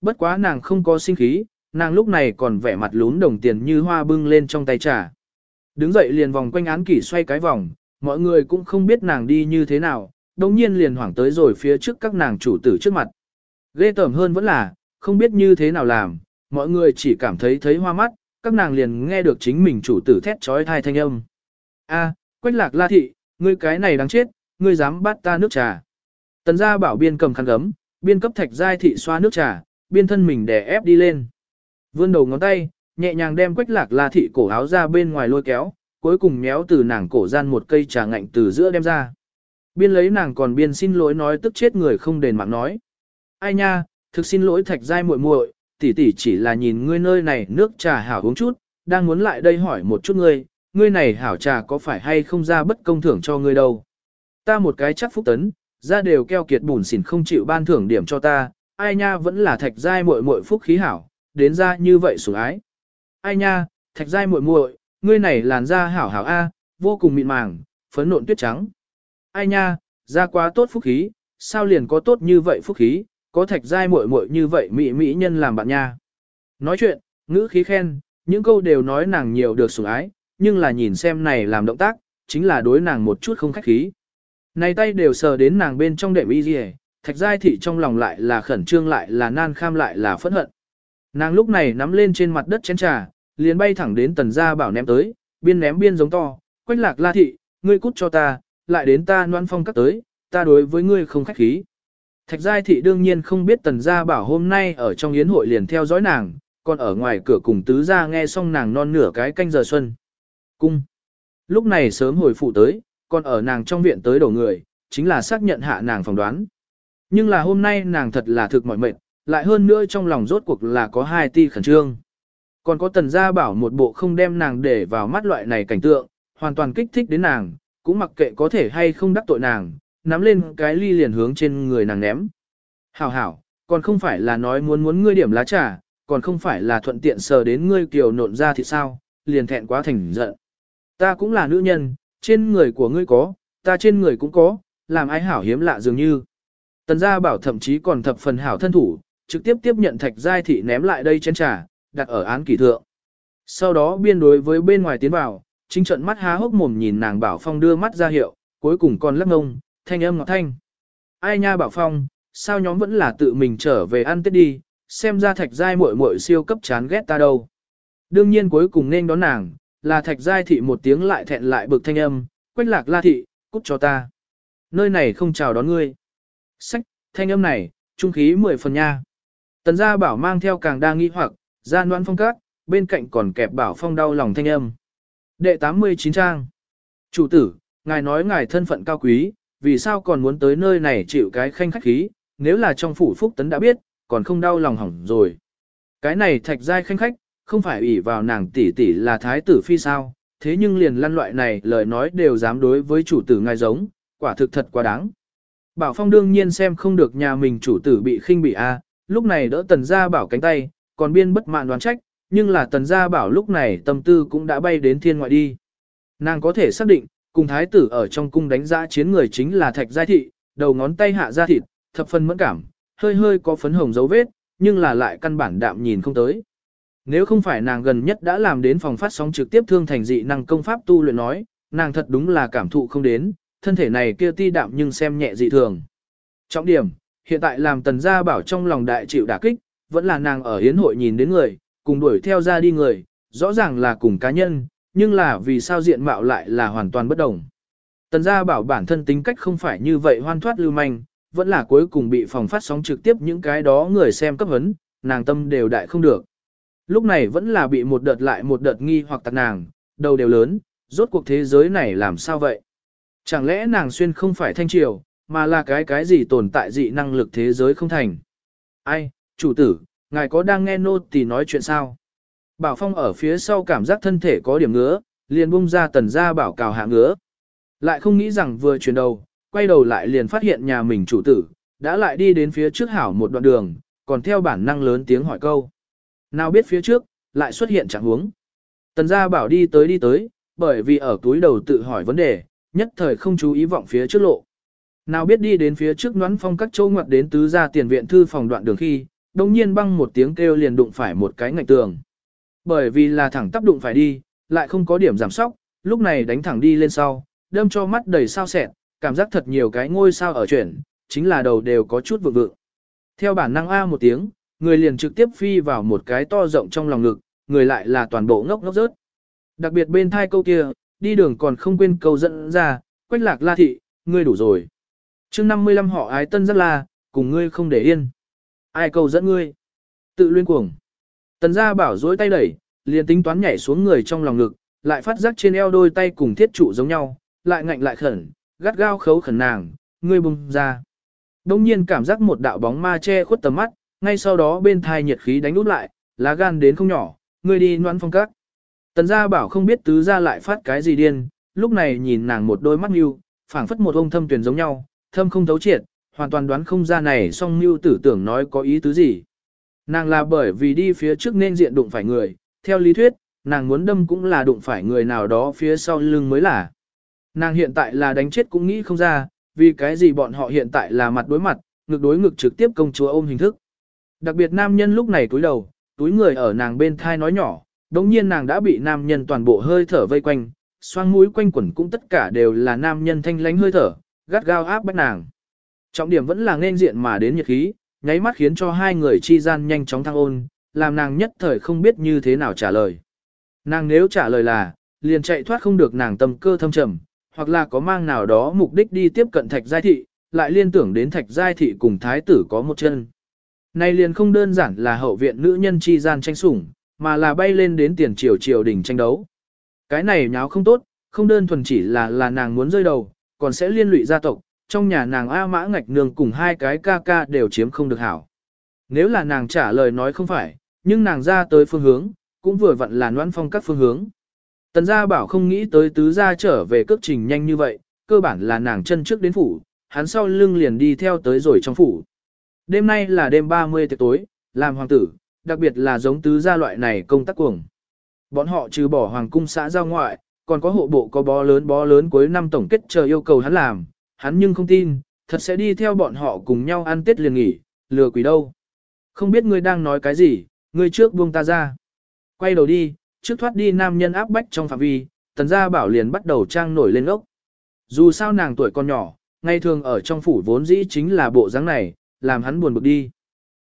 bất quá nàng không có sinh khí, nàng lúc này còn vẻ mặt lún đồng tiền như hoa bưng lên trong tay trà. Đứng dậy liền vòng quanh án kỷ xoay cái vòng, mọi người cũng không biết nàng đi như thế nào, đồng nhiên liền hoảng tới rồi phía trước các nàng chủ tử trước mặt. Ghê tởm hơn vẫn là, không biết như thế nào làm, mọi người chỉ cảm thấy thấy hoa mắt, các nàng liền nghe được chính mình chủ tử thét trói thai thanh âm. A, quách lạc la thị, ngươi cái này đáng chết, ngươi dám bắt ta nước trà. Tần gia bảo biên cầm khăn gấm, biên cấp thạch giai thị xoa nước trà, biên thân mình đè ép đi lên. Vươn đầu ngón tay, nhẹ nhàng đem quách lạc la thị cổ áo ra bên ngoài lôi kéo, cuối cùng méo từ nàng cổ gian một cây trà ngạnh từ giữa đem ra. Biên lấy nàng còn biên xin lỗi nói tức chết người không đền mạng nói. Ai nha, thực xin lỗi thạch giai muội muội, tỷ tỷ chỉ là nhìn ngươi nơi này nước trà hảo uống chút, đang muốn lại đây hỏi một chút ngươi, ngươi này hảo trà có phải hay không ra bất công thưởng cho ngươi đâu. Ta một cái chắc phúc tấn, ra đều keo kiệt bùn xỉn không chịu ban thưởng điểm cho ta, ai nha vẫn là thạch giai muội muội phúc khí hảo, đến ra như vậy sủng ái. Ai nha, thạch giai muội muội, ngươi này làn da hảo hảo a, vô cùng mịn màng, phấn nộn tuyết trắng. Ai nha, da quá tốt phúc khí, sao liền có tốt như vậy phúc khí, có thạch giai muội muội như vậy mỹ mỹ nhân làm bạn nha. Nói chuyện, ngữ khí khen, những câu đều nói nàng nhiều được sủng ái, nhưng là nhìn xem này làm động tác, chính là đối nàng một chút không khách khí. Này tay đều sờ đến nàng bên trong đệm y gì thạch giai thị trong lòng lại là khẩn trương lại là nan kham lại là phẫn hận. Nàng lúc này nắm lên trên mặt đất chén trà, liền bay thẳng đến tần gia bảo ném tới, biên ném biên giống to, quách lạc la thị, ngươi cút cho ta, lại đến ta noan phong các tới, ta đối với ngươi không khách khí. Thạch giai thị đương nhiên không biết tần gia bảo hôm nay ở trong yến hội liền theo dõi nàng, còn ở ngoài cửa cùng tứ gia nghe xong nàng non nửa cái canh giờ xuân. Cung. Lúc này sớm hồi phụ tới, còn ở nàng trong viện tới đổ người, chính là xác nhận hạ nàng phỏng đoán. Nhưng là hôm nay nàng thật là thực mỏi mệt, lại hơn nữa trong lòng rốt cuộc là có hai ti khẩn trương. Còn có tần gia bảo một bộ không đem nàng để vào mắt loại này cảnh tượng, hoàn toàn kích thích đến nàng, cũng mặc kệ có thể hay không đắc tội nàng, nắm lên cái ly liền hướng trên người nàng ném. Hảo hảo, còn không phải là nói muốn muốn ngươi điểm lá trà, còn không phải là thuận tiện sờ đến ngươi kiều nộn ra thì sao, liền thẹn quá thành giận. Ta cũng là nữ nhân, trên người của ngươi có, ta trên người cũng có, làm ai hảo hiếm lạ dường như. Tần gia bảo thậm chí còn thập phần hảo thân thủ, trực tiếp tiếp nhận thạch giai thị ném lại đây chén trà, đặt ở án kỷ thượng. Sau đó biên đối với bên ngoài tiến vào, chính trận mắt há hốc mồm nhìn nàng bảo phong đưa mắt ra hiệu, cuối cùng còn lắc ngông, thanh âm ngọt thanh. Ai nha bảo phong, sao nhóm vẫn là tự mình trở về ăn tết đi, xem ra thạch giai muội muội siêu cấp chán ghét ta đâu. Đương nhiên cuối cùng nên đón nàng, là thạch giai thị một tiếng lại thẹn lại bực thanh âm, quách lạc la thị, cút cho ta. Nơi này không chào đón ngươi. Sách, thanh âm này, trung khí mười phần nha. Tần gia bảo mang theo càng đa nghi hoặc, ra noan phong cát, bên cạnh còn kẹp bảo phong đau lòng thanh âm. Đệ 89 trang. Chủ tử, ngài nói ngài thân phận cao quý, vì sao còn muốn tới nơi này chịu cái khanh khách khí, nếu là trong phủ phúc tấn đã biết, còn không đau lòng hỏng rồi. Cái này thạch giai khanh khách, không phải ủy vào nàng tỷ tỷ là thái tử phi sao, thế nhưng liền lăn loại này lời nói đều dám đối với chủ tử ngài giống, quả thực thật quá đáng. Bảo Phong đương nhiên xem không được nhà mình chủ tử bị khinh bị a, lúc này đỡ tần gia bảo cánh tay, còn biên bất mãn đoán trách, nhưng là tần gia bảo lúc này tâm tư cũng đã bay đến thiên ngoại đi. Nàng có thể xác định, cùng thái tử ở trong cung đánh giá chiến người chính là thạch Gia thị, đầu ngón tay hạ ra thịt, thập phân mẫn cảm, hơi hơi có phấn hồng dấu vết, nhưng là lại căn bản đạm nhìn không tới. Nếu không phải nàng gần nhất đã làm đến phòng phát sóng trực tiếp thương thành dị năng công pháp tu luyện nói, nàng thật đúng là cảm thụ không đến, thân thể này kia ti đạm nhưng xem nhẹ dị thường. Trọng điểm, hiện tại làm tần gia bảo trong lòng đại chịu đả kích, vẫn là nàng ở hiến hội nhìn đến người, cùng đuổi theo ra đi người, rõ ràng là cùng cá nhân, nhưng là vì sao diện mạo lại là hoàn toàn bất đồng. Tần gia bảo bản thân tính cách không phải như vậy hoan thoát lưu manh, vẫn là cuối cùng bị phòng phát sóng trực tiếp những cái đó người xem cấp vấn, nàng tâm đều đại không được. Lúc này vẫn là bị một đợt lại một đợt nghi hoặc tạc nàng, đầu đều lớn, rốt cuộc thế giới này làm sao vậy? Chẳng lẽ nàng xuyên không phải thanh triều, mà là cái cái gì tồn tại dị năng lực thế giới không thành? Ai, chủ tử, ngài có đang nghe nô tỳ nói chuyện sao? Bảo Phong ở phía sau cảm giác thân thể có điểm ngứa, liền bung ra tần ra bảo cào hạ ngứa. Lại không nghĩ rằng vừa chuyển đầu, quay đầu lại liền phát hiện nhà mình chủ tử, đã lại đi đến phía trước hảo một đoạn đường, còn theo bản năng lớn tiếng hỏi câu. Nào biết phía trước, lại xuất hiện trạng huống. Tần gia bảo đi tới đi tới, bởi vì ở túi đầu tự hỏi vấn đề, nhất thời không chú ý vọng phía trước lộ. Nào biết đi đến phía trước nón phong các châu ngoặt đến tứ gia tiền viện thư phòng đoạn đường khi, đồng nhiên băng một tiếng kêu liền đụng phải một cái ngạch tường. Bởi vì là thẳng tắp đụng phải đi, lại không có điểm giảm sóc, lúc này đánh thẳng đi lên sau, đâm cho mắt đầy sao sẹn, cảm giác thật nhiều cái ngôi sao ở chuyển, chính là đầu đều có chút vượng vượng. Theo bản năng A một tiếng, người liền trực tiếp phi vào một cái to rộng trong lòng ngực, người lại là toàn bộ ngốc ngốc rớt. Đặc biệt bên thai câu kia, đi đường còn không quên câu dẫn ra, quách lạc la thị, ngươi đủ rồi. chương 55 họ ái tân rất la, cùng ngươi không để yên. Ai câu dẫn ngươi? Tự luyên cuồng. Tần gia bảo dối tay đẩy, liền tính toán nhảy xuống người trong lòng ngực, lại phát giác trên eo đôi tay cùng thiết trụ giống nhau, lại ngạnh lại khẩn, gắt gao khấu khẩn nàng, ngươi bùng ra. Đông nhiên cảm giác một đạo bóng ma che khuất tầm mắt, ngay sau đó bên thai nhiệt khí đánh út lại, lá gan đến không nhỏ, ngươi đi noan phong các. Tần gia bảo không biết tứ gia lại phát cái gì điên, lúc này nhìn nàng một đôi mắt mưu, phảng phất một ông thâm tuyển giống nhau, thâm không thấu triệt, hoàn toàn đoán không ra này song mưu tử tưởng nói có ý tứ gì. Nàng là bởi vì đi phía trước nên diện đụng phải người, theo lý thuyết, nàng muốn đâm cũng là đụng phải người nào đó phía sau lưng mới là. Nàng hiện tại là đánh chết cũng nghĩ không ra, vì cái gì bọn họ hiện tại là mặt đối mặt, ngực đối ngực trực tiếp công chúa ôm hình thức. Đặc biệt nam nhân lúc này túi đầu, túi người ở nàng bên thai nói nhỏ, đồng nhiên nàng đã bị nam nhân toàn bộ hơi thở vây quanh, xoang mũi quanh quẩn cũng tất cả đều là nam nhân thanh lánh hơi thở, gắt gao áp bách nàng. Trọng điểm vẫn là nên diện mà đến nhiệt khí, nháy mắt khiến cho hai người chi gian nhanh chóng thăng ôn, làm nàng nhất thời không biết như thế nào trả lời. Nàng nếu trả lời là, liền chạy thoát không được nàng tâm cơ thâm trầm, hoặc là có mang nào đó mục đích đi tiếp cận thạch giai thị, lại liên tưởng đến thạch giai thị cùng thái tử có một chân. Này liền không đơn giản là hậu viện nữ nhân chi gian tranh sủng, mà là bay lên đến tiền triều triều đỉnh tranh đấu. Cái này nháo không tốt, không đơn thuần chỉ là là nàng muốn rơi đầu, còn sẽ liên lụy gia tộc, trong nhà nàng A mã ngạch nương cùng hai cái ca ca đều chiếm không được hảo. Nếu là nàng trả lời nói không phải, nhưng nàng ra tới phương hướng, cũng vừa vặn là noan phong các phương hướng. Tần gia bảo không nghĩ tới tứ gia trở về cước trình nhanh như vậy, cơ bản là nàng chân trước đến phủ, hắn sau lưng liền đi theo tới rồi trong phủ. Đêm nay là đêm 30 tiệc tối, làm hoàng tử, đặc biệt là giống tứ gia loại này công tác cuồng. Bọn họ trừ bỏ hoàng cung xã giao ngoại, còn có hộ bộ có bó lớn bó lớn cuối năm tổng kết chờ yêu cầu hắn làm, hắn nhưng không tin, thật sẽ đi theo bọn họ cùng nhau ăn tết liền nghỉ, lừa quỷ đâu. Không biết ngươi đang nói cái gì, ngươi trước buông ta ra. Quay đầu đi, trước thoát đi nam nhân áp bách trong phạm vi, tần gia bảo liền bắt đầu trang nổi lên ốc. Dù sao nàng tuổi còn nhỏ, ngay thường ở trong phủ vốn dĩ chính là bộ dáng này, làm hắn buồn bực đi.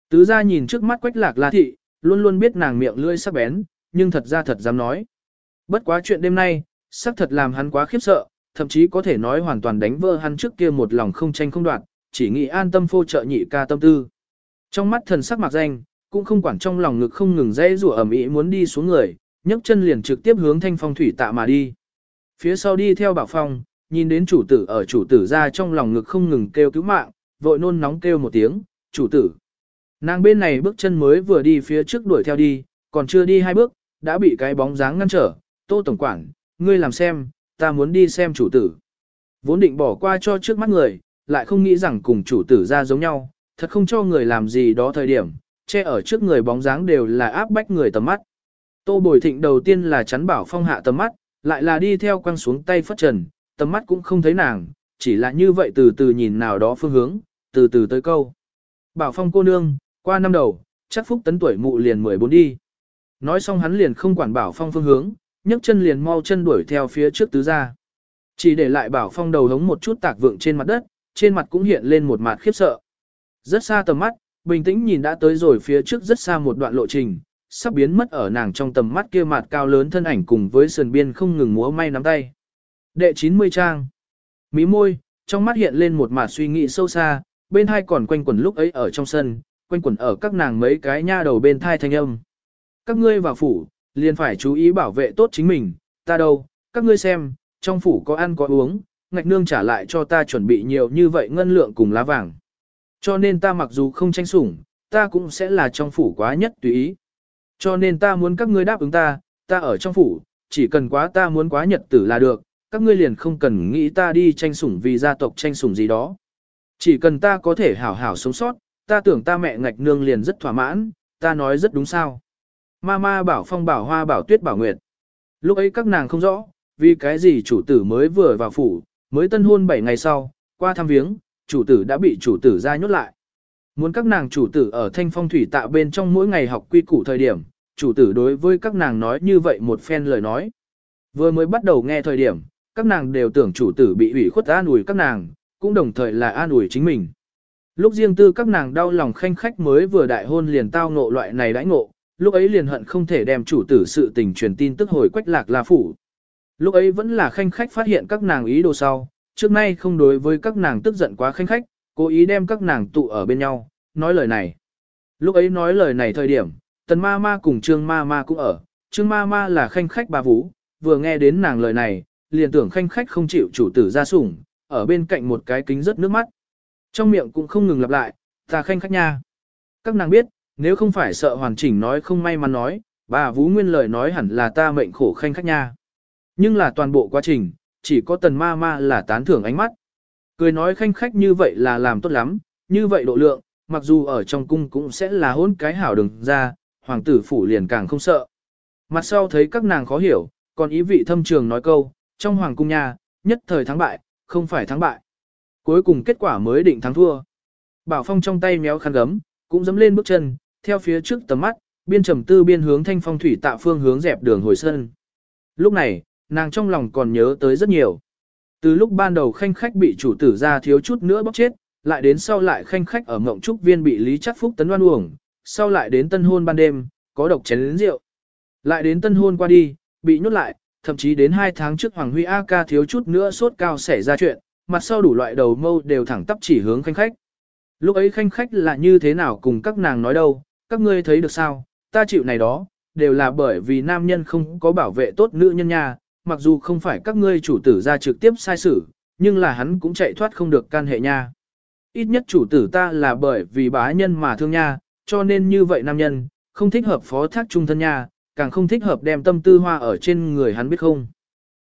Tứ gia nhìn trước mắt quách lạc la thị, luôn luôn biết nàng miệng lưỡi sắc bén, nhưng thật ra thật dám nói. Bất quá chuyện đêm nay, sắc thật làm hắn quá khiếp sợ, thậm chí có thể nói hoàn toàn đánh vỡ hắn trước kia một lòng không tranh không đoạt, chỉ nghĩ an tâm phô trợ nhị ca tâm tư. Trong mắt thần sắc mạc danh, cũng không quản trong lòng ngực không ngừng dây rủa ẩm ý muốn đi xuống người, nhấc chân liền trực tiếp hướng thanh phong thủy tạ mà đi. Phía sau đi theo bảo phong, nhìn đến chủ tử ở chủ tử ra trong lòng ngực không ngừng kêu cứu mạng, vội nôn nóng kêu một tiếng, chủ tử. Nàng bên này bước chân mới vừa đi phía trước đuổi theo đi, còn chưa đi hai bước, đã bị cái bóng dáng ngăn trở, tô tổng quản, ngươi làm xem, ta muốn đi xem chủ tử. Vốn định bỏ qua cho trước mắt người, lại không nghĩ rằng cùng chủ tử ra giống nhau, thật không cho người làm gì đó thời điểm, che ở trước người bóng dáng đều là áp bách người tầm mắt. Tô Bồi Thịnh đầu tiên là chắn bảo phong hạ tầm mắt, lại là đi theo quăng xuống tay phất trần, tầm mắt cũng không thấy nàng, chỉ là như vậy từ từ nhìn nào đó phương hướng, từ từ tới câu. Bảo phong cô nương, qua năm đầu, chắc phúc tấn tuổi mụ liền 14 đi. Nói xong hắn liền không quản bảo phong phương hướng, nhấc chân liền mau chân đuổi theo phía trước tứ ra. Chỉ để lại bảo phong đầu hống một chút tạc vượng trên mặt đất, trên mặt cũng hiện lên một mặt khiếp sợ. Rất xa tầm mắt, bình tĩnh nhìn đã tới rồi phía trước rất xa một đoạn lộ trình, sắp biến mất ở nàng trong tầm mắt kia mặt cao lớn thân ảnh cùng với sườn biên không ngừng múa may nắm tay. Đệ 90 trang. Mí môi, trong mắt hiện lên một mặt suy nghĩ sâu xa, bên hai còn quanh quẩn lúc ấy ở trong sân, quanh quẩn ở các nàng mấy cái nha đầu bên thai thanh âm. Các ngươi vào phủ, liền phải chú ý bảo vệ tốt chính mình, ta đâu, các ngươi xem, trong phủ có ăn có uống, ngạch nương trả lại cho ta chuẩn bị nhiều như vậy ngân lượng cùng lá vàng. Cho nên ta mặc dù không tranh sủng, ta cũng sẽ là trong phủ quá nhất tùy ý. Cho nên ta muốn các ngươi đáp ứng ta, ta ở trong phủ, chỉ cần quá ta muốn quá nhật tử là được, các ngươi liền không cần nghĩ ta đi tranh sủng vì gia tộc tranh sủng gì đó. Chỉ cần ta có thể hảo hảo sống sót, ta tưởng ta mẹ ngạch nương liền rất thỏa mãn, ta nói rất đúng sao. Mama bảo phong bảo hoa bảo tuyết bảo nguyệt. Lúc ấy các nàng không rõ, vì cái gì chủ tử mới vừa vào phủ, mới tân hôn 7 ngày sau, qua thăm viếng, chủ tử đã bị chủ tử ra nhốt lại. Muốn các nàng chủ tử ở thanh phong thủy tạ bên trong mỗi ngày học quy củ thời điểm, chủ tử đối với các nàng nói như vậy một phen lời nói. Vừa mới bắt đầu nghe thời điểm, các nàng đều tưởng chủ tử bị ủy khuất an ủi các nàng, cũng đồng thời là an ủi chính mình. Lúc riêng tư các nàng đau lòng khanh khách mới vừa đại hôn liền tao ngộ loại này đãi ngộ, lúc ấy liền hận không thể đem chủ tử sự tình truyền tin tức hồi quách lạc la phủ. Lúc ấy vẫn là khanh khách phát hiện các nàng ý đồ sau, trước nay không đối với các nàng tức giận quá khanh khách, cố ý đem các nàng tụ ở bên nhau, nói lời này. Lúc ấy nói lời này thời điểm, tần ma ma cùng trương ma ma cũng ở, trương ma ma là khanh khách bà vũ, vừa nghe đến nàng lời này, liền tưởng khanh khách không chịu chủ tử ra sủng, ở bên cạnh một cái kính rất nước mắt. Trong miệng cũng không ngừng lặp lại, ta khanh khách nha. Các nàng biết, nếu không phải sợ hoàn chỉnh nói không may mắn nói, bà Vũ Nguyên lời nói hẳn là ta mệnh khổ khanh khách nha. Nhưng là toàn bộ quá trình, chỉ có tần ma ma là tán thưởng ánh mắt. Cười nói khanh khách như vậy là làm tốt lắm, như vậy độ lượng, mặc dù ở trong cung cũng sẽ là hôn cái hảo đừng ra, hoàng tử phủ liền càng không sợ. Mặt sau thấy các nàng khó hiểu, còn ý vị thâm trường nói câu, trong hoàng cung nha, nhất thời thắng bại, không phải thắng bại. Cuối cùng kết quả mới định thắng thua. Bảo Phong trong tay méo khăn gấm, cũng dấm lên bước chân, theo phía trước tầm mắt, biên trầm tư biên hướng thanh phong thủy tạ phương hướng dẹp đường hồi sân. Lúc này, nàng trong lòng còn nhớ tới rất nhiều. Từ lúc ban đầu khanh khách bị chủ tử ra thiếu chút nữa bóc chết, lại đến sau lại khanh khách ở mộng trúc viên bị Lý Chắc Phúc tấn oan uổng, sau lại đến tân hôn ban đêm, có độc chén lĩnh rượu. Lại đến tân hôn qua đi, bị nhốt lại, thậm chí đến 2 tháng trước Hoàng Huy A ca thiếu chút nữa sốt cao xảy ra chuyện, mặt sau đủ loại đầu mâu đều thẳng tắp chỉ hướng khanh khách. Lúc ấy khanh khách là như thế nào cùng các nàng nói đâu, các ngươi thấy được sao, ta chịu này đó, đều là bởi vì nam nhân không có bảo vệ tốt nữ nhân nha, mặc dù không phải các ngươi chủ tử ra trực tiếp sai xử, nhưng là hắn cũng chạy thoát không được can hệ nha. Ít nhất chủ tử ta là bởi vì bá nhân mà thương nha, cho nên như vậy nam nhân, không thích hợp phó thác trung thân nha, càng không thích hợp đem tâm tư hoa ở trên người hắn biết không.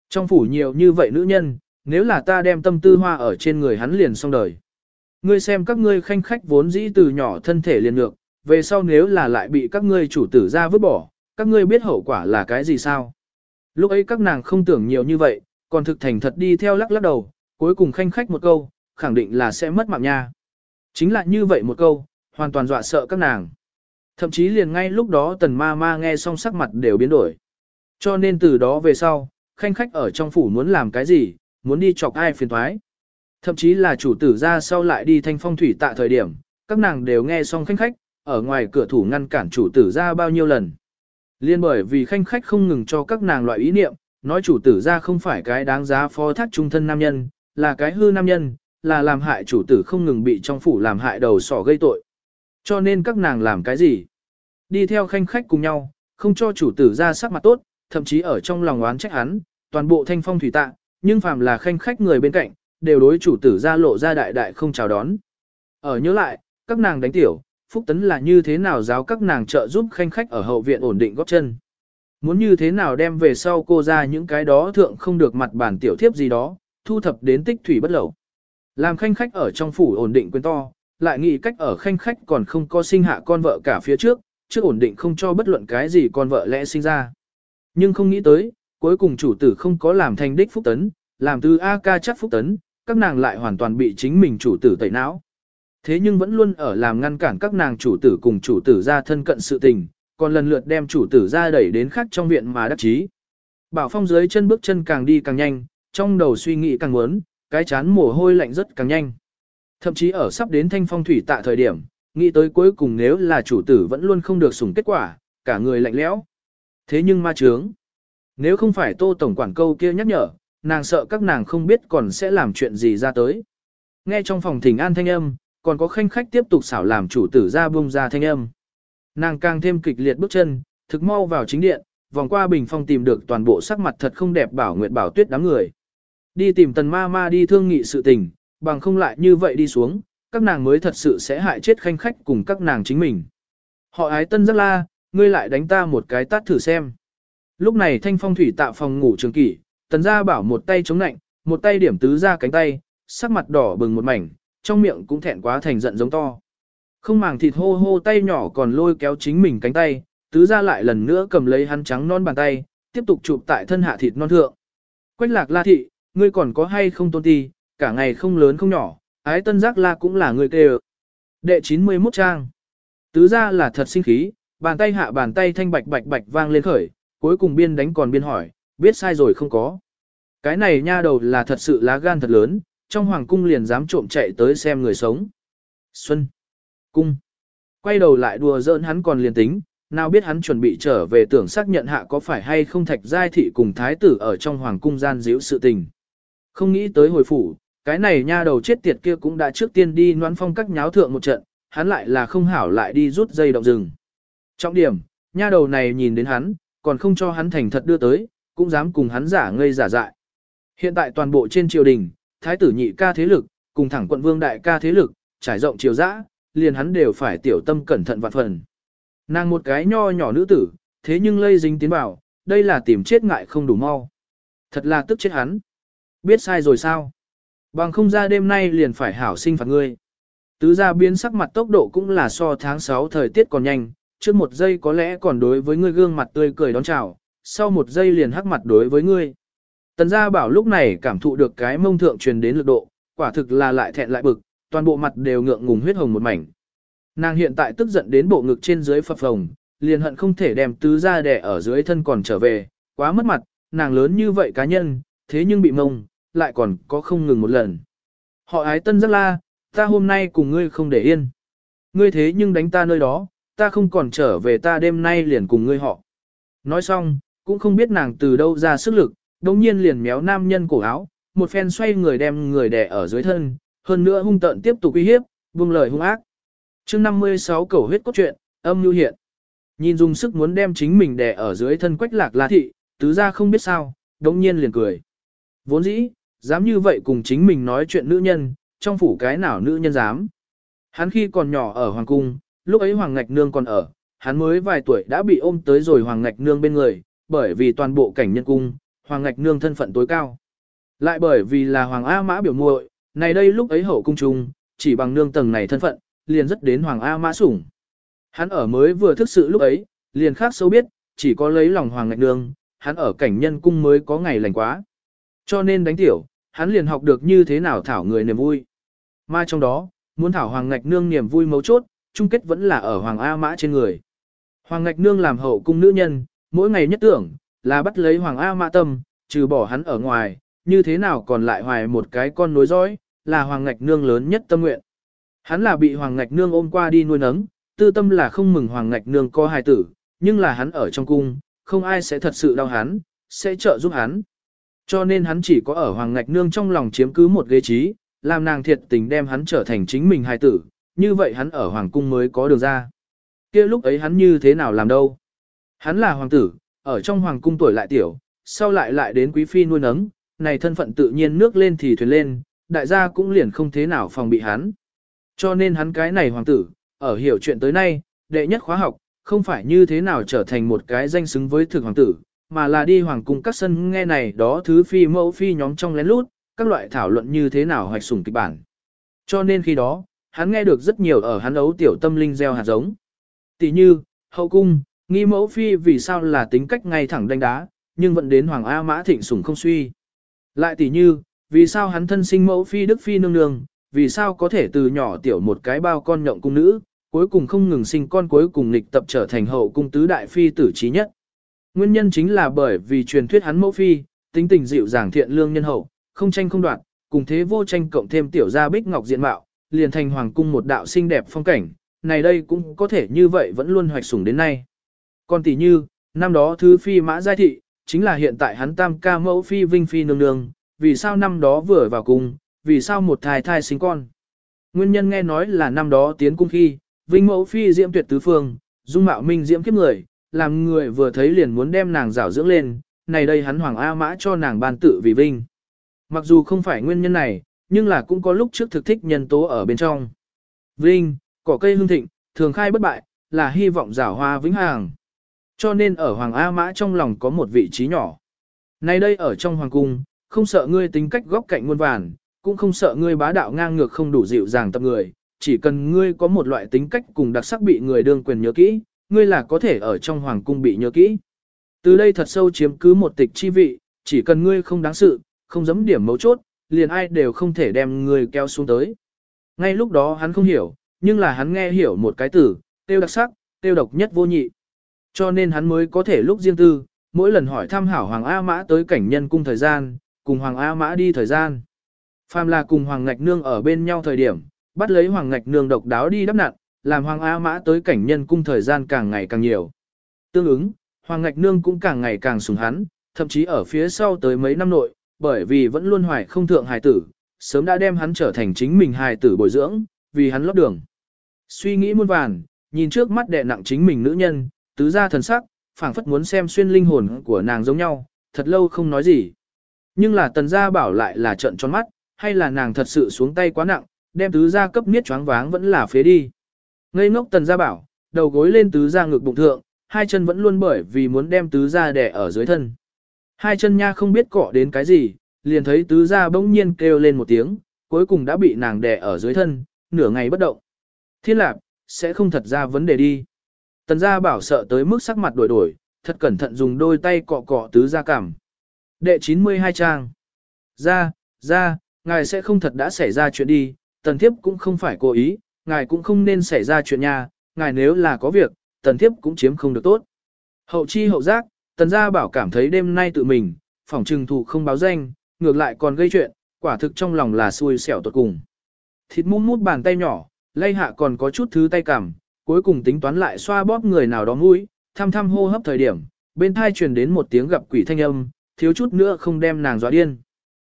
Trong phủ nhiều như vậy nữ nhân, nếu là ta đem tâm tư hoa ở trên người hắn liền xong đời. Ngươi xem các ngươi khanh khách vốn dĩ từ nhỏ thân thể liền ngược, về sau nếu là lại bị các ngươi chủ tử ra vứt bỏ, các ngươi biết hậu quả là cái gì sao? Lúc ấy các nàng không tưởng nhiều như vậy, còn thực thành thật đi theo lắc lắc đầu, cuối cùng khanh khách một câu, khẳng định là sẽ mất mạng nha. Chính là như vậy một câu, hoàn toàn dọa sợ các nàng. Thậm chí liền ngay lúc đó tần ma ma nghe xong sắc mặt đều biến đổi. Cho nên từ đó về sau, khanh khách ở trong phủ muốn làm cái gì, muốn đi chọc ai phiền thoái. Thậm chí là chủ tử ra sau lại đi thanh phong thủy tạ thời điểm, các nàng đều nghe xong khanh khách, ở ngoài cửa thủ ngăn cản chủ tử ra bao nhiêu lần. Liên bởi vì khanh khách không ngừng cho các nàng loại ý niệm, nói chủ tử ra không phải cái đáng giá phó thác trung thân nam nhân, là cái hư nam nhân, là làm hại chủ tử không ngừng bị trong phủ làm hại đầu sỏ gây tội. Cho nên các nàng làm cái gì? Đi theo khanh khách cùng nhau, không cho chủ tử ra sắc mặt tốt, thậm chí ở trong lòng oán trách hắn, toàn bộ thanh phong thủy tạ, nhưng phàm là khanh khách người bên cạnh, đều đối chủ tử ra lộ ra đại đại không chào đón. Ở nhớ lại, các nàng đánh tiểu, Phúc Tấn là như thế nào giáo các nàng trợ giúp khanh khách ở hậu viện ổn định góp chân. Muốn như thế nào đem về sau cô ra những cái đó thượng không được mặt bản tiểu thiếp gì đó, thu thập đến tích thủy bất lẩu. Làm khanh khách ở trong phủ ổn định quyền to, lại nghĩ cách ở khanh khách còn không có sinh hạ con vợ cả phía trước, chứ ổn định không cho bất luận cái gì con vợ lẽ sinh ra. Nhưng không nghĩ tới, cuối cùng chủ tử không có làm thành đích phúc tấn, làm từ A ca chắc phúc tấn, các nàng lại hoàn toàn bị chính mình chủ tử tẩy não. Thế nhưng vẫn luôn ở làm ngăn cản các nàng chủ tử cùng chủ tử ra thân cận sự tình, còn lần lượt đem chủ tử ra đẩy đến khác trong viện mà đắc chí. Bảo Phong dưới chân bước chân càng đi càng nhanh, trong đầu suy nghĩ càng muốn, cái chán mồ hôi lạnh rất càng nhanh. Thậm chí ở sắp đến thanh phong thủy tạ thời điểm, nghĩ tới cuối cùng nếu là chủ tử vẫn luôn không được sủng kết quả, cả người lạnh lẽo. Thế nhưng ma trướng. Nếu không phải tô tổng quản câu kia nhắc nhở, nàng sợ các nàng không biết còn sẽ làm chuyện gì ra tới. Nghe trong phòng thỉnh an thanh âm, còn có khanh khách tiếp tục xảo làm chủ tử ra bung ra thanh âm. Nàng càng thêm kịch liệt bước chân, thực mau vào chính điện, vòng qua bình phong tìm được toàn bộ sắc mặt thật không đẹp bảo nguyệt bảo tuyết đám người. Đi tìm tần ma ma đi thương nghị sự tình, bằng không lại như vậy đi xuống, các nàng mới thật sự sẽ hại chết khanh khách cùng các nàng chính mình. Họ ái tân rất la, ngươi lại đánh ta một cái tát thử xem. Lúc này thanh phong thủy tạo phòng ngủ trường kỷ, tần gia bảo một tay chống nạnh, một tay điểm tứ ra cánh tay, sắc mặt đỏ bừng một mảnh, trong miệng cũng thẹn quá thành giận giống to. Không màng thịt hô hô tay nhỏ còn lôi kéo chính mình cánh tay, tứ ra lại lần nữa cầm lấy hắn trắng non bàn tay, tiếp tục chụp tại thân hạ thịt non thượng. Quách lạc la thị, ngươi còn có hay không tôn ti, cả ngày không lớn không nhỏ, ái tân giác la cũng là người kê Đệ 91 trang. Tứ ra là thật sinh khí, bàn tay hạ bàn tay thanh bạch bạch bạch vang lên khởi, cuối cùng biên đánh còn biên hỏi, biết sai rồi không có. Cái này nha đầu là thật sự lá gan thật lớn, trong hoàng cung liền dám trộm chạy tới xem người sống. Xuân. Cung. Quay đầu lại đùa giỡn hắn còn liền tính, nào biết hắn chuẩn bị trở về tưởng xác nhận hạ có phải hay không thạch giai thị cùng thái tử ở trong hoàng cung gian díu sự tình. Không nghĩ tới hồi phủ, cái này nha đầu chết tiệt kia cũng đã trước tiên đi noan phong các nháo thượng một trận, hắn lại là không hảo lại đi rút dây động rừng. Trọng điểm, nha đầu này nhìn đến hắn, còn không cho hắn thành thật đưa tới, cũng dám cùng hắn giả ngây giả dại. Hiện tại toàn bộ trên triều đình, thái tử nhị ca thế lực, cùng thẳng quận vương đại ca thế lực, trải rộng triều dã, liền hắn đều phải tiểu tâm cẩn thận vạn phần. Nàng một cái nho nhỏ nữ tử, thế nhưng lây dính tiến bảo, đây là tìm chết ngại không đủ mau. Thật là tức chết hắn. Biết sai rồi sao? Bằng không ra đêm nay liền phải hảo sinh phạt ngươi. Tứ gia biến sắc mặt tốc độ cũng là so tháng 6 thời tiết còn nhanh, trước một giây có lẽ còn đối với ngươi gương mặt tươi cười đón chào, sau một giây liền hắc mặt đối với ngươi. Tần gia bảo lúc này cảm thụ được cái mông thượng truyền đến lực độ, quả thực là lại thẹn lại bực, toàn bộ mặt đều ngượng ngùng huyết hồng một mảnh. Nàng hiện tại tức giận đến bộ ngực trên dưới phập phồng, liền hận không thể đem tứ gia đẻ ở dưới thân còn trở về, quá mất mặt, nàng lớn như vậy cá nhân, thế nhưng bị mông, lại còn có không ngừng một lần. Họ ái tân rất la, ta hôm nay cùng ngươi không để yên. Ngươi thế nhưng đánh ta nơi đó, ta không còn trở về ta đêm nay liền cùng ngươi họ. Nói xong, cũng không biết nàng từ đâu ra sức lực, đồng nhiên liền méo nam nhân cổ áo, một phen xoay người đem người đè ở dưới thân, hơn nữa hung tợn tiếp tục uy hiếp, buông lời hung ác. chương 56 cầu huyết cốt truyện, âm lưu hiện. Nhìn dùng sức muốn đem chính mình đè ở dưới thân quách lạc la thị, tứ ra không biết sao, đồng nhiên liền cười. Vốn dĩ, dám như vậy cùng chính mình nói chuyện nữ nhân, trong phủ cái nào nữ nhân dám. Hắn khi còn nhỏ ở Hoàng Cung, lúc ấy Hoàng Ngạch Nương còn ở, hắn mới vài tuổi đã bị ôm tới rồi Hoàng Ngạch Nương bên người, bởi vì toàn bộ cảnh nhân cung, Hoàng Ngạch Nương thân phận tối cao. Lại bởi vì là Hoàng A Mã biểu muội, này đây lúc ấy hậu cung trung, chỉ bằng nương tầng này thân phận, liền rất đến Hoàng A Mã sủng. Hắn ở mới vừa thức sự lúc ấy, liền khác sâu biết, chỉ có lấy lòng Hoàng Ngạch Nương, hắn ở cảnh nhân cung mới có ngày lành quá. Cho nên đánh tiểu, hắn liền học được như thế nào thảo người niềm vui. Mà trong đó, muốn thảo Hoàng Ngạch Nương niềm vui mấu chốt, chung kết vẫn là ở Hoàng A Mã trên người. Hoàng Ngạch Nương làm hậu cung nữ nhân, mỗi ngày nhất tưởng, là bắt lấy Hoàng A Mã tâm, trừ bỏ hắn ở ngoài, như thế nào còn lại hoài một cái con nối dõi, là Hoàng Ngạch Nương lớn nhất tâm nguyện. Hắn là bị Hoàng Ngạch Nương ôm qua đi nuôi nấng, tư tâm là không mừng Hoàng Ngạch Nương có hài tử, nhưng là hắn ở trong cung, không ai sẽ thật sự đau hắn, sẽ trợ giúp hắn. Cho nên hắn chỉ có ở Hoàng Ngạch Nương trong lòng chiếm cứ một ghế trí, làm nàng thiệt tình đem hắn trở thành chính mình hài tử, như vậy hắn ở Hoàng Cung mới có được ra. kia lúc ấy hắn như thế nào làm đâu? Hắn là hoàng tử, ở trong Hoàng Cung tuổi lại tiểu, sau lại lại đến Quý Phi nuôi nấng, này thân phận tự nhiên nước lên thì thuyền lên, đại gia cũng liền không thế nào phòng bị hắn. Cho nên hắn cái này hoàng tử, ở hiểu chuyện tới nay, đệ nhất khóa học, không phải như thế nào trở thành một cái danh xứng với thực hoàng tử, mà là đi hoàng cung các sân nghe này đó thứ phi mẫu phi nhóm trong lén lút, các loại thảo luận như thế nào hoạch sủng kịch bản. Cho nên khi đó, hắn nghe được rất nhiều ở hắn ấu tiểu tâm linh gieo hạt giống. Tỷ như, hậu cung, nghi mẫu phi vì sao là tính cách ngay thẳng đánh đá, nhưng vẫn đến hoàng A mã thịnh sủng không suy. Lại tỷ như, vì sao hắn thân sinh mẫu phi đức phi nương nương, vì sao có thể từ nhỏ tiểu một cái bao con nhộng cung nữ, cuối cùng không ngừng sinh con cuối cùng nghịch tập trở thành hậu cung tứ đại phi tử trí nhất. Nguyên nhân chính là bởi vì truyền thuyết hắn mẫu phi, tính tình dịu dàng thiện lương nhân hậu, không tranh không đoạt, cùng thế vô tranh cộng thêm tiểu gia bích ngọc diện mạo, liền thành hoàng cung một đạo xinh đẹp phong cảnh, này đây cũng có thể như vậy vẫn luôn hoạch sủng đến nay. Còn tỷ như, năm đó thứ phi mã giai thị, chính là hiện tại hắn tam ca mẫu phi vinh phi nương nương, vì sao năm đó vừa vào cung, vì sao một thai thai sinh con. Nguyên nhân nghe nói là năm đó tiến cung khi, vinh mẫu phi diễm tuyệt tứ phương, dung mạo minh diễm kiếp người, làm người vừa thấy liền muốn đem nàng rảo dưỡng lên, này đây hắn hoàng A mã cho nàng ban tự vì vinh. Mặc dù không phải nguyên nhân này, nhưng là cũng có lúc trước thực thích nhân tố ở bên trong. Vinh, cỏ cây hương thịnh, thường khai bất bại, là hy vọng rảo hoa vĩnh hàng. Cho nên ở Hoàng A Mã trong lòng có một vị trí nhỏ. Nay đây ở trong Hoàng Cung, không sợ ngươi tính cách góc cạnh muôn vàn, cũng không sợ ngươi bá đạo ngang ngược không đủ dịu dàng tập người, chỉ cần ngươi có một loại tính cách cùng đặc sắc bị người đương quyền nhớ kỹ, ngươi là có thể ở trong Hoàng Cung bị nhớ kỹ. Từ đây thật sâu chiếm cứ một tịch chi vị, chỉ cần ngươi không đáng sự, không dám điểm mấu chốt, liền ai đều không thể đem người kéo xuống tới. Ngay lúc đó hắn không hiểu, nhưng là hắn nghe hiểu một cái từ, tiêu đặc sắc, tiêu độc nhất vô nhị. Cho nên hắn mới có thể lúc riêng tư, mỗi lần hỏi thăm hảo Hoàng A Mã tới cảnh nhân cung thời gian, cùng Hoàng A Mã đi thời gian. Phàm là cùng Hoàng Ngạch Nương ở bên nhau thời điểm, bắt lấy Hoàng Ngạch Nương độc đáo đi đắp nặn, làm Hoàng A Mã tới cảnh nhân cung thời gian càng ngày càng nhiều. Tương ứng, Hoàng Ngạch Nương cũng càng ngày càng sủng hắn, thậm chí ở phía sau tới mấy năm nội, bởi vì vẫn luôn hoài không thượng hài tử, sớm đã đem hắn trở thành chính mình hài tử bồi dưỡng, vì hắn lót đường. Suy nghĩ muôn vàn, nhìn trước mắt đệ nặng chính mình nữ nhân, tứ ra thần sắc, phảng phất muốn xem xuyên linh hồn của nàng giống nhau, thật lâu không nói gì. Nhưng là tần gia bảo lại là trận tròn mắt, hay là nàng thật sự xuống tay quá nặng, đem tứ gia cấp miết choáng váng vẫn là phế đi. Ngây ngốc tần gia bảo, đầu gối lên tứ gia ngực bụng thượng, hai chân vẫn luôn bởi vì muốn đem tứ gia đè ở dưới thân. Hai chân nha không biết cọ đến cái gì, liền thấy tứ gia bỗng nhiên kêu lên một tiếng, cuối cùng đã bị nàng đè ở dưới thân, nửa ngày bất động. Thiên lạp, sẽ không thật ra vấn đề đi. Tần gia bảo sợ tới mức sắc mặt đổi đổi, thật cẩn thận dùng đôi tay cọ cọ tứ gia cảm. Đệ 92 trang. Ra, ra, ngài sẽ không thật đã xảy ra chuyện đi, tần thiếp cũng không phải cố ý, ngài cũng không nên xảy ra chuyện nha, ngài nếu là có việc, tần thiếp cũng chiếm không được tốt. Hậu chi hậu giác, tần gia bảo cảm thấy đêm nay tự mình, phỏng trừng thụ không báo danh, ngược lại còn gây chuyện, quả thực trong lòng là xui xẻo tuột cùng. Thịt mút mút bàn tay nhỏ, lay hạ còn có chút thứ tay cảm, cuối cùng tính toán lại xoa bóp người nào đó mũi, thăm thăm hô hấp thời điểm, bên thai truyền đến một tiếng gặp quỷ thanh âm, thiếu chút nữa không đem nàng dọa điên.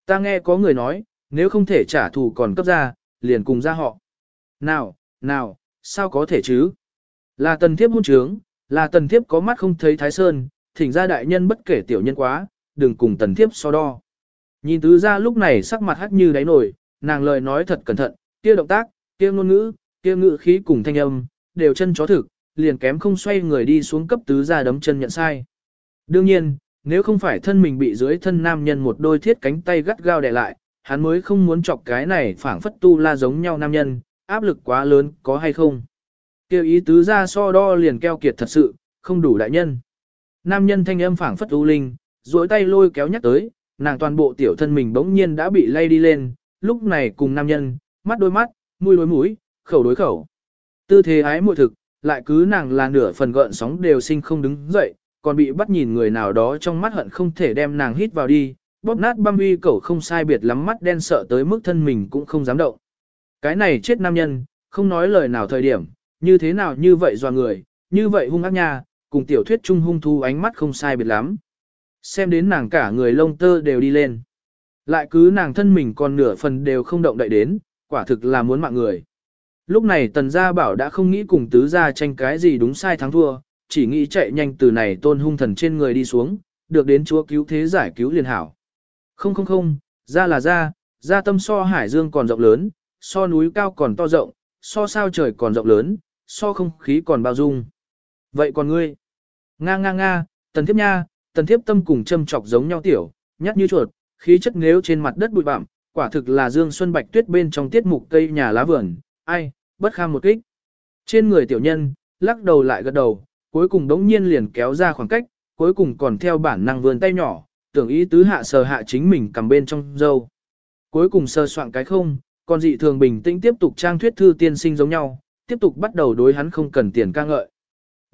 Ta nghe có người nói, nếu không thể trả thù còn cấp ra, liền cùng ra họ. Nào, nào, sao có thể chứ? Là tần thiếp hôn trướng, là tần thiếp có mắt không thấy thái sơn, thỉnh ra đại nhân bất kể tiểu nhân quá, đừng cùng tần thiếp so đo. Nhìn tứ ra lúc này sắc mặt hắt như đáy nổi, nàng lời nói thật cẩn thận, kia động tác, kia ngôn ngữ, kia ngữ khí cùng thanh âm, đều chân chó thực, liền kém không xoay người đi xuống cấp tứ ra đấm chân nhận sai. Đương nhiên, nếu không phải thân mình bị dưới thân nam nhân một đôi thiết cánh tay gắt gao đè lại, hắn mới không muốn chọc cái này phảng phất tu la giống nhau nam nhân, áp lực quá lớn, có hay không? Kêu ý tứ ra so đo liền keo kiệt thật sự, không đủ đại nhân. Nam nhân thanh âm phảng phất u linh, duỗi tay lôi kéo nhắc tới, nàng toàn bộ tiểu thân mình bỗng nhiên đã bị lay đi lên, lúc này cùng nam nhân, mắt đôi mắt, mũi đối mũi, khẩu đối khẩu. Tư thế ái muội thực, lại cứ nàng là nửa phần gợn sóng đều sinh không đứng dậy, còn bị bắt nhìn người nào đó trong mắt hận không thể đem nàng hít vào đi, bóp nát băm uy cẩu không sai biệt lắm mắt đen sợ tới mức thân mình cũng không dám động. Cái này chết nam nhân, không nói lời nào thời điểm, như thế nào như vậy dò người, như vậy hung ác nha, cùng tiểu thuyết trung hung thu ánh mắt không sai biệt lắm. Xem đến nàng cả người lông tơ đều đi lên. Lại cứ nàng thân mình còn nửa phần đều không động đậy đến, quả thực là muốn mạng người. Lúc này tần gia bảo đã không nghĩ cùng tứ gia tranh cái gì đúng sai thắng thua, chỉ nghĩ chạy nhanh từ này tôn hung thần trên người đi xuống, được đến chúa cứu thế giải cứu liền hảo. Không không không, ra là ra, ra tâm so hải dương còn rộng lớn, so núi cao còn to rộng, so sao trời còn rộng lớn, so không khí còn bao dung. Vậy còn ngươi? Nga nga nga, tần thiếp nha, tần thiếp tâm cùng châm chọc giống nhau tiểu, nhát như chuột, khí chất nếu trên mặt đất bụi bặm, quả thực là dương xuân bạch tuyết bên trong tiết mục cây nhà lá vườn, ai, bất kham một kích. Trên người tiểu nhân, lắc đầu lại gật đầu, cuối cùng đống nhiên liền kéo ra khoảng cách, cuối cùng còn theo bản năng vươn tay nhỏ, tưởng ý tứ hạ sờ hạ chính mình cầm bên trong dâu. Cuối cùng sờ soạn cái không, còn dị thường bình tĩnh tiếp tục trang thuyết thư tiên sinh giống nhau, tiếp tục bắt đầu đối hắn không cần tiền ca ngợi.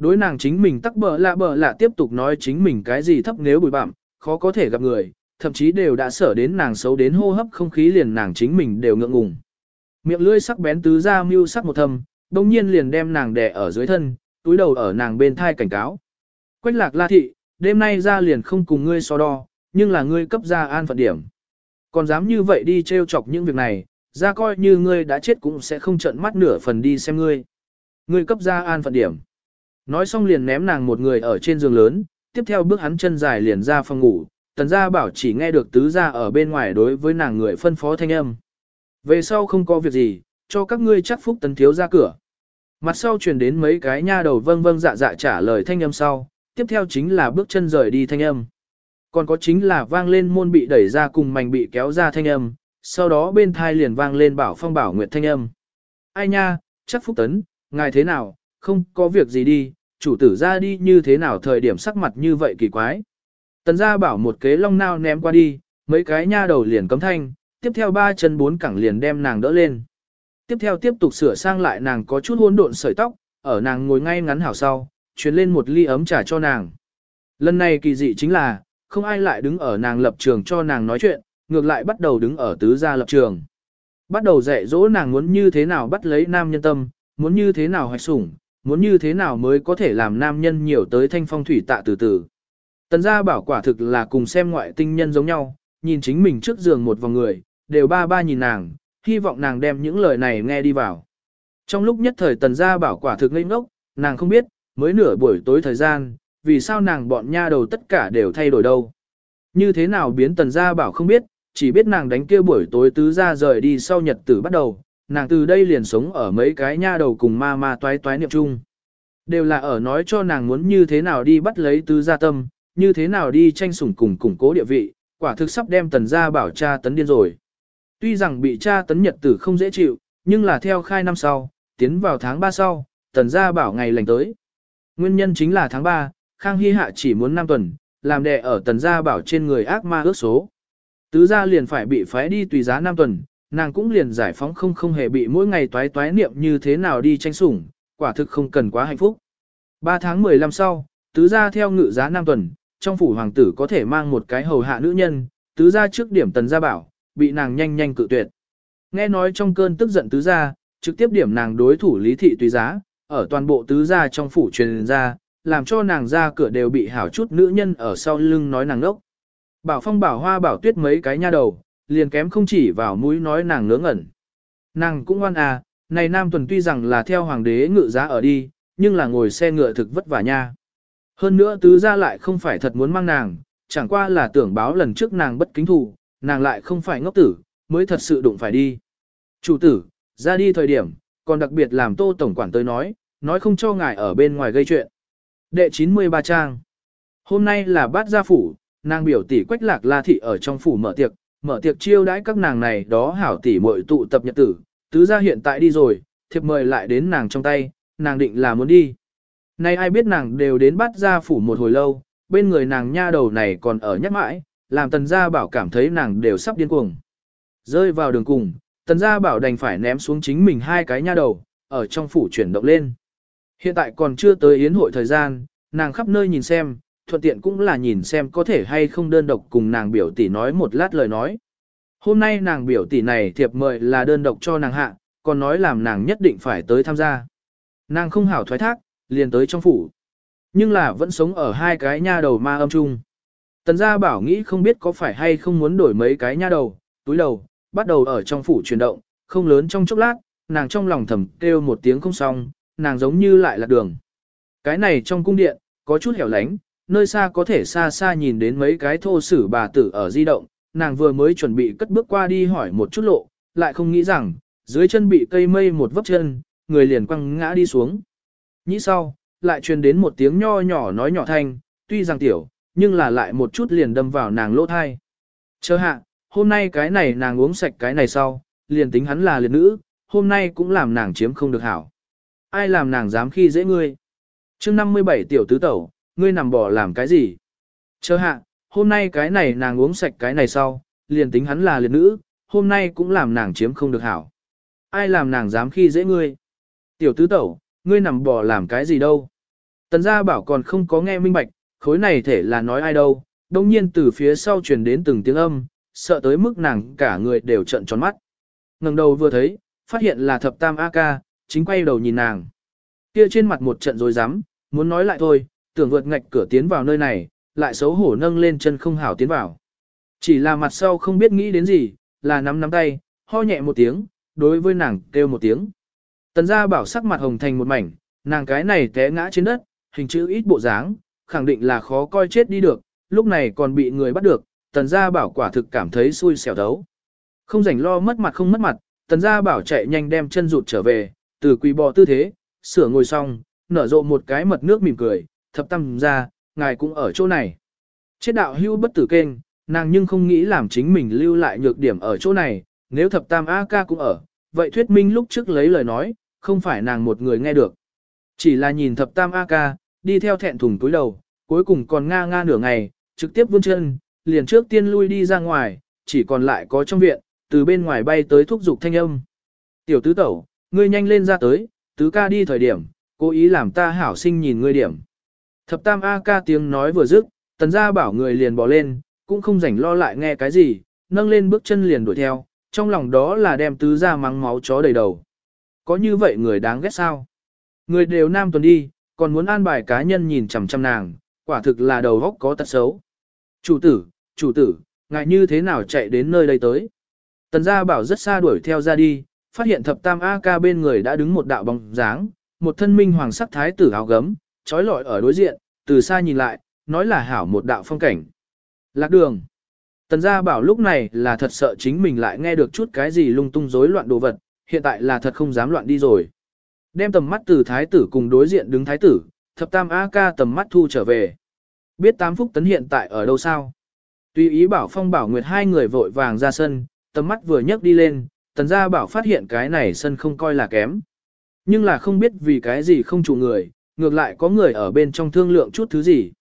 Đối nàng chính mình tắc bờ lạ bờ lạ tiếp tục nói chính mình cái gì thấp nếu bụi bặm, khó có thể gặp người, thậm chí đều đã sở đến nàng xấu đến hô hấp không khí liền nàng chính mình đều ngượng ngùng. Miệng lưỡi sắc bén tứ ra mưu sắc một thầm, đồng nhiên liền đem nàng đè ở dưới thân, túi đầu ở nàng bên thai cảnh cáo. Quách lạc la thị, đêm nay ra liền không cùng ngươi so đo, nhưng là ngươi cấp ra an phận điểm. Còn dám như vậy đi trêu chọc những việc này, ra coi như ngươi đã chết cũng sẽ không trận mắt nửa phần đi xem ngươi. Ngươi cấp ra an phận điểm. Nói xong liền ném nàng một người ở trên giường lớn, tiếp theo bước hắn chân dài liền ra phòng ngủ, tần gia bảo chỉ nghe được tứ gia ở bên ngoài đối với nàng người phân phó thanh âm. Về sau không có việc gì, cho các ngươi chắc phúc tấn thiếu ra cửa. Mặt sau truyền đến mấy cái nha đầu vâng vâng dạ dạ trả lời thanh âm sau, tiếp theo chính là bước chân rời đi thanh âm. Còn có chính là vang lên môn bị đẩy ra cùng mảnh bị kéo ra thanh âm, sau đó bên thai liền vang lên bảo phong bảo nguyệt thanh âm. Ai nha, chắc phúc tấn, ngài thế nào, không có việc gì đi, chủ tử ra đi như thế nào thời điểm sắc mặt như vậy kỳ quái. Tần gia bảo một kế long nao ném qua đi, mấy cái nha đầu liền cấm thanh, tiếp theo ba chân bốn cẳng liền đem nàng đỡ lên. tiếp theo tiếp tục sửa sang lại nàng có chút hỗn độn sợi tóc, ở nàng ngồi ngay ngắn hảo sau, truyền lên một ly ấm trà cho nàng. Lần này kỳ dị chính là, không ai lại đứng ở nàng lập trường cho nàng nói chuyện, ngược lại bắt đầu đứng ở tứ gia lập trường. Bắt đầu dạy dỗ nàng muốn như thế nào bắt lấy nam nhân tâm, muốn như thế nào hoạch sủng, muốn như thế nào mới có thể làm nam nhân nhiều tới thanh phong thủy tạ từ từ. Tần gia bảo quả thực là cùng xem ngoại tinh nhân giống nhau, nhìn chính mình trước giường một vòng người, đều ba ba nhìn nàng, hy vọng nàng đem những lời này nghe đi vào. Trong lúc nhất thời tần gia bảo quả thực ngây ngốc, nàng không biết, mới nửa buổi tối thời gian, vì sao nàng bọn nha đầu tất cả đều thay đổi đâu. Như thế nào biến tần gia bảo không biết, chỉ biết nàng đánh kia buổi tối tứ ra rời đi sau nhật tử bắt đầu, nàng từ đây liền sống ở mấy cái nha đầu cùng ma ma toái toái niệm chung. Đều là ở nói cho nàng muốn như thế nào đi bắt lấy tứ gia tâm, như thế nào đi tranh sủng cùng củng cố địa vị, quả thực sắp đem tần gia bảo cha tấn điên rồi. Tuy rằng bị cha tấn nhật tử không dễ chịu, nhưng là theo khai năm sau, tiến vào tháng 3 sau, tần gia bảo ngày lành tới. Nguyên nhân chính là tháng 3, Khang Hy Hạ chỉ muốn 5 tuần, làm đệ ở tần gia bảo trên người ác ma ước số. Tứ gia liền phải bị phái đi tùy giá 5 tuần, nàng cũng liền giải phóng không không hề bị mỗi ngày toái toái niệm như thế nào đi tranh sủng, quả thực không cần quá hạnh phúc. 3 tháng 15 sau, tứ gia theo ngự giá nam tuần, trong phủ hoàng tử có thể mang một cái hầu hạ nữ nhân, tứ gia trước điểm tần gia bảo, bị nàng nhanh nhanh cự tuyệt. Nghe nói trong cơn tức giận tứ gia, trực tiếp điểm nàng đối thủ lý thị tùy giá, ở toàn bộ tứ gia trong phủ truyền ra, làm cho nàng ra cửa đều bị hảo chút nữ nhân ở sau lưng nói nàng ngốc. Bảo phong bảo hoa bảo tuyết mấy cái nha đầu, liền kém không chỉ vào mũi nói nàng ngớ ngẩn. Nàng cũng ngoan à, này nam tuần tuy rằng là theo hoàng đế ngự giá ở đi, nhưng là ngồi xe ngựa thực vất vả nha. Hơn nữa tứ gia lại không phải thật muốn mang nàng, chẳng qua là tưởng báo lần trước nàng bất kính thù, nàng lại không phải ngốc tử, mới thật sự đụng phải đi. Chủ tử, ra đi thời điểm, còn đặc biệt làm tô tổng quản tới nói, nói không cho ngài ở bên ngoài gây chuyện. Đệ 93 trang Hôm nay là bát gia phủ, nàng biểu tỷ quách lạc la thị ở trong phủ mở tiệc, mở tiệc chiêu đãi các nàng này đó hảo tỷ muội tụ tập nhật tử, tứ gia hiện tại đi rồi, thiệp mời lại đến nàng trong tay, nàng định là muốn đi. Nay ai biết nàng đều đến bắt gia phủ một hồi lâu, bên người nàng nha đầu này còn ở nhắc mãi, làm tần gia bảo cảm thấy nàng đều sắp điên cuồng. Rơi vào đường cùng, tần gia bảo đành phải ném xuống chính mình hai cái nha đầu, ở trong phủ chuyển động lên. Hiện tại còn chưa tới yến hội thời gian, nàng khắp nơi nhìn xem, thuận tiện cũng là nhìn xem có thể hay không đơn độc cùng nàng biểu tỷ nói một lát lời nói. Hôm nay nàng biểu tỷ này thiệp mời là đơn độc cho nàng hạ, còn nói làm nàng nhất định phải tới tham gia. Nàng không hảo thoái thác, liền tới trong phủ. Nhưng là vẫn sống ở hai cái nha đầu ma âm chung. Tần gia bảo nghĩ không biết có phải hay không muốn đổi mấy cái nha đầu, túi đầu, bắt đầu ở trong phủ chuyển động, không lớn trong chốc lát, nàng trong lòng thầm kêu một tiếng không xong, nàng giống như lại là đường. Cái này trong cung điện, có chút hẻo lánh, nơi xa có thể xa xa nhìn đến mấy cái thô sử bà tử ở di động, nàng vừa mới chuẩn bị cất bước qua đi hỏi một chút lộ, lại không nghĩ rằng, dưới chân bị cây mây một vấp chân, người liền quăng ngã đi xuống. Nhĩ sau, lại truyền đến một tiếng nho nhỏ nói nhỏ thanh, tuy rằng tiểu, nhưng là lại một chút liền đâm vào nàng lỗ thai. Chờ hạ, hôm nay cái này nàng uống sạch cái này sau, liền tính hắn là liệt nữ, hôm nay cũng làm nàng chiếm không được hảo. Ai làm nàng dám khi dễ ngươi? chương 57 tiểu tứ tẩu, ngươi nằm bỏ làm cái gì? Chờ hạ, hôm nay cái này nàng uống sạch cái này sau, liền tính hắn là liệt nữ, hôm nay cũng làm nàng chiếm không được hảo. Ai làm nàng dám khi dễ ngươi? Tiểu tứ tẩu, ngươi nằm bỏ làm cái gì đâu? Tần gia bảo còn không có nghe minh bạch, khối này thể là nói ai đâu, đồng nhiên từ phía sau truyền đến từng tiếng âm, sợ tới mức nàng cả người đều trợn tròn mắt. ngẩng đầu vừa thấy, phát hiện là thập tam A-ca, chính quay đầu nhìn nàng. Kia trên mặt một trận rồi dám, muốn nói lại thôi, tưởng vượt ngạch cửa tiến vào nơi này, lại xấu hổ nâng lên chân không hảo tiến vào. Chỉ là mặt sau không biết nghĩ đến gì, là nắm nắm tay, ho nhẹ một tiếng, đối với nàng kêu một tiếng. Tần gia bảo sắc mặt hồng thành một mảnh, nàng cái này té ngã trên đất, hình chữ ít bộ dáng, khẳng định là khó coi chết đi được, lúc này còn bị người bắt được, tần gia bảo quả thực cảm thấy xui xẻo đấu. Không rảnh lo mất mặt không mất mặt, tần gia bảo chạy nhanh đem chân rụt trở về, từ quỳ bò tư thế, sửa ngồi xong, nở rộ một cái mật nước mỉm cười, thập Tam ra, ngài cũng ở chỗ này. Chết đạo hưu bất tử kênh, nàng nhưng không nghĩ làm chính mình lưu lại nhược điểm ở chỗ này, nếu thập tam A ca cũng ở, vậy thuyết minh lúc trước lấy lời nói, không phải nàng một người nghe được. Chỉ là nhìn thập tam A ca, đi theo thẹn thùng túi đầu, cuối cùng còn nga nga nửa ngày, trực tiếp vươn chân, liền trước tiên lui đi ra ngoài, chỉ còn lại có trong viện, từ bên ngoài bay tới thúc dục thanh âm. Tiểu tứ tẩu, ngươi nhanh lên ra tới, tứ ca đi thời điểm, cố ý làm ta hảo sinh nhìn ngươi điểm. Thập tam A ca tiếng nói vừa dứt, tần gia bảo người liền bỏ lên, cũng không rảnh lo lại nghe cái gì, nâng lên bước chân liền đuổi theo, trong lòng đó là đem tứ gia mắng máu chó đầy đầu. Có như vậy người đáng ghét sao? Người đều nam tuần đi, còn muốn an bài cá nhân nhìn chằm chằm nàng, quả thực là đầu góc có tật xấu. Chủ tử, chủ tử, ngại như thế nào chạy đến nơi đây tới? Tần gia bảo rất xa đuổi theo ra đi, phát hiện thập tam A ca bên người đã đứng một đạo bóng dáng, một thân minh hoàng sắc thái tử áo gấm, trói lọi ở đối diện, từ xa nhìn lại, nói là hảo một đạo phong cảnh. Lạc đường. Tần gia bảo lúc này là thật sợ chính mình lại nghe được chút cái gì lung tung rối loạn đồ vật, hiện tại là thật không dám loạn đi rồi. Đem tầm mắt từ thái tử cùng đối diện đứng thái tử, thập tam A ca tầm mắt thu trở về. Biết tám phúc tấn hiện tại ở đâu sao? Tùy ý bảo phong bảo nguyệt hai người vội vàng ra sân, tầm mắt vừa nhấc đi lên, tần gia bảo phát hiện cái này sân không coi là kém. Nhưng là không biết vì cái gì không chủ người, ngược lại có người ở bên trong thương lượng chút thứ gì.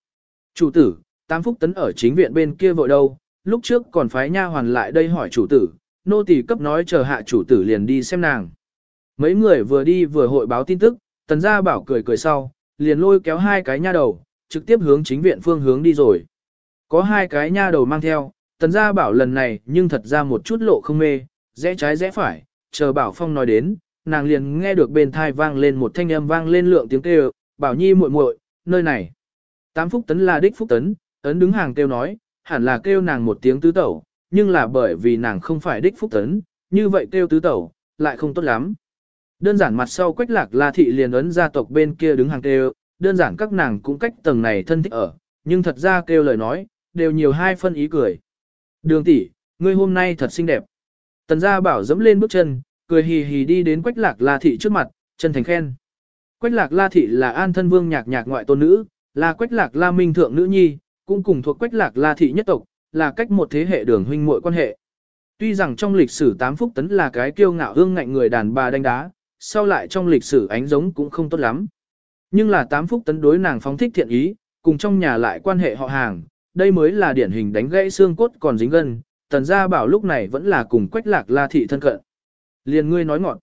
Chủ tử, tám phúc tấn ở chính viện bên kia vội đâu, lúc trước còn phái nha hoàn lại đây hỏi chủ tử, nô tỳ cấp nói chờ hạ chủ tử liền đi xem nàng. Mấy người vừa đi vừa hội báo tin tức, tần gia bảo cười cười sau, liền lôi kéo hai cái nha đầu, trực tiếp hướng chính viện phương hướng đi rồi. Có hai cái nha đầu mang theo, tần gia bảo lần này nhưng thật ra một chút lộ không mê, rẽ trái rẽ phải, chờ bảo phong nói đến, nàng liền nghe được bên thai vang lên một thanh âm vang lên lượng tiếng kêu, bảo nhi muội muội, nơi này. Tám phúc tấn là đích phúc tấn, ấn đứng hàng kêu nói, hẳn là kêu nàng một tiếng tứ tẩu, nhưng là bởi vì nàng không phải đích phúc tấn, như vậy kêu tứ tẩu, lại không tốt lắm. Đơn giản mặt sau quách lạc la thị liền ấn gia tộc bên kia đứng hàng kêu, đơn giản các nàng cũng cách tầng này thân thích ở, nhưng thật ra kêu lời nói, đều nhiều hai phân ý cười. Đường tỷ, ngươi hôm nay thật xinh đẹp. Tần gia bảo dẫm lên bước chân, cười hì hì đi đến quách lạc la thị trước mặt, chân thành khen. Quách lạc la thị là an thân vương nhạc nhạc ngoại tôn nữ, là quách lạc la minh thượng nữ nhi, cũng cùng thuộc quách lạc la thị nhất tộc, là cách một thế hệ đường huynh muội quan hệ. Tuy rằng trong lịch sử tám phúc tấn là cái kiêu ngạo hương ngạnh người đàn bà đánh đá, sau lại trong lịch sử ánh giống cũng không tốt lắm. Nhưng là tám phúc tấn đối nàng phóng thích thiện ý, cùng trong nhà lại quan hệ họ hàng, đây mới là điển hình đánh gãy xương cốt còn dính gân, tần gia bảo lúc này vẫn là cùng quách lạc la thị thân cận. Liền ngươi nói ngọn.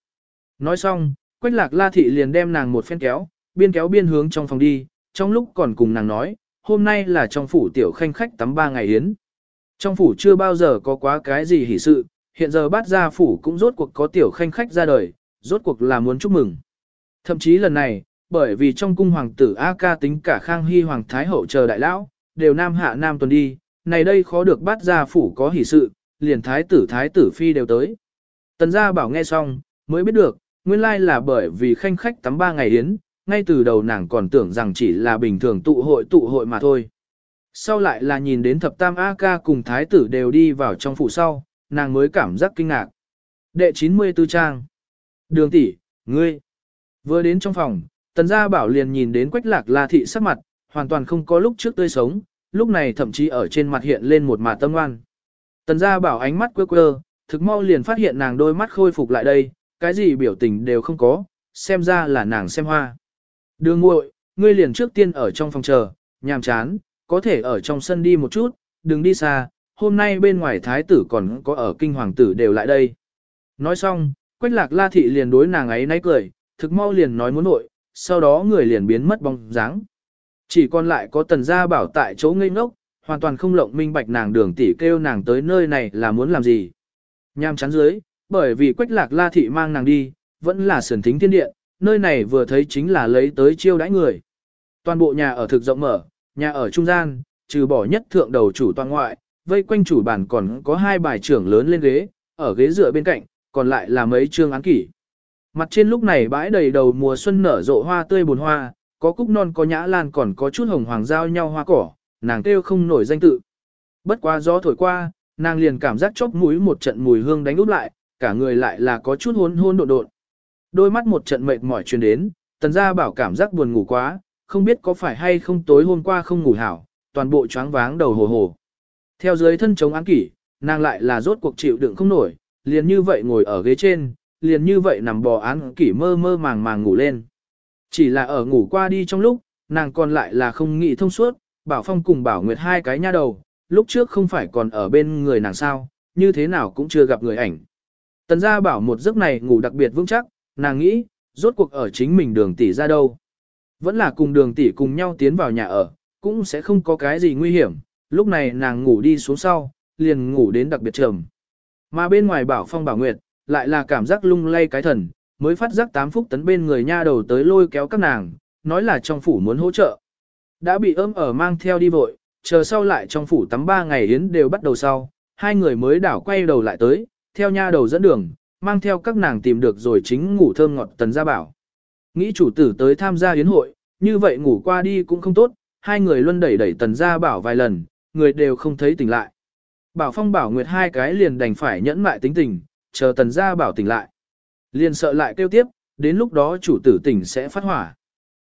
Nói xong, quách lạc la thị liền đem nàng một phen kéo, biên kéo biên hướng trong phòng đi, trong lúc còn cùng nàng nói, hôm nay là trong phủ tiểu khanh khách tắm ba ngày yến. Trong phủ chưa bao giờ có quá cái gì hỉ sự, hiện giờ bát gia phủ cũng rốt cuộc có tiểu khanh khách ra đời, rốt cuộc là muốn chúc mừng. Thậm chí lần này, bởi vì trong cung hoàng tử A ca tính cả Khang Hy hoàng thái hậu chờ đại lão, đều nam hạ nam tuần đi, này đây khó được bát gia phủ có hỷ sự, liền thái tử thái tử phi đều tới. Tần gia bảo nghe xong, mới biết được, nguyên lai là bởi vì khanh khách tắm ba ngày yến, ngay từ đầu nàng còn tưởng rằng chỉ là bình thường tụ hội tụ hội mà thôi. Sau lại là nhìn đến thập tam A ca cùng thái tử đều đi vào trong phủ sau, nàng mới cảm giác kinh ngạc. Đệ 94 trang. Đường tỷ, ngươi. Vừa đến trong phòng, tần gia bảo liền nhìn đến quách lạc la thị sắc mặt, hoàn toàn không có lúc trước tươi sống, lúc này thậm chí ở trên mặt hiện lên một mà tâm oan. Tần gia bảo ánh mắt quơ quơ, thực mau liền phát hiện nàng đôi mắt khôi phục lại đây, cái gì biểu tình đều không có, xem ra là nàng xem hoa. Đường muội, ngươi liền trước tiên ở trong phòng chờ, nhàm chán, có thể ở trong sân đi một chút, đừng đi xa, hôm nay bên ngoài thái tử còn có ở kinh hoàng tử đều lại đây. Nói xong, quách lạc la thị liền đối nàng ấy náy cười, thực mau liền nói muốn nội, sau đó người liền biến mất bóng dáng. Chỉ còn lại có tần gia bảo tại chỗ ngây ngốc, hoàn toàn không lộng minh bạch nàng đường tỷ kêu nàng tới nơi này là muốn làm gì. Nham chán dưới, bởi vì quách lạc la thị mang nàng đi, vẫn là sườn thính thiên điện, nơi này vừa thấy chính là lấy tới chiêu đãi người. Toàn bộ nhà ở thực rộng mở, nhà ở trung gian, trừ bỏ nhất thượng đầu chủ toàn ngoại, vây quanh chủ bàn còn có hai bài trưởng lớn lên ghế, ở ghế dựa bên cạnh, còn lại là mấy trương án kỷ. Mặt trên lúc này bãi đầy đầu mùa xuân nở rộ hoa tươi bồn hoa, có cúc non có nhã lan còn có chút hồng hoàng giao nhau hoa cỏ, nàng kêu không nổi danh tự. Bất quá gió thổi qua, nàng liền cảm giác chóp mũi một trận mùi hương đánh úp lại, cả người lại là có chút hôn hôn độn độn. Đôi mắt một trận mệt mỏi truyền đến, tần gia bảo cảm giác buồn ngủ quá, không biết có phải hay không tối hôm qua không ngủ hảo, toàn bộ choáng váng đầu hồ hồ. Theo dưới thân chống án kỷ, nàng lại là rốt cuộc chịu đựng không nổi, liền như vậy ngồi ở ghế trên, liền như vậy nằm bò án kỷ mơ mơ màng màng ngủ lên. Chỉ là ở ngủ qua đi trong lúc, nàng còn lại là không nghĩ thông suốt, Bảo Phong cùng Bảo Nguyệt hai cái nha đầu, lúc trước không phải còn ở bên người nàng sao, như thế nào cũng chưa gặp người ảnh. Tần gia bảo một giấc này ngủ đặc biệt vững chắc, nàng nghĩ, rốt cuộc ở chính mình đường tỷ ra đâu. Vẫn là cùng đường tỷ cùng nhau tiến vào nhà ở, cũng sẽ không có cái gì nguy hiểm, lúc này nàng ngủ đi xuống sau, liền ngủ đến đặc biệt trầm. Mà bên ngoài bảo phong bảo nguyệt, lại là cảm giác lung lay cái thần, mới phát giác tám phúc tấn bên người nha đầu tới lôi kéo các nàng, nói là trong phủ muốn hỗ trợ. Đã bị ôm ở mang theo đi vội, chờ sau lại trong phủ tắm ba ngày yến đều bắt đầu sau, hai người mới đảo quay đầu lại tới, theo nha đầu dẫn đường, mang theo các nàng tìm được rồi chính ngủ thơm ngọt tần gia bảo. Nghĩ chủ tử tới tham gia yến hội, như vậy ngủ qua đi cũng không tốt, hai người luân đẩy đẩy tần gia bảo vài lần, người đều không thấy tỉnh lại. Bảo Phong bảo Nguyệt hai cái liền đành phải nhẫn mại tính tình, chờ tần gia bảo tỉnh lại. Liền sợ lại kêu tiếp, đến lúc đó chủ tử tỉnh sẽ phát hỏa.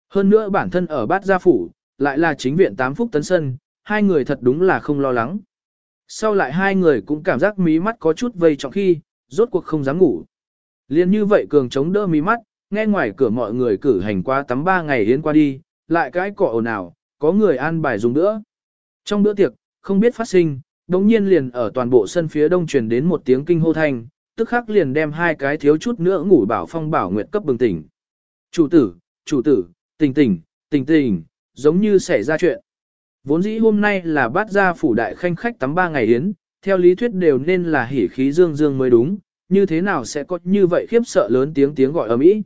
Hơn nữa bản thân ở bát gia phủ, lại là chính viện tám phúc tấn sân, hai người thật đúng là không lo lắng. Sau lại hai người cũng cảm giác mí mắt có chút vây trọng khi, rốt cuộc không dám ngủ. Liên như vậy cường chống đỡ mí mắt, nghe ngoài cửa mọi người cử hành qua tắm ba ngày yến qua đi, lại cái cọ ồn ào, có người ăn bài dùng nữa. Trong bữa tiệc, không biết phát sinh, đống nhiên liền ở toàn bộ sân phía đông truyền đến một tiếng kinh hô thanh, tức khắc liền đem hai cái thiếu chút nữa ngủ bảo phong bảo nguyệt cấp bừng tỉnh. Chủ tử, chủ tử, tỉnh tỉnh, tỉnh tỉnh, giống như xảy ra chuyện. Vốn dĩ hôm nay là bát gia phủ đại khanh khách tắm ba ngày yến, theo lý thuyết đều nên là hỉ khí dương dương mới đúng, như thế nào sẽ có như vậy khiếp sợ lớn tiếng tiếng gọi ầm ĩ.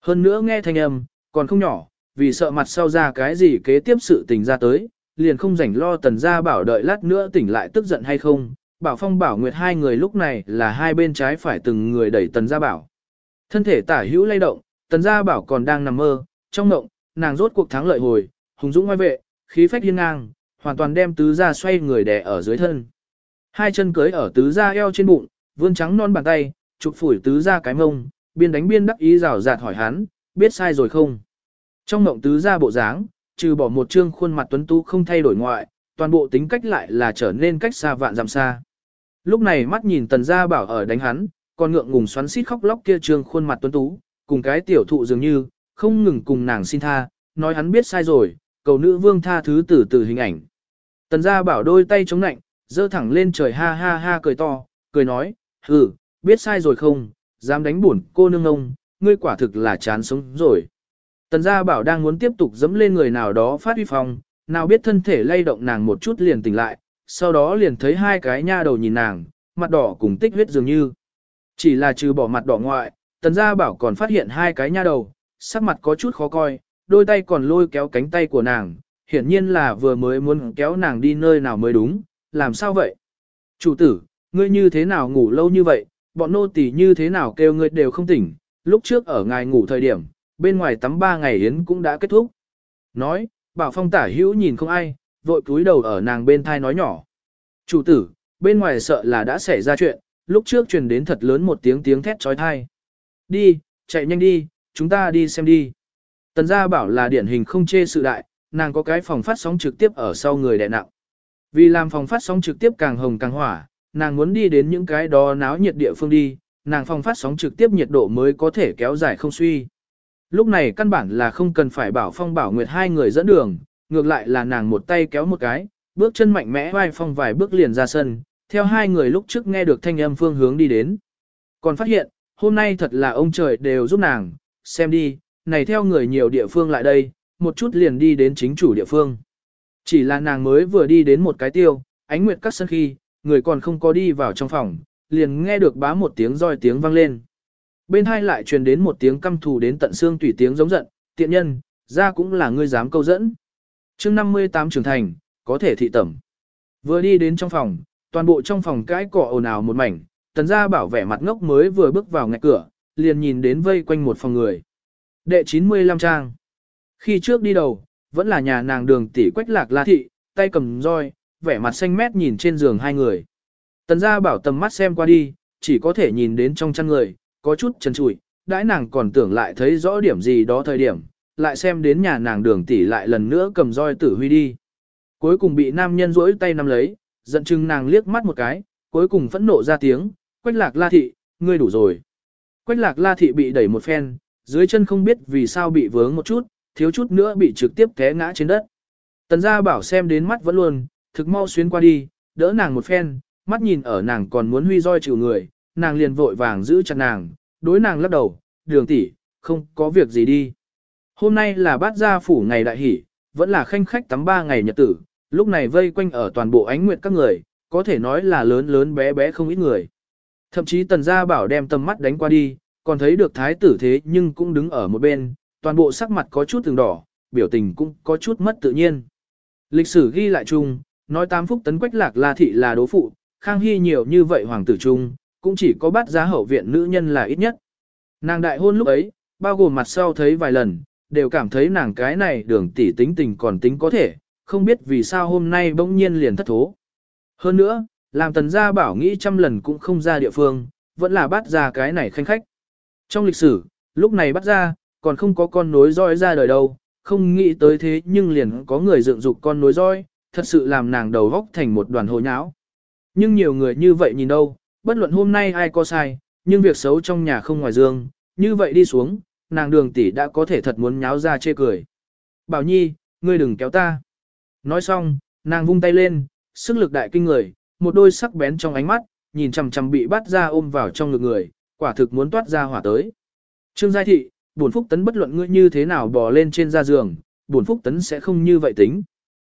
Hơn nữa nghe thanh âm, còn không nhỏ, vì sợ mặt sau ra cái gì kế tiếp sự tình ra tới, liền không rảnh lo tần gia bảo đợi lát nữa tỉnh lại tức giận hay không. Bảo Phong bảo Nguyệt hai người lúc này là hai bên trái phải từng người đẩy tần gia bảo. Thân thể tả hữu lay động, tần gia bảo còn đang nằm mơ, trong mộng, nàng rốt cuộc thắng lợi hồi, hùng dũng ngoài vệ, khí phách hiên ngang, hoàn toàn đem tứ gia xoay người đè ở dưới thân. Hai chân cưới ở tứ gia eo trên bụng, vươn trắng non bàn tay, chụp phủi tứ gia cái mông, biên đánh biên đắc ý rào rạt hỏi hắn, biết sai rồi không? Trong mộng tứ gia bộ dáng, trừ bỏ một trương khuôn mặt tuấn tú không thay đổi ngoại, toàn bộ tính cách lại là trở nên cách xa vạn dặm xa. Lúc này mắt nhìn tần gia bảo ở đánh hắn, còn ngượng ngùng xoắn xít khóc lóc kia trương khuôn mặt tuấn tú, cùng cái tiểu thụ dường như, không ngừng cùng nàng xin tha, nói hắn biết sai rồi, cầu nữ vương tha thứ từ từ hình ảnh. Tần gia bảo đôi tay chống nạnh, dơ thẳng lên trời ha ha ha cười to, cười nói, hừ, biết sai rồi không, dám đánh buồn cô nương ông, ngươi quả thực là chán sống rồi. Tần gia bảo đang muốn tiếp tục dẫm lên người nào đó phát uy phong, nào biết thân thể lay động nàng một chút liền tỉnh lại, sau đó liền thấy hai cái nha đầu nhìn nàng, mặt đỏ cùng tích huyết dường như. Chỉ là trừ bỏ mặt đỏ ngoại, tần gia bảo còn phát hiện hai cái nha đầu, sắc mặt có chút khó coi, đôi tay còn lôi kéo cánh tay của nàng, hiển nhiên là vừa mới muốn kéo nàng đi nơi nào mới đúng, làm sao vậy? Chủ tử, ngươi như thế nào ngủ lâu như vậy, bọn nô tỳ như thế nào kêu ngươi đều không tỉnh, lúc trước ở ngài ngủ thời điểm, bên ngoài tắm ba ngày yến cũng đã kết thúc. Nói, bảo phong tả hữu nhìn không ai, vội cúi đầu ở nàng bên thai nói nhỏ. Chủ tử, bên ngoài sợ là đã xảy ra chuyện, lúc trước truyền đến thật lớn một tiếng tiếng thét trói thai. Đi, chạy nhanh đi, chúng ta đi xem đi. Tần gia bảo là điển hình không chê sự đại, nàng có cái phòng phát sóng trực tiếp ở sau người đè nặng. Vì làm phòng phát sóng trực tiếp càng hồng càng hỏa, nàng muốn đi đến những cái đó náo nhiệt địa phương đi, nàng phòng phát sóng trực tiếp nhiệt độ mới có thể kéo dài không suy. Lúc này căn bản là không cần phải bảo phong bảo nguyệt hai người dẫn đường, ngược lại là nàng một tay kéo một cái, bước chân mạnh mẽ vai phong vài bước liền ra sân, theo hai người lúc trước nghe được thanh âm phương hướng đi đến. Còn phát hiện, hôm nay thật là ông trời đều giúp nàng, xem đi, này theo người nhiều địa phương lại đây, một chút liền đi đến chính chủ địa phương. Chỉ là nàng mới vừa đi đến một cái tiêu, ánh nguyệt cắt sân khi, người còn không có đi vào trong phòng, liền nghe được bá một tiếng roi tiếng vang lên. Bên hai lại truyền đến một tiếng căm thù đến tận xương tùy tiếng giống giận, tiện nhân, ra cũng là ngươi dám câu dẫn. chương 58 trưởng thành, có thể thị tẩm. Vừa đi đến trong phòng, toàn bộ trong phòng cái cỏ ồn ào một mảnh, tần gia bảo vẻ mặt ngốc mới vừa bước vào ngạch cửa, liền nhìn đến vây quanh một phòng người. Đệ 95 trang. Khi trước đi đầu, vẫn là nhà nàng đường tỷ quách lạc la thị, tay cầm roi, vẻ mặt xanh mét nhìn trên giường hai người. Tần gia bảo tầm mắt xem qua đi, chỉ có thể nhìn đến trong chăn người, có chút chân trụi, đãi nàng còn tưởng lại thấy rõ điểm gì đó thời điểm, lại xem đến nhà nàng đường tỷ lại lần nữa cầm roi tử huy đi. Cuối cùng bị nam nhân rỗi tay nắm lấy, giận chừng nàng liếc mắt một cái, cuối cùng phẫn nộ ra tiếng, quách lạc la thị, ngươi đủ rồi. Quách lạc la thị bị đẩy một phen, dưới chân không biết vì sao bị vướng một chút, thiếu chút nữa bị trực tiếp té ngã trên đất. Tần gia bảo xem đến mắt vẫn luôn, thực mau xuyên qua đi, đỡ nàng một phen, mắt nhìn ở nàng còn muốn huy roi chịu người, nàng liền vội vàng giữ chặt nàng, đối nàng lắc đầu, đường tỷ, không có việc gì đi. Hôm nay là bát gia phủ ngày đại hỷ, vẫn là khanh khách tắm ba ngày nhật tử, lúc này vây quanh ở toàn bộ ánh nguyệt các người, có thể nói là lớn lớn bé bé không ít người. Thậm chí tần gia bảo đem tầm mắt đánh qua đi, còn thấy được thái tử thế nhưng cũng đứng ở một bên, toàn bộ sắc mặt có chút từng đỏ, biểu tình cũng có chút mất tự nhiên. Lịch sử ghi lại chung, nói tam phúc tấn quách lạc la thị là đố phụ, khang hy nhiều như vậy hoàng tử chung, cũng chỉ có bắt giá hậu viện nữ nhân là ít nhất. Nàng đại hôn lúc ấy, bao gồm mặt sau thấy vài lần, đều cảm thấy nàng cái này đường tỷ tính tình còn tính có thể, không biết vì sao hôm nay bỗng nhiên liền thất thố. Hơn nữa, làm tần gia bảo nghĩ trăm lần cũng không ra địa phương, vẫn là bắt ra cái này khanh khách. Trong lịch sử, lúc này bắt ra, còn không có con nối roi ra đời đâu, không nghĩ tới thế nhưng liền có người dựng dục con nối roi, thật sự làm nàng đầu góc thành một đoàn hồ nháo. Nhưng nhiều người như vậy nhìn đâu, bất luận hôm nay ai có sai, nhưng việc xấu trong nhà không ngoài dương, như vậy đi xuống, nàng đường tỷ đã có thể thật muốn nháo ra chê cười. Bảo Nhi, ngươi đừng kéo ta. Nói xong, nàng vung tay lên, sức lực đại kinh người, một đôi sắc bén trong ánh mắt, nhìn chằm chằm bị bắt ra ôm vào trong ngực người, quả thực muốn toát ra hỏa tới. Trương Giai Thị, buồn phúc tấn bất luận ngươi như thế nào bò lên trên da giường, buồn phúc tấn sẽ không như vậy tính.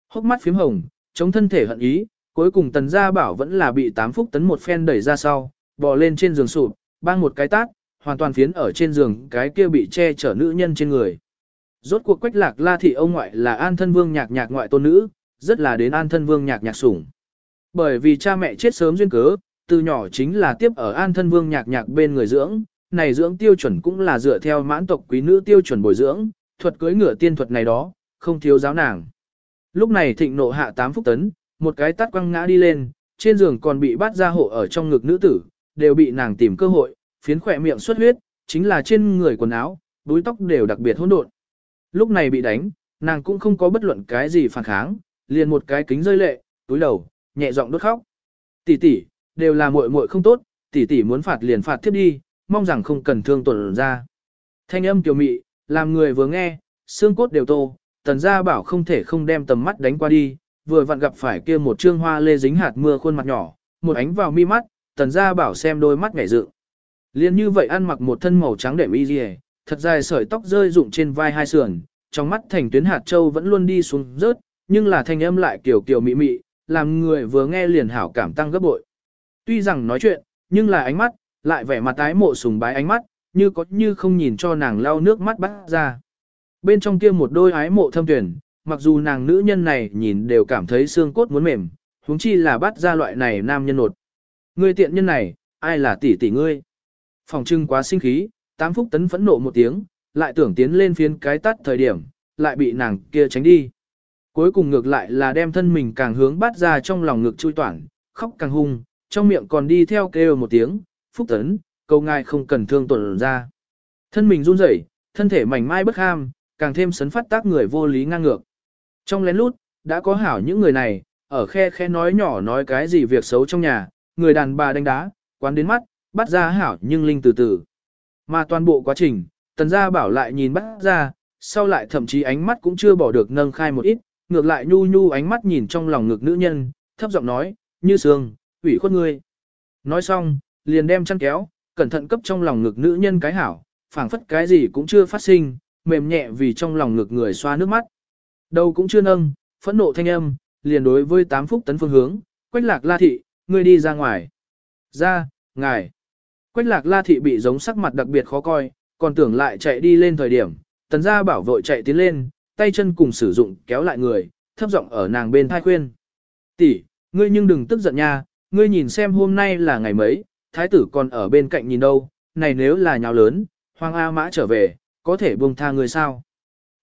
Hốc mắt phím hồng, chống thân thể hận ý, cuối cùng tần gia bảo vẫn là bị tám phúc tấn một phen đẩy ra sau, bò lên trên giường sụp, bang một cái tát, hoàn toàn phiến ở trên giường cái kia bị che chở nữ nhân trên người. Rốt cuộc quách lạc la thị ông ngoại là an thân vương nhạc nhạc ngoại tôn nữ, rất là đến an thân vương nhạc nhạc sủng. Bởi vì cha mẹ chết sớm duyên cớ, từ nhỏ chính là tiếp ở an thân vương nhạc nhạc bên người dưỡng, này dưỡng tiêu chuẩn cũng là dựa theo mãn tộc quý nữ tiêu chuẩn bồi dưỡng, thuật cưới ngựa tiên thuật này đó, không thiếu giáo nàng. Lúc này thịnh nộ hạ tám phúc tấn, một cái tắt quăng ngã đi lên, trên giường còn bị bắt ra hộ ở trong ngực nữ tử, đều bị nàng tìm cơ hội, phiến khỏe miệng xuất huyết, chính là trên người quần áo, đuôi tóc đều đặc biệt hỗn độn. Lúc này bị đánh, nàng cũng không có bất luận cái gì phản kháng, liền một cái kính rơi lệ, túi đầu, nhẹ giọng đốt khóc. Tỷ tỷ, đều là muội muội không tốt, tỷ tỷ muốn phạt liền phạt tiếp đi, mong rằng không cần thương tổn ra. Thanh âm kiều mị, làm người vừa nghe, xương cốt đều tô, tần gia bảo không thể không đem tầm mắt đánh qua đi, vừa vặn gặp phải kia một trương hoa lê dính hạt mưa khuôn mặt nhỏ, một ánh vào mi mắt, tần gia bảo xem đôi mắt ngảy dự. Liên như vậy ăn mặc một thân màu trắng đệm y dì thật dài sợi tóc rơi rụng trên vai hai sườn, trong mắt thành tuyến hạt châu vẫn luôn đi xuống rớt, nhưng là thanh âm lại kiểu kiểu mị mị, làm người vừa nghe liền hảo cảm tăng gấp bội. Tuy rằng nói chuyện, nhưng là ánh mắt, lại vẻ mặt tái mộ sùng bái ánh mắt, như có như không nhìn cho nàng lau nước mắt bắt ra. Bên trong kia một đôi ái mộ thâm tuyển, mặc dù nàng nữ nhân này nhìn đều cảm thấy xương cốt muốn mềm, huống chi là bắt ra loại này nam nhân nột. Ngươi tiện nhân này, ai là tỷ tỷ ngươi? Phòng trưng quá sinh khí, tám phúc tấn phẫn nộ một tiếng, lại tưởng tiến lên phiến cái tắt thời điểm, lại bị nàng kia tránh đi. Cuối cùng ngược lại là đem thân mình càng hướng bắt ra trong lòng ngực chui toản, khóc càng hung, trong miệng còn đi theo kêu một tiếng, phúc tấn, cầu ngài không cần thương tổn ra. Thân mình run rẩy, thân thể mảnh mai bất ham, càng thêm sấn phát tác người vô lý ngang ngược. Trong lén lút, đã có hảo những người này, ở khe khe nói nhỏ nói cái gì việc xấu trong nhà, người đàn bà đánh đá, quán đến mắt, bắt ra hảo nhưng linh từ từ. Mà toàn bộ quá trình, tần gia bảo lại nhìn bắt ra, sau lại thậm chí ánh mắt cũng chưa bỏ được nâng khai một ít, ngược lại nhu nhu ánh mắt nhìn trong lòng ngực nữ nhân, thấp giọng nói, như sương, ủy khuất ngươi. Nói xong, liền đem chăn kéo, cẩn thận cấp trong lòng ngực nữ nhân cái hảo, phảng phất cái gì cũng chưa phát sinh, mềm nhẹ vì trong lòng ngực người xoa nước mắt. Đầu cũng chưa nâng, phẫn nộ thanh âm, liền đối với tám phúc tấn phương hướng, quách lạc la thị, ngươi đi ra ngoài. Ra, ngài. Quách lạc la thị bị giống sắc mặt đặc biệt khó coi, còn tưởng lại chạy đi lên thời điểm, tần gia bảo vội chạy tiến lên, tay chân cùng sử dụng kéo lại người, thấp giọng ở nàng bên thai khuyên. tỷ, ngươi nhưng đừng tức giận nha, ngươi nhìn xem hôm nay là ngày mấy, thái tử còn ở bên cạnh nhìn đâu, này nếu là nhào lớn, hoàng A mã trở về, có thể buông tha ngươi sao.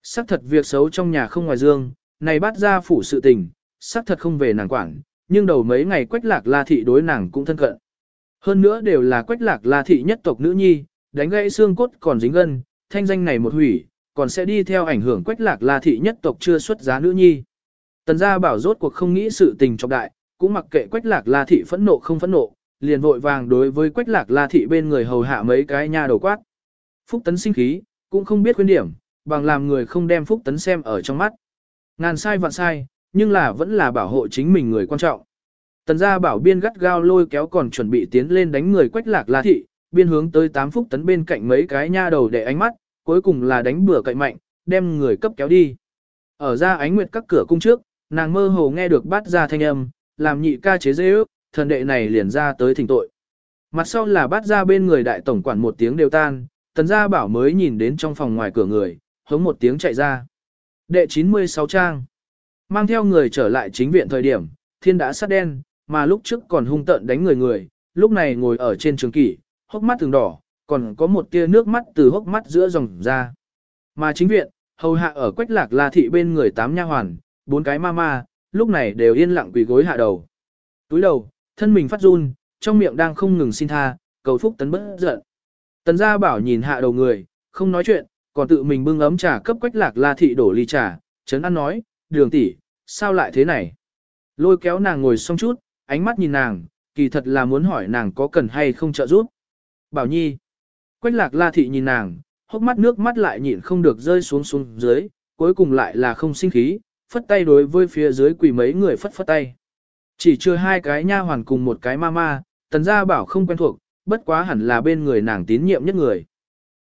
Sắc thật việc xấu trong nhà không ngoài dương, này bắt ra phủ sự tình, sắc thật không về nàng quản, nhưng đầu mấy ngày quách lạc la thị đối nàng cũng thân cận. Hơn nữa đều là quách lạc la thị nhất tộc nữ nhi, đánh gãy xương cốt còn dính gân, thanh danh này một hủy, còn sẽ đi theo ảnh hưởng quách lạc la thị nhất tộc chưa xuất giá nữ nhi. Tần gia bảo rốt cuộc không nghĩ sự tình trọng đại, cũng mặc kệ quách lạc la thị phẫn nộ không phẫn nộ, liền vội vàng đối với quách lạc la thị bên người hầu hạ mấy cái nha đầu quát. Phúc tấn sinh khí, cũng không biết khuyên điểm, bằng làm người không đem phúc tấn xem ở trong mắt. Ngàn sai vạn sai, nhưng là vẫn là bảo hộ chính mình người quan trọng. Tần gia bảo biên gắt gao lôi kéo còn chuẩn bị tiến lên đánh người quách lạc la thị, biên hướng tới 8 Phúc tấn bên cạnh mấy cái nha đầu để ánh mắt, cuối cùng là đánh bừa cậy mạnh, đem người cấp kéo đi. Ở ra ánh nguyệt các cửa cung trước, nàng mơ hồ nghe được bát ra thanh âm, làm nhị ca chế dễ ước, thần đệ này liền ra tới thỉnh tội. Mặt sau là bắt ra bên người đại tổng quản một tiếng đều tan, tần gia bảo mới nhìn đến trong phòng ngoài cửa người, hống một tiếng chạy ra. Đệ 96 trang. Mang theo người trở lại chính viện thời điểm, thiên đã sát đen, mà lúc trước còn hung tợn đánh người người, lúc này ngồi ở trên trường kỷ, hốc mắt từng đỏ, còn có một tia nước mắt từ hốc mắt giữa dòng ra. Mà chính viện, hầu hạ ở quách lạc la thị bên người tám nha hoàn, bốn cái ma ma, lúc này đều yên lặng quỳ gối hạ đầu. Túi đầu, thân mình phát run, trong miệng đang không ngừng xin tha, cầu phúc tấn bất giận. Tần gia bảo nhìn hạ đầu người, không nói chuyện, còn tự mình bưng ấm trà cấp quách lạc la thị đổ ly trà, chấn ăn nói, đường tỷ, sao lại thế này? Lôi kéo nàng ngồi xong chút, ánh mắt nhìn nàng, kỳ thật là muốn hỏi nàng có cần hay không trợ giúp. Bảo Nhi. Quách lạc la thị nhìn nàng, hốc mắt nước mắt lại nhịn không được rơi xuống xuống dưới, cuối cùng lại là không sinh khí, phất tay đối với phía dưới quỳ mấy người phất phất tay. Chỉ chưa hai cái nha hoàn cùng một cái ma ma, tần gia bảo không quen thuộc, bất quá hẳn là bên người nàng tín nhiệm nhất người.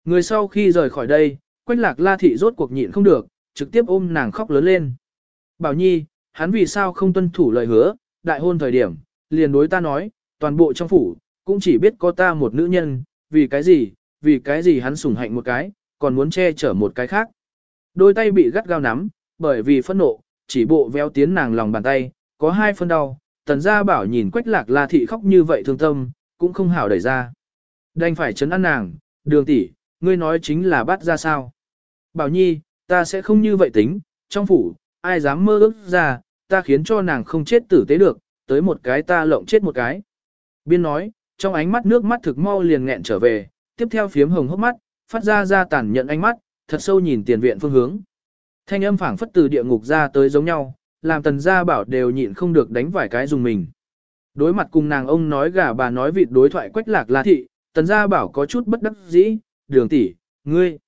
Người sau khi rời khỏi đây, quách lạc la thị rốt cuộc nhịn không được, trực tiếp ôm nàng khóc lớn lên. Bảo Nhi, hắn vì sao không tuân thủ lời hứa, đại hôn thời điểm, liền đối ta nói, toàn bộ trong phủ, cũng chỉ biết có ta một nữ nhân, vì cái gì, vì cái gì hắn sủng hạnh một cái, còn muốn che chở một cái khác. Đôi tay bị gắt gao nắm, bởi vì phẫn nộ, chỉ bộ véo tiến nàng lòng bàn tay, có hai phân đau, tần gia bảo nhìn quách lạc la thị khóc như vậy thương tâm, cũng không hảo đẩy ra. Đành phải chấn an nàng, đường tỷ, ngươi nói chính là bắt ra sao. Bảo nhi, ta sẽ không như vậy tính, trong phủ, ai dám mơ ước ra, ta khiến cho nàng không chết tử tế được, tới một cái ta lộng chết một cái. Biên nói, trong ánh mắt nước mắt thực mau liền nghẹn trở về, tiếp theo phiếm hồng hốc mắt, phát ra ra tàn nhận ánh mắt, thật sâu nhìn tiền viện phương hướng. Thanh âm phảng phất từ địa ngục ra tới giống nhau, làm tần gia bảo đều nhịn không được đánh vài cái dùng mình. Đối mặt cùng nàng ông nói gà bà nói vịt đối thoại quách lạc la thị, tần gia bảo có chút bất đắc dĩ, đường tỷ, ngươi.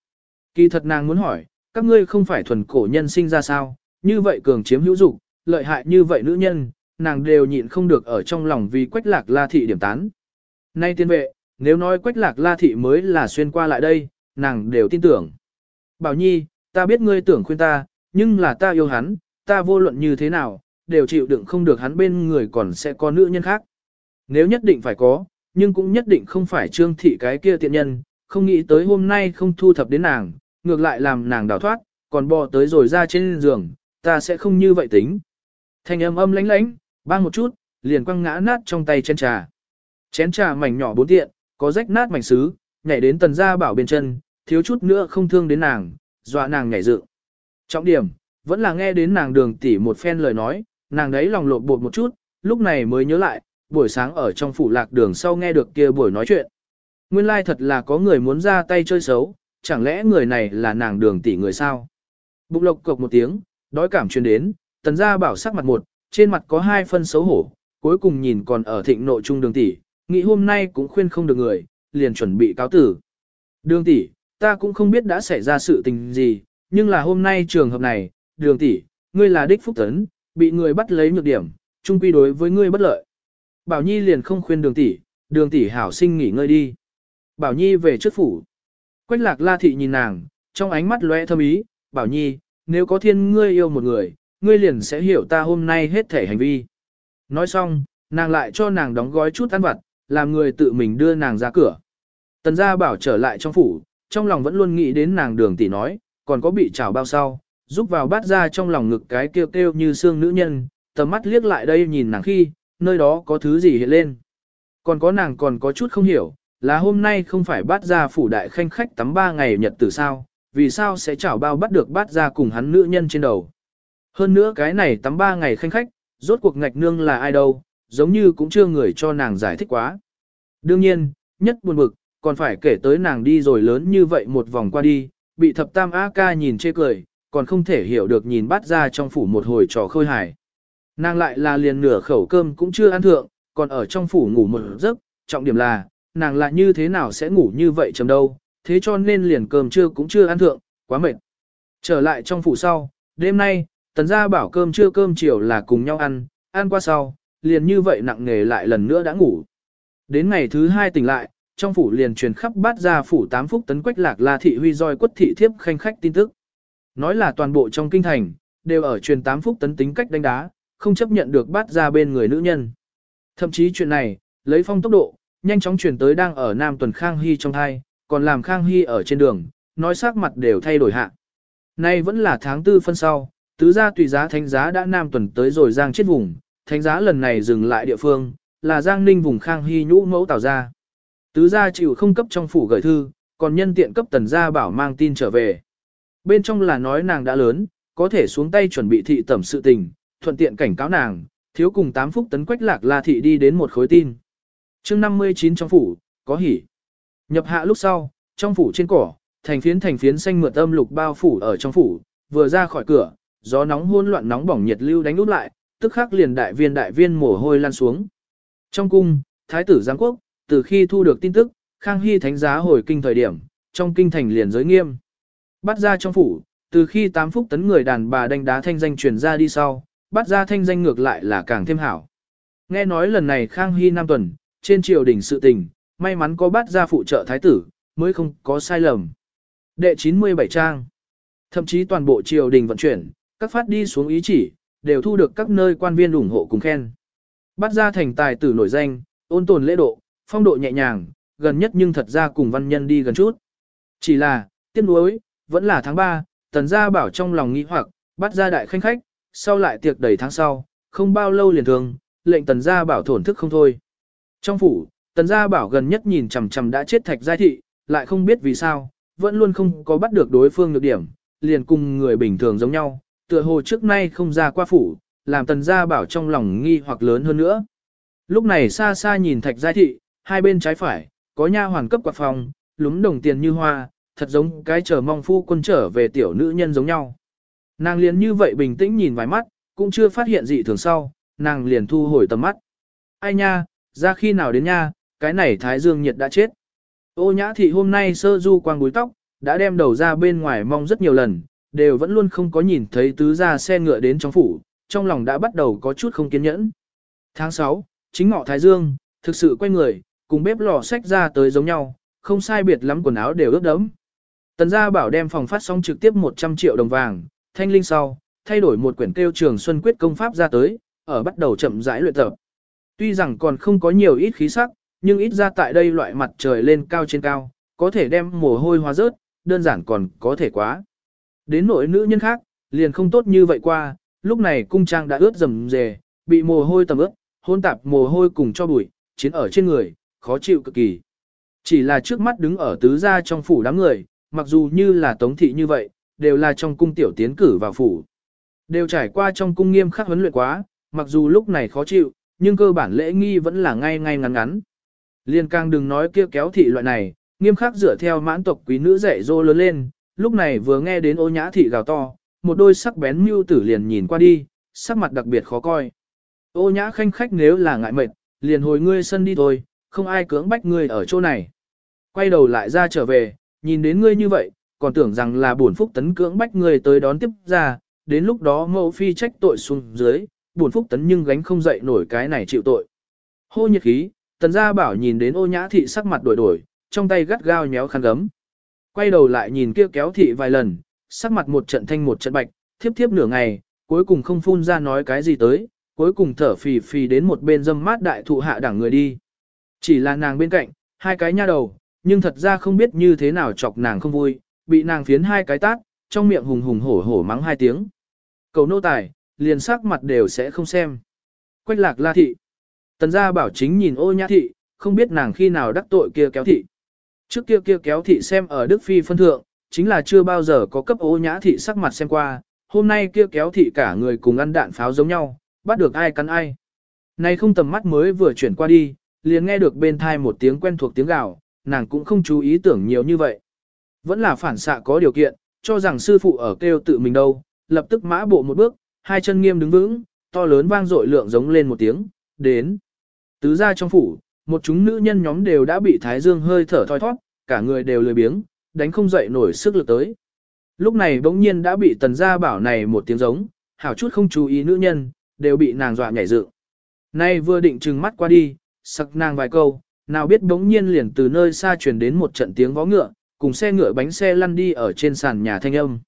Kỳ thật nàng muốn hỏi, các ngươi không phải thuần cổ nhân sinh ra sao, như vậy cường chiếm hữu dục, lợi hại như vậy nữ nhân, nàng đều nhịn không được ở trong lòng vì quách lạc la thị điểm tán. Nay tiên vệ, nếu nói quách lạc la thị mới là xuyên qua lại đây, nàng đều tin tưởng. Bảo Nhi, ta biết ngươi tưởng khuyên ta, nhưng là ta yêu hắn, ta vô luận như thế nào, đều chịu đựng không được hắn bên người còn sẽ có nữ nhân khác. Nếu nhất định phải có, nhưng cũng nhất định không phải trương thị cái kia tiện nhân, không nghĩ tới hôm nay không thu thập đến nàng, ngược lại làm nàng đào thoát, còn bò tới rồi ra trên giường, ta sẽ không như vậy tính. Thanh âm âm lánh lánh, bang một chút, liền quăng ngã nát trong tay chén trà. Chén trà mảnh nhỏ bốn tiện, có rách nát mảnh sứ, nhảy đến tần gia bảo bên chân, thiếu chút nữa không thương đến nàng, dọa nàng nhảy dựng. Trọng điểm, vẫn là nghe đến nàng đường tỉ một phen lời nói, nàng đấy lòng lột bột một chút, lúc này mới nhớ lại, buổi sáng ở trong phủ lạc đường sau nghe được kia buổi nói chuyện. Nguyên lai like thật là có người muốn ra tay chơi xấu, chẳng lẽ người này là nàng đường tỷ người sao? Bụng lộc cộc một tiếng, đói cảm truyền đến, tần gia bảo sắc mặt một, trên mặt có hai phân xấu hổ, cuối cùng nhìn còn ở thịnh nội trung đường tỷ, nghĩ hôm nay cũng khuyên không được người, liền chuẩn bị cáo tử. Đường tỷ, ta cũng không biết đã xảy ra sự tình gì, nhưng là hôm nay trường hợp này, đường tỷ, ngươi là đích phúc tấn, bị người bắt lấy nhược điểm, trung quy đối với ngươi bất lợi. Bảo Nhi liền không khuyên đường tỷ, đường tỷ hảo sinh nghỉ ngơi đi. Bảo Nhi về trước phủ. Quách lạc la thị nhìn nàng, trong ánh mắt lóe thâm ý, Bảo Nhi, nếu có thiên ngươi yêu một người, ngươi liền sẽ hiểu ta hôm nay hết thể hành vi. Nói xong, nàng lại cho nàng đóng gói chút ăn vặt, làm người tự mình đưa nàng ra cửa. Tần gia bảo trở lại trong phủ, trong lòng vẫn luôn nghĩ đến nàng đường tỷ nói, còn có bị trào bao sau, giúp vào bát ra trong lòng ngực cái kêu kêu như xương nữ nhân, tầm mắt liếc lại đây nhìn nàng khi, nơi đó có thứ gì hiện lên. Còn có nàng còn có chút không hiểu, là hôm nay không phải bát ra phủ đại khanh khách tắm ba ngày nhật từ sao, vì sao sẽ chảo bao bắt được bát ra cùng hắn nữ nhân trên đầu. Hơn nữa cái này tắm ba ngày khanh khách, rốt cuộc ngạch nương là ai đâu, giống như cũng chưa người cho nàng giải thích quá. Đương nhiên, nhất buồn bực, còn phải kể tới nàng đi rồi lớn như vậy một vòng qua đi, bị thập tam A ca nhìn chê cười, còn không thể hiểu được nhìn bắt ra trong phủ một hồi trò khôi hài. Nàng lại là liền nửa khẩu cơm cũng chưa ăn thượng, còn ở trong phủ ngủ một giấc, trọng điểm là, nàng lại như thế nào sẽ ngủ như vậy chầm đâu, thế cho nên liền cơm trưa cũng chưa ăn thượng, quá mệt. Trở lại trong phủ sau, đêm nay, tần gia bảo cơm trưa cơm chiều là cùng nhau ăn, ăn qua sau, liền như vậy nặng nghề lại lần nữa đã ngủ. Đến ngày thứ hai tỉnh lại, trong phủ liền truyền khắp bát gia phủ tám phúc tấn quách lạc la thị huy roi quất thị thiếp khanh khách tin tức. Nói là toàn bộ trong kinh thành, đều ở truyền tám phúc tấn tính cách đánh đá, không chấp nhận được bát gia bên người nữ nhân. Thậm chí chuyện này, lấy phong tốc độ, nhanh chóng truyền tới đang ở Nam Tuần Khang Hy trong thai, còn làm Khang Hy ở trên đường, nói sắc mặt đều thay đổi hạ. Nay vẫn là tháng tư phân sau, tứ gia tùy giá thánh giá đã Nam Tuần tới rồi giang chết vùng, thánh giá lần này dừng lại địa phương, là giang ninh vùng Khang Hy nhũ mẫu tạo gia. Tứ gia chịu không cấp trong phủ gửi thư, còn nhân tiện cấp tần gia bảo mang tin trở về. Bên trong là nói nàng đã lớn, có thể xuống tay chuẩn bị thị tẩm sự tình, thuận tiện cảnh cáo nàng, thiếu cùng 8 phúc tấn quách lạc la thị đi đến một khối tin. chương 59 trong phủ, có hỉ. Nhập hạ lúc sau, trong phủ trên cỏ, thành phiến thành phiến xanh mượt âm lục bao phủ ở trong phủ, vừa ra khỏi cửa, gió nóng hôn loạn nóng bỏng nhiệt lưu đánh úp lại, tức khắc liền đại viên đại viên mồ hôi lan xuống. Trong cung, thái tử giáng quốc, từ khi thu được tin tức, Khang Hy thánh giá hồi kinh thời điểm, trong kinh thành liền giới nghiêm. Bắt ra trong phủ, từ khi tám phúc tấn người đàn bà đánh đá thanh danh truyền ra đi sau, bắt ra thanh danh ngược lại là càng thêm hảo. Nghe nói lần này Khang Hy năm Tuần, trên triều đình sự tình, may mắn có bắt ra phụ trợ thái tử, mới không có sai lầm. Đệ 97 trang. Thậm chí toàn bộ triều đình vận chuyển, các phát đi xuống ý chỉ, đều thu được các nơi quan viên ủng hộ cùng khen. Bắt ra thành tài tử nổi danh, ôn tồn lễ độ, phong độ nhẹ nhàng, gần nhất nhưng thật ra cùng văn nhân đi gần chút. Chỉ là, tiếc nuối, vẫn là tháng 3, tần gia bảo trong lòng nghĩ hoặc, bắt ra đại khanh khách, sau lại tiệc đầy tháng sau, không bao lâu liền thường, lệnh tần gia bảo thổn thức không thôi. Trong phủ, tần gia bảo gần nhất nhìn chằm chằm đã chết thạch giai thị, lại không biết vì sao, vẫn luôn không có bắt được đối phương được điểm, liền cùng người bình thường giống nhau, tựa hồ trước nay không ra qua phủ, làm tần gia bảo trong lòng nghi hoặc lớn hơn nữa. Lúc này xa xa nhìn thạch giai thị, hai bên trái phải, có nha hoàn cấp quạt phòng, lúm đồng tiền như hoa, thật giống cái chờ mong phu quân trở về tiểu nữ nhân giống nhau. Nàng liền như vậy bình tĩnh nhìn vài mắt, cũng chưa phát hiện gì thường sau, nàng liền thu hồi tầm mắt. Ai nha, ra khi nào đến nha, cái này thái dương nhiệt đã chết. Ô nhã thị hôm nay sơ du quang búi tóc, đã đem đầu ra bên ngoài mong rất nhiều lần, đều vẫn luôn không có nhìn thấy tứ ra xe ngựa đến trong phủ, trong lòng đã bắt đầu có chút không kiên nhẫn. Tháng 6, chính ngọ thái dương, thực sự quay người, cùng bếp lò sách ra tới giống nhau, không sai biệt lắm quần áo đều ướt đẫm. Tần gia bảo đem phòng phát sóng trực tiếp 100 triệu đồng vàng, thanh linh sau, thay đổi một quyển kêu trường Xuân Quyết công pháp ra tới, ở bắt đầu chậm rãi luyện tập. Tuy rằng còn không có nhiều ít khí sắc, nhưng ít ra tại đây loại mặt trời lên cao trên cao, có thể đem mồ hôi hóa rớt, đơn giản còn có thể quá. Đến nội nữ nhân khác, liền không tốt như vậy qua, lúc này cung trang đã ướt rầm rề, bị mồ hôi tầm ướt, hôn tạp mồ hôi cùng cho bụi, chiến ở trên người, khó chịu cực kỳ. Chỉ là trước mắt đứng ở tứ gia trong phủ đám người, mặc dù như là tống thị như vậy, đều là trong cung tiểu tiến cử vào phủ. Đều trải qua trong cung nghiêm khắc huấn luyện quá, mặc dù lúc này khó chịu, nhưng cơ bản lễ nghi vẫn là ngay ngay ngắn ngắn. Liên càng đừng nói kia kéo thị loại này, nghiêm khắc dựa theo mãn tộc quý nữ dạy dỗ lớn lên, lúc này vừa nghe đến ô nhã thị gào to, một đôi sắc bén mưu tử liền nhìn qua đi, sắc mặt đặc biệt khó coi. Ô nhã khanh khách nếu là ngại mệt, liền hồi ngươi sân đi thôi, không ai cưỡng bách ngươi ở chỗ này. Quay đầu lại ra trở về, nhìn đến ngươi như vậy, còn tưởng rằng là bổn phúc tấn cưỡng bách ngươi tới đón tiếp ra, đến lúc đó mẫu phi trách tội xuống dưới, bổn phúc tấn nhưng gánh không dậy nổi cái này chịu tội. Hô nhiệt khí, tần gia bảo nhìn đến ô nhã thị sắc mặt đổi đổi, trong tay gắt gao nhéo khăn gấm. Quay đầu lại nhìn kia kéo thị vài lần, sắc mặt một trận thanh một trận bạch, thiếp thiếp nửa ngày, cuối cùng không phun ra nói cái gì tới, cuối cùng thở phì phì đến một bên dâm mát đại thụ hạ đẳng người đi. Chỉ là nàng bên cạnh, hai cái nha đầu, nhưng thật ra không biết như thế nào chọc nàng không vui, bị nàng phiến hai cái tát, trong miệng hùng hùng hổ hổ mắng hai tiếng. Cầu nô tài, liền sắc mặt đều sẽ không xem. Quách lạc la thị. Tần gia bảo chính nhìn ô nhã thị, không biết nàng khi nào đắc tội kia kéo thị. Trước kia kia kéo thị xem ở Đức Phi phân thượng, chính là chưa bao giờ có cấp ô nhã thị sắc mặt xem qua, hôm nay kia kéo thị cả người cùng ăn đạn pháo giống nhau, bắt được ai cắn ai. Này không tầm mắt mới vừa chuyển qua đi, liền nghe được bên thai một tiếng quen thuộc tiếng gào, nàng cũng không chú ý tưởng nhiều như vậy. Vẫn là phản xạ có điều kiện, cho rằng sư phụ ở kêu tự mình đâu, lập tức mã bộ một bước, hai chân nghiêm đứng vững, to lớn vang dội lượng giống lên một tiếng, đến. Tứ ra trong phủ, một chúng nữ nhân nhóm đều đã bị thái dương hơi thở thoi thoát, cả người đều lười biếng, đánh không dậy nổi sức lực tới. Lúc này bỗng nhiên đã bị tần gia bảo này một tiếng giống, hảo chút không chú ý nữ nhân, đều bị nàng dọa nhảy dựng. Nay vừa định trừng mắt qua đi, sặc nàng vài câu, nào biết bỗng nhiên liền từ nơi xa truyền đến một trận tiếng vó ngựa, cùng xe ngựa bánh xe lăn đi ở trên sàn nhà thanh âm.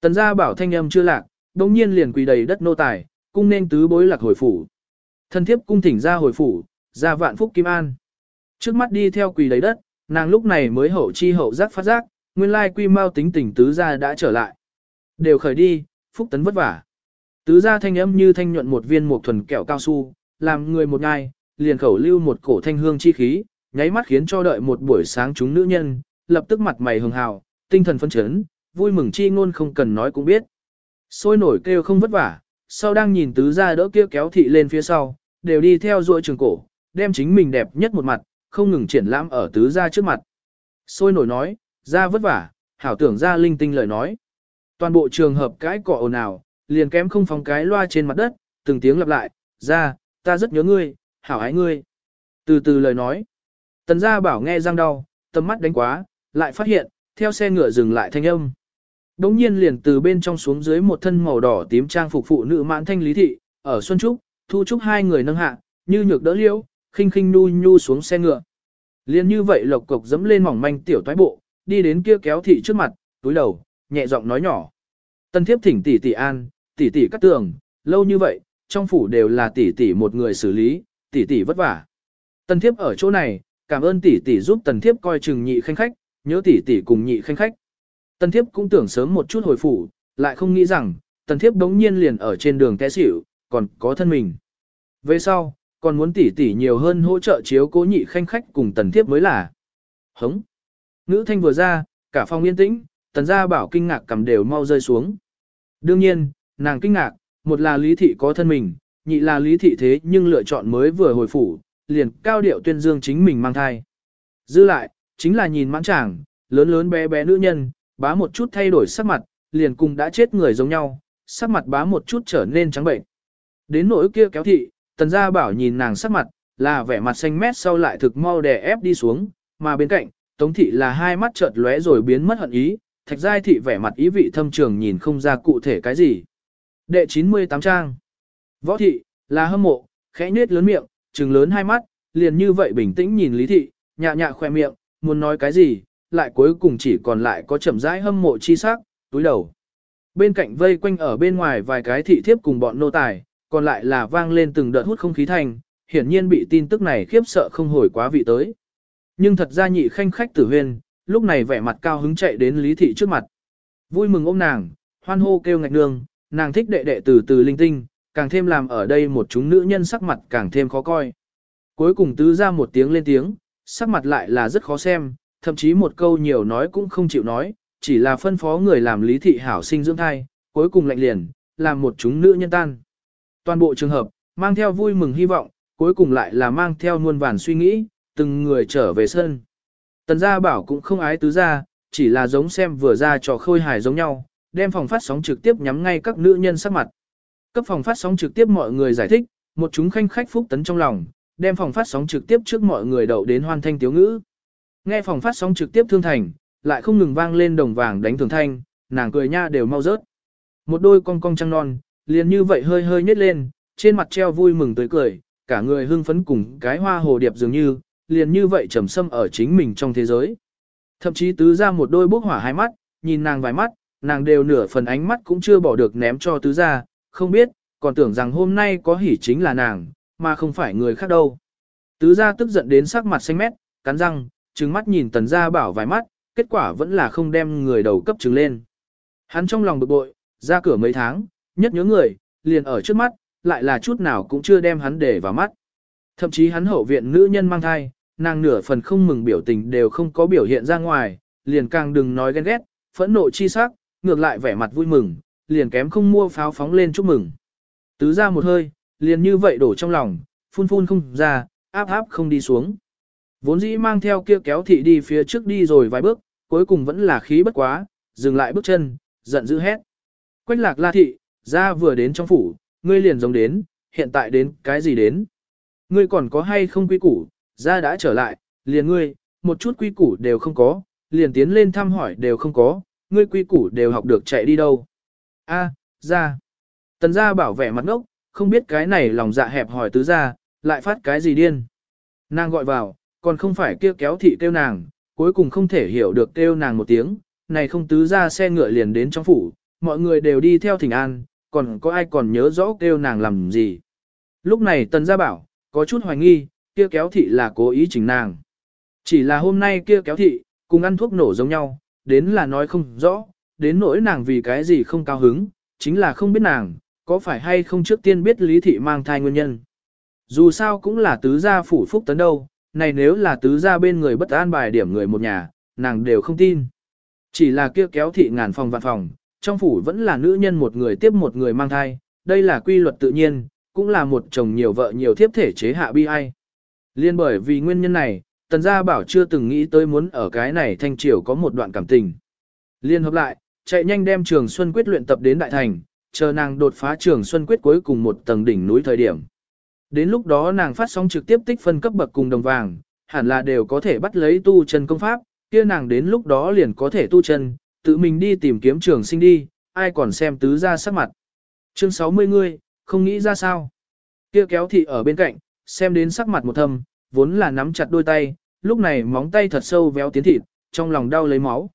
Tần gia bảo thanh âm chưa lạc, bỗng nhiên liền quỳ đầy đất nô tài, cung nên tứ bối lạc hồi phủ. Thân thiếp cung thỉnh ra hồi phủ, ra vạn phúc kim an. Trước mắt đi theo quỳ đầy đất, nàng lúc này mới hậu chi hậu giác phát giác, nguyên lai quy mau tính tình tứ gia đã trở lại. Đều khởi đi, phúc tấn vất vả. Tứ gia thanh âm như thanh nhuận một viên một thuần kẹo cao su, làm người một ngai, liền khẩu lưu một cổ thanh hương chi khí, nháy mắt khiến cho đợi một buổi sáng chúng nữ nhân, lập tức mặt mày hường hào, tinh thần phấn chấn, vui mừng chi ngôn không cần nói cũng biết. Sôi nổi kêu không vất vả, sau đang nhìn tứ gia đỡ kia kéo thị lên phía sau, đều đi theo ruội trường cổ, đem chính mình đẹp nhất một mặt, không ngừng triển lãm ở tứ gia trước mặt. Sôi nổi nói, ra vất vả, hảo tưởng ra linh tinh lời nói. Toàn bộ trường hợp cái cỏ ồn ào, liền kém không phóng cái loa trên mặt đất, từng tiếng lặp lại, ra, ta rất nhớ ngươi, hảo ái ngươi. Từ từ lời nói. Tần gia bảo nghe răng đau, tầm mắt đánh quá, lại phát hiện, theo xe ngựa dừng lại thanh âm. Đống nhiên liền từ bên trong xuống dưới một thân màu đỏ tím trang phục phụ nữ mãn thanh lý thị, ở Xuân Trúc, Thu Trúc hai người nâng hạ, như nhược đỡ liễu, khinh khinh nu nhu xuống xe ngựa. Liên như vậy lộc cộc dẫm lên mỏng manh tiểu toái bộ, đi đến kia kéo thị trước mặt, túi đầu, nhẹ giọng nói nhỏ. Tân thiếp thỉnh tỷ tỷ an, tỷ tỷ cắt tường, lâu như vậy, trong phủ đều là tỷ tỷ một người xử lý, tỷ tỷ vất vả. Tần thiếp ở chỗ này, cảm ơn tỷ tỷ giúp tần thiếp coi chừng nhị khanh khách, nhớ tỷ tỷ cùng nhị khanh khách. Tần thiếp cũng tưởng sớm một chút hồi phủ, lại không nghĩ rằng, tần thiếp đống nhiên liền ở trên đường té xỉu, còn có thân mình. Về sau, còn muốn tỷ tỷ nhiều hơn hỗ trợ chiếu cố nhị khanh khách cùng tần thiếp mới là. Hống. Ngữ thanh vừa ra, cả phòng yên tĩnh, tần gia bảo kinh ngạc cầm đều mau rơi xuống. Đương nhiên, nàng kinh ngạc, một là lý thị có thân mình, nhị là lý thị thế nhưng lựa chọn mới vừa hồi phủ, liền cao điệu tuyên dương chính mình mang thai. Dư lại, chính là nhìn mãn chàng, lớn lớn bé bé nữ nhân, bá một chút thay đổi sắc mặt, liền cùng đã chết người giống nhau, sắc mặt bá một chút trở nên trắng bệnh. Đến nỗi kia kéo thị, tần gia bảo nhìn nàng sắc mặt, là vẻ mặt xanh mét sau lại thực mau đè ép đi xuống, mà bên cạnh, tống thị là hai mắt chợt lóe rồi biến mất hận ý, thạch giai thị vẻ mặt ý vị thâm trường nhìn không ra cụ thể cái gì. Đệ 98 trang Võ thị, là hâm mộ, khẽ nết lớn miệng, trừng lớn hai mắt, liền như vậy bình tĩnh nhìn lý thị, nhạ nhạ khoe miệng, muốn nói cái gì, lại cuối cùng chỉ còn lại có chậm rãi hâm mộ chi sắc, túi đầu. Bên cạnh vây quanh ở bên ngoài vài cái thị thiếp cùng bọn nô tài, còn lại là vang lên từng đợt hút không khí thành, hiển nhiên bị tin tức này khiếp sợ không hồi quá vị tới. Nhưng thật ra nhị khanh khách tử huyên, lúc này vẻ mặt cao hứng chạy đến lý thị trước mặt. Vui mừng ôm nàng, hoan hô kêu ngạch nương, nàng thích đệ đệ từ từ linh tinh, càng thêm làm ở đây một chúng nữ nhân sắc mặt càng thêm khó coi. Cuối cùng tứ ra một tiếng lên tiếng, sắc mặt lại là rất khó xem, thậm chí một câu nhiều nói cũng không chịu nói, chỉ là phân phó người làm lý thị hảo sinh dưỡng thai, cuối cùng lạnh liền, làm một chúng nữ nhân tan. Toàn bộ trường hợp, mang theo vui mừng hy vọng, cuối cùng lại là mang theo muôn vàn suy nghĩ, từng người trở về sân. Tần gia bảo cũng không ái tứ gia, chỉ là giống xem vừa ra trò khôi hài giống nhau, đem phòng phát sóng trực tiếp nhắm ngay các nữ nhân sắc mặt. Cấp phòng phát sóng trực tiếp mọi người giải thích, một chúng khanh khách phúc tấn trong lòng, đem phòng phát sóng trực tiếp trước mọi người đậu đến hoan thanh tiếu ngữ. Nghe phòng phát sóng trực tiếp thương thành, lại không ngừng vang lên đồng vàng đánh thường thanh, nàng cười nha đều mau rớt. Một đôi cong cong trăng non, liền như vậy hơi hơi nhếch lên, trên mặt treo vui mừng tươi cười, cả người hưng phấn cùng cái hoa hồ điệp dường như, liền như vậy trầm sâm ở chính mình trong thế giới. Thậm chí tứ ra một đôi bốc hỏa hai mắt, nhìn nàng vài mắt, nàng đều nửa phần ánh mắt cũng chưa bỏ được ném cho tứ ra, không biết, còn tưởng rằng hôm nay có hỉ chính là nàng, mà không phải người khác đâu. Tứ gia tức giận đến sắc mặt xanh mét, cắn răng, trừng mắt nhìn tần gia bảo vài mắt, kết quả vẫn là không đem người đầu cấp trừng lên. Hắn trong lòng bực bội, ra cửa mấy tháng, nhất nhớ người, liền ở trước mắt, lại là chút nào cũng chưa đem hắn để vào mắt. Thậm chí hắn hậu viện nữ nhân mang thai, nàng nửa phần không mừng biểu tình đều không có biểu hiện ra ngoài, liền càng đừng nói ghen ghét, phẫn nộ chi sắc, ngược lại vẻ mặt vui mừng, liền kém không mua pháo phóng lên chúc mừng. Tứ ra một hơi, liền như vậy đổ trong lòng, phun phun không ra, áp áp không đi xuống. Vốn dĩ mang theo kia kéo thị đi phía trước đi rồi vài bước, cuối cùng vẫn là khí bất quá, dừng lại bước chân, giận dữ hét. Quách lạc la thị, ra vừa đến trong phủ, ngươi liền giống đến, hiện tại đến cái gì đến. Ngươi còn có hay không quy củ, ra đã trở lại, liền ngươi, một chút quy củ đều không có, liền tiến lên thăm hỏi đều không có, ngươi quy củ đều học được chạy đi đâu. A, ra. Tần gia bảo vệ mặt ngốc, không biết cái này lòng dạ hẹp hỏi tứ ra, lại phát cái gì điên. Nàng gọi vào, còn không phải kia kéo thị kêu nàng, cuối cùng không thể hiểu được kêu nàng một tiếng, này không tứ ra xe ngựa liền đến trong phủ, mọi người đều đi theo thỉnh an, còn có ai còn nhớ rõ kêu nàng làm gì. Lúc này tần gia bảo, có chút hoài nghi, kia kéo thị là cố ý chỉnh nàng. Chỉ là hôm nay kia kéo thị, cùng ăn thuốc nổ giống nhau, đến là nói không rõ, đến nỗi nàng vì cái gì không cao hứng, chính là không biết nàng, có phải hay không trước tiên biết lý thị mang thai nguyên nhân. Dù sao cũng là tứ gia phủ phúc tấn đâu, này nếu là tứ gia bên người bất an bài điểm người một nhà, nàng đều không tin. Chỉ là kia kéo thị ngàn phòng vạn phòng, trong phủ vẫn là nữ nhân một người tiếp một người mang thai, đây là quy luật tự nhiên, cũng là một chồng nhiều vợ nhiều thiếp thể chế hạ bi ai. Liên bởi vì nguyên nhân này, tần gia bảo chưa từng nghĩ tới muốn ở cái này thanh triều có một đoạn cảm tình. Liên hợp lại, chạy nhanh đem trường Xuân Quyết luyện tập đến đại thành, chờ nàng đột phá trường Xuân Quyết cuối cùng một tầng đỉnh núi thời điểm. Đến lúc đó nàng phát sóng trực tiếp tích phân cấp bậc cùng đồng vàng, hẳn là đều có thể bắt lấy tu chân công pháp, kia nàng đến lúc đó liền có thể tu chân, tự mình đi tìm kiếm trường sinh đi, ai còn xem tứ ra sắc mặt. Chương 60 ngươi, không nghĩ ra sao. Kia kéo thị ở bên cạnh, xem đến sắc mặt một thâm, vốn là nắm chặt đôi tay, lúc này móng tay thật sâu véo tiến thịt, trong lòng đau lấy máu.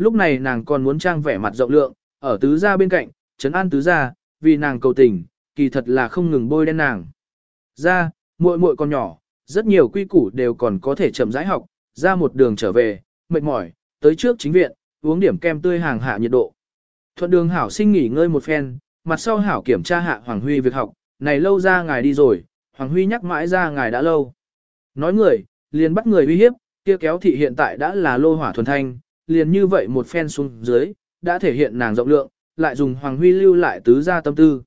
Lúc này nàng còn muốn trang vẻ mặt rộng lượng, ở tứ gia bên cạnh, trấn an tứ gia, vì nàng cầu tình, kỳ thật là không ngừng bôi đen nàng. Ra, muội muội còn nhỏ, rất nhiều quy củ đều còn có thể chậm rãi học, ra một đường trở về, mệt mỏi, tới trước chính viện, uống điểm kem tươi hàng hạ nhiệt độ. Thuận đường hảo sinh nghỉ ngơi một phen, mặt sau hảo kiểm tra hạ Hoàng Huy việc học, này lâu ra ngài đi rồi, Hoàng Huy nhắc mãi ra ngài đã lâu. Nói người, liền bắt người uy hiếp, kia kéo thị hiện tại đã là lô hỏa thuần thanh, liền như vậy một phen xuống dưới, đã thể hiện nàng rộng lượng, lại dùng Hoàng Huy lưu lại tứ gia tâm tư.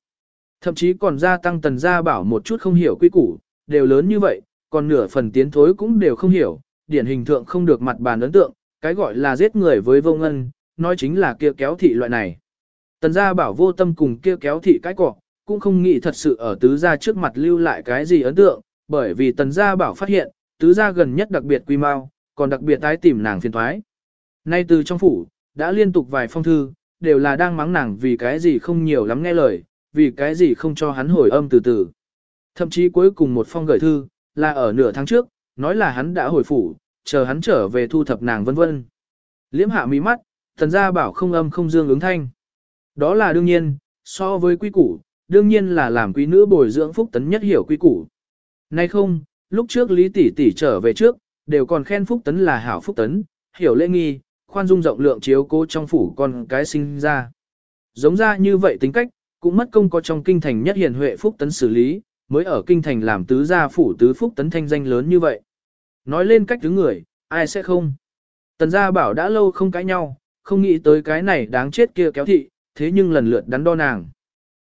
Thậm chí còn gia tăng tần gia bảo một chút không hiểu quy củ, đều lớn như vậy, còn nửa phần tiến thối cũng đều không hiểu, điển hình thượng không được mặt bàn ấn tượng, cái gọi là giết người với vô ngân, nói chính là kia kéo thị loại này. Tần gia bảo vô tâm cùng kia kéo thị cái cỏ, cũng không nghĩ thật sự ở tứ gia trước mặt lưu lại cái gì ấn tượng, bởi vì tần gia bảo phát hiện, tứ gia gần nhất đặc biệt quy mau, còn đặc biệt tái tìm nàng phiền thoái. Nay từ trong phủ, đã liên tục vài phong thư, đều là đang mắng nàng vì cái gì không nhiều lắm nghe lời, vì cái gì không cho hắn hồi âm từ từ. Thậm chí cuối cùng một phong gửi thư, là ở nửa tháng trước, nói là hắn đã hồi phủ, chờ hắn trở về thu thập nàng vân vân. Liễm hạ mí mắt, thần gia bảo không âm không dương ứng thanh. Đó là đương nhiên, so với quý củ, đương nhiên là làm quý nữ bồi dưỡng phúc tấn nhất hiểu quý củ. Nay không, lúc trước Lý tỷ tỷ trở về trước, đều còn khen phúc tấn là hảo phúc tấn, hiểu lễ nghi, khoan dung rộng lượng chiếu cố trong phủ con cái sinh ra. Giống ra như vậy tính cách, cũng mất công có trong kinh thành nhất hiền huệ phúc tấn xử lý, mới ở kinh thành làm tứ gia phủ tứ phúc tấn thanh danh lớn như vậy. Nói lên cách thứ người, ai sẽ không? Tần gia bảo đã lâu không cãi nhau, không nghĩ tới cái này đáng chết kia kéo thị, thế nhưng lần lượt đắn đo nàng.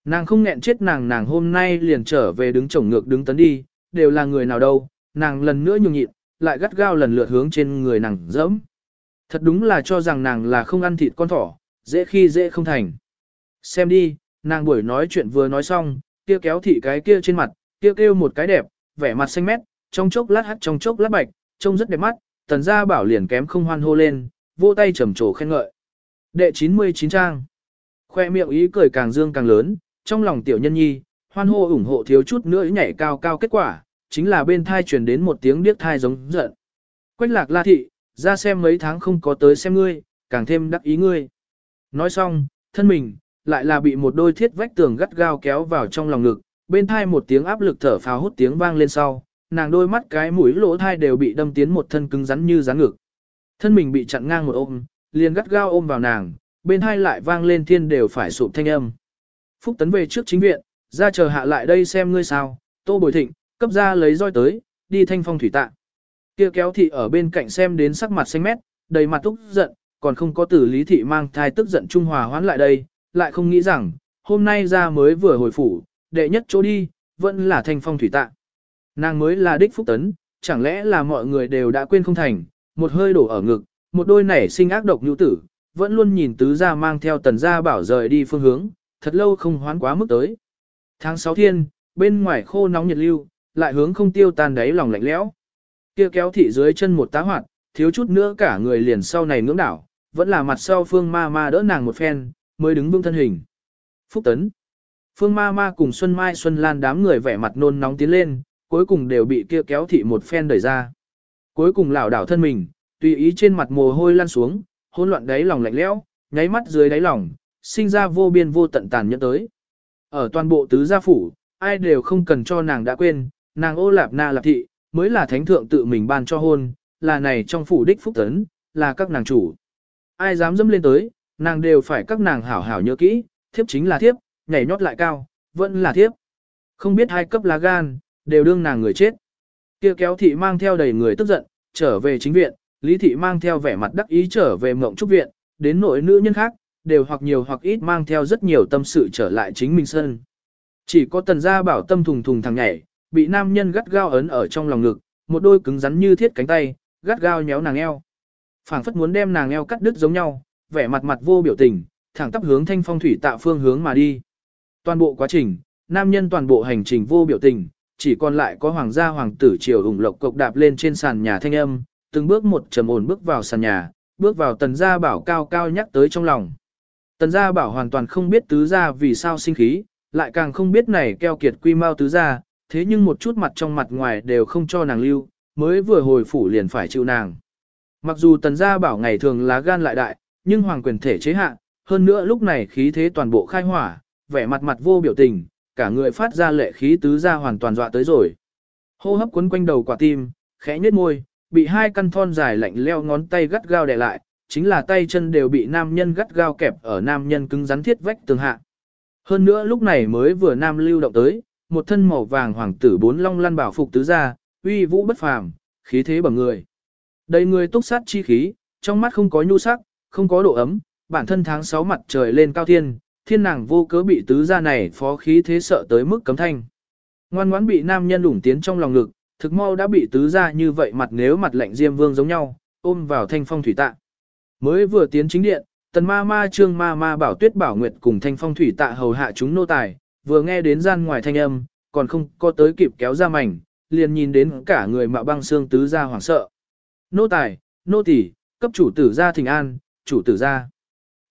Nàng không nghẹn chết nàng nàng hôm nay liền trở về đứng chổng ngược đứng tấn đi, đều là người nào đâu, nàng lần nữa nhường nhịn, lại gắt gao lần lượt hướng trên người nàng dẫm. Thật đúng là cho rằng nàng là không ăn thịt con thỏ, dễ khi dễ không thành. Xem đi, nàng buổi nói chuyện vừa nói xong, kia kéo thị cái kia trên mặt, kia kêu, kêu một cái đẹp, vẻ mặt xanh mét, trong chốc lát hắt trong chốc lát bạch, trông rất đẹp mắt, tần gia bảo liền kém không hoan hô lên, vỗ tay trầm trồ khen ngợi. Đệ 99 trang. Khoe miệng ý cười càng dương càng lớn, trong lòng tiểu nhân nhi, hoan hô ủng hộ thiếu chút nữa nhảy cao cao kết quả, chính là bên thai truyền đến một tiếng điếc thai giống giận. Quách lạc la thị, ra xem mấy tháng không có tới xem ngươi, càng thêm đắc ý ngươi. Nói xong, thân mình, lại là bị một đôi thiết vách tường gắt gao kéo vào trong lòng ngực, bên thai một tiếng áp lực thở phào hút tiếng vang lên sau, nàng đôi mắt cái mũi lỗ thai đều bị đâm tiến một thân cứng rắn như rắn ngực. Thân mình bị chặn ngang một ôm, liền gắt gao ôm vào nàng, bên thai lại vang lên thiên đều phải sụp thanh âm. Phúc tấn về trước chính viện, ra chờ hạ lại đây xem ngươi sao, tô bồi thịnh, cấp ra lấy roi tới, đi thanh phong thủy tạ. Kia kéo thị ở bên cạnh xem đến sắc mặt xanh mét, đầy mặt tức giận, còn không có tử lý thị mang thai tức giận trung hòa hoán lại đây, lại không nghĩ rằng, hôm nay ra mới vừa hồi phủ, đệ nhất chỗ đi, vẫn là thanh phong thủy tạ. Nàng mới là đích phúc tấn, chẳng lẽ là mọi người đều đã quên không thành, một hơi đổ ở ngực, một đôi nảy sinh ác độc nhu tử, vẫn luôn nhìn tứ gia mang theo tần gia bảo rời đi phương hướng, thật lâu không hoán quá mức tới. Tháng 6 thiên, bên ngoài khô nóng nhiệt lưu, lại hướng không tiêu tan đáy lòng lạnh lẽo. Kia kéo thị dưới chân một tá hoạt, thiếu chút nữa cả người liền sau này ngưỡng đảo, vẫn là mặt sau phương ma ma đỡ nàng một phen, mới đứng vững thân hình. Phúc tấn. Phương Ma Ma cùng Xuân Mai Xuân Lan đám người vẻ mặt nôn nóng tiến lên, cuối cùng đều bị kia kéo thị một phen đẩy ra. Cuối cùng lảo đảo thân mình, tùy ý trên mặt mồ hôi lan xuống, hỗn loạn đáy lòng lạnh lẽo, nháy mắt dưới đáy lòng, sinh ra vô biên vô tận tàn nhẫn tới. Ở toàn bộ tứ gia phủ, ai đều không cần cho nàng đã quên, nàng ô lạp na lạp thị, mới là thánh thượng tự mình ban cho hôn, là này trong phủ đích phúc tấn, là các nàng chủ. Ai dám dâm lên tới, nàng đều phải các nàng hảo hảo nhớ kỹ, thiếp chính là thiếp, nhảy nhót lại cao, vẫn là thiếp. Không biết hai cấp lá gan, đều đương nàng người chết. Kia kéo thị mang theo đầy người tức giận, trở về chính viện, Lý thị mang theo vẻ mặt đắc ý trở về mộng trúc viện, đến nội nữ nhân khác, đều hoặc nhiều hoặc ít mang theo rất nhiều tâm sự trở lại chính mình sân. Chỉ có tần gia bảo tâm thùng thùng thằng nhảy, bị nam nhân gắt gao ấn ở trong lòng ngực, một đôi cứng rắn như thiết cánh tay, gắt gao nhéo nàng eo. phảng phất muốn đem nàng eo cắt đứt giống nhau, vẻ mặt mặt vô biểu tình, thẳng tắp hướng thanh phong thủy tạ phương hướng mà đi. Toàn bộ quá trình, nam nhân toàn bộ hành trình vô biểu tình, chỉ còn lại có hoàng gia hoàng tử triều ủng lộc cộc đạp lên trên sàn nhà thanh âm, từng bước một trầm ổn bước vào sàn nhà, bước vào tần gia bảo cao cao nhắc tới trong lòng. Tần gia bảo hoàn toàn không biết tứ gia vì sao sinh khí, lại càng không biết này keo kiệt quy mau tứ gia, thế nhưng một chút mặt trong mặt ngoài đều không cho nàng lưu, mới vừa hồi phủ liền phải chịu nàng. Mặc dù tần gia bảo ngày thường lá gan lại đại, nhưng hoàng quyền thể chế hạ, hơn nữa lúc này khí thế toàn bộ khai hỏa, vẻ mặt mặt vô biểu tình, cả người phát ra lệ khí tứ gia hoàn toàn dọa tới rồi. Hô hấp quấn quanh đầu quả tim, khẽ nhếch môi, bị hai căn thon dài lạnh leo ngón tay gắt gao đè lại, chính là tay chân đều bị nam nhân gắt gao kẹp ở nam nhân cứng rắn thiết vách tường hạ. Hơn nữa lúc này mới vừa nam lưu động tới, một thân màu vàng hoàng tử bốn long lăn bảo phục tứ gia, uy vũ bất phàm, khí thế bằng người. Đầy người túc sát chi khí, trong mắt không có nhu sắc, không có độ ấm, bản thân tháng 6 mặt trời lên cao thiên, thiên nàng vô cớ bị tứ gia này phó khí thế sợ tới mức cấm thanh. Ngoan ngoãn bị nam nhân lủng tiến trong lòng ngực, thực mau đã bị tứ gia như vậy mặt nếu mặt lạnh diêm vương giống nhau, ôm vào thanh phong thủy tạ. Mới vừa tiến chính điện, tần ma ma trương ma ma bảo tuyết bảo nguyệt cùng thanh phong thủy tạ hầu hạ chúng nô tài, vừa nghe đến gian ngoài thanh âm, còn không có tới kịp kéo ra mảnh, liền nhìn đến cả người mạo băng xương tứ gia hoảng sợ. Nô tài, nô tỷ, cấp chủ tử gia thỉnh an, chủ tử gia.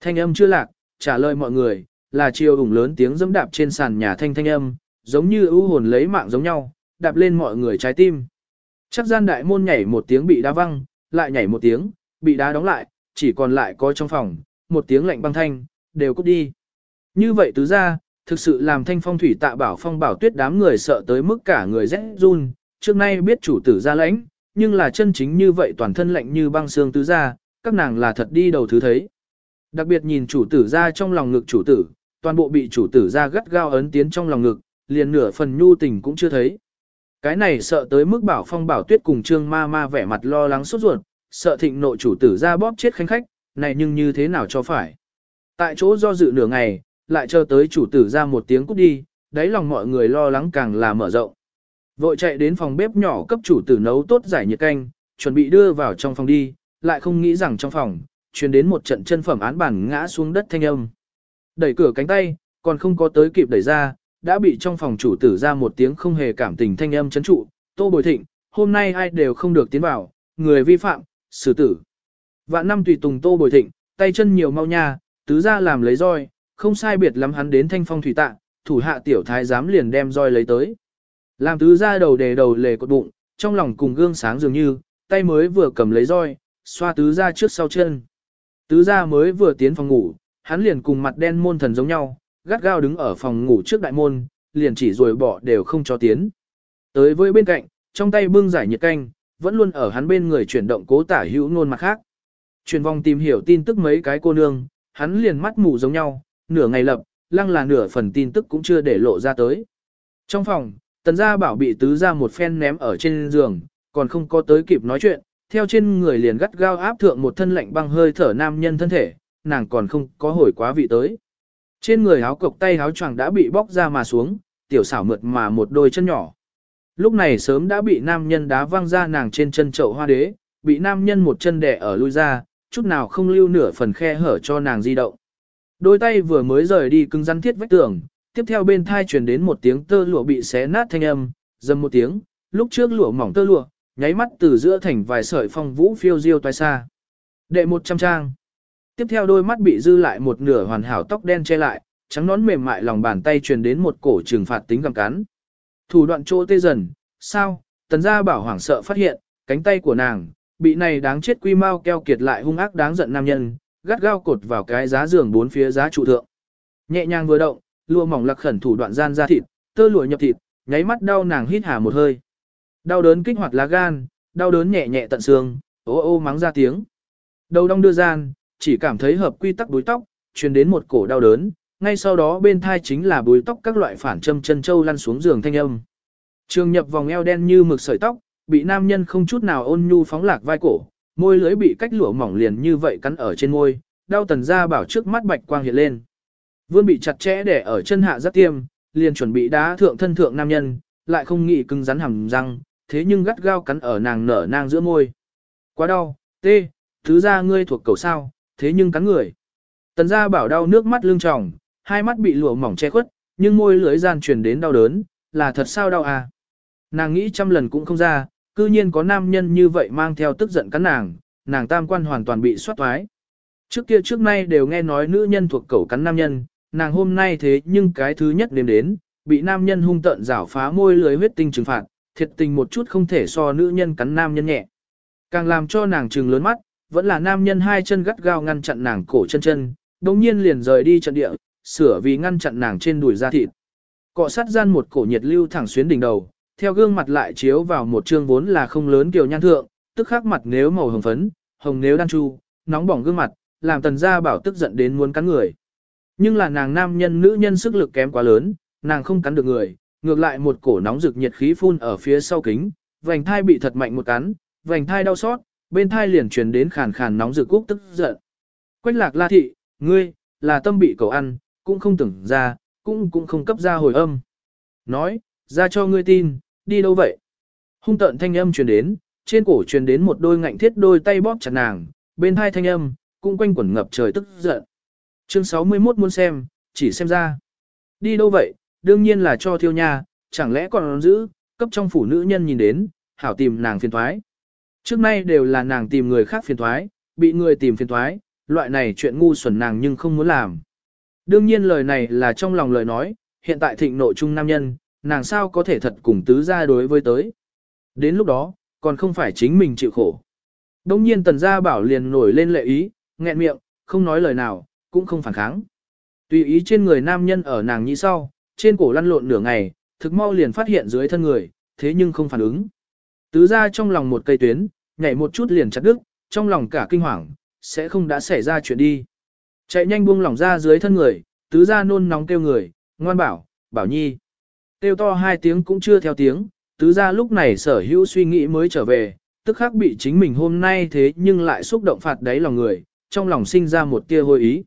Thanh âm chưa lạc, trả lời mọi người, là chiều ủng lớn tiếng dẫm đạp trên sàn nhà thanh thanh âm, giống như ưu hồn lấy mạng giống nhau, đạp lên mọi người trái tim. Chắc gian đại môn nhảy một tiếng bị đá văng, lại nhảy một tiếng, bị đá đóng lại, chỉ còn lại có trong phòng, một tiếng lạnh băng thanh, đều cút đi. Như vậy tứ ra, thực sự làm thanh phong thủy tạ bảo phong bảo tuyết đám người sợ tới mức cả người rét run, trước nay biết chủ tử ra lãnh, nhưng là chân chính như vậy toàn thân lạnh như băng xương tứ ra, các nàng là thật đi đầu thứ thấy. Đặc biệt nhìn chủ tử ra trong lòng ngực chủ tử, toàn bộ bị chủ tử ra gắt gao ấn tiến trong lòng ngực, liền nửa phần nhu tình cũng chưa thấy. Cái này sợ tới mức bảo phong bảo tuyết cùng trương ma ma vẻ mặt lo lắng sốt ruột, sợ thịnh nội chủ tử ra bóp chết khanh khách, này nhưng như thế nào cho phải. Tại chỗ do dự nửa ngày, lại chờ tới chủ tử ra một tiếng cút đi, đáy lòng mọi người lo lắng càng là mở rộng. Vội chạy đến phòng bếp nhỏ cấp chủ tử nấu tốt giải nhiệt canh, chuẩn bị đưa vào trong phòng đi, lại không nghĩ rằng trong phòng, truyền đến một trận chân phẩm án bản ngã xuống đất thanh âm. Đẩy cửa cánh tay, còn không có tới kịp đẩy ra, đã bị trong phòng chủ tử ra một tiếng không hề cảm tình thanh âm chấn trụ, tô bồi thịnh, hôm nay ai đều không được tiến vào, người vi phạm, xử tử. Vạn năm tùy tùng tô bồi thịnh, tay chân nhiều mau nha, tứ ra làm lấy roi, không sai biệt lắm hắn đến thanh phong thủy tạ, thủ hạ tiểu thái giám liền đem roi lấy tới. Làm tứ ra đầu đề đầu lề cột bụng, trong lòng cùng gương sáng dường như, tay mới vừa cầm lấy roi, xoa tứ ra trước sau chân. Tứ ra mới vừa tiến phòng ngủ, hắn liền cùng mặt đen môn thần giống nhau, gắt gao đứng ở phòng ngủ trước đại môn, liền chỉ rồi bỏ đều không cho tiến. Tới với bên cạnh, trong tay bưng giải nhiệt canh, vẫn luôn ở hắn bên người chuyển động cố tả hữu nôn mặt khác. Truyền vòng tìm hiểu tin tức mấy cái cô nương, hắn liền mắt mù giống nhau, nửa ngày lập, lăng là nửa phần tin tức cũng chưa để lộ ra tới. Trong phòng, tần gia bảo bị tứ ra một phen ném ở trên giường, còn không có tới kịp nói chuyện, theo trên người liền gắt gao áp thượng một thân lạnh băng hơi thở nam nhân thân thể, nàng còn không có hồi quá vị tới. Trên người áo cộc tay áo choàng đã bị bóc ra mà xuống, tiểu xảo mượt mà một đôi chân nhỏ. Lúc này sớm đã bị nam nhân đá văng ra nàng trên chân chậu hoa đế, bị nam nhân một chân đẻ ở lui ra, chút nào không lưu nửa phần khe hở cho nàng di động. Đôi tay vừa mới rời đi cứng rắn thiết vách tường, tiếp theo bên thai truyền đến một tiếng tơ lụa bị xé nát thanh âm, dầm một tiếng, lúc trước lụa mỏng tơ lụa, nháy mắt từ giữa thành vài sợi phong vũ phiêu diêu toai xa. Đệ một trăm trang. Tiếp theo đôi mắt bị dư lại một nửa hoàn hảo tóc đen che lại, trắng nón mềm mại lòng bàn tay truyền đến một cổ trừng phạt tính gặm cắn. Thủ đoạn chỗ tê dần, sao, tần gia bảo hoảng sợ phát hiện, cánh tay của nàng, bị này đáng chết quy mau keo kiệt lại hung ác đáng giận nam nhân, gắt gao cột vào cái giá giường bốn phía giá trụ thượng. Nhẹ nhàng vừa động, lụa mỏng lạc khẩn thủ đoạn gian ra thịt, tơ lụa nhập thịt, nháy mắt đau nàng hít hà một hơi. Đau đớn kích hoạt lá gan, đau đớn nhẹ nhẹ tận xương, ô ô mắng ra tiếng. Đầu đong đưa gian, chỉ cảm thấy hợp quy tắc búi tóc, truyền đến một cổ đau đớn, ngay sau đó bên thai chính là búi tóc các loại phản châm chân châu lăn xuống giường thanh âm. Trường nhập vòng eo đen như mực sợi tóc, bị nam nhân không chút nào ôn nhu phóng lạc vai cổ, môi lưỡi bị cách lụa mỏng liền như vậy cắn ở trên môi, đau tần ra bảo trước mắt bạch quang hiện lên. Vương bị chặt chẽ để ở chân hạ rất tiêm, liền chuẩn bị đá thượng thân thượng nam nhân, lại không nghĩ cứng rắn hầm răng, thế nhưng gắt gao cắn ở nàng nở nang giữa môi. Quá đau, tê, thứ ra ngươi thuộc cầu sao, thế nhưng cắn người. Tần gia bảo đau nước mắt lưng tròng, hai mắt bị lụa mỏng che khuất, nhưng môi lưỡi gian truyền đến đau đớn, là thật sao đau à. Nàng nghĩ trăm lần cũng không ra, cư nhiên có nam nhân như vậy mang theo tức giận cắn nàng, nàng tam quan hoàn toàn bị soát thoái. Trước kia trước nay đều nghe nói nữ nhân thuộc cẩu cắn nam nhân, nàng hôm nay thế nhưng cái thứ nhất đêm đến, bị nam nhân hung tận rảo phá môi lưới huyết tinh trừng phạt, thiệt tình một chút không thể so nữ nhân cắn nam nhân nhẹ. Càng làm cho nàng trừng lớn mắt, vẫn là nam nhân hai chân gắt gao ngăn chặn nàng cổ chân chân, đồng nhiên liền rời đi trận địa, sửa vì ngăn chặn nàng trên đùi da thịt. Cọ sát gian một cổ nhiệt lưu thẳng xuyến đỉnh đầu, theo gương mặt lại chiếu vào một trương vốn là không lớn kiều nhan thượng, tức khắc mặt nếu màu hồng phấn, hồng nếu đan chu, nóng bỏng gương mặt, làm tần gia bảo tức giận đến muốn cắn người. Nhưng là nàng nam nhân nữ nhân sức lực kém quá lớn, nàng không cắn được người, ngược lại một cổ nóng rực nhiệt khí phun ở phía sau kính, vành thai bị thật mạnh một cắn, vành thai đau xót, bên thai liền truyền đến khàn khàn nóng rực cúc tức giận. Quách lạc la thị, ngươi, là tâm bị cầu ăn, cũng không tưởng ra, cũng cũng không cấp ra hồi âm. Nói, ra cho ngươi tin, đi đâu vậy? Hung tợn thanh âm truyền đến, trên cổ truyền đến một đôi ngạnh thiết đôi tay bóp chặt nàng, bên hai thanh âm, cũng quanh quẩn ngập trời tức giận. Chương 61 muốn xem, chỉ xem ra. Đi đâu vậy, đương nhiên là cho thiêu nha, chẳng lẽ còn giữ, cấp trong phủ nữ nhân nhìn đến, hảo tìm nàng phiền thoái. Trước nay đều là nàng tìm người khác phiền thoái, bị người tìm phiền thoái, loại này chuyện ngu xuẩn nàng nhưng không muốn làm. Đương nhiên lời này là trong lòng lời nói, hiện tại thịnh nộ trung nam nhân, nàng sao có thể thật cùng tứ gia đối với tới. Đến lúc đó, còn không phải chính mình chịu khổ. Đông nhiên tần gia bảo liền nổi lên lệ ý, nghẹn miệng, không nói lời nào, cũng không phản kháng. Tùy ý trên người nam nhân ở nàng như sau, trên cổ lăn lộn nửa ngày, thực mau liền phát hiện dưới thân người, thế nhưng không phản ứng. Tứ ra trong lòng một cây tuyến, nhảy một chút liền chặt đứt, trong lòng cả kinh hoàng, sẽ không đã xảy ra chuyện đi. Chạy nhanh buông lỏng ra dưới thân người, tứ ra nôn nóng kêu người, ngoan bảo, bảo nhi. Kêu to hai tiếng cũng chưa theo tiếng, tứ ra lúc này sở hữu suy nghĩ mới trở về, tức khắc bị chính mình hôm nay thế nhưng lại xúc động phạt đáy lòng người, trong lòng sinh ra một tia hôi ý.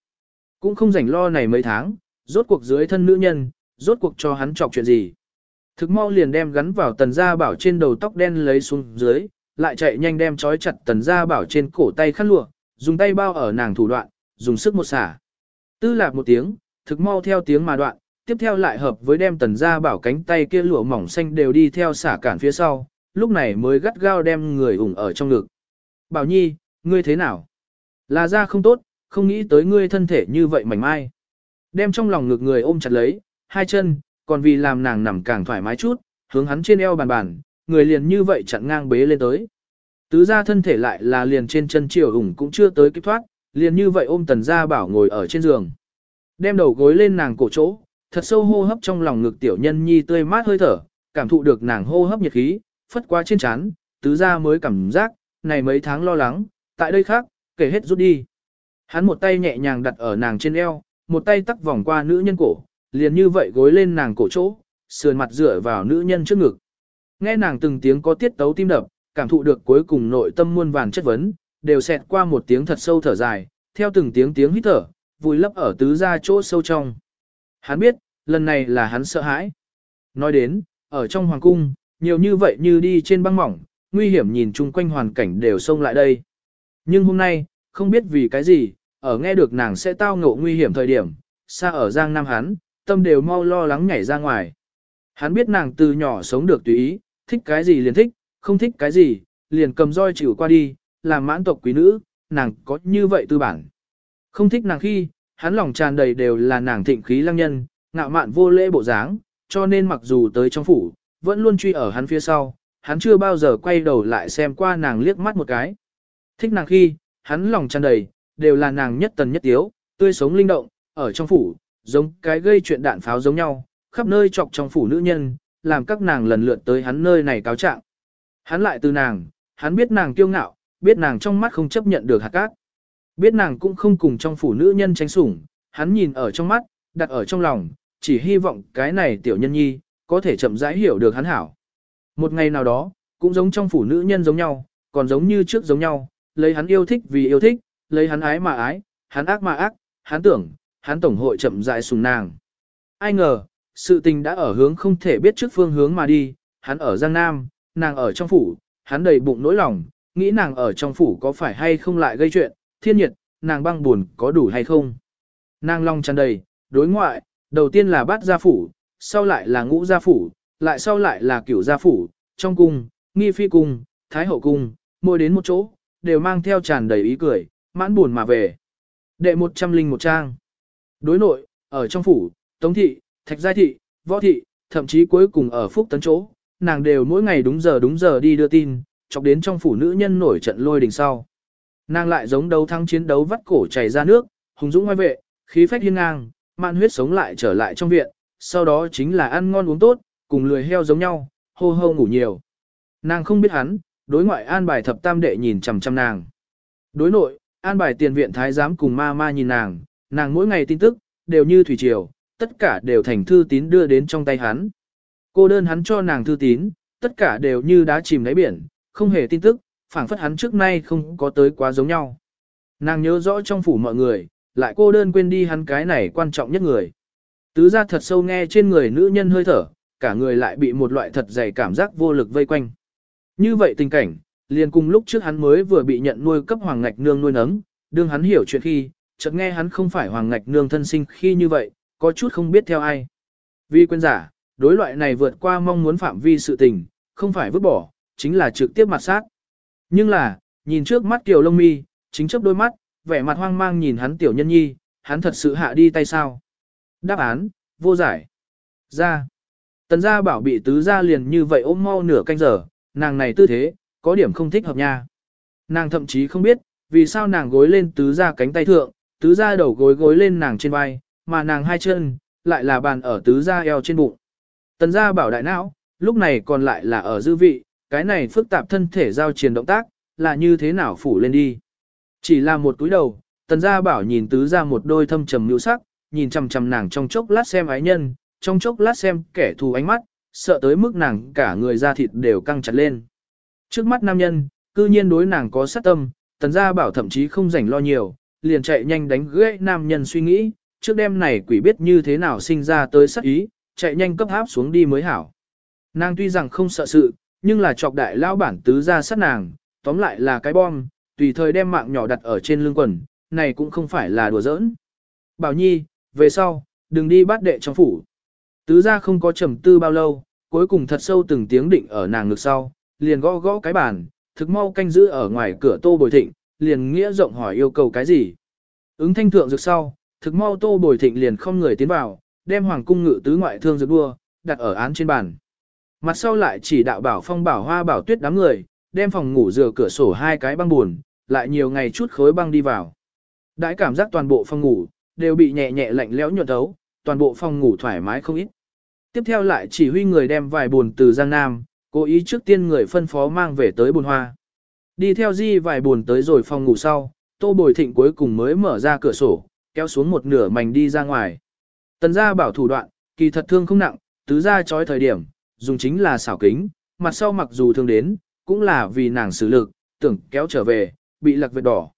Cũng không rảnh lo này mấy tháng, rốt cuộc dưới thân nữ nhân, rốt cuộc cho hắn chọc chuyện gì. Thực mau liền đem gắn vào tần gia bảo trên đầu tóc đen lấy xuống dưới, lại chạy nhanh đem trói chặt tần gia bảo trên cổ tay khăn lụa, dùng tay bao ở nàng thủ đoạn, dùng sức một xả. Tư lạc một tiếng, thực mau theo tiếng mà đoạn, tiếp theo lại hợp với đem tần gia bảo cánh tay kia lụa mỏng xanh đều đi theo xả cản phía sau, lúc này mới gắt gao đem người ủng ở trong ngực. Bảo nhi, ngươi thế nào? Là ra không tốt, không nghĩ tới ngươi thân thể như vậy mảnh mai. Đem trong lòng ngực người ôm chặt lấy, hai chân, còn vì làm nàng nằm càng thoải mái chút, hướng hắn trên eo bàn bàn, người liền như vậy chặn ngang bế lên tới. Tứ ra thân thể lại là liền trên chân chiều ủng cũng chưa tới kịp thoát, liền như vậy ôm tần gia bảo ngồi ở trên giường. Đem đầu gối lên nàng cổ chỗ, thật sâu hô hấp trong lòng ngực tiểu nhân nhi tươi mát hơi thở, cảm thụ được nàng hô hấp nhiệt khí, phất qua trên trán, tứ ra mới cảm giác, này mấy tháng lo lắng, tại đây khác, kể hết rút đi. Hắn một tay nhẹ nhàng đặt ở nàng trên eo, một tay tắc vòng qua nữ nhân cổ, liền như vậy gối lên nàng cổ chỗ, sườn mặt dựa vào nữ nhân trước ngực. Nghe nàng từng tiếng có tiết tấu tim đập, cảm thụ được cuối cùng nội tâm muôn vàn chất vấn, đều xẹt qua một tiếng thật sâu thở dài, theo từng tiếng tiếng hít thở, vùi lấp ở tứ gia chỗ sâu trong. Hắn biết, lần này là hắn sợ hãi. Nói đến, ở trong hoàng cung, nhiều như vậy như đi trên băng mỏng, nguy hiểm nhìn chung quanh hoàn cảnh đều xông lại đây. Nhưng hôm nay, không biết vì cái gì, ở nghe được nàng sẽ tao ngộ nguy hiểm thời điểm, xa ở Giang Nam hắn, tâm đều mau lo lắng nhảy ra ngoài. Hắn biết nàng từ nhỏ sống được tùy ý, thích cái gì liền thích, không thích cái gì, liền cầm roi chịu qua đi, làm mãn tộc quý nữ, nàng có như vậy tư bản. Không thích nàng khi, hắn lòng tràn đầy đều là nàng thịnh khí lăng nhân, ngạo mạn vô lễ bộ dáng, cho nên mặc dù tới trong phủ, vẫn luôn truy ở hắn phía sau, hắn chưa bao giờ quay đầu lại xem qua nàng liếc mắt một cái. Thích nàng khi, hắn lòng tràn đầy, đều là nàng nhất tần nhất tiếu, tươi sống linh động, ở trong phủ, giống cái gây chuyện đạn pháo giống nhau, khắp nơi chọc trong phủ nữ nhân, làm các nàng lần lượt tới hắn nơi này cáo trạng. Hắn lại từ nàng, hắn biết nàng kiêu ngạo, biết nàng trong mắt không chấp nhận được hạt cát. Biết nàng cũng không cùng trong phủ nữ nhân tranh sủng, hắn nhìn ở trong mắt, đặt ở trong lòng, chỉ hy vọng cái này tiểu nhân nhi, có thể chậm rãi hiểu được hắn hảo. Một ngày nào đó, cũng giống trong phủ nữ nhân giống nhau, còn giống như trước giống nhau, lấy hắn yêu thích vì yêu thích, lấy hắn ái mà ái, hắn ác mà ác, hắn tưởng, hắn tổng hội chậm rãi sùng nàng. Ai ngờ, sự tình đã ở hướng không thể biết trước phương hướng mà đi, hắn ở Giang Nam, nàng ở trong phủ, hắn đầy bụng nỗi lòng, nghĩ nàng ở trong phủ có phải hay không lại gây chuyện, thiên nhiệt, nàng băng buồn có đủ hay không. Nàng long tràn đầy, đối ngoại, đầu tiên là bát gia phủ, sau lại là ngũ gia phủ, lại sau lại là cửu gia phủ, trong cung, nghi phi cung, thái hậu cung, mỗi đến một chỗ, đều mang theo tràn đầy ý cười, mãn buồn mà về. Đệ một trăm linh một trang. Đối nội, ở trong phủ, tống thị, thạch giai thị, võ thị, thậm chí cuối cùng ở phúc tấn chỗ, nàng đều mỗi ngày đúng giờ đúng giờ đi đưa tin, chọc đến trong phủ nữ nhân nổi trận lôi đình sau. Nàng lại giống đấu thắng chiến đấu vắt cổ chảy ra nước, hùng dũng ngoài vệ, khí phách hiên ngang, mạn huyết sống lại trở lại trong viện, sau đó chính là ăn ngon uống tốt, cùng lười heo giống nhau, hô hô ngủ nhiều. Nàng không biết hắn, đối ngoại an bài thập tam đệ nhìn chằm chằm nàng. Đối nội, an bài tiền viện thái giám cùng ma ma nhìn nàng, nàng mỗi ngày tin tức, đều như thủy triều, tất cả đều thành thư tín đưa đến trong tay hắn. Cô đơn hắn cho nàng thư tín, tất cả đều như đá chìm đáy biển, không hề tin tức, phảng phất hắn trước nay không có tới quá giống nhau. Nàng nhớ rõ trong phủ mọi người, lại cô đơn quên đi hắn cái này quan trọng nhất người. Tứ ra thật sâu nghe trên người nữ nhân hơi thở, cả người lại bị một loại thật dày cảm giác vô lực vây quanh. Như vậy tình cảnh, liền cùng lúc trước hắn mới vừa bị nhận nuôi cấp hoàng ngạch nương nuôi nấng, đương hắn hiểu chuyện khi, chợt nghe hắn không phải hoàng ngạch nương thân sinh khi như vậy, có chút không biết theo ai. Vì quên giả, đối loại này vượt qua mong muốn phạm vi sự tình, không phải vứt bỏ, chính là trực tiếp mặt sát. Nhưng là, nhìn trước mắt Kiều Lông Mi, chính chấp đôi mắt, vẻ mặt hoang mang nhìn hắn tiểu nhân nhi, hắn thật sự hạ đi tay sao? Đáp án, vô giải. Ra. Tần gia bảo bị tứ gia liền như vậy ôm mau nửa canh giờ, nàng này tư thế, có điểm không thích hợp nha. Nàng thậm chí không biết, vì sao nàng gối lên tứ gia cánh tay thượng, tứ gia đầu gối gối lên nàng trên vai, mà nàng hai chân, lại là bàn ở tứ gia eo trên bụng. Tần gia bảo đại não, lúc này còn lại là ở dư vị, cái này phức tạp thân thể giao truyền động tác, là như thế nào phủ lên đi. Chỉ là một túi đầu, tần gia bảo nhìn tứ ra một đôi thâm trầm nhũ sắc, nhìn chằm chằm nàng trong chốc lát xem ái nhân, trong chốc lát xem kẻ thù ánh mắt, sợ tới mức nàng cả người da thịt đều căng chặt lên. Trước mắt nam nhân, cư nhiên đối nàng có sát tâm, tần gia bảo thậm chí không rảnh lo nhiều, liền chạy nhanh đánh gãy nam nhân suy nghĩ, trước đêm này quỷ biết như thế nào sinh ra tới sát ý, chạy nhanh cấp áp xuống đi mới hảo. Nàng tuy rằng không sợ sự, nhưng là chọc đại lao bản tứ ra sát nàng, tóm lại là cái bom, tùy thời đem mạng nhỏ đặt ở trên lưng quần, này cũng không phải là đùa giỡn. Bảo Nhi, về sau, đừng đi bắt đệ trong phủ. Tứ ra không có trầm tư bao lâu, cuối cùng thật sâu từng tiếng định ở nàng ngực sau, liền gõ gõ cái bàn, thực mau canh giữ ở ngoài cửa tô bồi thịnh, liền nghĩa rộng hỏi yêu cầu cái gì. Ứng thanh thượng dược sau, thực mau tô bồi thịnh liền không người tiến vào, đem hoàng cung ngự tứ ngoại thương dược đua, đặt ở án trên bàn. Mặt sau lại chỉ đạo bảo phong bảo hoa bảo tuyết đám người, đem phòng ngủ rửa cửa sổ hai cái băng buồn, lại nhiều ngày chút khối băng đi vào. Đãi cảm giác toàn bộ phòng ngủ, đều bị nhẹ nhẹ lạnh lẽo nhuận thấu, toàn bộ phòng ngủ thoải mái không ít. Tiếp theo lại chỉ huy người đem vài buồn từ Giang Nam, cố ý trước tiên người phân phó mang về tới buồn hoa. Đi theo di vài buồn tới rồi phòng ngủ sau, tô bồi thịnh cuối cùng mới mở ra cửa sổ, kéo xuống một nửa mảnh đi ra ngoài. Tần gia bảo thủ đoạn, kỳ thật thương không nặng, tứ gia trói thời điểm, dùng chính là xảo kính, mặt sau mặc dù thương đến, cũng là vì nàng xử lực, tưởng kéo trở về, bị lạc vệt đỏ.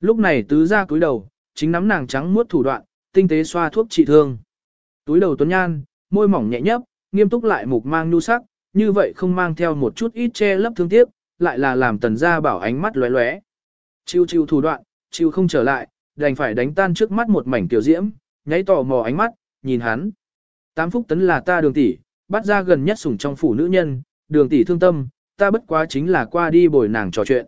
Lúc này tứ ra cúi đầu, chính nắm nàng trắng muốt thủ đoạn, tinh tế xoa thuốc trị thương. Túi đầu tuấn nhan, môi mỏng nhẹ nhấp, nghiêm túc lại mục mang nhu sắc, như vậy không mang theo một chút ít che lấp thương tiếc, lại là làm tần gia bảo ánh mắt lóe lóe. Chiêu chiêu thủ đoạn, chiêu không trở lại, đành phải đánh tan trước mắt một mảnh tiểu diễm, nháy tò mò ánh mắt, nhìn hắn. Tám phúc tấn là ta đường tỷ, bắt ra gần nhất sủng trong phủ nữ nhân, đường tỷ thương tâm, ta bất quá chính là qua đi bồi nàng trò chuyện.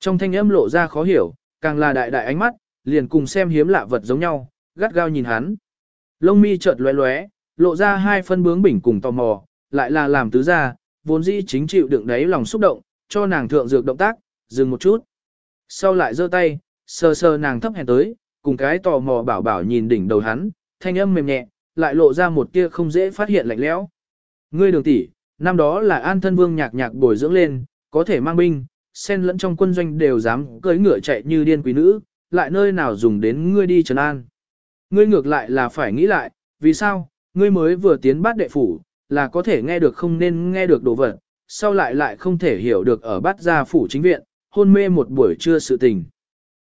Trong thanh âm lộ ra khó hiểu, càng là đại đại ánh mắt, liền cùng xem hiếm lạ vật giống nhau, gắt gao nhìn hắn. Lông mi chợt lóe lóe, lộ ra hai phân bướng bỉnh cùng tò mò, lại là làm tứ gia, vốn dĩ chính chịu đựng đấy lòng xúc động, cho nàng thượng dược động tác, dừng một chút. Sau lại giơ tay, sờ sờ nàng thấp hèn tới, cùng cái tò mò bảo bảo nhìn đỉnh đầu hắn, thanh âm mềm nhẹ, lại lộ ra một tia không dễ phát hiện lạnh lẽo. Ngươi đường tỷ, năm đó là an thân vương nhạc nhạc bồi dưỡng lên, có thể mang binh, sen lẫn trong quân doanh đều dám cưỡi ngựa chạy như điên quý nữ, lại nơi nào dùng đến ngươi đi trấn an. Ngươi ngược lại là phải nghĩ lại, vì sao, ngươi mới vừa tiến bát đệ phủ, là có thể nghe được không nên nghe được đồ vật, sau lại lại không thể hiểu được ở bát gia phủ chính viện, hôn mê một buổi trưa sự tình.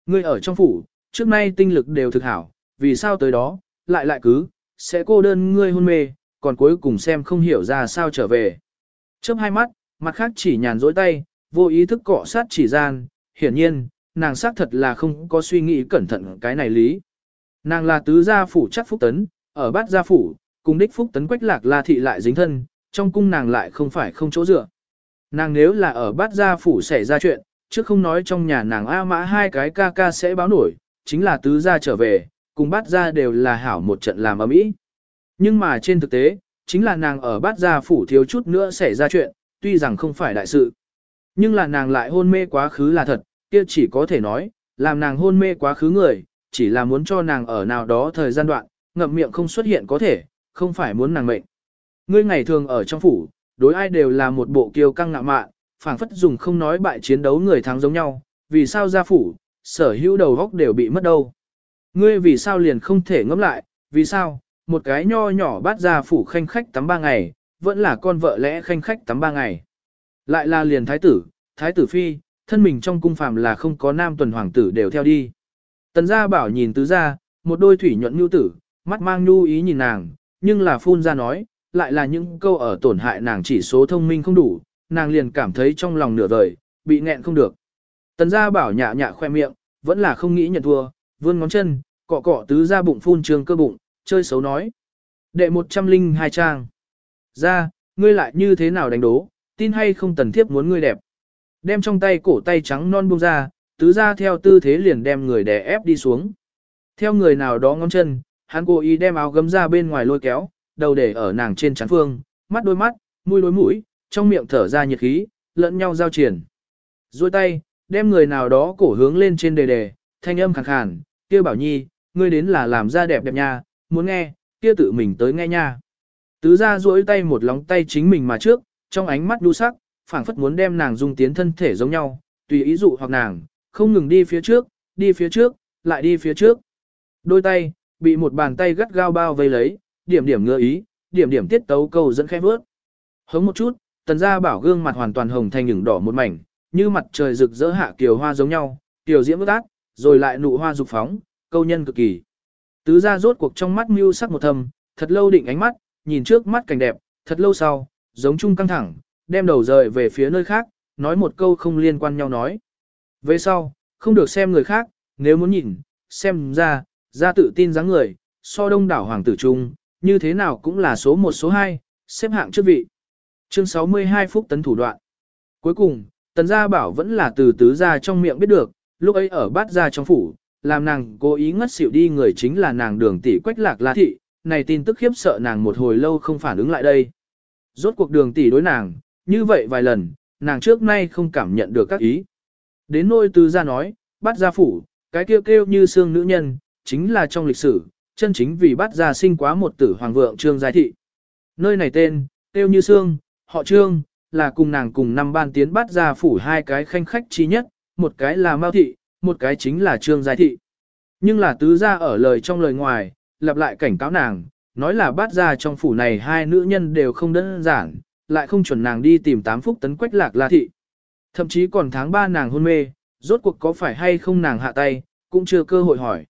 Ngươi ở trong phủ, trước nay tinh lực đều thực hảo, vì sao tới đó, lại lại cứ, sẽ cô đơn ngươi hôn mê, còn cuối cùng xem không hiểu ra sao trở về. Chớp hai mắt, mặt khác chỉ nhàn rỗi tay, vô ý thức cọ sát chỉ gian, hiển nhiên, nàng xác thật là không có suy nghĩ cẩn thận cái này lý. Nàng là tứ gia phủ chắc phúc tấn, ở bát gia phủ, cùng đích phúc tấn quách lạc la thị lại dính thân, trong cung nàng lại không phải không chỗ dựa. Nàng nếu là ở bát gia phủ xảy ra chuyện, chứ không nói trong nhà nàng A mã hai cái ca ca sẽ báo nổi, chính là tứ gia trở về, cùng bát gia đều là hảo một trận làm ấm ý. Nhưng mà trên thực tế, chính là nàng ở bát gia phủ thiếu chút nữa xảy ra chuyện, tuy rằng không phải đại sự. Nhưng là nàng lại hôn mê quá khứ là thật, kia chỉ có thể nói, làm nàng hôn mê quá khứ người, chỉ là muốn cho nàng ở nào đó thời gian đoạn, ngậm miệng không xuất hiện có thể, không phải muốn nàng mệnh. Ngươi ngày thường ở trong phủ, đối ai đều là một bộ kiêu căng ngạo mạn, phảng phất dùng không nói bại chiến đấu người thắng giống nhau, vì sao gia phủ, sở hữu đầu góc đều bị mất đâu. Ngươi vì sao liền không thể ngẫm lại, vì sao, một cái nho nhỏ bát gia phủ khanh khách tắm ba ngày, vẫn là con vợ lẽ khanh khách tắm ba ngày. Lại là liền thái tử, thái tử phi, thân mình trong cung phàm là không có nam tuần hoàng tử đều theo đi. Tần gia bảo nhìn tứ gia, một đôi thủy nhuận nhu tử, mắt mang nhu ý nhìn nàng, nhưng là phun ra nói, lại là những câu ở tổn hại nàng chỉ số thông minh không đủ, nàng liền cảm thấy trong lòng nửa vời, bị nghẹn không được. Tần gia bảo nhạ nhạ khoe miệng, vẫn là không nghĩ nhận thua, vươn ngón chân, cọ cọ tứ gia bụng phun trường cơ bụng, chơi xấu nói. Đệ 102 trang. Ra, ngươi lại như thế nào đánh đố, tin hay không tần thiếp muốn ngươi đẹp. Đem trong tay cổ tay trắng non buông ra, tứ ra theo tư thế liền đem người đè ép đi xuống. Theo người nào đó ngón chân, hắn cố ý đem áo gấm ra bên ngoài lôi kéo, đầu để ở nàng trên chắn phương, mắt đôi mắt, mũi đôi mũi, trong miệng thở ra nhiệt khí, lẫn nhau giao triển. Rồi tay, đem người nào đó cổ hướng lên trên đề đề, thanh âm khàn khàn, kia bảo nhi, ngươi đến là làm ra đẹp đẹp nha, muốn nghe, kia tự mình tới nghe nha. Tứ ra duỗi tay một lóng tay chính mình mà trước, trong ánh mắt đu sắc, phảng phất muốn đem nàng dung tiến thân thể giống nhau, tùy ý dụ hoặc nàng, không ngừng đi phía trước, đi phía trước, lại đi phía trước. Đôi tay, bị một bàn tay gắt gao bao vây lấy, điểm điểm ngựa ý, điểm điểm tiết tấu câu dẫn khẽ vớt. Hống một chút, tần gia bảo gương mặt hoàn toàn hồng thành những đỏ một mảnh, như mặt trời rực rỡ hạ kiều hoa giống nhau, kiều diễm ước ác, rồi lại nụ hoa dục phóng, câu nhân cực kỳ. Tứ gia rốt cuộc trong mắt mưu sắc một thầm, thật lâu định ánh mắt, nhìn trước mắt cảnh đẹp, thật lâu sau, giống chung căng thẳng, đem đầu rời về phía nơi khác, nói một câu không liên quan nhau nói. Về sau, không được xem người khác, nếu muốn nhìn, xem ra, ra tự tin dáng người, so đông đảo hoàng tử trung, như thế nào cũng là số 1 số 2, xếp hạng trước vị. Chương 62 phút tấn thủ đoạn. Cuối cùng, tần gia bảo vẫn là từ tứ gia trong miệng biết được, lúc ấy ở bát gia trong phủ, làm nàng cố ý ngất xỉu đi người chính là nàng đường tỷ quách lạc la thị, này tin tức khiếp sợ nàng một hồi lâu không phản ứng lại đây. Rốt cuộc đường tỷ đối nàng, như vậy vài lần, nàng trước nay không cảm nhận được các ý. Đến nôi Tư gia nói, bắt gia phủ, cái kêu kêu như xương nữ nhân, chính là trong lịch sử, chân chính vì bắt gia sinh quá một tử hoàng vượng trương giai thị. Nơi này tên, kêu như xương, họ trương, là cùng nàng cùng năm ban tiến bắt gia phủ hai cái khanh khách chi nhất, một cái là mao thị, một cái chính là trương giai thị. Nhưng là tứ gia ở lời trong lời ngoài, lặp lại cảnh cáo nàng, nói là bát gia trong phủ này hai nữ nhân đều không đơn giản, lại không chuẩn nàng đi tìm tám phúc tấn quách lạc la thị. Thậm chí còn tháng ba nàng hôn mê, rốt cuộc có phải hay không nàng hạ tay, cũng chưa cơ hội hỏi.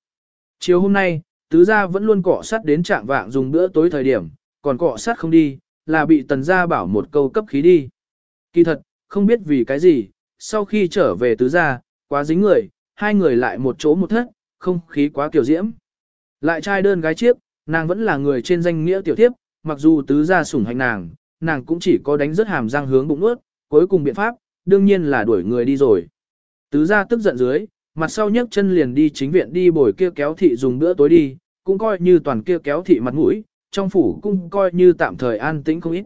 Chiều hôm nay, tứ gia vẫn luôn cọ sát đến trạng vạng dùng bữa tối thời điểm, còn cọ sát không đi, là bị tần gia bảo một câu cấp khí đi. Kỳ thật, không biết vì cái gì, sau khi trở về tứ gia, quá dính người, hai người lại một chỗ một thất, không khí quá kiểu diễm. Lại trai đơn gái chiếc, nàng vẫn là người trên danh nghĩa tiểu thiếp, mặc dù tứ gia sủng hành nàng, nàng cũng chỉ có đánh rất hàm răng hướng bụng ướt, cuối cùng biện pháp, đương nhiên là đuổi người đi rồi. Tứ gia tức giận dưới, mặt sau nhấc chân liền đi chính viện đi bồi kia kéo thị dùng bữa tối đi, cũng coi như toàn kia kéo thị mặt mũi, trong phủ cũng coi như tạm thời an tĩnh không ít.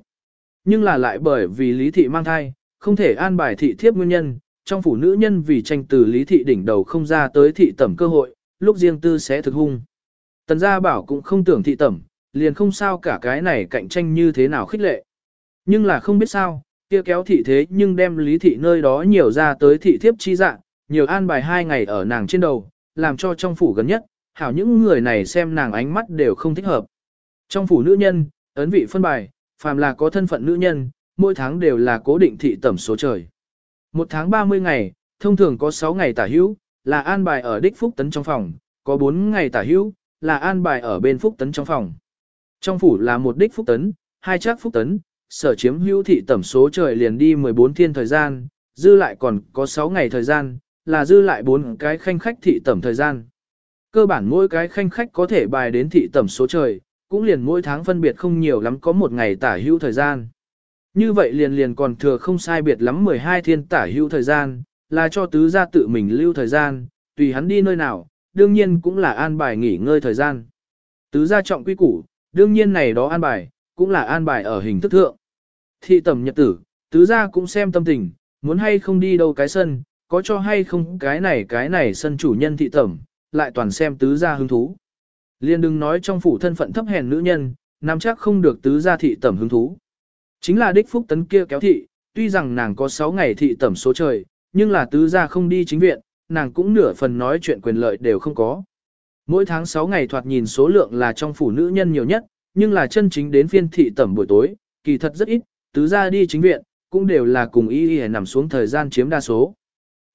Nhưng là lại bởi vì lý thị mang thai, không thể an bài thị thiếp nguyên nhân, trong phủ nữ nhân vì tranh từ lý thị đỉnh đầu không ra tới thị tẩm cơ hội, lúc riêng tư sẽ thực hung. Tần gia bảo cũng không tưởng thị tẩm, liền không sao cả cái này cạnh tranh như thế nào khích lệ. Nhưng là không biết sao, kia kéo thị thế nhưng đem lý thị nơi đó nhiều ra tới thị thiếp chi dạng, nhiều an bài hai ngày ở nàng trên đầu, làm cho trong phủ gần nhất, hảo những người này xem nàng ánh mắt đều không thích hợp. Trong phủ nữ nhân, ấn vị phân bài, phàm là có thân phận nữ nhân, mỗi tháng đều là cố định thị tẩm số trời. Một tháng 30 ngày, thông thường có 6 ngày tả hữu, là an bài ở đích phúc tấn trong phòng, có 4 ngày tả hữu, là an bài ở bên phúc tấn trong phòng. Trong phủ là một đích phúc tấn, hai chắc phúc tấn, sở chiếm hữu thị tẩm số trời liền đi 14 thiên thời gian, dư lại còn có 6 ngày thời gian, là dư lại 4 cái khanh khách thị tẩm thời gian. Cơ bản mỗi cái khanh khách có thể bài đến thị tẩm số trời, cũng liền mỗi tháng phân biệt không nhiều lắm có một ngày tả hữu thời gian. Như vậy liền liền còn thừa không sai biệt lắm 12 thiên tả hữu thời gian, là cho tứ gia tự mình lưu thời gian, tùy hắn đi nơi nào, đương nhiên cũng là an bài nghỉ ngơi thời gian. Tứ gia trọng quy củ, đương nhiên này đó an bài, cũng là an bài ở hình thức thượng. Thị tẩm nhật tử, tứ gia cũng xem tâm tình, muốn hay không đi đâu cái sân, có cho hay không cái này cái này sân chủ nhân thị tẩm, lại toàn xem tứ gia hứng thú. Liên đừng nói trong phủ thân phận thấp hèn nữ nhân, nắm chắc không được tứ gia thị tẩm hứng thú. Chính là đích phúc tấn kia kéo thị, tuy rằng nàng có 6 ngày thị tẩm số trời, nhưng là tứ gia không đi chính viện, nàng cũng nửa phần nói chuyện quyền lợi đều không có. Mỗi tháng 6 ngày thoạt nhìn số lượng là trong phủ nữ nhân nhiều nhất, nhưng là chân chính đến phiên thị tẩm buổi tối, kỳ thật rất ít, tứ gia đi chính viện, cũng đều là cùng y y nằm xuống thời gian chiếm đa số.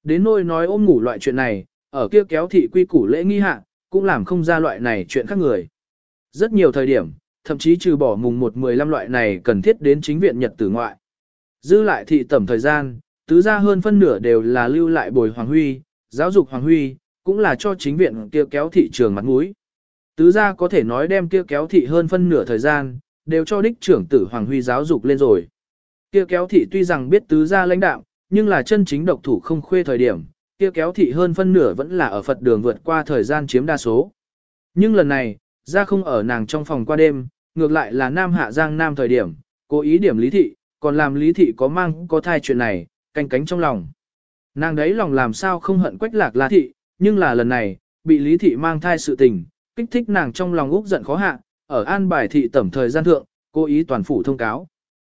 Đến nôi nói ôm ngủ loại chuyện này, ở kia kéo thị quy củ lễ nghi hạ, cũng làm không ra loại này chuyện khác người. Rất nhiều thời điểm, thậm chí trừ bỏ mùng 1-15 loại này cần thiết đến chính viện nhật tử ngoại. Dư lại thị tẩm thời gian, tứ gia hơn phân nửa đều là lưu lại bồi Hoàng Huy, giáo dục Hoàng Huy, cũng là cho chính viện kia kéo thị trường mặt mũi. Tứ gia có thể nói đem kia kéo thị hơn phân nửa thời gian, đều cho đích trưởng tử Hoàng Huy giáo dục lên rồi. Kia kéo thị tuy rằng biết tứ gia lãnh đạo, nhưng là chân chính độc thủ không khuê thời điểm, kia kéo thị hơn phân nửa vẫn là ở Phật đường vượt qua thời gian chiếm đa số. Nhưng lần này, ra không ở nàng trong phòng qua đêm, ngược lại là Nam Hạ Giang Nam thời điểm, cố ý điểm lý thị, còn làm lý thị có mang có thai chuyện này, canh cánh trong lòng. Nàng đấy lòng làm sao không hận quách lạc la thị, nhưng là lần này, bị lý thị mang thai sự tình, kích thích nàng trong lòng úc giận khó hạ, ở an bài thị tẩm thời gian thượng, cố ý toàn phủ thông cáo.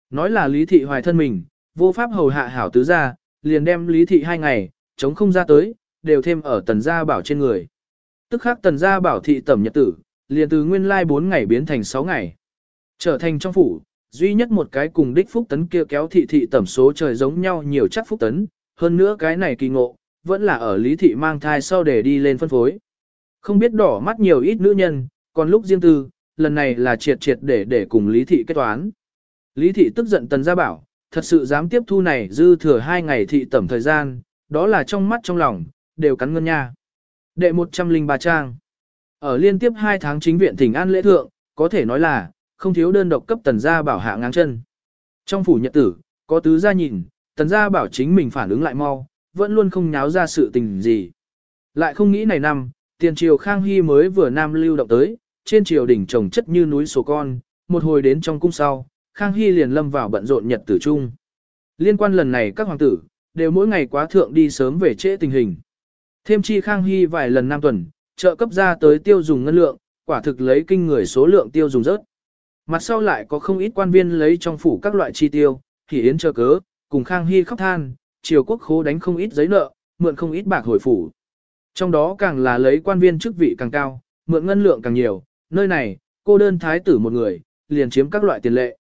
Nói là lý thị hoài thân mình, vô pháp hầu hạ hảo tứ gia, liền đem lý thị hai ngày, chống không ra tới, đều thêm ở tần gia bảo trên người. Tức khắc tần gia bảo thị tẩm nhật tử, liền từ nguyên lai 4 ngày biến thành 6 ngày. Trở thành trong phủ, duy nhất một cái cùng đích phúc tấn kia kéo thị thị tẩm số trời giống nhau nhiều chắc phúc tấn, hơn nữa cái này kỳ ngộ, vẫn là ở lý thị mang thai sau để đi lên phân phối. Không biết đỏ mắt nhiều ít nữ nhân, còn lúc riêng tư, lần này là triệt triệt để để cùng lý thị kết toán. Lý thị tức giận tần gia bảo, thật sự dám tiếp thu này dư thừa hai ngày thị tẩm thời gian, đó là trong mắt trong lòng, đều cắn ngân nha. Đệ 103 trang. Ở liên tiếp 2 tháng chính viện thỉnh an lễ thượng, có thể nói là, không thiếu đơn độc cấp tần gia bảo hạ ngang chân. Trong phủ nhật tử, có tứ gia nhìn, tần gia bảo chính mình phản ứng lại mau, vẫn luôn không nháo ra sự tình gì. Lại không nghĩ này năm, tiền triều Khang Hy mới vừa nam lưu động tới, trên triều đỉnh trồng chất như núi sổ con, một hồi đến trong cung sau, Khang Hy liền lâm vào bận rộn nhật tử chung. Liên quan lần này các hoàng tử, đều mỗi ngày quá thượng đi sớm về trễ tình hình. Thêm chi Khang Hy vài lần năm tuần, trợ cấp ra tới tiêu dùng ngân lượng, quả thực lấy kinh người số lượng tiêu dùng rớt. Mặt sau lại có không ít quan viên lấy trong phủ các loại chi tiêu, thì yến chờ cớ, cùng Khang Hy khóc than, triều quốc khố đánh không ít giấy nợ, mượn không ít bạc hồi phủ. Trong đó càng là lấy quan viên chức vị càng cao, mượn ngân lượng càng nhiều, nơi này, cô đơn thái tử một người, liền chiếm các loại tiền lệ.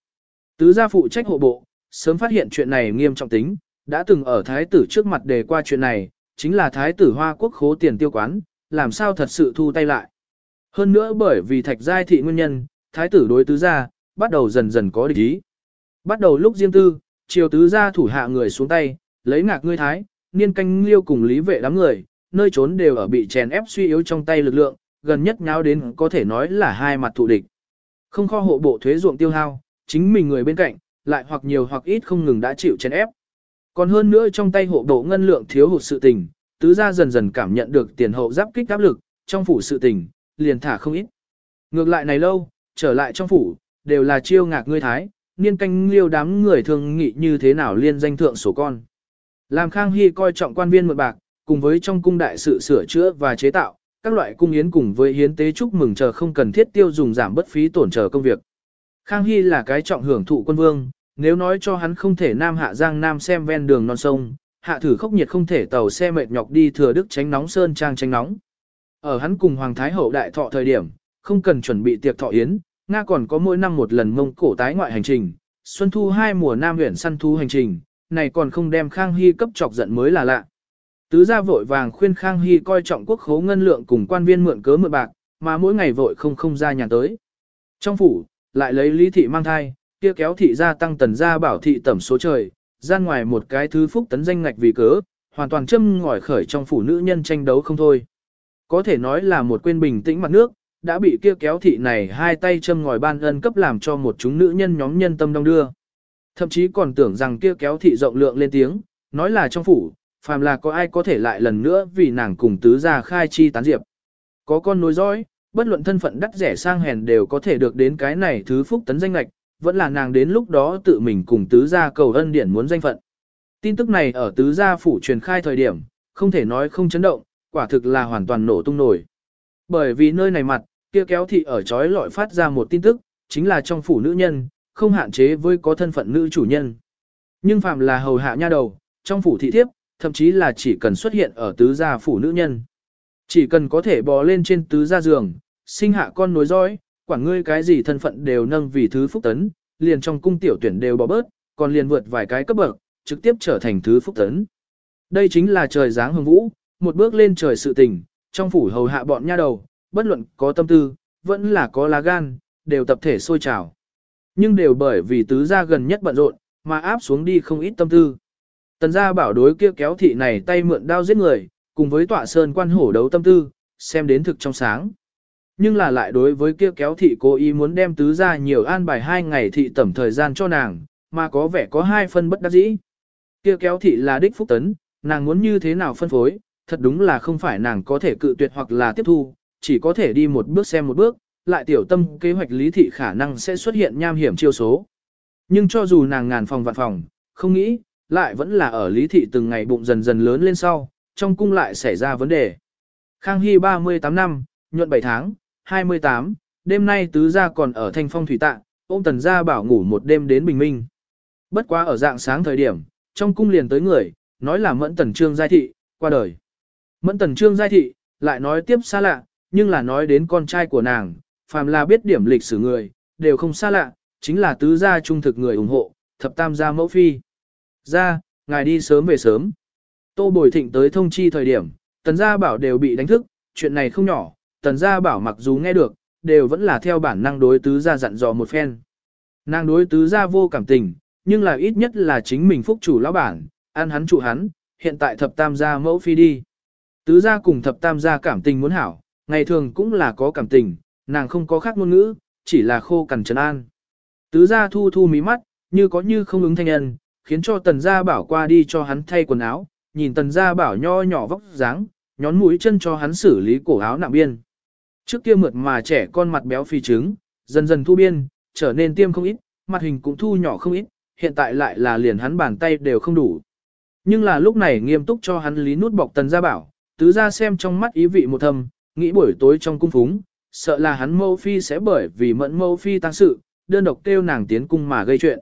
Tứ gia phụ trách hộ bộ, sớm phát hiện chuyện này nghiêm trọng tính, đã từng ở thái tử trước mặt đề qua chuyện này, chính là thái tử hoa quốc khố tiền tiêu quán, làm sao thật sự thu tay lại. Hơn nữa bởi vì thạch giai thị nguyên nhân, thái tử đối tứ gia, bắt đầu dần dần có địch ý. Bắt đầu lúc riêng tư, triều tứ gia thủ hạ người xuống tay, lấy ngạc ngươi thái, niên canh liêu cùng lý vệ đám người, nơi trốn đều ở bị chèn ép suy yếu trong tay lực lượng, gần nhất nháo đến có thể nói là hai mặt thù địch. Không kho hộ bộ thuế ruộng tiêu hao, chính mình người bên cạnh, lại hoặc nhiều hoặc ít không ngừng đã chịu chèn ép. Còn hơn nữa trong tay hộ bộ ngân lượng thiếu hụt sự tình, tứ gia dần dần cảm nhận được tiền hậu giáp kích áp lực, trong phủ sự tình, liền thả không ít. Ngược lại này lâu, trở lại trong phủ, đều là chiêu ngạc ngươi thái, niên canh liêu đám người thường nghị như thế nào liên danh thượng sổ con. Làm Khang Hy coi trọng quan viên mượn bạc, cùng với trong cung đại sự sửa chữa và chế tạo, các loại cung yến cùng với hiến tế chúc mừng chờ không cần thiết tiêu dùng giảm bất phí tổn trở công việc. Khang Hy là cái trọng hưởng thụ quân vương, nếu nói cho hắn không thể nam hạ giang nam xem ven đường non sông, hạ thử khốc nhiệt không thể tàu xe mệt nhọc đi thừa đức tránh nóng sơn trang tránh nóng. Ở hắn cùng Hoàng Thái Hậu đại thọ thời điểm, không cần chuẩn bị tiệc thọ yến, Nga còn có mỗi năm một lần mông cổ tái ngoại hành trình, xuân thu hai mùa nam huyện săn thu hành trình, này còn không đem Khang Hy cấp chọc giận mới là lạ. Tứ gia vội vàng khuyên Khang Hy coi trọng quốc khố ngân lượng cùng quan viên mượn cớ mượn bạc, mà mỗi ngày vội không không ra nhà tới. Trong phủ, lại lấy lý thị mang thai, kia kéo thị gia tăng tần gia bảo thị tẩm số trời, gian ngoài một cái thứ phúc tấn danh ngạch vì cớ, hoàn toàn châm ngòi khởi trong phủ nữ nhân tranh đấu không thôi. Có thể nói là một quên bình tĩnh mặt nước, đã bị kia kéo thị này hai tay châm ngòi ban ân cấp làm cho một chúng nữ nhân nhóm nhân tâm đông đưa. Thậm chí còn tưởng rằng kia kéo thị rộng lượng lên tiếng, nói là trong phủ, phàm là có ai có thể lại lần nữa vì nàng cùng tứ gia khai chi tán diệp. Có con nối dõi, bất luận thân phận đắt rẻ sang hèn đều có thể được đến cái này thứ phúc tấn danh lạch, vẫn là nàng đến lúc đó tự mình cùng tứ gia cầu ân điển muốn danh phận. Tin tức này ở tứ gia phủ truyền khai thời điểm, không thể nói không chấn động, quả thực là hoàn toàn nổ tung nổi. Bởi vì nơi này mặt, kia kéo thị ở chói lọi phát ra một tin tức, chính là trong phủ nữ nhân, không hạn chế với có thân phận nữ chủ nhân. Nhưng phạm là hầu hạ nha đầu, trong phủ thị thiếp, thậm chí là chỉ cần xuất hiện ở tứ gia phủ nữ nhân. Chỉ cần có thể bò lên trên tứ gia giường, sinh hạ con nối dõi, quản ngươi cái gì thân phận đều nâng vì thứ phúc tấn, liền trong cung tiểu tuyển đều bỏ bớt, còn liền vượt vài cái cấp bậc, trực tiếp trở thành thứ phúc tấn. Đây chính là trời dáng hồng vũ, một bước lên trời sự tình, trong phủ hầu hạ bọn nha đầu, bất luận có tâm tư, vẫn là có lá gan, đều tập thể sôi trào. Nhưng đều bởi vì tứ gia gần nhất bận rộn, mà áp xuống đi không ít tâm tư. Tần gia bảo đối kia kéo thị này tay mượn đao giết người, cùng với tọa sơn quan hổ đấu tâm tư, xem đến thực trong sáng. Nhưng là lại đối với kia kéo thị cố ý muốn đem tứ gia nhiều an bài hai ngày thị tẩm thời gian cho nàng, mà có vẻ có hai phân bất đắc dĩ. Kia kéo thị là đích phúc tấn, nàng muốn như thế nào phân phối, thật đúng là không phải nàng có thể cự tuyệt hoặc là tiếp thu, chỉ có thể đi một bước xem một bước, lại tiểu tâm kế hoạch lý thị khả năng sẽ xuất hiện nham hiểm chiêu số. Nhưng cho dù nàng ngàn phòng vạn phòng, không nghĩ, lại vẫn là ở lý thị từng ngày bụng dần dần lớn lên sau, trong cung lại xảy ra vấn đề. Khang Hy 38 năm, nhuận 7 tháng, 28, đêm nay tứ gia còn ở thanh phong thủy tạ, ôm tần gia bảo ngủ một đêm đến bình minh. Bất quá ở dạng sáng thời điểm, trong cung liền tới người, nói là mẫn tần trương giai thị, qua đời. Mẫn tần trương giai thị, lại nói tiếp xa lạ, nhưng là nói đến con trai của nàng, phàm là biết điểm lịch sử người, đều không xa lạ, chính là tứ gia trung thực người ủng hộ, thập tam gia mẫu phi. Ra, ngài đi sớm về sớm. Tô Bồi Thịnh tới thông chi thời điểm, tần gia bảo đều bị đánh thức, chuyện này không nhỏ, tần gia bảo mặc dù nghe được, đều vẫn là theo bản năng đối tứ gia dặn dò một phen. Nàng đối tứ gia vô cảm tình, nhưng là ít nhất là chính mình phúc chủ lão bản, ăn hắn trụ hắn, hiện tại thập tam gia mẫu phi đi. Tứ gia cùng thập tam gia cảm tình muốn hảo, ngày thường cũng là có cảm tình, nàng không có khác ngôn ngữ, chỉ là khô cằn trấn an. Tứ gia thu thu mí mắt, như có như không ứng thanh nhân, khiến cho tần gia bảo qua đi cho hắn thay quần áo, nhìn tần gia bảo nho nhỏ vóc dáng, nhón mũi chân cho hắn xử lý cổ áo nạm biên. Trước kia mượt mà trẻ con mặt béo phi trứng, dần dần thu biên, trở nên tiêm không ít, mặt hình cũng thu nhỏ không ít, hiện tại lại là liền hắn bàn tay đều không đủ. Nhưng là lúc này nghiêm túc cho hắn lý nút bọc tần gia bảo, tứ gia xem trong mắt ý vị một thầm, nghĩ buổi tối trong cung phúng, sợ là hắn mâu phi sẽ bởi vì mẫn mâu phi tăng sự, đơn độc kêu nàng tiến cung mà gây chuyện.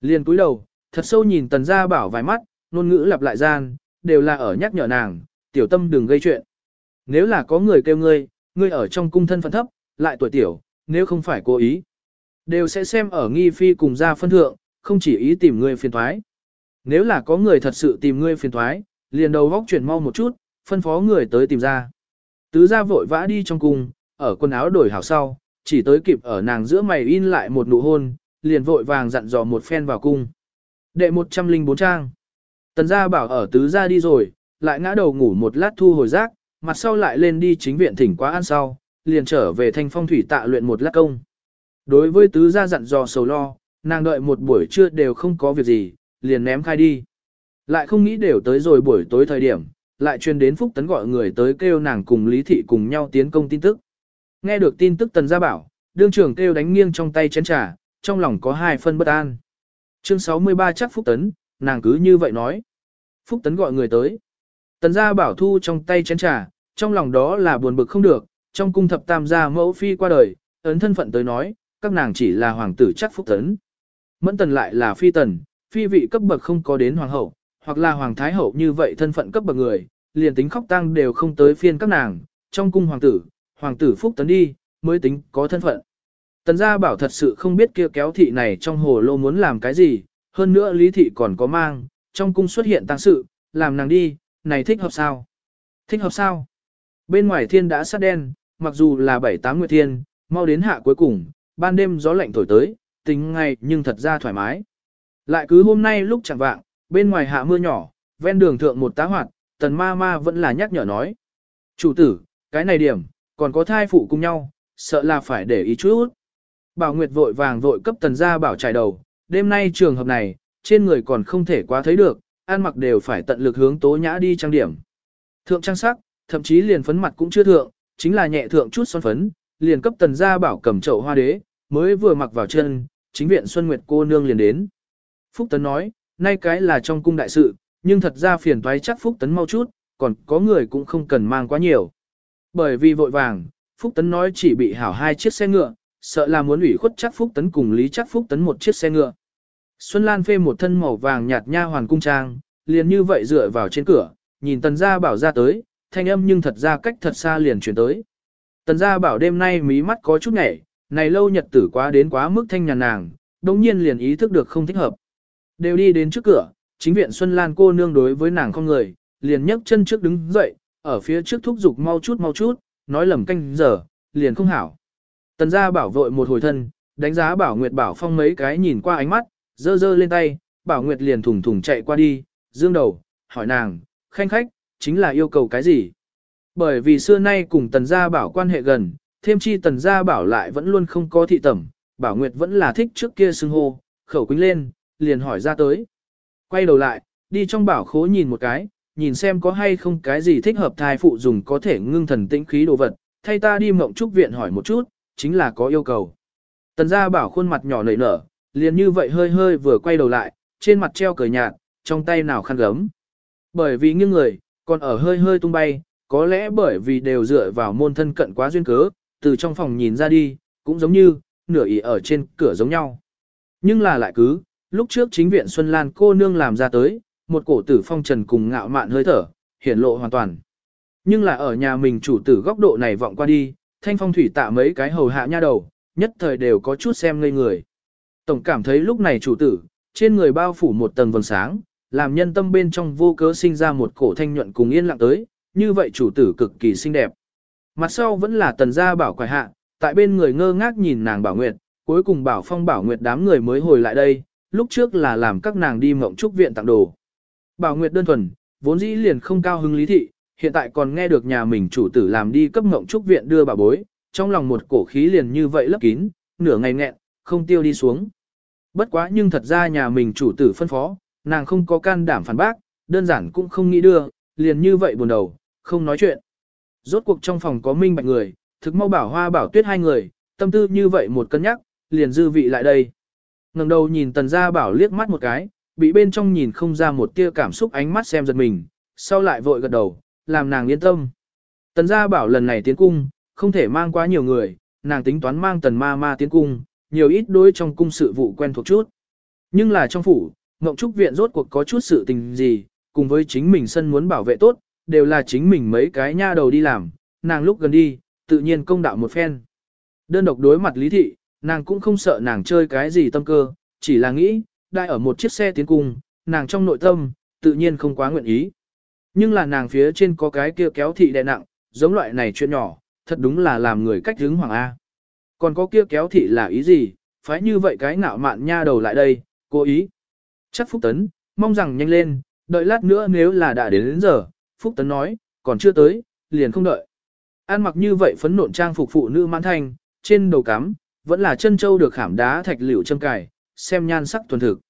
Liền cúi đầu, thật sâu nhìn tần gia bảo vài mắt, ngôn ngữ lặp lại gian, đều là ở nhắc nhở nàng, tiểu tâm đừng gây chuyện. Nếu là có người kêu ngươi, ngươi ở trong cung thân phận thấp, lại tuổi tiểu, nếu không phải cố ý, đều sẽ xem ở nghi phi cùng gia phân thượng, không chỉ ý tìm ngươi phiền thoái. Nếu là có người thật sự tìm ngươi phiền thoái, liền đầu góc chuyển mau một chút, phân phó người tới tìm ra. Tứ gia vội vã đi trong cung, ở quần áo đổi hảo sau, chỉ tới kịp ở nàng giữa mày in lại một nụ hôn, liền vội vàng dặn dò một phen vào cung. Đệ 104 trang. Tần gia bảo ở tứ gia đi rồi, lại ngã đầu ngủ một lát thu hồi rác, mặt sau lại lên đi chính viện thỉnh quá ăn sau, liền trở về thanh phong thủy tạ luyện một lát công. Đối với tứ gia dặn dò sầu lo, nàng đợi một buổi trưa đều không có việc gì, liền ném khai đi. Lại không nghĩ đều tới rồi buổi tối thời điểm, lại truyền đến Phúc Tấn gọi người tới kêu nàng cùng Lý Thị cùng nhau tiến công tin tức. Nghe được tin tức tần gia bảo, đương trưởng kêu đánh nghiêng trong tay chén trà, trong lòng có hai phân bất an. Chương 63 chắc Phúc Tấn, nàng cứ như vậy nói. Phúc Tấn gọi người tới. Tần gia bảo thu trong tay chén trà, trong lòng đó là buồn bực không được, trong cung thập tam gia mẫu phi qua đời, ấn thân phận tới nói, các nàng chỉ là hoàng tử chắc Phúc Tấn. Mẫn tần lại là phi tần, phi vị cấp bậc không có đến hoàng hậu, hoặc là hoàng thái hậu như vậy thân phận cấp bậc người, liền tính khóc tang đều không tới phiên các nàng, trong cung hoàng tử, hoàng tử Phúc Tấn đi, mới tính có thân phận. Tần gia bảo thật sự không biết kia kéo thị này trong hồ lô muốn làm cái gì, hơn nữa lý thị còn có mang, trong cung xuất hiện tăng sự, làm nàng đi, này thích hợp sao? Thích hợp sao? Bên ngoài thiên đã sát đen, mặc dù là bảy tám nguyệt thiên, mau đến hạ cuối cùng, ban đêm gió lạnh thổi tới, tính ngay nhưng thật ra thoải mái. Lại cứ hôm nay lúc chẳng vạng, bên ngoài hạ mưa nhỏ, ven đường thượng một tá hoạt, tần ma ma vẫn là nhắc nhở nói. Chủ tử, cái này điểm, còn có thai phụ cùng nhau, sợ là phải để ý chút. Bảo Nguyệt vội vàng vội cấp tần gia bảo trải đầu, đêm nay trường hợp này, trên người còn không thể quá thấy được, ăn mặc đều phải tận lực hướng tố nhã đi trang điểm. Thượng trang sắc, thậm chí liền phấn mặt cũng chưa thượng, chính là nhẹ thượng chút son phấn, liền cấp tần gia bảo cầm chậu hoa đế, mới vừa mặc vào chân, chính viện Xuân Nguyệt cô nương liền đến. Phúc Tấn nói, nay cái là trong cung đại sự, nhưng thật ra phiền toái chắc Phúc Tấn mau chút, còn có người cũng không cần mang quá nhiều. Bởi vì vội vàng, Phúc Tấn nói chỉ bị hảo hai chiếc xe ngựa, sợ là muốn ủy khuất chắc Phúc Tấn cùng Lý chắc Phúc Tấn một chiếc xe ngựa. Xuân Lan phê một thân màu vàng nhạt nha hoàn cung trang, liền như vậy dựa vào trên cửa, nhìn tần gia bảo ra tới, thanh âm nhưng thật ra cách thật xa liền chuyển tới. Tần gia bảo đêm nay mí mắt có chút nhảy, này lâu nhật tử quá đến quá mức thanh nhàn nàng, đồng nhiên liền ý thức được không thích hợp. Đều đi đến trước cửa, chính viện Xuân Lan cô nương đối với nàng không người, liền nhấc chân trước đứng dậy, ở phía trước thúc giục mau chút mau chút, nói lầm canh giờ, liền không hảo. Tần gia bảo vội một hồi thân, đánh giá bảo Nguyệt bảo phong mấy cái nhìn qua ánh mắt, dơ dơ lên tay, bảo Nguyệt liền thủng thủng chạy qua đi, dương đầu, hỏi nàng, khanh khách, chính là yêu cầu cái gì? Bởi vì xưa nay cùng tần gia bảo quan hệ gần, thêm chi tần gia bảo lại vẫn luôn không có thị tẩm, bảo Nguyệt vẫn là thích trước kia xưng hô, khẩu quính lên, liền hỏi ra tới. Quay đầu lại, đi trong bảo khố nhìn một cái, nhìn xem có hay không cái gì thích hợp thai phụ dùng có thể ngưng thần tĩnh khí đồ vật, thay ta đi mộng trúc viện hỏi một chút, chính là có yêu cầu. Tần gia bảo khuôn mặt nhỏ nảy nở, liền như vậy hơi hơi vừa quay đầu lại, trên mặt treo cười nhạt, trong tay nào khăn gấm. Bởi vì nghiêng người, còn ở hơi hơi tung bay, có lẽ bởi vì đều dựa vào môn thân cận quá duyên cớ, từ trong phòng nhìn ra đi, cũng giống như, nửa ý ở trên cửa giống nhau. Nhưng là lại cứ, lúc trước chính viện Xuân Lan cô nương làm ra tới, một cổ tử phong trần cùng ngạo mạn hơi thở, hiển lộ hoàn toàn. Nhưng là ở nhà mình chủ tử góc độ này vọng qua đi, thanh phong thủy tạ mấy cái hầu hạ nha đầu, nhất thời đều có chút xem ngây người. Tổng cảm thấy lúc này chủ tử, trên người bao phủ một tầng vầng sáng, làm nhân tâm bên trong vô cớ sinh ra một cổ thanh nhuận cùng yên lặng tới, như vậy chủ tử cực kỳ xinh đẹp. Mặt sau vẫn là tần gia bảo quài hạ, tại bên người ngơ ngác nhìn nàng bảo nguyệt, cuối cùng bảo phong bảo nguyệt đám người mới hồi lại đây, lúc trước là làm các nàng đi mộng trúc viện tặng đồ. Bảo nguyệt đơn thuần, vốn dĩ liền không cao hứng lý thị, hiện tại còn nghe được nhà mình chủ tử làm đi cấp mộng trúc viện đưa bà bối, trong lòng một cổ khí liền như vậy lấp kín, nửa ngày nghẹn, không tiêu đi xuống. Bất quá nhưng thật ra nhà mình chủ tử phân phó, nàng không có can đảm phản bác, đơn giản cũng không nghĩ đưa, liền như vậy buồn đầu, không nói chuyện. Rốt cuộc trong phòng có minh bạch người, thực mau bảo hoa bảo tuyết hai người, tâm tư như vậy một cân nhắc, liền dư vị lại đây. ngẩng đầu nhìn tần gia bảo liếc mắt một cái, bị bên trong nhìn không ra một tia cảm xúc ánh mắt xem giật mình, sau lại vội gật đầu, làm nàng yên tâm. Tần gia bảo lần này tiến cung, không thể mang quá nhiều người, nàng tính toán mang tần ma ma tiến cung, nhiều ít đối trong cung sự vụ quen thuộc chút. Nhưng là trong phủ, Ngộng Trúc Viện rốt cuộc có chút sự tình gì, cùng với chính mình sân muốn bảo vệ tốt, đều là chính mình mấy cái nha đầu đi làm, nàng lúc gần đi, tự nhiên công đạo một phen. Đơn độc đối mặt lý thị, nàng cũng không sợ nàng chơi cái gì tâm cơ, chỉ là nghĩ, đại ở một chiếc xe tiến cung, nàng trong nội tâm, tự nhiên không quá nguyện ý. Nhưng là nàng phía trên có cái kia kéo thị đè nặng, giống loại này chuyện nhỏ, thật đúng là làm người cách hứng hoàng A. Còn có kia kéo thị là ý gì, phải như vậy cái ngạo mạn nha đầu lại đây, cố ý. Chắc Phúc Tấn, mong rằng nhanh lên, đợi lát nữa nếu là đã đến, đến giờ, Phúc Tấn nói, còn chưa tới, liền không đợi. an mặc như vậy phấn nộn trang phục phụ nữ mãn thanh, trên đầu cắm, vẫn là chân châu được khảm đá thạch liệu châm cài, xem nhan sắc thuần thực.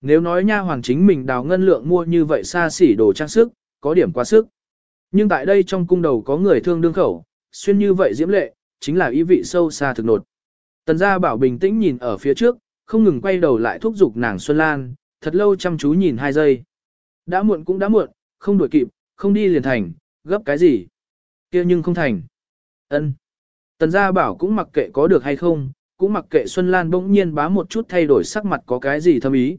Nếu nói nha hoàng chính mình đào ngân lượng mua như vậy xa xỉ đồ trang sức, có điểm quá sức. Nhưng tại đây trong cung đầu có người thương đương khẩu, xuyên như vậy diễm lệ, chính là ý vị sâu xa thực nột. Tần gia bảo bình tĩnh nhìn ở phía trước, không ngừng quay đầu lại thúc giục nàng Xuân Lan, thật lâu chăm chú nhìn hai giây. Đã muộn cũng đã muộn, không đuổi kịp, không đi liền thành, gấp cái gì? kia nhưng không thành. ân Tần gia bảo cũng mặc kệ có được hay không, cũng mặc kệ Xuân Lan bỗng nhiên bá một chút thay đổi sắc mặt có cái gì thâm ý.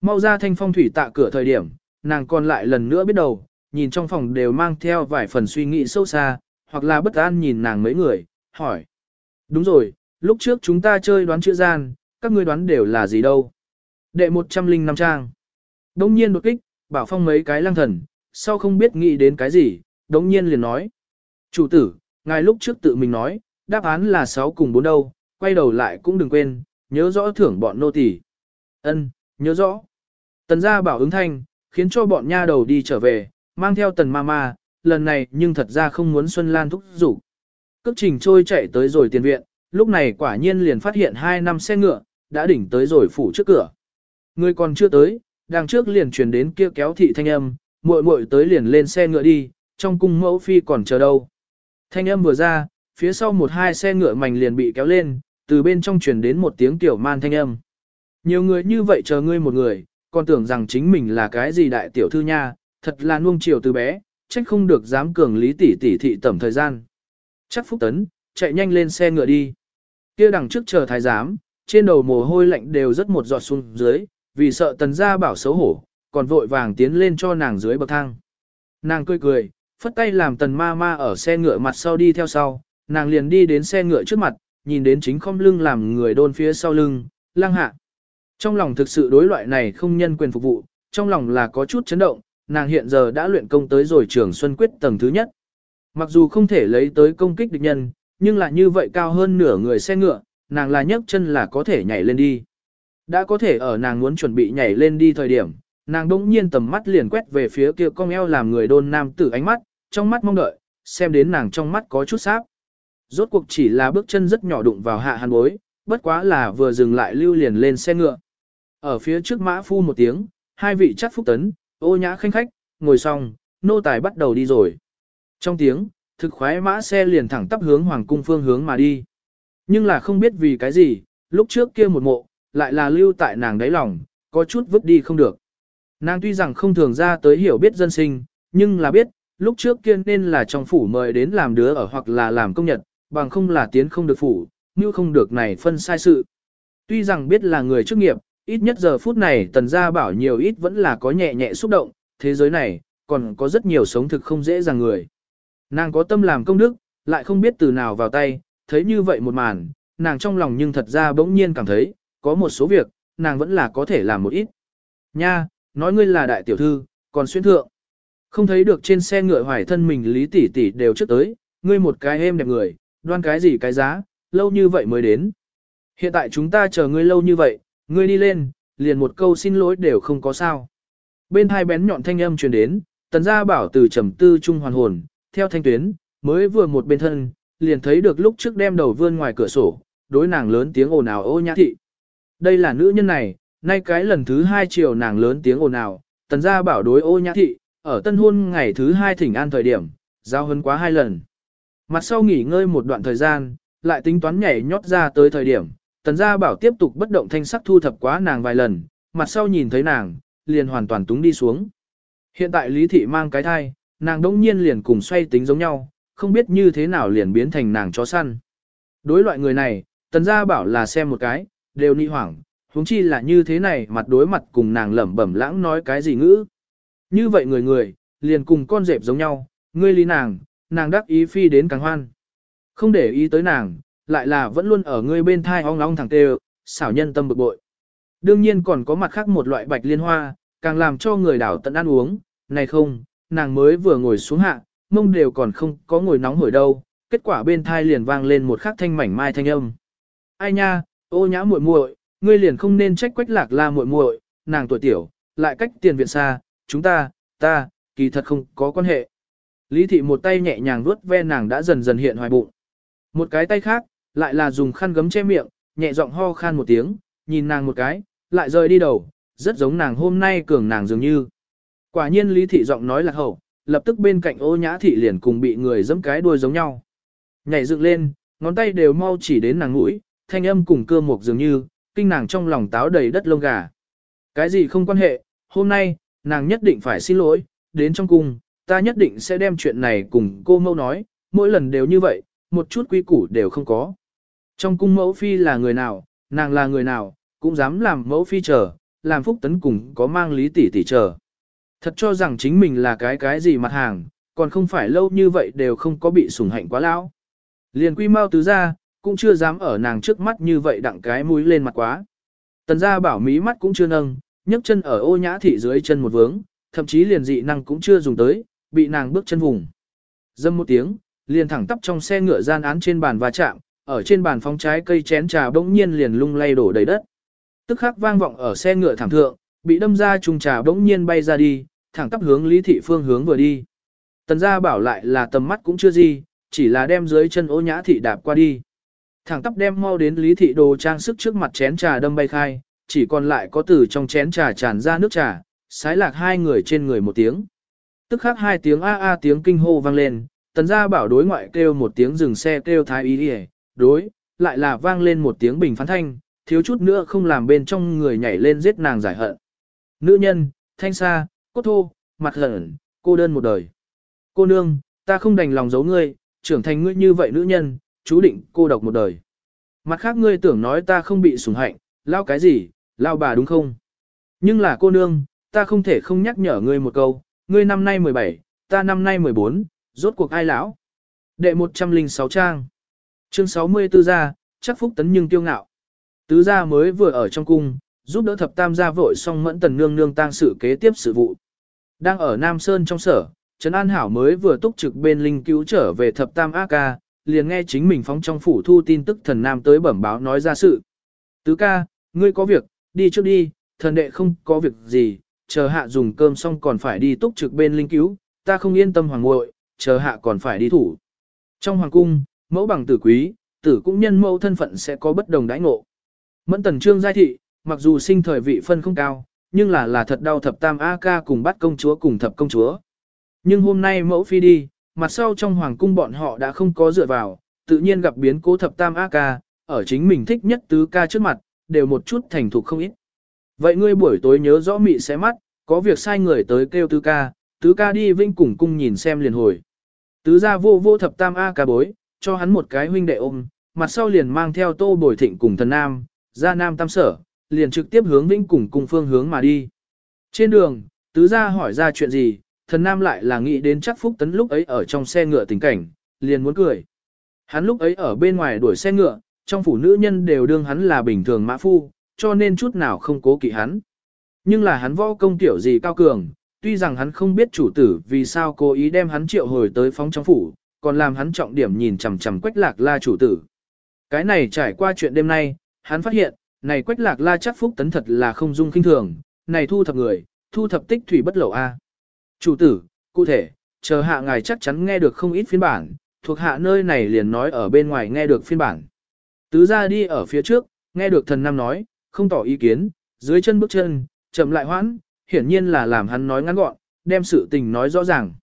Mau ra thanh phong thủy tạ cửa thời điểm, nàng còn lại lần nữa biết đầu, nhìn trong phòng đều mang theo vài phần suy nghĩ sâu xa, hoặc là bất an nhìn nàng mấy người, hỏi. Đúng rồi, lúc trước chúng ta chơi đoán chữ gian, các ngươi đoán đều là gì đâu. Đệ 105 trang. Đông nhiên đột kích, bảo phong mấy cái lang thần, sau không biết nghĩ đến cái gì, đống nhiên liền nói. Chủ tử, ngài lúc trước tự mình nói, đáp án là 6 cùng 4 đâu, quay đầu lại cũng đừng quên, nhớ rõ thưởng bọn nô tỳ. Ân, nhớ rõ. Tần gia bảo ứng thanh, khiến cho bọn nha đầu đi trở về, mang theo tần ma ma, lần này nhưng thật ra không muốn Xuân Lan thúc rủ. Cước trình trôi chạy tới rồi tiền viện, lúc này quả nhiên liền phát hiện hai năm xe ngựa, đã đỉnh tới rồi phủ trước cửa. Người còn chưa tới, đằng trước liền truyền đến kia kéo thị thanh âm, muội muội tới liền lên xe ngựa đi, trong cung mẫu phi còn chờ đâu. Thanh âm vừa ra, phía sau một hai xe ngựa mảnh liền bị kéo lên, từ bên trong truyền đến một tiếng tiểu man thanh âm. Nhiều người như vậy chờ ngươi một người, còn tưởng rằng chính mình là cái gì đại tiểu thư nha, thật là nuông chiều từ bé, trách không được dám cường lý tỷ tỷ thị tẩm thời gian. Chắc Phúc Tấn, chạy nhanh lên xe ngựa đi. kia đằng trước chờ thái giám, trên đầu mồ hôi lạnh đều rất một giọt xuống dưới, vì sợ tần gia bảo xấu hổ, còn vội vàng tiến lên cho nàng dưới bậc thang. Nàng cười cười, phất tay làm tần ma ma ở xe ngựa mặt sau đi theo sau, nàng liền đi đến xe ngựa trước mặt, nhìn đến chính không lưng làm người đôn phía sau lưng, lăng hạ. Trong lòng thực sự đối loại này không nhân quyền phục vụ, trong lòng là có chút chấn động, nàng hiện giờ đã luyện công tới rồi trường Xuân Quyết tầng thứ nhất. Mặc dù không thể lấy tới công kích địch nhân, nhưng là như vậy cao hơn nửa người xe ngựa, nàng là nhấc chân là có thể nhảy lên đi. Đã có thể ở nàng muốn chuẩn bị nhảy lên đi thời điểm, nàng đỗng nhiên tầm mắt liền quét về phía kia cong eo làm người đôn nam tử ánh mắt, trong mắt mong đợi, xem đến nàng trong mắt có chút sáp. Rốt cuộc chỉ là bước chân rất nhỏ đụng vào hạ hàn bối, bất quá là vừa dừng lại lưu liền lên xe ngựa. Ở phía trước mã phu một tiếng, hai vị chắc phúc tấn, ô nhã khanh khách, ngồi xong, nô tài bắt đầu đi rồi. Trong tiếng, thực khoái mã xe liền thẳng tắp hướng hoàng cung phương hướng mà đi. Nhưng là không biết vì cái gì, lúc trước kia một mộ, lại là lưu tại nàng đáy lòng, có chút vứt đi không được. Nàng tuy rằng không thường ra tới hiểu biết dân sinh, nhưng là biết, lúc trước kia nên là trong phủ mời đến làm đứa ở hoặc là làm công nhật, bằng không là tiến không được phủ, như không được này phân sai sự. Tuy rằng biết là người chức nghiệp, ít nhất giờ phút này tần gia bảo nhiều ít vẫn là có nhẹ nhẹ xúc động, thế giới này, còn có rất nhiều sống thực không dễ dàng người. Nàng có tâm làm công đức, lại không biết từ nào vào tay, thấy như vậy một màn, nàng trong lòng nhưng thật ra bỗng nhiên cảm thấy, có một số việc, nàng vẫn là có thể làm một ít. Nha, nói ngươi là đại tiểu thư, còn xuyên thượng. Không thấy được trên xe ngựa hoài thân mình lý tỷ tỷ đều trước tới, ngươi một cái êm đẹp người, đoan cái gì cái giá, lâu như vậy mới đến. Hiện tại chúng ta chờ ngươi lâu như vậy, ngươi đi lên, liền một câu xin lỗi đều không có sao. Bên hai bén nhọn thanh âm truyền đến, tần gia bảo từ trầm tư trung hoàn hồn, theo thanh tuyến, mới vừa một bên thân, liền thấy được lúc trước đem đầu vươn ngoài cửa sổ, đối nàng lớn tiếng ồn ào ô nhã thị. Đây là nữ nhân này, nay cái lần thứ hai chiều nàng lớn tiếng ồn ào, tần gia bảo đối ô nhã thị, ở tân hôn ngày thứ hai thỉnh an thời điểm, giao hấn quá hai lần. Mặt sau nghỉ ngơi một đoạn thời gian, lại tính toán nhảy nhót ra tới thời điểm, tần gia bảo tiếp tục bất động thanh sắc thu thập quá nàng vài lần, mặt sau nhìn thấy nàng, liền hoàn toàn túng đi xuống. Hiện tại Lý Thị mang cái thai, nàng đông nhiên liền cùng xoay tính giống nhau, không biết như thế nào liền biến thành nàng chó săn. Đối loại người này, tần gia bảo là xem một cái, đều nị hoảng, huống chi là như thế này mặt đối mặt cùng nàng lẩm bẩm lãng nói cái gì ngữ. Như vậy người người, liền cùng con dẹp giống nhau, ngươi lý nàng, nàng đắc ý phi đến càng hoan. Không để ý tới nàng, lại là vẫn luôn ở ngươi bên thai ong ong thẳng tê xảo nhân tâm bực bội. Đương nhiên còn có mặt khác một loại bạch liên hoa, càng làm cho người đảo tận ăn uống, này không, nàng mới vừa ngồi xuống hạ, mông đều còn không có ngồi nóng hổi đâu, kết quả bên thai liền vang lên một khắc thanh mảnh mai thanh âm. Ai nha, ô nhã muội muội, ngươi liền không nên trách quách lạc la muội muội, nàng tuổi tiểu, lại cách tiền viện xa, chúng ta, ta, kỳ thật không có quan hệ. Lý thị một tay nhẹ nhàng vuốt ve nàng đã dần dần hiện hoài bụng. Một cái tay khác, lại là dùng khăn gấm che miệng, nhẹ giọng ho khan một tiếng, nhìn nàng một cái, lại rời đi đầu, rất giống nàng hôm nay cường nàng dường như. Quả nhiên Lý thị giọng nói là hậu, lập tức bên cạnh ô nhã thị liền cùng bị người giẫm cái đuôi giống nhau. Nhảy dựng lên, ngón tay đều mau chỉ đến nàng mũi, thanh âm cùng cơ mục dường như, kinh nàng trong lòng táo đầy đất lông gà. Cái gì không quan hệ, hôm nay, nàng nhất định phải xin lỗi, đến trong cung, ta nhất định sẽ đem chuyện này cùng cô mẫu nói, mỗi lần đều như vậy, một chút quy củ đều không có. Trong cung mẫu phi là người nào, nàng là người nào, cũng dám làm mẫu phi chờ, làm phúc tấn cùng có mang lý tỷ tỷ chờ. Thật cho rằng chính mình là cái cái gì mặt hàng, còn không phải lâu như vậy đều không có bị sủng hạnh quá lão. Liền quy mau tứ ra, cũng chưa dám ở nàng trước mắt như vậy đặng cái mũi lên mặt quá. Tần gia bảo mí mắt cũng chưa nâng, nhấc chân ở ô nhã thị dưới chân một vướng, thậm chí liền dị năng cũng chưa dùng tới, bị nàng bước chân vùng. Dâm một tiếng, liền thẳng tắp trong xe ngựa gian án trên bàn va chạm, ở trên bàn phong trái cây chén trà bỗng nhiên liền lung lay đổ đầy đất. Tức khắc vang vọng ở xe ngựa thẳng thượng, bị đâm ra trùng trà bỗng nhiên bay ra đi, thẳng tắp hướng Lý thị phương hướng vừa đi. Tần gia bảo lại là tầm mắt cũng chưa gì, chỉ là đem dưới chân ô nhã thị đạp qua đi. Thẳng tắp đem mau đến Lý thị đồ trang sức trước mặt chén trà đâm bay khai, chỉ còn lại có từ trong chén trà tràn ra nước trà, sái lạc hai người trên người một tiếng. Tức khắc hai tiếng a a tiếng kinh hô vang lên, tần gia bảo đối ngoại kêu một tiếng dừng xe kêu thái ý đi đối, lại là vang lên một tiếng bình phán thanh, thiếu chút nữa không làm bên trong người nhảy lên giết nàng giải hận. Nữ nhân, thanh xa, cốt thô, mặt hận, cô đơn một đời. Cô nương, ta không đành lòng giấu ngươi, trưởng thành ngươi như vậy nữ nhân, chú định cô độc một đời. Mặt khác ngươi tưởng nói ta không bị sủng hạnh, lao cái gì, lao bà đúng không? Nhưng là cô nương, ta không thể không nhắc nhở ngươi một câu, ngươi năm nay 17, ta năm nay 14, rốt cuộc ai lão? Đệ 106 trang. Chương 64 ra, chắc phúc tấn nhưng tiêu ngạo. Tứ gia mới vừa ở trong cung, giúp đỡ thập tam gia vội xong mẫn tần nương nương tang sự kế tiếp sự vụ. Đang ở Nam Sơn trong sở, Trấn An Hảo mới vừa túc trực bên linh cứu trở về thập tam A ca, liền nghe chính mình phóng trong phủ thu tin tức thần Nam tới bẩm báo nói ra sự. Tứ ca, ngươi có việc, đi trước đi, thần đệ không có việc gì, chờ hạ dùng cơm xong còn phải đi túc trực bên linh cứu, ta không yên tâm hoàng ngội, chờ hạ còn phải đi thủ. Trong hoàng cung, mẫu bằng tử quý, tử cũng nhân mẫu thân phận sẽ có bất đồng đãi ngộ. Mẫn tần trương giai thị, mặc dù sinh thời vị phân không cao, nhưng là là thật đau thập tam A ca cùng bắt công chúa cùng thập công chúa. Nhưng hôm nay mẫu phi đi, mặt sau trong hoàng cung bọn họ đã không có dựa vào, tự nhiên gặp biến cố thập tam A ca, ở chính mình thích nhất tứ ca trước mặt, đều một chút thành thục không ít. Vậy ngươi buổi tối nhớ rõ mị sẽ mắt, có việc sai người tới kêu tứ ca, tứ ca đi vinh cùng cung nhìn xem liền hồi. Tứ gia vô vô thập tam A ca bối, cho hắn một cái huynh đệ ôm, mặt sau liền mang theo tô bồi thịnh cùng thần nam, ra nam tam sở, liền trực tiếp hướng vĩnh cùng cung phương hướng mà đi. Trên đường, tứ gia hỏi ra chuyện gì, thần nam lại là nghĩ đến chắc phúc tấn lúc ấy ở trong xe ngựa tình cảnh, liền muốn cười. Hắn lúc ấy ở bên ngoài đuổi xe ngựa, trong phủ nữ nhân đều đương hắn là bình thường mã phu, cho nên chút nào không cố kỵ hắn. Nhưng là hắn võ công tiểu gì cao cường, tuy rằng hắn không biết chủ tử vì sao cố ý đem hắn triệu hồi tới phóng trong phủ, còn làm hắn trọng điểm nhìn chằm chằm quách lạc la chủ tử. Cái này trải qua chuyện đêm nay, hắn phát hiện, này quách lạc la chắc phúc tấn thật là không dung kinh thường, này thu thập người, thu thập tích thủy bất lậu a. Chủ tử, cụ thể, chờ hạ ngài chắc chắn nghe được không ít phiên bản, thuộc hạ nơi này liền nói ở bên ngoài nghe được phiên bản. Tứ ra đi ở phía trước, nghe được thần nam nói, không tỏ ý kiến, dưới chân bước chân, chậm lại hoãn, hiển nhiên là làm hắn nói ngắn gọn, đem sự tình nói rõ ràng.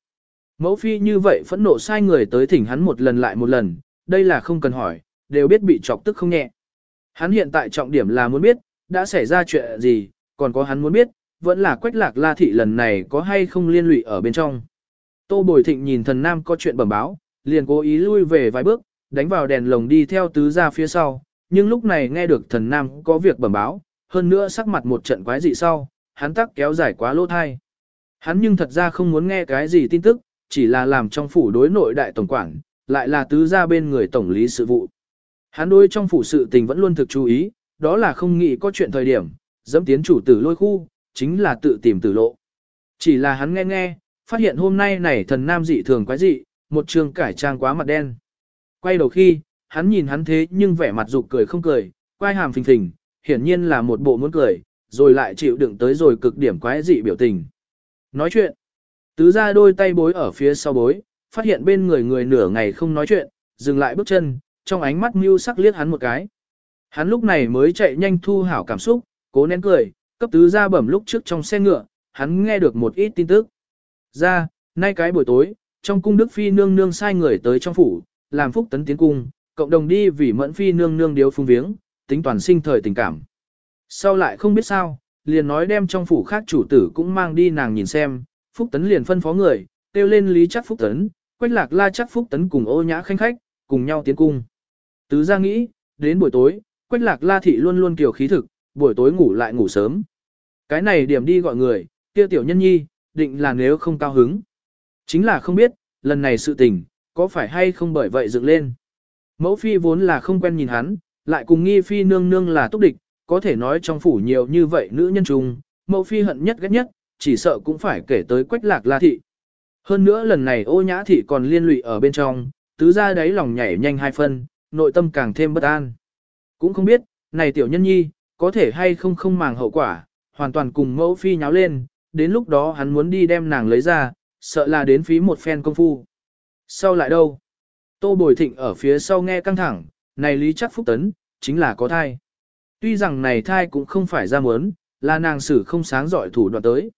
Mẫu phi như vậy phẫn nộ sai người tới thỉnh hắn một lần lại một lần, đây là không cần hỏi, đều biết bị chọc tức không nhẹ. Hắn hiện tại trọng điểm là muốn biết, đã xảy ra chuyện gì, còn có hắn muốn biết, vẫn là quách lạc la thị lần này có hay không liên lụy ở bên trong. Tô Bồi Thịnh nhìn thần nam có chuyện bẩm báo, liền cố ý lui về vài bước, đánh vào đèn lồng đi theo tứ ra phía sau, nhưng lúc này nghe được thần nam có việc bẩm báo, hơn nữa sắc mặt một trận quái dị sau, hắn tắc kéo dài quá lỗ thai. Hắn nhưng thật ra không muốn nghe cái gì tin tức, chỉ là làm trong phủ đối nội đại tổng quản, lại là tứ ra bên người tổng lý sự vụ. Hắn đối trong phủ sự tình vẫn luôn thực chú ý, đó là không nghĩ có chuyện thời điểm, dẫm tiến chủ tử lôi khu, chính là tự tìm tử lộ. Chỉ là hắn nghe nghe, phát hiện hôm nay này thần nam dị thường quái dị, một trường cải trang quá mặt đen. Quay đầu khi, hắn nhìn hắn thế nhưng vẻ mặt dục cười không cười, quay hàm phình phình, hiển nhiên là một bộ muốn cười, rồi lại chịu đựng tới rồi cực điểm quái dị biểu tình. Nói chuyện, tứ ra đôi tay bối ở phía sau bối, phát hiện bên người người nửa ngày không nói chuyện, dừng lại bước chân, trong ánh mắt mưu sắc liếc hắn một cái. Hắn lúc này mới chạy nhanh thu hảo cảm xúc, cố nén cười, cấp tứ ra bẩm lúc trước trong xe ngựa, hắn nghe được một ít tin tức. Ra, nay cái buổi tối, trong cung Đức Phi nương nương sai người tới trong phủ, làm phúc tấn tiến cung, cộng đồng đi vì mẫn phi nương nương điếu phung viếng, tính toàn sinh thời tình cảm. Sau lại không biết sao, liền nói đem trong phủ khác chủ tử cũng mang đi nàng nhìn xem, Phúc Tấn liền phân phó người, kêu lên Lý Chắc Phúc Tấn, Quách Lạc La Chắc Phúc Tấn cùng ô nhã khanh khách, cùng nhau tiến cung. Tứ ra nghĩ, đến buổi tối, Quách Lạc La Thị luôn luôn kiều khí thực, buổi tối ngủ lại ngủ sớm. Cái này điểm đi gọi người, kia tiểu nhân nhi, định là nếu không cao hứng. Chính là không biết, lần này sự tình, có phải hay không bởi vậy dựng lên. Mẫu phi vốn là không quen nhìn hắn, lại cùng nghi phi nương nương là túc địch, có thể nói trong phủ nhiều như vậy nữ nhân trùng, mẫu phi hận nhất ghét nhất, chỉ sợ cũng phải kể tới quách lạc la thị. Hơn nữa lần này ô nhã thị còn liên lụy ở bên trong, tứ ra đáy lòng nhảy nhanh hai phân, nội tâm càng thêm bất an. Cũng không biết, này tiểu nhân nhi, có thể hay không không màng hậu quả, hoàn toàn cùng mẫu phi nháo lên, đến lúc đó hắn muốn đi đem nàng lấy ra, sợ là đến phí một phen công phu. Sau lại đâu? Tô Bồi Thịnh ở phía sau nghe căng thẳng, này lý chắc phúc tấn, chính là có thai. Tuy rằng này thai cũng không phải ra muốn, là nàng xử không sáng giỏi thủ đoạn tới.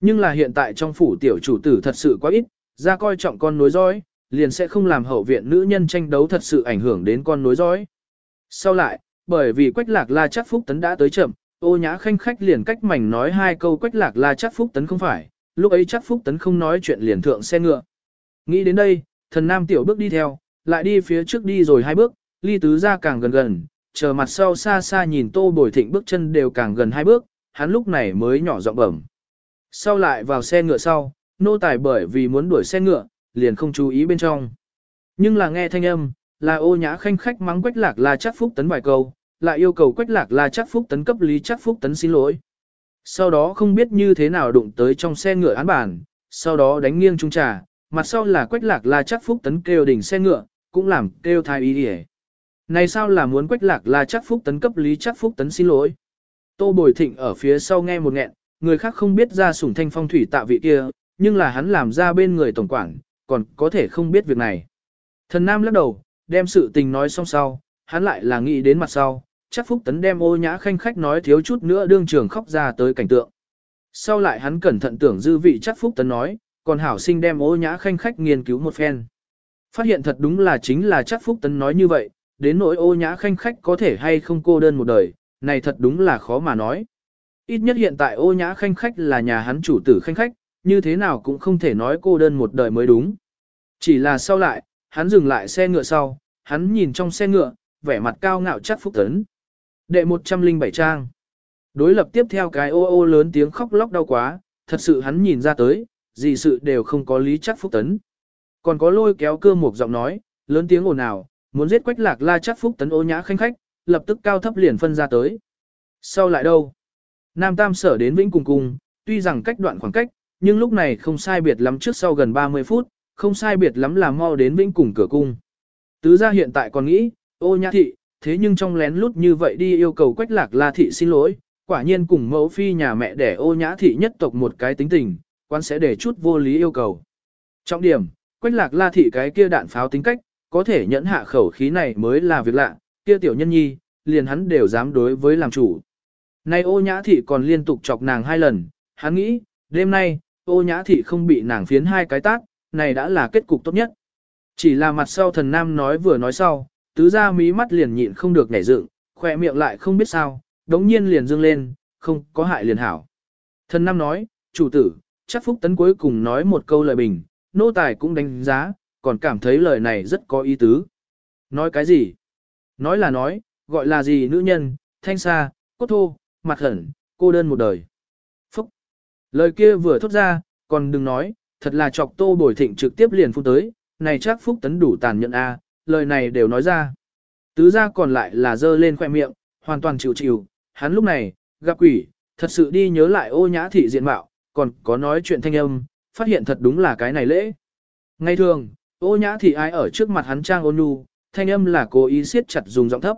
Nhưng là hiện tại trong phủ tiểu chủ tử thật sự quá ít, ra coi trọng con nối dõi, liền sẽ không làm hậu viện nữ nhân tranh đấu thật sự ảnh hưởng đến con nối dõi. Sau lại, bởi vì quách lạc la chắc phúc tấn đã tới chậm, ô nhã khanh khách liền cách mảnh nói hai câu quách lạc là chắc phúc tấn không phải, lúc ấy chắc phúc tấn không nói chuyện liền thượng xe ngựa. Nghĩ đến đây, thần nam tiểu bước đi theo, lại đi phía trước đi rồi hai bước, ly tứ ra càng gần gần, chờ mặt sau xa xa nhìn tô bồi thịnh bước chân đều càng gần hai bước, hắn lúc này mới nhỏ giọng bẩm. Sau lại vào xe ngựa sau, nô tài bởi vì muốn đuổi xe ngựa, liền không chú ý bên trong. Nhưng là nghe thanh âm, là ô nhã khanh khách mắng quách lạc là chắc phúc tấn vài câu, lại yêu cầu quách lạc La chắc phúc tấn cấp lý chắc phúc tấn xin lỗi. Sau đó không biết như thế nào đụng tới trong xe ngựa án bản, sau đó đánh nghiêng trung trà, mặt sau là quách lạc La chắc phúc tấn kêu đỉnh xe ngựa, cũng làm kêu thai ý đi Này sao là muốn quách lạc La chắc phúc tấn cấp lý chắc phúc tấn xin lỗi. Tô Bồi Thịnh ở phía sau nghe một nghẹn, người khác không biết ra sủng thanh phong thủy tạ vị kia, nhưng là hắn làm ra bên người tổng quản, còn có thể không biết việc này. Thần Nam lắc đầu, đem sự tình nói xong sau, hắn lại là nghĩ đến mặt sau, chắc Phúc Tấn đem ô nhã khanh khách nói thiếu chút nữa đương trường khóc ra tới cảnh tượng. Sau lại hắn cẩn thận tưởng dư vị chắc Phúc Tấn nói, còn hảo sinh đem ô nhã khanh khách nghiên cứu một phen. Phát hiện thật đúng là chính là chắc Phúc Tấn nói như vậy, đến nỗi ô nhã khanh khách có thể hay không cô đơn một đời, này thật đúng là khó mà nói. Ít nhất hiện tại ô nhã khanh khách là nhà hắn chủ tử khanh khách, như thế nào cũng không thể nói cô đơn một đời mới đúng. Chỉ là sau lại, hắn dừng lại xe ngựa sau, hắn nhìn trong xe ngựa, vẻ mặt cao ngạo chắc phúc tấn. Đệ 107 trang. Đối lập tiếp theo cái ô ô lớn tiếng khóc lóc đau quá, thật sự hắn nhìn ra tới, gì sự đều không có lý chắc phúc tấn. Còn có lôi kéo cơ một giọng nói, lớn tiếng ồn ào, muốn giết quách lạc la chắc phúc tấn ô nhã khanh khách, lập tức cao thấp liền phân ra tới. Sau lại đâu? Nam Tam sở đến Vĩnh Cùng Cung, tuy rằng cách đoạn khoảng cách, nhưng lúc này không sai biệt lắm trước sau gần 30 phút, không sai biệt lắm là mau đến Vĩnh Cùng cửa cung. Tứ gia hiện tại còn nghĩ, ô nhã thị, thế nhưng trong lén lút như vậy đi yêu cầu quách lạc la thị xin lỗi, quả nhiên cùng mẫu phi nhà mẹ đẻ ô nhã thị nhất tộc một cái tính tình, quan sẽ để chút vô lý yêu cầu. Trọng điểm, quách lạc la thị cái kia đạn pháo tính cách, có thể nhẫn hạ khẩu khí này mới là việc lạ, kia tiểu nhân nhi, liền hắn đều dám đối với làm chủ. Nay ô nhã thị còn liên tục chọc nàng hai lần, hắn nghĩ, đêm nay, ô nhã thị không bị nàng phiến hai cái tác, này đã là kết cục tốt nhất. Chỉ là mặt sau thần nam nói vừa nói sau, tứ ra mí mắt liền nhịn không được nhảy dựng, khỏe miệng lại không biết sao, đống nhiên liền dương lên, không có hại liền hảo. Thần nam nói, chủ tử, chắc phúc tấn cuối cùng nói một câu lời bình, nô tài cũng đánh giá, còn cảm thấy lời này rất có ý tứ. Nói cái gì? Nói là nói, gọi là gì nữ nhân, thanh xa, cốt thô, mặt hẩn, cô đơn một đời. Phúc! Lời kia vừa thốt ra, còn đừng nói, thật là chọc tô bồi thịnh trực tiếp liền phun tới, này chắc Phúc Tấn đủ tàn nhẫn a, lời này đều nói ra. Tứ ra còn lại là dơ lên khoe miệng, hoàn toàn chịu chịu, hắn lúc này, gặp quỷ, thật sự đi nhớ lại ô nhã thị diện mạo, còn có nói chuyện thanh âm, phát hiện thật đúng là cái này lễ. Ngay thường, ô nhã thị ai ở trước mặt hắn trang ôn nhu, thanh âm là cố ý siết chặt dùng giọng thấp.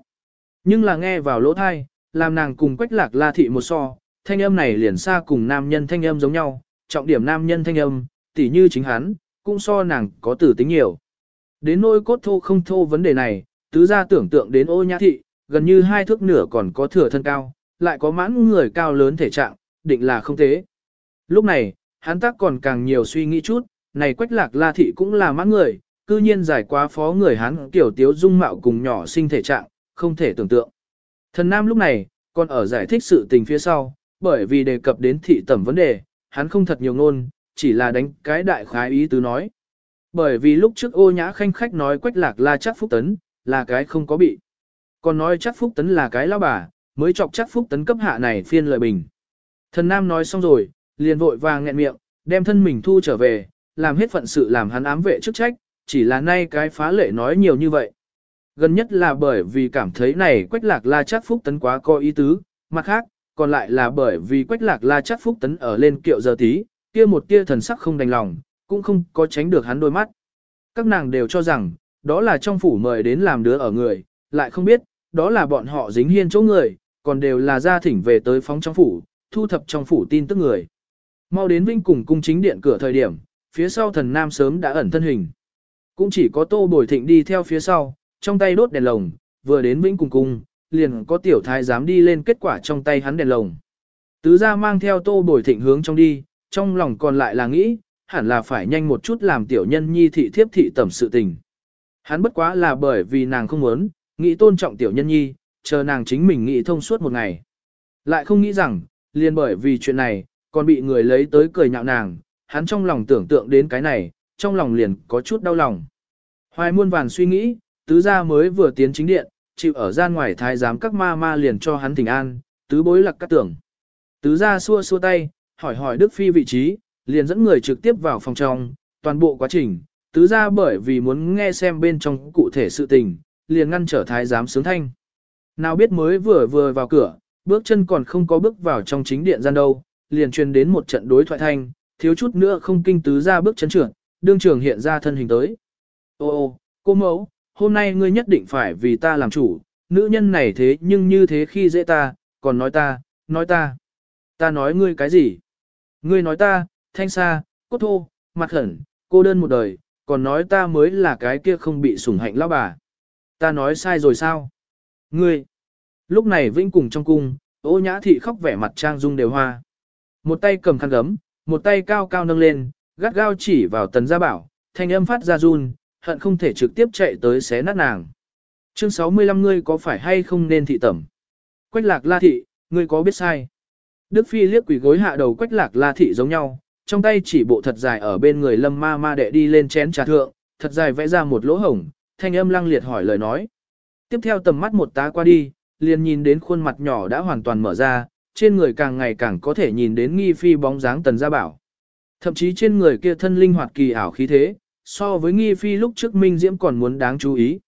Nhưng là nghe vào lỗ thai, làm nàng cùng quách lạc la thị một so, thanh âm này liền xa cùng nam nhân thanh âm giống nhau, trọng điểm nam nhân thanh âm, tỉ như chính hắn, cũng so nàng có tử tính nhiều. Đến nỗi cốt thô không thô vấn đề này, tứ gia tưởng tượng đến ô nhã thị, gần như hai thước nửa còn có thừa thân cao, lại có mãn người cao lớn thể trạng, định là không thế. Lúc này, hắn tác còn càng nhiều suy nghĩ chút, này quách lạc la thị cũng là mãn người, cư nhiên giải quá phó người hắn tiểu tiếu dung mạo cùng nhỏ sinh thể trạng, không thể tưởng tượng. Thần Nam lúc này, còn ở giải thích sự tình phía sau, bởi vì đề cập đến thị tẩm vấn đề, hắn không thật nhiều ngôn, chỉ là đánh cái đại khái ý tứ nói. Bởi vì lúc trước ô nhã khanh khách nói quách lạc la chắc phúc tấn, là cái không có bị. Còn nói chắc phúc tấn là cái lao bà, mới chọc chắc phúc tấn cấp hạ này phiên lời bình. Thần Nam nói xong rồi, liền vội vàng nghẹn miệng, đem thân mình thu trở về, làm hết phận sự làm hắn ám vệ chức trách, chỉ là nay cái phá lệ nói nhiều như vậy. Gần nhất là bởi vì cảm thấy này quách lạc la chắc phúc tấn quá có ý tứ, mặt khác, còn lại là bởi vì quách lạc la chắc phúc tấn ở lên kiệu giờ tí, kia một tia thần sắc không đành lòng, cũng không có tránh được hắn đôi mắt. Các nàng đều cho rằng, đó là trong phủ mời đến làm đứa ở người, lại không biết, đó là bọn họ dính hiên chỗ người, còn đều là gia thỉnh về tới phóng trong phủ, thu thập trong phủ tin tức người. Mau đến Vinh cùng cung chính điện cửa thời điểm, phía sau thần nam sớm đã ẩn thân hình. Cũng chỉ có tô bồi thịnh đi theo phía sau, trong tay đốt đèn lồng, vừa đến vinh cùng cung, liền có tiểu thái dám đi lên kết quả trong tay hắn đèn lồng. Tứ gia mang theo tô bồi thịnh hướng trong đi, trong lòng còn lại là nghĩ, hẳn là phải nhanh một chút làm tiểu nhân nhi thị thiếp thị tẩm sự tình. Hắn bất quá là bởi vì nàng không muốn, nghĩ tôn trọng tiểu nhân nhi, chờ nàng chính mình nghĩ thông suốt một ngày. Lại không nghĩ rằng, liền bởi vì chuyện này, còn bị người lấy tới cười nhạo nàng, hắn trong lòng tưởng tượng đến cái này, trong lòng liền có chút đau lòng. Hoài muôn vàn suy nghĩ, tứ gia mới vừa tiến chính điện, chịu ở gian ngoài thái giám các ma ma liền cho hắn thỉnh an, tứ bối lạc các tưởng. Tứ gia xua xua tay, hỏi hỏi Đức Phi vị trí, liền dẫn người trực tiếp vào phòng trong, toàn bộ quá trình, tứ gia bởi vì muốn nghe xem bên trong cụ thể sự tình, liền ngăn trở thái giám sướng thanh. Nào biết mới vừa vừa vào cửa, bước chân còn không có bước vào trong chính điện gian đâu, liền truyền đến một trận đối thoại thanh, thiếu chút nữa không kinh tứ ra bước chân trưởng, đương trường hiện ra thân hình tới. Ô ô, cô mẫu, hôm nay ngươi nhất định phải vì ta làm chủ, nữ nhân này thế nhưng như thế khi dễ ta, còn nói ta, nói ta. Ta nói ngươi cái gì? Ngươi nói ta, thanh xa, cốt thô, mặt khẩn, cô đơn một đời, còn nói ta mới là cái kia không bị sủng hạnh lão bà. Ta nói sai rồi sao? Ngươi! Lúc này Vĩnh cùng trong cung, ô nhã thị khóc vẻ mặt trang dung đều hoa. Một tay cầm khăn gấm, một tay cao cao nâng lên, gắt gao chỉ vào tần gia bảo, thanh âm phát ra run, hận không thể trực tiếp chạy tới xé nát nàng. Chương 65 ngươi có phải hay không nên thị tẩm? Quách lạc la thị, ngươi có biết sai? Đức Phi liếc quỷ gối hạ đầu quách lạc la thị giống nhau, trong tay chỉ bộ thật dài ở bên người lâm ma ma đệ đi lên chén trà thượng, thật dài vẽ ra một lỗ hổng, thanh âm lăng liệt hỏi lời nói. Tiếp theo tầm mắt một tá qua đi, liền nhìn đến khuôn mặt nhỏ đã hoàn toàn mở ra, trên người càng ngày càng có thể nhìn đến nghi phi bóng dáng tần gia bảo. Thậm chí trên người kia thân linh hoạt kỳ ảo khí thế, so với nghi phi lúc trước minh diễm còn muốn đáng chú ý.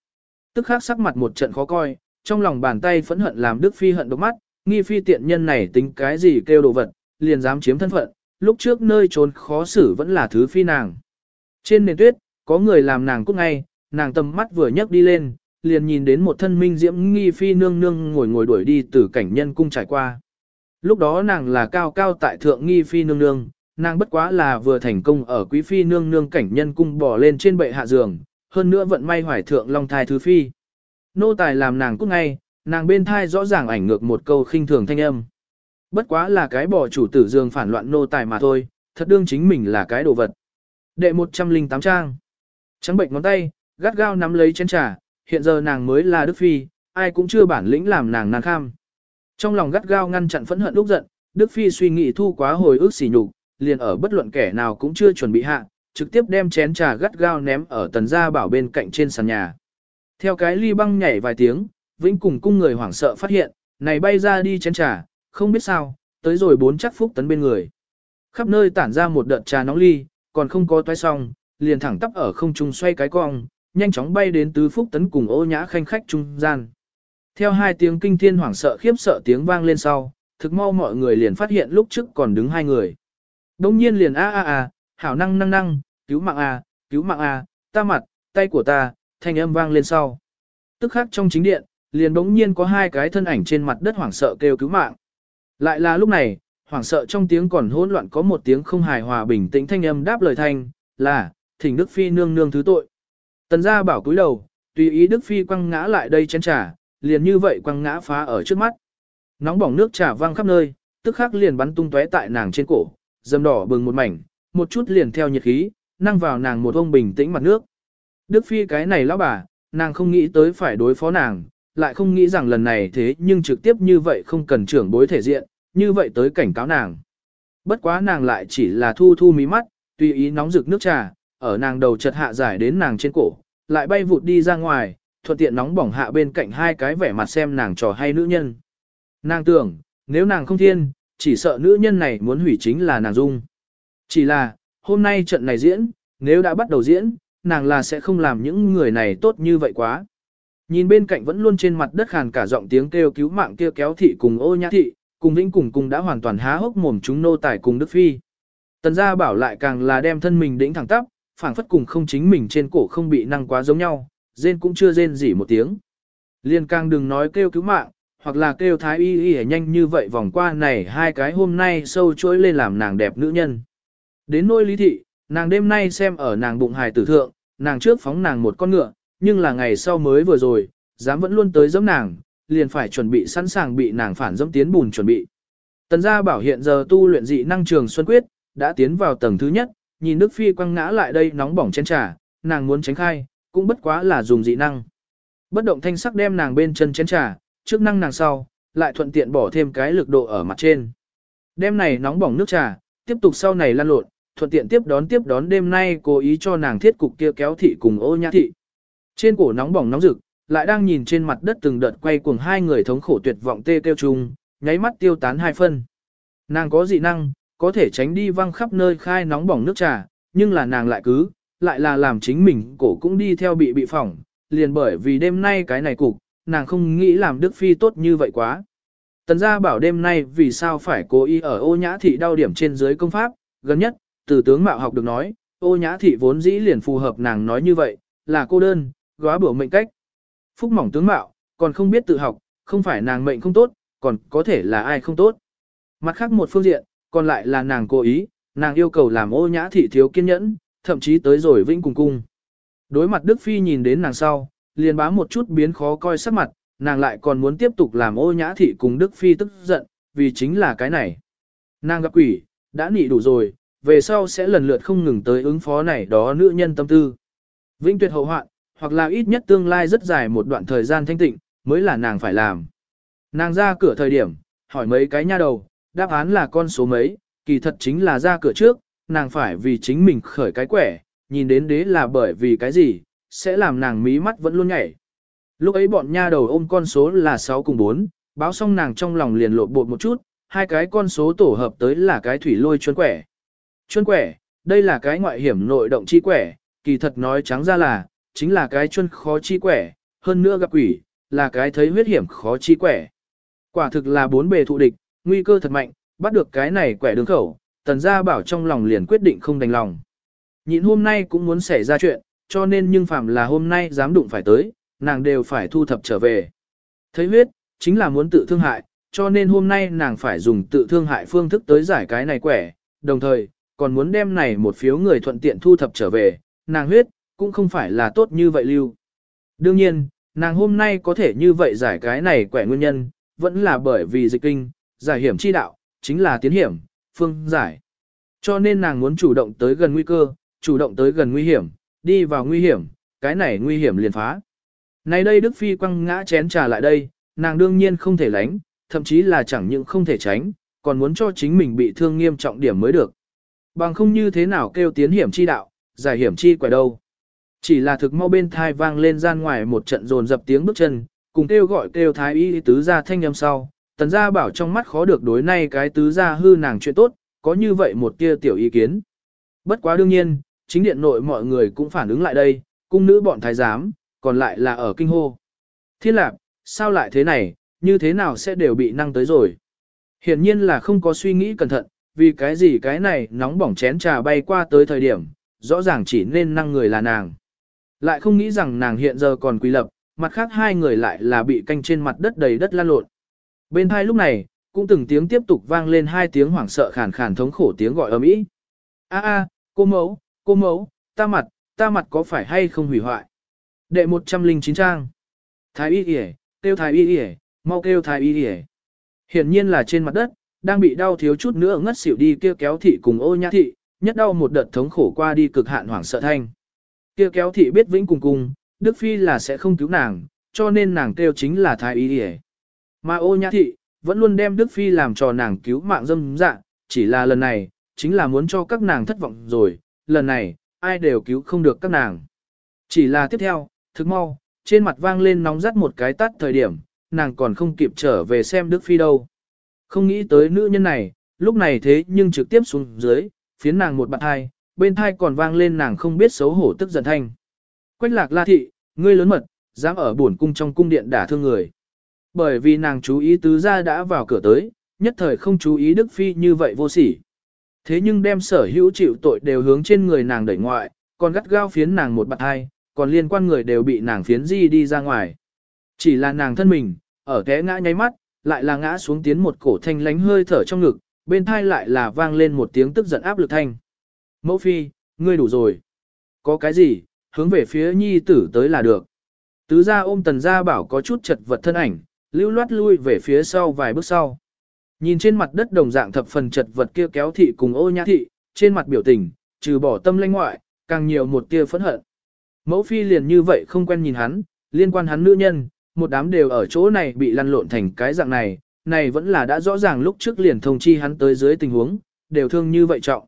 Tức khắc sắc mặt một trận khó coi, trong lòng bàn tay phẫn hận làm Đức Phi hận độc mắt, nghi phi tiện nhân này tính cái gì kêu đồ vật, liền dám chiếm thân phận, lúc trước nơi trốn khó xử vẫn là thứ phi nàng. Trên nền tuyết, có người làm nàng cút ngay, nàng tầm mắt vừa nhấc đi lên, liền nhìn đến một thân minh diễm nghi phi nương nương ngồi ngồi đuổi đi từ cảnh nhân cung trải qua. Lúc đó nàng là cao cao tại thượng nghi phi nương nương, nàng bất quá là vừa thành công ở quý phi nương nương cảnh nhân cung bỏ lên trên bệ hạ giường, hơn nữa vận may hoài thượng long thai thứ phi. Nô tài làm nàng cút ngay, nàng bên thai rõ ràng ảnh ngược một câu khinh thường thanh âm. Bất quá là cái bỏ chủ tử giường phản loạn nô tài mà thôi, thật đương chính mình là cái đồ vật. Đệ 108 trang. Trắng bệnh ngón tay, gắt gao nắm lấy chén trà, hiện giờ nàng mới là Đức Phi, ai cũng chưa bản lĩnh làm nàng nàng kham. Trong lòng gắt gao ngăn chặn phẫn hận lúc giận, Đức Phi suy nghĩ thu quá hồi ức xỉ nhục, liền ở bất luận kẻ nào cũng chưa chuẩn bị hạ, trực tiếp đem chén trà gắt gao ném ở tần gia bảo bên cạnh trên sàn nhà. Theo cái ly băng nhảy vài tiếng, Vĩnh cùng cung người hoảng sợ phát hiện, này bay ra đi chén trà, không biết sao, tới rồi bốn chắc phúc tấn bên người. Khắp nơi tản ra một đợt trà nóng ly, còn không có toái xong, liền thẳng tắp ở không trung xoay cái cong, nhanh chóng bay đến tứ phúc tấn cùng ô nhã khanh khách trung gian. Theo hai tiếng kinh thiên hoảng sợ khiếp sợ tiếng vang lên sau, thực mau mọi người liền phát hiện lúc trước còn đứng hai người. Đông nhiên liền a a a, hảo năng năng năng, cứu mạng a, cứu mạng a, ta mặt, tay của ta, thanh âm vang lên sau. Tức khắc trong chính điện, liền đống nhiên có hai cái thân ảnh trên mặt đất hoảng sợ kêu cứu mạng. Lại là lúc này, hoảng sợ trong tiếng còn hỗn loạn có một tiếng không hài hòa bình tĩnh thanh âm đáp lời thanh, là, thỉnh Đức Phi nương nương thứ tội. Tần gia bảo cúi đầu, tùy ý Đức Phi quăng ngã lại đây chén trà, liền như vậy quăng ngã phá ở trước mắt. Nóng bỏng nước trà văng khắp nơi, tức khắc liền bắn tung tóe tại nàng trên cổ, dầm đỏ bừng một mảnh, một chút liền theo nhiệt khí, năng vào nàng một ông bình tĩnh mặt nước. Đức Phi cái này lão bà, nàng không nghĩ tới phải đối phó nàng, lại không nghĩ rằng lần này thế nhưng trực tiếp như vậy không cần trưởng bối thể diện, như vậy tới cảnh cáo nàng. Bất quá nàng lại chỉ là thu thu mí mắt, tùy ý nóng rực nước trà, ở nàng đầu chật hạ giải đến nàng trên cổ, lại bay vụt đi ra ngoài, thuận tiện nóng bỏng hạ bên cạnh hai cái vẻ mặt xem nàng trò hay nữ nhân. Nàng tưởng, nếu nàng không thiên, chỉ sợ nữ nhân này muốn hủy chính là nàng dung. Chỉ là, hôm nay trận này diễn, nếu đã bắt đầu diễn, nàng là sẽ không làm những người này tốt như vậy quá. Nhìn bên cạnh vẫn luôn trên mặt đất khàn cả giọng tiếng kêu cứu mạng kia kéo thị cùng ô nhã thị, cùng vĩnh cùng cùng đã hoàn toàn há hốc mồm chúng nô tài cùng Đức Phi. Tần gia bảo lại càng là đem thân mình đĩnh thẳng tắp, phảng phất cùng không chính mình trên cổ không bị năng quá giống nhau, rên cũng chưa rên gì một tiếng. Liên càng đừng nói kêu cứu mạng, hoặc là kêu thái y y nhanh như vậy vòng qua này hai cái hôm nay sâu chuỗi lên làm nàng đẹp nữ nhân. Đến nôi lý thị, nàng đêm nay xem ở nàng bụng hài tử thượng, nàng trước phóng nàng một con ngựa, nhưng là ngày sau mới vừa rồi, dám vẫn luôn tới giẫm nàng, liền phải chuẩn bị sẵn sàng bị nàng phản dẫm tiến bùn chuẩn bị. Tần gia bảo hiện giờ tu luyện dị năng trường Xuân Quyết, đã tiến vào tầng thứ nhất, nhìn Đức Phi quăng ngã lại đây nóng bỏng chén trà, nàng muốn tránh khai, cũng bất quá là dùng dị năng. Bất động thanh sắc đem nàng bên chân chén trà, trước năng nàng sau, lại thuận tiện bỏ thêm cái lực độ ở mặt trên. Đêm này nóng bỏng nước trà, tiếp tục sau này lan lộn, thuận tiện tiếp đón tiếp đón đêm nay cố ý cho nàng thiết cục kia kéo thị cùng ô nhã thị. Trên cổ nóng bỏng nóng rực, lại đang nhìn trên mặt đất từng đợt quay cuồng hai người thống khổ tuyệt vọng tê kêu chung, nháy mắt tiêu tán hai phân. Nàng có dị năng, có thể tránh đi văng khắp nơi khai nóng bỏng nước trà, nhưng là nàng lại cứ, lại là làm chính mình cổ cũng đi theo bị bị phỏng, liền bởi vì đêm nay cái này cục, nàng không nghĩ làm Đức Phi tốt như vậy quá. Tần gia bảo đêm nay vì sao phải cố ý ở ô nhã thị đau điểm trên dưới công pháp, gần nhất, từ tướng mạo học được nói, ô nhã thị vốn dĩ liền phù hợp nàng nói như vậy, là cô đơn, góa bữa mệnh cách. Phúc mỏng tướng mạo, còn không biết tự học, không phải nàng mệnh không tốt, còn có thể là ai không tốt. Mặt khác một phương diện, còn lại là nàng cố ý, nàng yêu cầu làm ô nhã thị thiếu kiên nhẫn, thậm chí tới rồi vĩnh cùng cung. Đối mặt Đức Phi nhìn đến nàng sau, liền bám một chút biến khó coi sắc mặt, nàng lại còn muốn tiếp tục làm ô nhã thị cùng Đức Phi tức giận, vì chính là cái này. Nàng gặp quỷ, đã nị đủ rồi, về sau sẽ lần lượt không ngừng tới ứng phó này đó nữ nhân tâm tư. Vĩnh tuyệt hậu hoạn, hoặc là ít nhất tương lai rất dài một đoạn thời gian thanh tịnh, mới là nàng phải làm. Nàng ra cửa thời điểm, hỏi mấy cái nha đầu, đáp án là con số mấy, kỳ thật chính là ra cửa trước, nàng phải vì chính mình khởi cái quẻ, nhìn đến đế là bởi vì cái gì, sẽ làm nàng mí mắt vẫn luôn nhảy. Lúc ấy bọn nha đầu ôm con số là 6 cùng 4, báo xong nàng trong lòng liền lộn bột một chút, hai cái con số tổ hợp tới là cái thủy lôi chuân quẻ. Chuân quẻ, đây là cái ngoại hiểm nội động chi quẻ, kỳ thật nói trắng ra là, chính là cái chân khó chi quẻ, hơn nữa gặp quỷ, là cái thấy huyết hiểm khó chi quẻ. Quả thực là bốn bề thụ địch, nguy cơ thật mạnh, bắt được cái này quẻ đường khẩu, tần gia bảo trong lòng liền quyết định không đành lòng. Nhịn hôm nay cũng muốn xảy ra chuyện, cho nên nhưng phạm là hôm nay dám đụng phải tới, nàng đều phải thu thập trở về. Thấy huyết, chính là muốn tự thương hại, cho nên hôm nay nàng phải dùng tự thương hại phương thức tới giải cái này quẻ, đồng thời, còn muốn đem này một phiếu người thuận tiện thu thập trở về, nàng huyết, cũng không phải là tốt như vậy lưu. Đương nhiên, nàng hôm nay có thể như vậy giải cái này quẻ nguyên nhân, vẫn là bởi vì dịch kinh, giải hiểm chi đạo, chính là tiến hiểm, phương giải. Cho nên nàng muốn chủ động tới gần nguy cơ, chủ động tới gần nguy hiểm, đi vào nguy hiểm, cái này nguy hiểm liền phá. Nay đây Đức Phi quăng ngã chén trà lại đây, nàng đương nhiên không thể lánh, thậm chí là chẳng những không thể tránh, còn muốn cho chính mình bị thương nghiêm trọng điểm mới được. Bằng không như thế nào kêu tiến hiểm chi đạo, giải hiểm chi quẻ đâu. Chỉ là thực mau bên thai vang lên gian ngoài một trận rồn dập tiếng bước chân, cùng kêu gọi kêu thái y tứ gia thanh âm sau. Tần gia bảo trong mắt khó được đối nay cái tứ gia hư nàng chuyện tốt, có như vậy một tia tiểu ý kiến. Bất quá đương nhiên, chính điện nội mọi người cũng phản ứng lại đây, cung nữ bọn thái giám, còn lại là ở kinh hô. Thiên lạc, sao lại thế này, như thế nào sẽ đều bị năng tới rồi. Hiển nhiên là không có suy nghĩ cẩn thận, vì cái gì cái này nóng bỏng chén trà bay qua tới thời điểm, rõ ràng chỉ nên năng người là nàng. Lại không nghĩ rằng nàng hiện giờ còn quỳ lập, mặt khác hai người lại là bị canh trên mặt đất đầy đất lan lộn. Bên hai lúc này, cũng từng tiếng tiếp tục vang lên hai tiếng hoảng sợ khàn khàn thống khổ tiếng gọi ầm ĩ. A a, cô mẫu, cô mẫu, ta mặt, ta mặt có phải hay không hủy hoại? Đệ 109 trang. Thái y yể, kêu thái y yể, mau kêu thái y yể. Hiển nhiên là trên mặt đất, đang bị đau thiếu chút nữa ngất xỉu đi kia kéo thị cùng ô nhã thị, nhất đau một đợt thống khổ qua đi cực hạn hoảng sợ thanh. Kia kéo thị biết vĩnh cùng cùng, Đức Phi là sẽ không cứu nàng, cho nên nàng kêu chính là thái y hề. Mà ô nhã thị, vẫn luôn đem Đức Phi làm cho nàng cứu mạng dâm dạ, chỉ là lần này, chính là muốn cho các nàng thất vọng rồi, lần này, ai đều cứu không được các nàng. Chỉ là tiếp theo, thức mau, trên mặt vang lên nóng rắt một cái tắt thời điểm, nàng còn không kịp trở về xem Đức Phi đâu. Không nghĩ tới nữ nhân này, lúc này thế nhưng trực tiếp xuống dưới, phiến nàng một bạn hai, bên thai còn vang lên nàng không biết xấu hổ tức giận thanh. Quách lạc la thị, ngươi lớn mật, dám ở buồn cung trong cung điện đả thương người. Bởi vì nàng chú ý tứ gia đã vào cửa tới, nhất thời không chú ý Đức Phi như vậy vô sỉ. Thế nhưng đem sở hữu chịu tội đều hướng trên người nàng đẩy ngoại, còn gắt gao phiến nàng một bạn hai, còn liên quan người đều bị nàng phiến di đi ra ngoài. Chỉ là nàng thân mình, ở té ngã nháy mắt, lại là ngã xuống tiến một cổ thanh lánh hơi thở trong ngực, bên thai lại là vang lên một tiếng tức giận áp lực thanh. Mẫu phi, ngươi đủ rồi. Có cái gì, hướng về phía nhi tử tới là được. Tứ gia ôm tần gia bảo có chút chật vật thân ảnh, lưu loát lui về phía sau vài bước sau. Nhìn trên mặt đất đồng dạng thập phần chật vật kia kéo thị cùng ô nhã thị, trên mặt biểu tình, trừ bỏ tâm lanh ngoại, càng nhiều một tia phẫn hận. Mẫu phi liền như vậy không quen nhìn hắn, liên quan hắn nữ nhân, một đám đều ở chỗ này bị lăn lộn thành cái dạng này, này vẫn là đã rõ ràng lúc trước liền thông chi hắn tới dưới tình huống, đều thương như vậy trọng.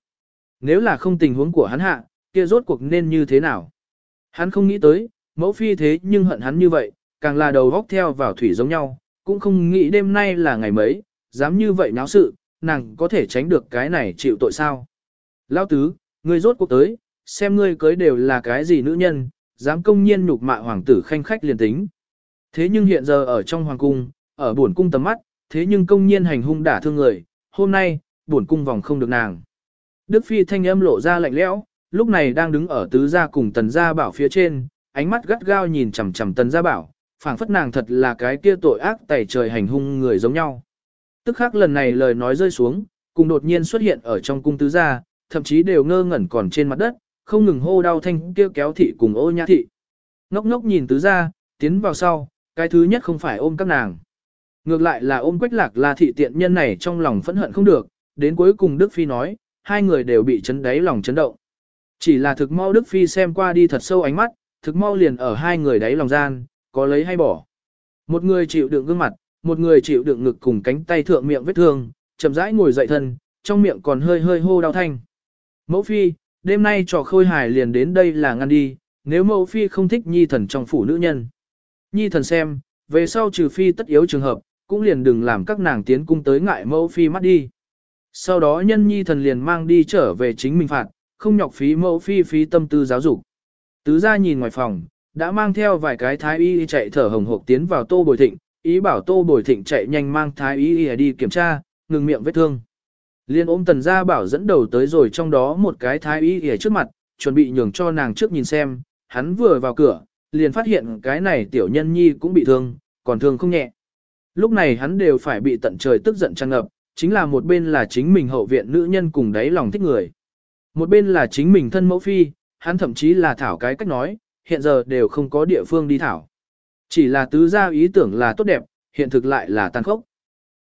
Nếu là không tình huống của hắn hạ, kia rốt cuộc nên như thế nào? Hắn không nghĩ tới, mẫu phi thế nhưng hận hắn như vậy, càng là đầu góc theo vào thủy giống nhau, cũng không nghĩ đêm nay là ngày mấy, dám như vậy náo sự, nàng có thể tránh được cái này chịu tội sao? Lão tứ, ngươi rốt cuộc tới, xem ngươi cưới đều là cái gì nữ nhân, dám công nhiên nhục mạ hoàng tử khanh khách liền tính. Thế nhưng hiện giờ ở trong hoàng cung, ở buồn cung tầm mắt, thế nhưng công nhiên hành hung đả thương người, hôm nay, buồn cung vòng không được nàng. Đức Phi thanh âm lộ ra lạnh lẽo, lúc này đang đứng ở tứ gia cùng tần gia bảo phía trên, ánh mắt gắt gao nhìn chằm chằm tần gia bảo, phảng phất nàng thật là cái kia tội ác tẩy trời hành hung người giống nhau. Tức khắc lần này lời nói rơi xuống, cùng đột nhiên xuất hiện ở trong cung tứ gia, thậm chí đều ngơ ngẩn còn trên mặt đất, không ngừng hô đau thanh kia kéo thị cùng ô nhã thị. Ngốc ngốc nhìn tứ gia, tiến vào sau, cái thứ nhất không phải ôm các nàng. Ngược lại là ôm quách lạc là thị tiện nhân này trong lòng phẫn hận không được, đến cuối cùng Đức Phi nói, hai người đều bị chấn đáy lòng chấn động. Chỉ là thực mau Đức Phi xem qua đi thật sâu ánh mắt, thực mau liền ở hai người đáy lòng gian, có lấy hay bỏ. Một người chịu đựng gương mặt, một người chịu đựng ngực cùng cánh tay thượng miệng vết thương, chậm rãi ngồi dậy thân, trong miệng còn hơi hơi hô đau thanh. Mẫu Phi, đêm nay trò khôi hài liền đến đây là ngăn đi, nếu mẫu Phi không thích nhi thần trong phủ nữ nhân. Nhi thần xem, về sau trừ Phi tất yếu trường hợp, cũng liền đừng làm các nàng tiến cung tới ngại mẫu Phi mắt đi. Sau đó nhân nhi thần liền mang đi trở về chính mình phạt, không nhọc phí mẫu phi phí tâm tư giáo dục. Tứ gia nhìn ngoài phòng, đã mang theo vài cái thái y chạy thở hồng hộc tiến vào tô bồi thịnh, ý bảo tô bồi thịnh chạy nhanh mang thái y đi kiểm tra, ngừng miệng vết thương. Liên ôm tần gia bảo dẫn đầu tới rồi trong đó một cái thái y ở trước mặt, chuẩn bị nhường cho nàng trước nhìn xem, hắn vừa vào cửa, liền phát hiện cái này tiểu nhân nhi cũng bị thương, còn thương không nhẹ. Lúc này hắn đều phải bị tận trời tức giận tràn ngập, chính là một bên là chính mình hậu viện nữ nhân cùng đáy lòng thích người. Một bên là chính mình thân mẫu phi, hắn thậm chí là thảo cái cách nói, hiện giờ đều không có địa phương đi thảo. Chỉ là tứ gia ý tưởng là tốt đẹp, hiện thực lại là tàn khốc.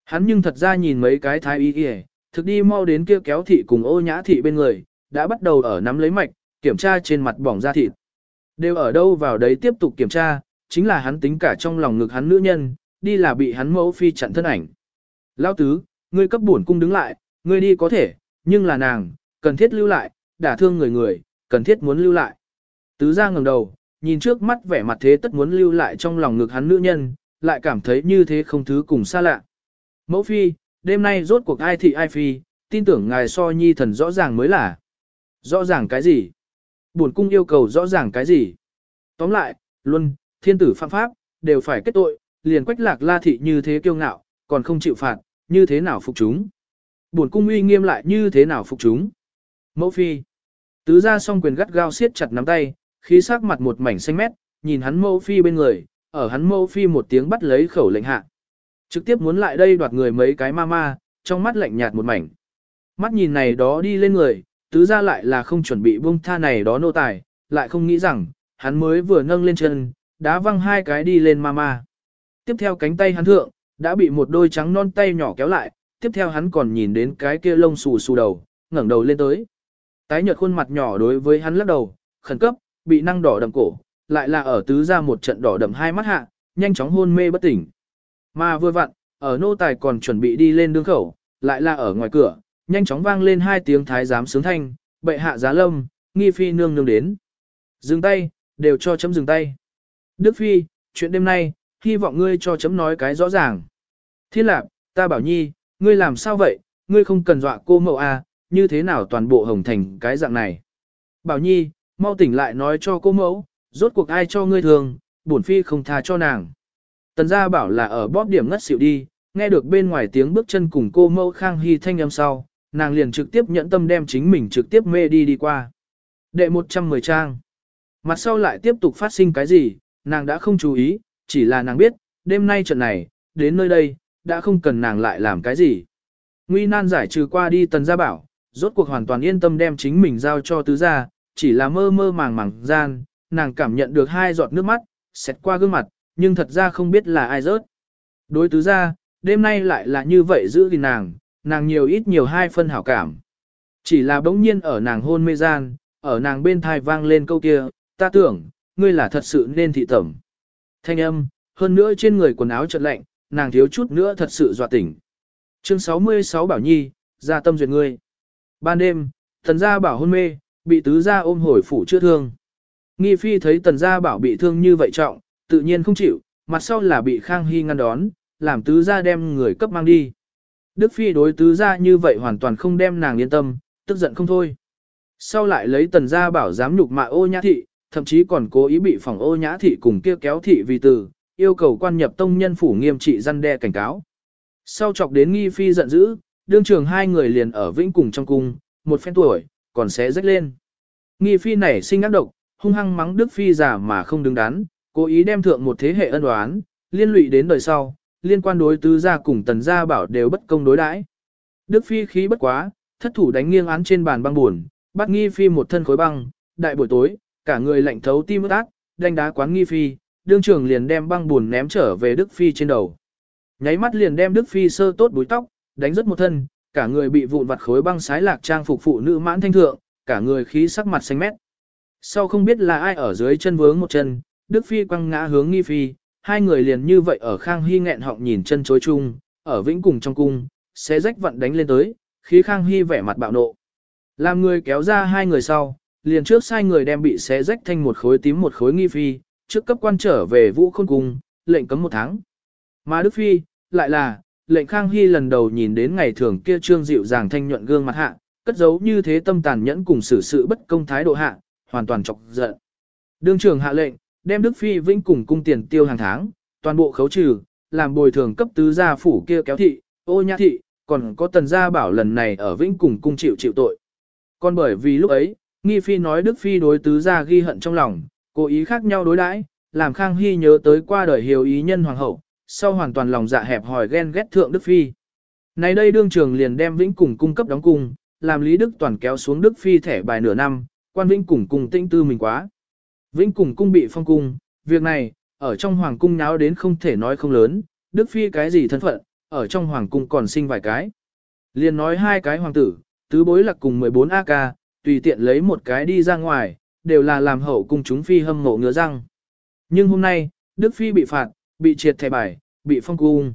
Hắn nhưng thật ra nhìn mấy cái thái y y, thực đi mau đến kia kéo thị cùng ô nhã thị bên người, đã bắt đầu ở nắm lấy mạch, kiểm tra trên mặt bỏng da thịt. Đều ở đâu vào đấy tiếp tục kiểm tra, chính là hắn tính cả trong lòng ngực hắn nữ nhân, đi là bị hắn mẫu phi chặn thân ảnh. Lao tứ, ngươi cấp bổn cung đứng lại, ngươi đi có thể, nhưng là nàng, cần thiết lưu lại, đả thương người người, cần thiết muốn lưu lại. Tứ ra ngẩng đầu, nhìn trước mắt vẻ mặt thế tất muốn lưu lại trong lòng ngực hắn nữ nhân, lại cảm thấy như thế không thứ cùng xa lạ. Mẫu phi, đêm nay rốt cuộc ai thị ai phi, tin tưởng ngài so nhi thần rõ ràng mới là. Rõ ràng cái gì? Bổn cung yêu cầu rõ ràng cái gì? Tóm lại, luân, thiên tử phạm pháp, đều phải kết tội, liền quách lạc la thị như thế kiêu ngạo, còn không chịu phạt, như thế nào phục chúng? Bổn cung uy nghiêm lại như thế nào phục chúng? Mẫu phi. Tứ ra song quyền gắt gao siết chặt nắm tay, khí sắc mặt một mảnh xanh mét, nhìn hắn mẫu phi bên người, ở hắn mẫu phi một tiếng bắt lấy khẩu lệnh hạ. Trực tiếp muốn lại đây đoạt người mấy cái ma ma, trong mắt lạnh nhạt một mảnh. Mắt nhìn này đó đi lên người, tứ ra lại là không chuẩn bị buông tha này đó nô tài, lại không nghĩ rằng, hắn mới vừa nâng lên chân, đá văng hai cái đi lên ma ma. Tiếp theo cánh tay hắn thượng, đã bị một đôi trắng non tay nhỏ kéo lại, tiếp theo hắn còn nhìn đến cái kia lông xù xù đầu, ngẩng đầu lên tới. Tái nhợt khuôn mặt nhỏ đối với hắn lắc đầu, khẩn cấp, bị năng đỏ đậm cổ, lại là ở tứ ra một trận đỏ đậm hai mắt hạ, nhanh chóng hôn mê bất tỉnh. Mà vừa vặn, ở nô tài còn chuẩn bị đi lên đường khẩu, lại là ở ngoài cửa, nhanh chóng vang lên hai tiếng thái giám sướng thanh, bệ hạ giá lâm, nghi phi nương nương đến. Dừng tay, đều cho chấm dừng tay. Đức phi, chuyện đêm nay, hy vọng ngươi cho chấm nói cái rõ ràng. Thiên lạc, ta bảo nhi, ngươi làm sao vậy, ngươi không cần dọa cô mậu à, như thế nào toàn bộ hồng thành cái dạng này. Bảo nhi, mau tỉnh lại nói cho cô mẫu, rốt cuộc ai cho ngươi thường, bổn phi không tha cho nàng. Tần gia bảo là ở bóp điểm ngất xỉu đi, nghe được bên ngoài tiếng bước chân cùng cô mẫu khang hy thanh âm sau, nàng liền trực tiếp nhẫn tâm đem chính mình trực tiếp mê đi đi qua. Đệ 110 trang. Mặt sau lại tiếp tục phát sinh cái gì, nàng đã không chú ý, chỉ là nàng biết, đêm nay trận này, đến nơi đây, đã không cần nàng lại làm cái gì. Nguy nan giải trừ qua đi tần gia bảo, rốt cuộc hoàn toàn yên tâm đem chính mình giao cho tứ gia, chỉ là mơ mơ màng màng gian, nàng cảm nhận được hai giọt nước mắt, xẹt qua gương mặt, nhưng thật ra không biết là ai rớt. Đối tứ gia, đêm nay lại là như vậy giữ gìn nàng, nàng nhiều ít nhiều hai phân hảo cảm. Chỉ là bỗng nhiên ở nàng hôn mê gian, ở nàng bên thai vang lên câu kia, ta tưởng, ngươi là thật sự nên thị tẩm. Thanh âm, hơn nữa trên người quần áo chợt lạnh, nàng thiếu chút nữa thật sự dọa tỉnh. Chương 66 Bảo Nhi, ra tâm duyệt ngươi. Ban đêm, thần gia bảo hôn mê, bị tứ gia ôm hồi phủ chữa thương. Nghi phi thấy tần gia bảo bị thương như vậy trọng, tự nhiên không chịu, mặt sau là bị Khang Hy ngăn đón, làm tứ gia đem người cấp mang đi. Đức phi đối tứ gia như vậy hoàn toàn không đem nàng yên tâm, tức giận không thôi. Sau lại lấy tần gia bảo dám nhục mạ ô nhã thị, thậm chí còn cố ý bị phòng ô nhã thị cùng kia kéo thị vì từ, yêu cầu quan nhập tông nhân phủ nghiêm trị răn đe cảnh cáo. Sau chọc đến nghi phi giận dữ, đương trường hai người liền ở vĩnh cùng trong cung, một phen tuổi, còn sẽ rách lên. Nghi phi nảy sinh ác độc, hung hăng mắng Đức phi giả mà không đứng đắn, cố ý đem thượng một thế hệ ân oán, liên lụy đến đời sau, liên quan đối tứ gia cùng tần gia bảo đều bất công đối đãi. Đức phi khí bất quá, thất thủ đánh nghiêng án trên bàn băng buồn, bắt nghi phi một thân khối băng, đại buổi tối, cả người lạnh thấu tim ướt ác, đánh đá quán nghi phi, đương trường liền đem băng buồn ném trở về Đức phi trên đầu. Nháy mắt liền đem Đức phi sơ tốt búi tóc, đánh rất một thân, cả người bị vụn vặt khối băng sái lạc trang phục phụ nữ mãn thanh thượng, cả người khí sắc mặt xanh mét. Sau không biết là ai ở dưới chân vướng một chân, Đức Phi quăng ngã hướng nghi phi, hai người liền như vậy ở Khang Hy nghẹn họng nhìn chân chối chung, ở vĩnh cùng trong cung, xé rách vận đánh lên tới, khí Khang Hy vẻ mặt bạo nộ. Làm người kéo ra hai người sau, liền trước sai người đem bị xé rách thành một khối tím một khối nghi phi, trước cấp quan trở về vũ khôn cung, lệnh cấm một tháng. Mà Đức Phi, lại là, lệnh Khang Hy lần đầu nhìn đến ngày thường kia trương dịu dàng thanh nhuận gương mặt hạ, cất giấu như thế tâm tàn nhẫn cùng xử sự bất công thái độ hạ, hoàn toàn chọc giận. Đương trưởng hạ lệnh, đem Đức Phi Vĩnh cùng cung tiền tiêu hàng tháng, toàn bộ khấu trừ, làm bồi thường cấp tứ gia phủ kia kéo thị, ô nhã thị, còn có tần gia bảo lần này ở Vĩnh cùng cung chịu chịu tội. Còn bởi vì lúc ấy, Nghi Phi nói Đức Phi đối tứ gia ghi hận trong lòng, cố ý khác nhau đối đãi, làm Khang Hy nhớ tới qua đời hiếu ý nhân hoàng hậu, sau hoàn toàn lòng dạ hẹp hòi ghen ghét thượng Đức Phi. nay đây đương trường liền đem Vĩnh cùng cung cấp đóng cung, làm Lý Đức Toàn kéo xuống Đức Phi thẻ bài nửa năm, quan Vĩnh cùng cùng tinh tư mình quá. Vĩnh cùng cung bị phong cung, việc này, ở trong hoàng cung nháo đến không thể nói không lớn, Đức Phi cái gì thân phận, ở trong hoàng cung còn sinh vài cái. Liền nói hai cái hoàng tử, tứ bối lạc cùng 14 AK, tùy tiện lấy một cái đi ra ngoài, đều là làm hậu cung chúng Phi hâm mộ ngứa răng. Nhưng hôm nay, Đức Phi bị phạt, bị triệt thẻ bài, bị phong cung.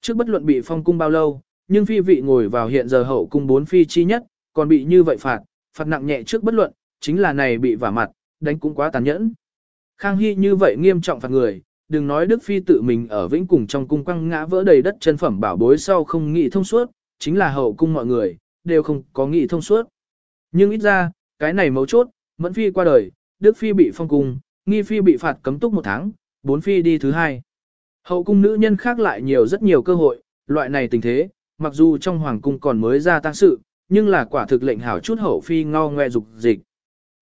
Trước bất luận bị phong cung bao lâu, nhưng Phi vị ngồi vào hiện giờ hậu cung bốn Phi chi nhất, còn bị như vậy phạt, phạt nặng nhẹ trước bất luận, chính là này bị vả mặt, đánh cũng quá tàn nhẫn. Khang Hy như vậy nghiêm trọng phạt người, đừng nói Đức Phi tự mình ở vĩnh cùng trong cung quăng ngã vỡ đầy đất chân phẩm bảo bối sau không nghĩ thông suốt, chính là hậu cung mọi người, đều không có nghĩ thông suốt. Nhưng ít ra, cái này mấu chốt, Mẫn Phi qua đời, Đức Phi bị phong cung, Nghi Phi bị phạt cấm túc một tháng, bốn Phi đi thứ hai. Hậu cung nữ nhân khác lại nhiều rất nhiều cơ hội, loại này tình thế, mặc dù trong hoàng cung còn mới ra tăng sự, nhưng là quả thực lệnh hảo chút hậu Phi ngao ngoe dục dịch.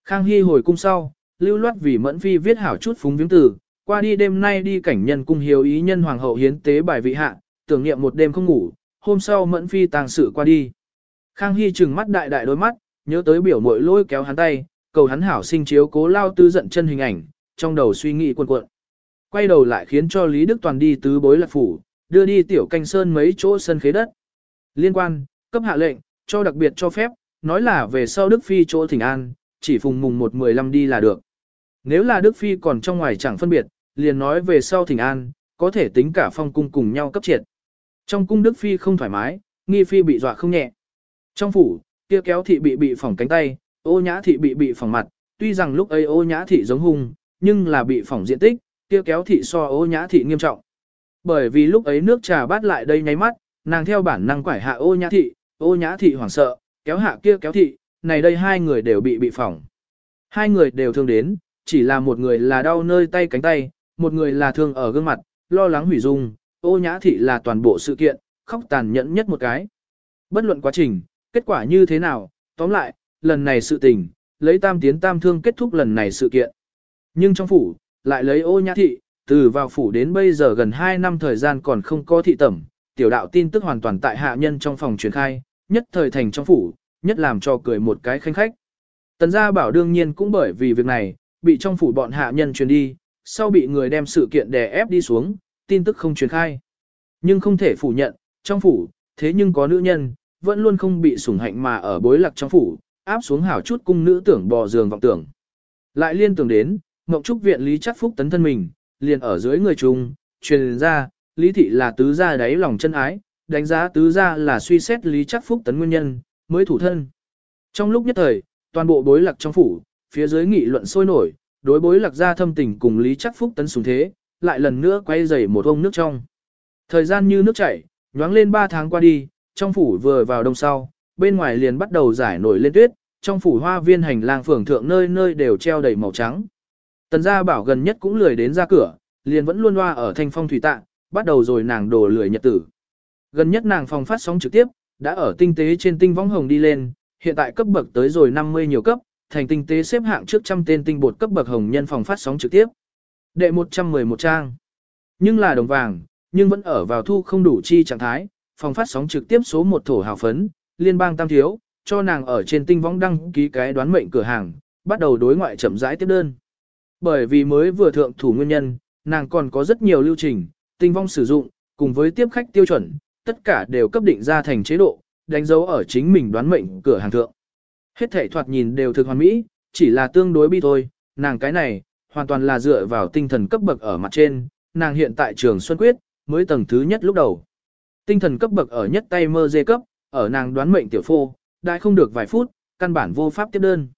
Khang Hy hồi cung sau, lưu loát vì mẫn phi viết hảo chút phúng viếng tử, qua đi đêm nay đi cảnh nhân cung hiếu ý nhân hoàng hậu hiến tế bài vị hạ, tưởng niệm một đêm không ngủ, hôm sau mẫn phi tàng sự qua đi. Khang Hy trừng mắt đại đại đôi mắt, nhớ tới biểu mội lôi kéo hắn tay, cầu hắn hảo sinh chiếu cố lao tư giận chân hình ảnh, trong đầu suy nghĩ cuộn cuộn. Quay đầu lại khiến cho Lý Đức Toàn đi tứ bối lạc phủ, đưa đi tiểu canh sơn mấy chỗ sân khế đất. Liên quan, cấp hạ lệnh, cho đặc biệt cho phép, nói là về sau Đức Phi chỗ thỉnh an, chỉ phùng mùng một mười lăm đi là được. Nếu là Đức Phi còn trong ngoài chẳng phân biệt, liền nói về sau thỉnh an, có thể tính cả phong cung cùng nhau cấp triệt. Trong cung Đức Phi không thoải mái, nghi Phi bị dọa không nhẹ. Trong phủ, kia kéo thị bị bị phỏng cánh tay, ô nhã thị bị bị phỏng mặt, tuy rằng lúc ấy ô nhã thị giống hung, nhưng là bị phỏng diện tích, kia kéo thị so ô nhã thị nghiêm trọng. Bởi vì lúc ấy nước trà bát lại đây nháy mắt, nàng theo bản năng quải hạ ô nhã thị, ô nhã thị hoảng sợ, kéo hạ kia kéo thị, này đây hai người đều bị bị phỏng. Hai người đều thương đến, chỉ là một người là đau nơi tay cánh tay, một người là thương ở gương mặt, lo lắng hủy dung, ô nhã thị là toàn bộ sự kiện, khóc tàn nhẫn nhất một cái. Bất luận quá trình, kết quả như thế nào, tóm lại, lần này sự tình, lấy tam tiến tam thương kết thúc lần này sự kiện. Nhưng trong phủ, lại lấy ô nhã thị, từ vào phủ đến bây giờ gần 2 năm thời gian còn không có thị tẩm, tiểu đạo tin tức hoàn toàn tại hạ nhân trong phòng truyền khai, nhất thời thành trong phủ, nhất làm cho cười một cái khanh khách. Tần gia bảo đương nhiên cũng bởi vì việc này, bị trong phủ bọn hạ nhân truyền đi, sau bị người đem sự kiện đè ép đi xuống, tin tức không truyền khai. Nhưng không thể phủ nhận, trong phủ, thế nhưng có nữ nhân, vẫn luôn không bị sủng hạnh mà ở bối lạc trong phủ, áp xuống hảo chút cung nữ tưởng bò giường vọng tưởng. Lại liên tưởng đến, Ngọc Trúc viện Lý Chắc Phúc tấn thân mình, liền ở dưới người chung, truyền ra, Lý Thị là tứ gia đáy lòng chân ái, đánh giá tứ gia là suy xét Lý Chắc Phúc tấn nguyên nhân, mới thủ thân. Trong lúc nhất thời, toàn bộ bối lạc trong phủ, phía dưới nghị luận sôi nổi, đối bối lạc gia thâm tình cùng Lý Chắc Phúc tấn xuống thế, lại lần nữa quay dày một ông nước trong. Thời gian như nước chảy, nhoáng lên 3 tháng qua đi, trong phủ vừa vào đông sau, bên ngoài liền bắt đầu giải nổi lên tuyết, trong phủ hoa viên hành lang phường thượng nơi nơi đều treo đầy màu trắng. Tần gia bảo gần nhất cũng lười đến ra cửa, liền vẫn luôn loa ở thanh phong thủy tạ, bắt đầu rồi nàng đổ lười nhật tử. Gần nhất nàng phòng phát sóng trực tiếp, đã ở tinh tế trên tinh võng hồng đi lên, hiện tại cấp bậc tới rồi 50 nhiều cấp, thành tinh tế xếp hạng trước trăm tên tinh bột cấp bậc hồng nhân phòng phát sóng trực tiếp. Đệ 111 trang. Nhưng là đồng vàng, nhưng vẫn ở vào thu không đủ chi trạng thái, phòng phát sóng trực tiếp số một thổ hào phấn, liên bang tam thiếu, cho nàng ở trên tinh võng đăng ký cái đoán mệnh cửa hàng, bắt đầu đối ngoại chậm rãi tiếp đơn. Bởi vì mới vừa thượng thủ nguyên nhân, nàng còn có rất nhiều lưu trình, tinh vong sử dụng, cùng với tiếp khách tiêu chuẩn, tất cả đều cấp định ra thành chế độ, đánh dấu ở chính mình đoán mệnh cửa hàng thượng. Hết thể thoạt nhìn đều thực hoàn mỹ, chỉ là tương đối bi thôi, nàng cái này, hoàn toàn là dựa vào tinh thần cấp bậc ở mặt trên, nàng hiện tại trường Xuân Quyết, mới tầng thứ nhất lúc đầu. Tinh thần cấp bậc ở nhất tay mơ dê cấp, ở nàng đoán mệnh tiểu phô, đại không được vài phút, căn bản vô pháp tiếp đơn.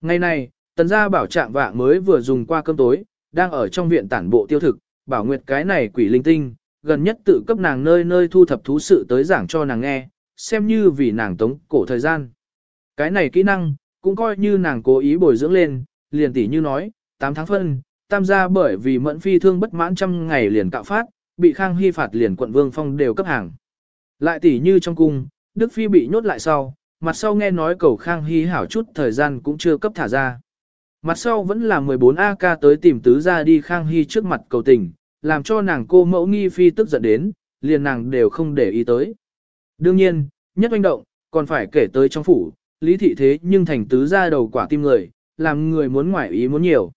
Ngày này, tần gia bảo trạng vạng mới vừa dùng qua cơm tối, đang ở trong viện tản bộ tiêu thực, bảo nguyệt cái này quỷ linh tinh, gần nhất tự cấp nàng nơi nơi thu thập thú sự tới giảng cho nàng nghe, xem như vì nàng tống cổ thời gian. Cái này kỹ năng, cũng coi như nàng cố ý bồi dưỡng lên, liền tỉ như nói, 8 tháng phân, tam gia bởi vì mẫn phi thương bất mãn trăm ngày liền cạo phát, bị Khang Hy phạt liền quận Vương Phong đều cấp hàng. Lại tỉ như trong cung, Đức Phi bị nhốt lại sau, mặt sau nghe nói cầu Khang Hy hảo chút thời gian cũng chưa cấp thả ra. Mặt sau vẫn là 14 AK tới tìm tứ ra đi Khang Hy trước mặt cầu tình, làm cho nàng cô mẫu nghi phi tức giận đến, liền nàng đều không để ý tới. Đương nhiên, nhất oanh động, còn phải kể tới trong phủ, lý thị thế nhưng thành tứ ra đầu quả tim người, làm người muốn ngoại ý muốn nhiều.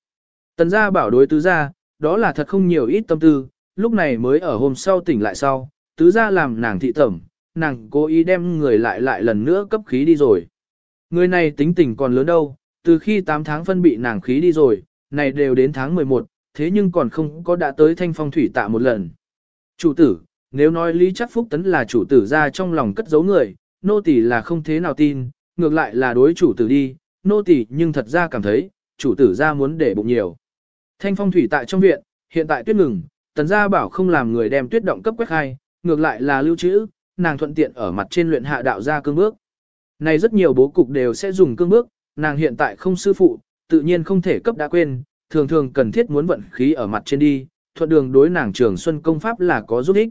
Tần gia bảo đối tứ gia, đó là thật không nhiều ít tâm tư, lúc này mới ở hôm sau tỉnh lại sau, tứ gia làm nàng thị tẩm, nàng cố ý đem người lại lại lần nữa cấp khí đi rồi. Người này tính tình còn lớn đâu, từ khi 8 tháng phân bị nàng khí đi rồi, này đều đến tháng 11, thế nhưng còn không có đã tới thanh phong thủy tạ một lần. Chủ tử, nếu nói Lý Chắc Phúc Tấn là chủ tử ra trong lòng cất giấu người, nô tỳ là không thế nào tin, ngược lại là đối chủ tử đi, nô tỳ nhưng thật ra cảm thấy, chủ tử ra muốn để bụng nhiều. Thanh phong thủy tại trong viện, hiện tại tuyết ngừng, tần gia bảo không làm người đem tuyết động cấp quét hai, ngược lại là lưu trữ, nàng thuận tiện ở mặt trên luyện hạ đạo ra cương bước. Này rất nhiều bố cục đều sẽ dùng cương bước, nàng hiện tại không sư phụ, tự nhiên không thể cấp đã quên, thường thường cần thiết muốn vận khí ở mặt trên đi, thuận đường đối nàng trường xuân công pháp là có giúp ích.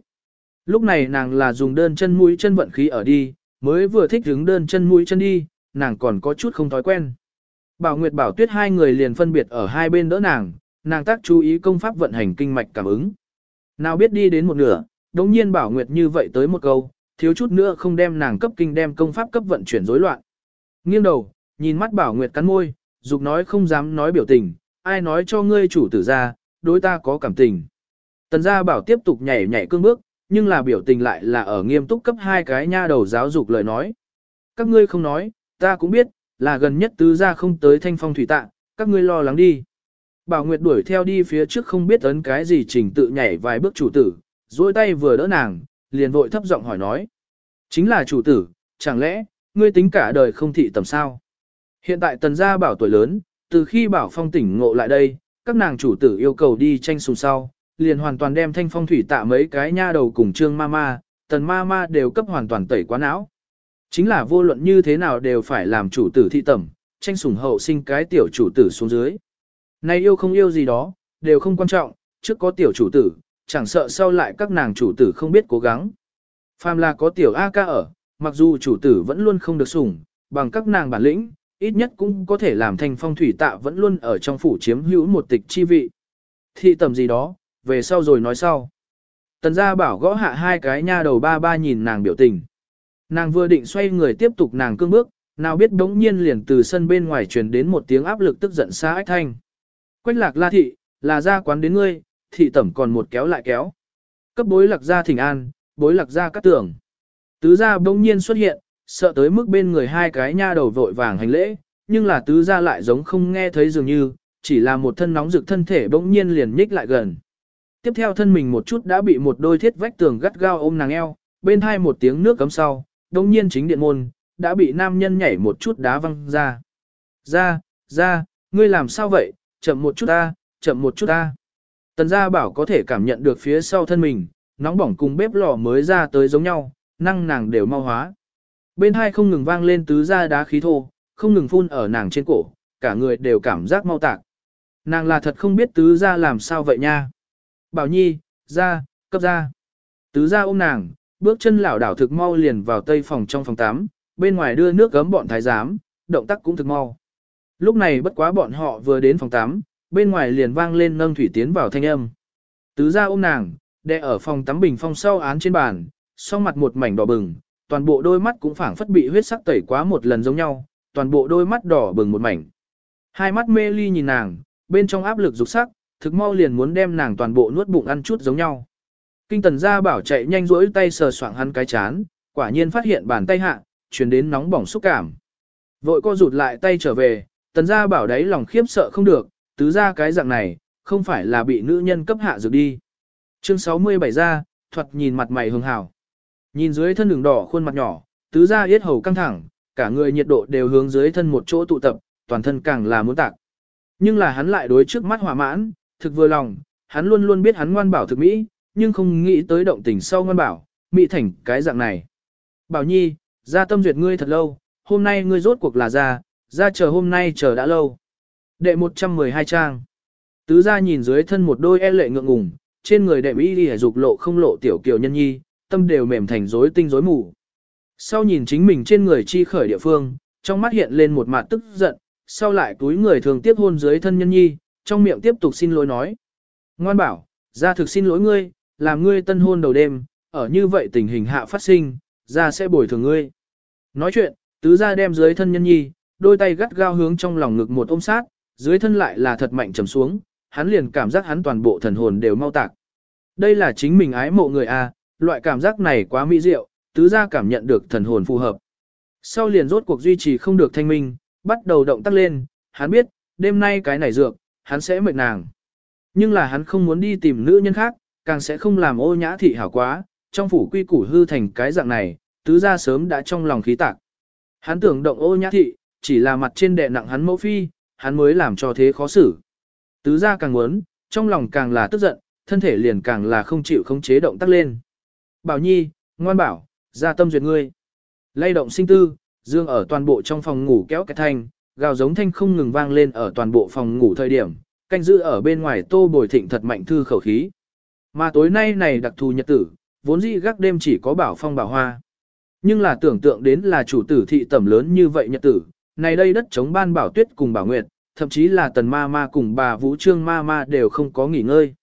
Lúc này nàng là dùng đơn chân mũi chân vận khí ở đi, mới vừa thích đứng đơn chân mũi chân đi, nàng còn có chút không thói quen. Bảo Nguyệt Bảo Tuyết hai người liền phân biệt ở hai bên đỡ nàng, nàng tác chú ý công pháp vận hành kinh mạch cảm ứng. Nào biết đi đến một nửa, đống nhiên Bảo Nguyệt như vậy tới một câu, thiếu chút nữa không đem nàng cấp kinh đem công pháp cấp vận chuyển rối loạn. Nghiêng đầu, nhìn mắt Bảo Nguyệt cắn môi, dục nói không dám nói biểu tình, ai nói cho ngươi chủ tử ra, đối ta có cảm tình. Tần gia bảo tiếp tục nhảy nhảy cương bước, nhưng là biểu tình lại là ở nghiêm túc cấp hai cái nha đầu giáo dục lời nói. Các ngươi không nói, ta cũng biết, là gần nhất tứ gia không tới thanh phong thủy tạ, các ngươi lo lắng đi. Bảo Nguyệt đuổi theo đi phía trước không biết ấn cái gì trình tự nhảy vài bước chủ tử, duỗi tay vừa đỡ nàng, liền vội thấp giọng hỏi nói. Chính là chủ tử, chẳng lẽ, ngươi tính cả đời không thị tầm sao? Hiện tại tần gia bảo tuổi lớn, từ khi bảo phong tỉnh ngộ lại đây, các nàng chủ tử yêu cầu đi tranh sùng sau, liền hoàn toàn đem thanh phong thủy tạ mấy cái nha đầu cùng trương ma ma, tần ma ma đều cấp hoàn toàn tẩy quá não. Chính là vô luận như thế nào đều phải làm chủ tử thị tẩm, tranh sủng hậu sinh cái tiểu chủ tử xuống dưới. Này yêu không yêu gì đó, đều không quan trọng, trước có tiểu chủ tử, chẳng sợ sau lại các nàng chủ tử không biết cố gắng. Phàm là có tiểu A ca ở, mặc dù chủ tử vẫn luôn không được sủng, bằng các nàng bản lĩnh, ít nhất cũng có thể làm thành phong thủy tạ vẫn luôn ở trong phủ chiếm hữu một tịch chi vị. Thị tầm gì đó, về sau rồi nói sau. Tần gia bảo gõ hạ hai cái nha đầu ba ba nhìn nàng biểu tình. Nàng vừa định xoay người tiếp tục nàng cương bước, nào biết đống nhiên liền từ sân bên ngoài truyền đến một tiếng áp lực tức giận xa ách thanh. Quách lạc la thị, là ra quán đến ngươi, thị tẩm còn một kéo lại kéo. Cấp bối lạc ra thỉnh an, bối lạc ra cắt tưởng. Tứ gia đống nhiên xuất hiện, sợ tới mức bên người hai cái nha đầu vội vàng hành lễ, nhưng là tứ gia lại giống không nghe thấy dường như, chỉ là một thân nóng rực thân thể bỗng nhiên liền nhích lại gần. Tiếp theo thân mình một chút đã bị một đôi thiết vách tường gắt gao ôm nàng eo, bên hai một tiếng nước cấm sau, đông nhiên chính điện môn, đã bị nam nhân nhảy một chút đá văng ra. Ra, ra, ngươi làm sao vậy, chậm một chút ta, chậm một chút ta. Tần gia bảo có thể cảm nhận được phía sau thân mình, nóng bỏng cùng bếp lò mới ra tới giống nhau, năng nàng đều mau hóa. Bên hai không ngừng vang lên tứ gia đá khí thô, không ngừng phun ở nàng trên cổ, cả người đều cảm giác mau tạc. Nàng là thật không biết tứ gia làm sao vậy nha. Bảo Nhi, ra, cấp ra. Tứ gia ôm nàng, bước chân lảo đảo thực mau liền vào tây phòng trong phòng 8, bên ngoài đưa nước gấm bọn thái giám, động tác cũng thực mau. Lúc này bất quá bọn họ vừa đến phòng 8, bên ngoài liền vang lên nâng thủy tiến vào thanh âm. Tứ ra ôm nàng, đè ở phòng tắm bình phong sau án trên bàn, song mặt một mảnh đỏ bừng, toàn bộ đôi mắt cũng phảng phất bị huyết sắc tẩy quá một lần giống nhau, toàn bộ đôi mắt đỏ bừng một mảnh. Hai mắt mê ly nhìn nàng, bên trong áp lực dục sắc, thực mau liền muốn đem nàng toàn bộ nuốt bụng ăn chút giống nhau. Kinh tần gia bảo chạy nhanh rỗi tay sờ soạng hắn cái chán, quả nhiên phát hiện bàn tay hạ, truyền đến nóng bỏng xúc cảm. Vội co rụt lại tay trở về, tần gia bảo đấy lòng khiếp sợ không được, tứ ra cái dạng này, không phải là bị nữ nhân cấp hạ dược đi. Chương 67 ra, thuật nhìn mặt mày hường hào. Nhìn dưới thân đường đỏ khuôn mặt nhỏ, tứ ra yết hầu căng thẳng, cả người nhiệt độ đều hướng dưới thân một chỗ tụ tập, toàn thân càng là muốn tạc. Nhưng là hắn lại đối trước mắt hỏa mãn, thực vừa lòng, hắn luôn luôn biết hắn ngoan bảo thực mỹ, nhưng không nghĩ tới động tình sau ngoan bảo, mỹ thành cái dạng này. Bảo Nhi, ra tâm duyệt ngươi thật lâu, hôm nay ngươi rốt cuộc là ra, ra chờ hôm nay chờ đã lâu. Đệ 112 trang. Tứ gia nhìn dưới thân một đôi e lệ ngượng ngùng, trên người đệ mỹ đi dục lộ không lộ tiểu kiều nhân nhi, tâm đều mềm thành rối tinh rối mù. Sau nhìn chính mình trên người chi khởi địa phương, trong mắt hiện lên một mặt tức giận, sau lại túi người thường tiếp hôn dưới thân nhân nhi, trong miệng tiếp tục xin lỗi nói. Ngoan bảo, gia thực xin lỗi ngươi, làm ngươi tân hôn đầu đêm, ở như vậy tình hình hạ phát sinh, gia sẽ bồi thường ngươi. Nói chuyện, tứ gia đem dưới thân nhân nhi, đôi tay gắt gao hướng trong lòng ngực một ôm sát, dưới thân lại là thật mạnh trầm xuống, hắn liền cảm giác hắn toàn bộ thần hồn đều mau tạc. Đây là chính mình ái mộ người A, loại cảm giác này quá mỹ diệu, tứ gia cảm nhận được thần hồn phù hợp. Sau liền rốt cuộc duy trì không được thanh minh, bắt đầu động tác lên, hắn biết, đêm nay cái này dược, hắn sẽ mệt nàng. Nhưng là hắn không muốn đi tìm nữ nhân khác, càng sẽ không làm ô nhã thị hảo quá, trong phủ quy củ hư thành cái dạng này, tứ gia sớm đã trong lòng khí tạc. Hắn tưởng động ô nhã thị, chỉ là mặt trên đệ nặng hắn mẫu phi, hắn mới làm cho thế khó xử. Tứ gia càng muốn, trong lòng càng là tức giận, thân thể liền càng là không chịu không chế động tác lên. Bảo Nhi, ngoan bảo, ra tâm duyệt ngươi. Lay động sinh tư, dương ở toàn bộ trong phòng ngủ kéo cái thanh, gào giống thanh không ngừng vang lên ở toàn bộ phòng ngủ thời điểm, canh giữ ở bên ngoài tô bồi thịnh thật mạnh thư khẩu khí. Mà tối nay này đặc thù nhật tử, vốn dĩ gác đêm chỉ có bảo phong bảo hoa. Nhưng là tưởng tượng đến là chủ tử thị tẩm lớn như vậy nhật tử, này đây đất chống ban bảo tuyết cùng bảo nguyệt, thậm chí là tần ma ma cùng bà vũ trương ma ma đều không có nghỉ ngơi.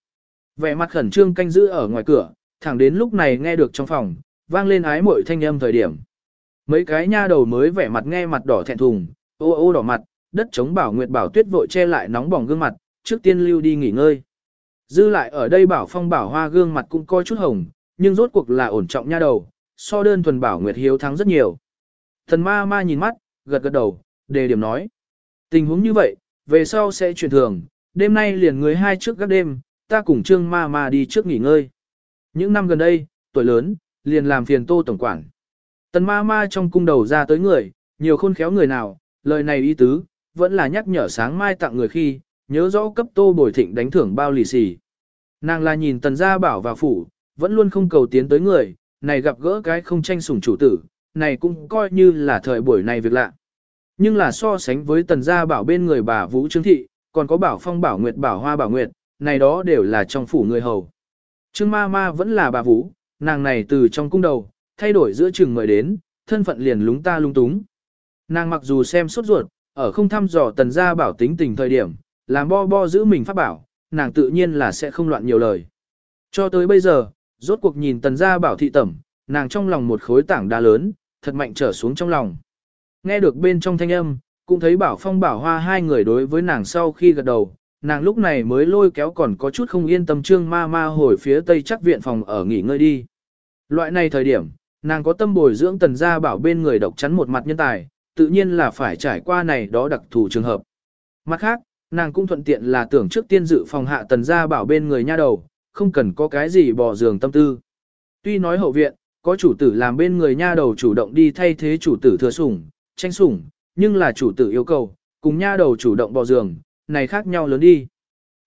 Vẻ mặt khẩn trương canh giữ ở ngoài cửa, thẳng đến lúc này nghe được trong phòng, vang lên ái mội thanh âm thời điểm. Mấy cái nha đầu mới vẻ mặt nghe mặt đỏ thẹn thùng, ô ô đỏ mặt, đất chống bảo nguyệt bảo tuyết vội che lại nóng bỏng gương mặt, trước tiên lưu đi nghỉ ngơi. Dư lại ở đây bảo phong bảo hoa gương mặt cũng coi chút hồng, nhưng rốt cuộc là ổn trọng nha đầu, so đơn thuần bảo nguyệt hiếu thắng rất nhiều. Thần ma ma nhìn mắt, gật gật đầu, đề điểm nói. Tình huống như vậy, về sau sẽ chuyển thường, đêm nay liền người hai trước các đêm, ta cùng trương ma ma đi trước nghỉ ngơi. Những năm gần đây, tuổi lớn, liền làm phiền tô tổng quản. Tần ma ma trong cung đầu ra tới người, nhiều khôn khéo người nào, lời này ý tứ, vẫn là nhắc nhở sáng mai tặng người khi, nhớ rõ cấp tô bồi thịnh đánh thưởng bao lì xì. Nàng là nhìn tần gia bảo vào phủ, vẫn luôn không cầu tiến tới người, này gặp gỡ cái không tranh sủng chủ tử, này cũng coi như là thời buổi này việc lạ. Nhưng là so sánh với tần gia bảo bên người bà Vũ Trương Thị, còn có bảo phong bảo nguyệt bảo hoa bảo nguyệt, này đó đều là trong phủ người hầu. Trương ma ma vẫn là bà Vũ, nàng này từ trong cung đầu, thay đổi giữa trường người đến, thân phận liền lúng ta lung túng. Nàng mặc dù xem sốt ruột, ở không thăm dò tần gia bảo tính tình thời điểm, làm bo bo giữ mình phát bảo, nàng tự nhiên là sẽ không loạn nhiều lời. Cho tới bây giờ, rốt cuộc nhìn tần gia bảo thị tẩm, nàng trong lòng một khối tảng đá lớn, thật mạnh trở xuống trong lòng. Nghe được bên trong thanh âm, cũng thấy bảo phong bảo hoa hai người đối với nàng sau khi gật đầu, nàng lúc này mới lôi kéo còn có chút không yên tâm trương ma ma hồi phía tây chắc viện phòng ở nghỉ ngơi đi. Loại này thời điểm, nàng có tâm bồi dưỡng tần gia bảo bên người độc chắn một mặt nhân tài, tự nhiên là phải trải qua này đó đặc thù trường hợp. Mặt khác, nàng cũng thuận tiện là tưởng trước tiên dự phòng hạ tần gia bảo bên người nha đầu, không cần có cái gì bỏ giường tâm tư. Tuy nói hậu viện, có chủ tử làm bên người nha đầu chủ động đi thay thế chủ tử thừa sủng, tranh sủng, nhưng là chủ tử yêu cầu, cùng nha đầu chủ động bỏ giường, này khác nhau lớn đi.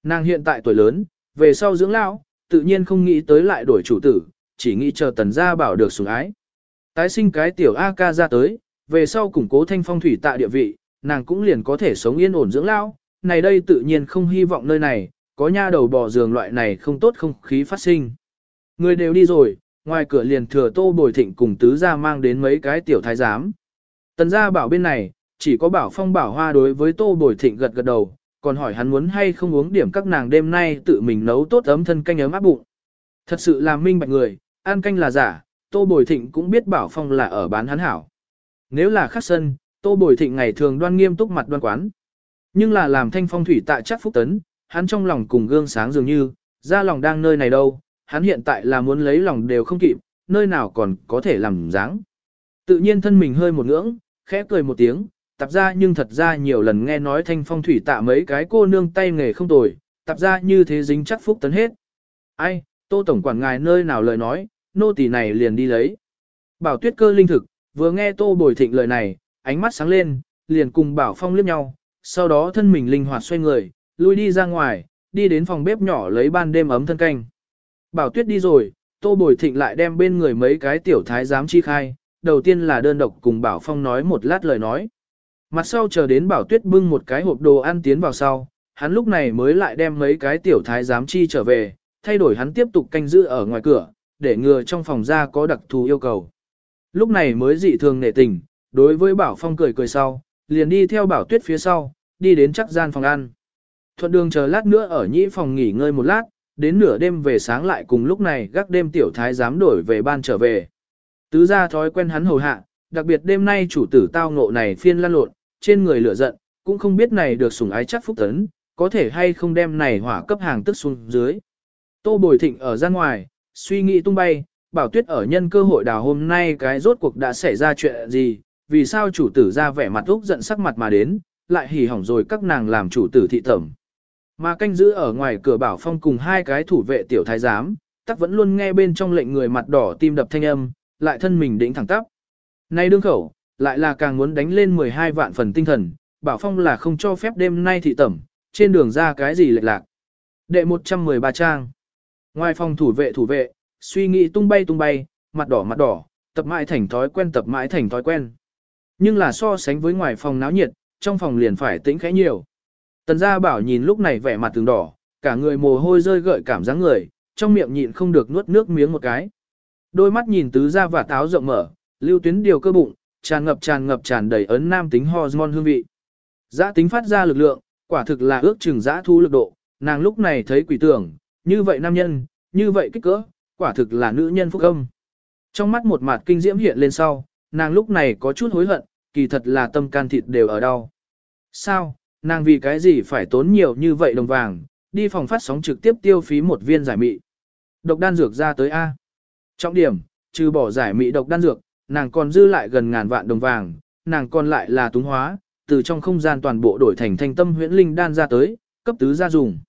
Nàng hiện tại tuổi lớn, về sau dưỡng lão, tự nhiên không nghĩ tới lại đổi chủ tử, chỉ nghĩ chờ tần gia bảo được sủng ái. Tái sinh cái tiểu A ca ra tới, về sau củng cố thanh phong thủy tại địa vị, nàng cũng liền có thể sống yên ổn dưỡng lão, này đây tự nhiên không hy vọng nơi này, có nha đầu bò giường loại này không tốt không khí phát sinh. Người đều đi rồi, ngoài cửa liền thừa tô bồi thịnh cùng tứ gia mang đến mấy cái tiểu thái giám. Tần gia bảo bên này, chỉ có bảo phong bảo hoa đối với tô bồi thịnh gật gật đầu, còn hỏi hắn muốn hay không uống điểm các nàng đêm nay tự mình nấu tốt ấm thân canh ấm áp bụng. Thật sự là minh bạch người, ăn canh là giả, tô bồi thịnh cũng biết bảo phong là ở bán hắn hảo. Nếu là khắc sân, tô bồi thịnh ngày thường đoan nghiêm túc mặt đoan quán. Nhưng là làm thanh phong thủy tại chắc phúc tấn, hắn trong lòng cùng gương sáng dường như, ra lòng đang nơi này đâu, hắn hiện tại là muốn lấy lòng đều không kịp, nơi nào còn có thể làm dáng. Tự nhiên thân mình hơi một ngưỡng, khẽ cười một tiếng, tập ra nhưng thật ra nhiều lần nghe nói thanh phong thủy tạ mấy cái cô nương tay nghề không tồi, tập ra như thế dính chắc phúc tấn hết. Ai, tô tổng quản ngài nơi nào lời nói, nô tỳ này liền đi lấy. Bảo tuyết cơ linh thực, vừa nghe tô bồi thịnh lời này, ánh mắt sáng lên, liền cùng bảo phong liếc nhau, sau đó thân mình linh hoạt xoay người, lui đi ra ngoài, đi đến phòng bếp nhỏ lấy ban đêm ấm thân canh. Bảo tuyết đi rồi, tô bồi thịnh lại đem bên người mấy cái tiểu thái giám chi khai, đầu tiên là đơn độc cùng bảo phong nói một lát lời nói. Mặt sau chờ đến bảo tuyết bưng một cái hộp đồ ăn tiến vào sau, hắn lúc này mới lại đem mấy cái tiểu thái giám chi trở về, thay đổi hắn tiếp tục canh giữ ở ngoài cửa, để ngừa trong phòng ra có đặc thù yêu cầu. Lúc này mới dị thường nể tình, đối với bảo phong cười cười sau, liền đi theo bảo tuyết phía sau, đi đến chắc gian phòng ăn. Thuận đường chờ lát nữa ở nhĩ phòng nghỉ ngơi một lát, đến nửa đêm về sáng lại cùng lúc này gác đêm tiểu thái giám đổi về ban trở về. Tứ gia thói quen hắn hầu hạ, đặc biệt đêm nay chủ tử tao ngộ này phiên lan lộn, trên người lửa giận, cũng không biết này được sủng ái chắc phúc tấn, có thể hay không đem này hỏa cấp hàng tức xuống dưới. Tô Bồi Thịnh ở ra ngoài, suy nghĩ tung bay, bảo tuyết ở nhân cơ hội đào hôm nay cái rốt cuộc đã xảy ra chuyện gì, vì sao chủ tử ra vẻ mặt úc giận sắc mặt mà đến, lại hỉ hỏng rồi các nàng làm chủ tử thị tẩm. Mà canh giữ ở ngoài cửa bảo phong cùng hai cái thủ vệ tiểu thái giám, tắc vẫn luôn nghe bên trong lệnh người mặt đỏ tim đập thanh âm, lại thân mình đỉnh thẳng tắp. Nay đương khẩu, lại là càng muốn đánh lên 12 vạn phần tinh thần, bảo phong là không cho phép đêm nay thị tẩm, trên đường ra cái gì lệch lạc. Đệ 113 trang. Ngoài phòng thủ vệ thủ vệ, suy nghĩ tung bay tung bay, mặt đỏ mặt đỏ, tập mãi thành thói quen tập mãi thành thói quen. Nhưng là so sánh với ngoài phòng náo nhiệt, trong phòng liền phải tĩnh khẽ nhiều. Tần gia bảo nhìn lúc này vẻ mặt từng đỏ, cả người mồ hôi rơi gợi cảm giác người, trong miệng nhịn không được nuốt nước miếng một cái. Đôi mắt nhìn tứ ra và táo rộng mở, lưu tuyến điều cơ bụng, tràn ngập tràn ngập tràn đầy ấn nam tính hormone hương vị. Giã tính phát ra lực lượng, quả thực là ước chừng giã thu lực độ, nàng lúc này thấy quỷ tưởng, như vậy nam nhân, như vậy kích cỡ, quả thực là nữ nhân phúc âm. Trong mắt một mặt kinh diễm hiện lên sau, nàng lúc này có chút hối hận, kỳ thật là tâm can thịt đều ở đau. Sao, nàng vì cái gì phải tốn nhiều như vậy đồng vàng, đi phòng phát sóng trực tiếp tiêu phí một viên giải mị. Độc đan dược ra tới A. Trọng điểm, trừ bỏ giải mị độc đan dược, nàng còn dư lại gần ngàn vạn đồng vàng, nàng còn lại là túng hóa, từ trong không gian toàn bộ đổi thành thanh tâm huyễn linh đan ra tới, cấp tứ ra dùng.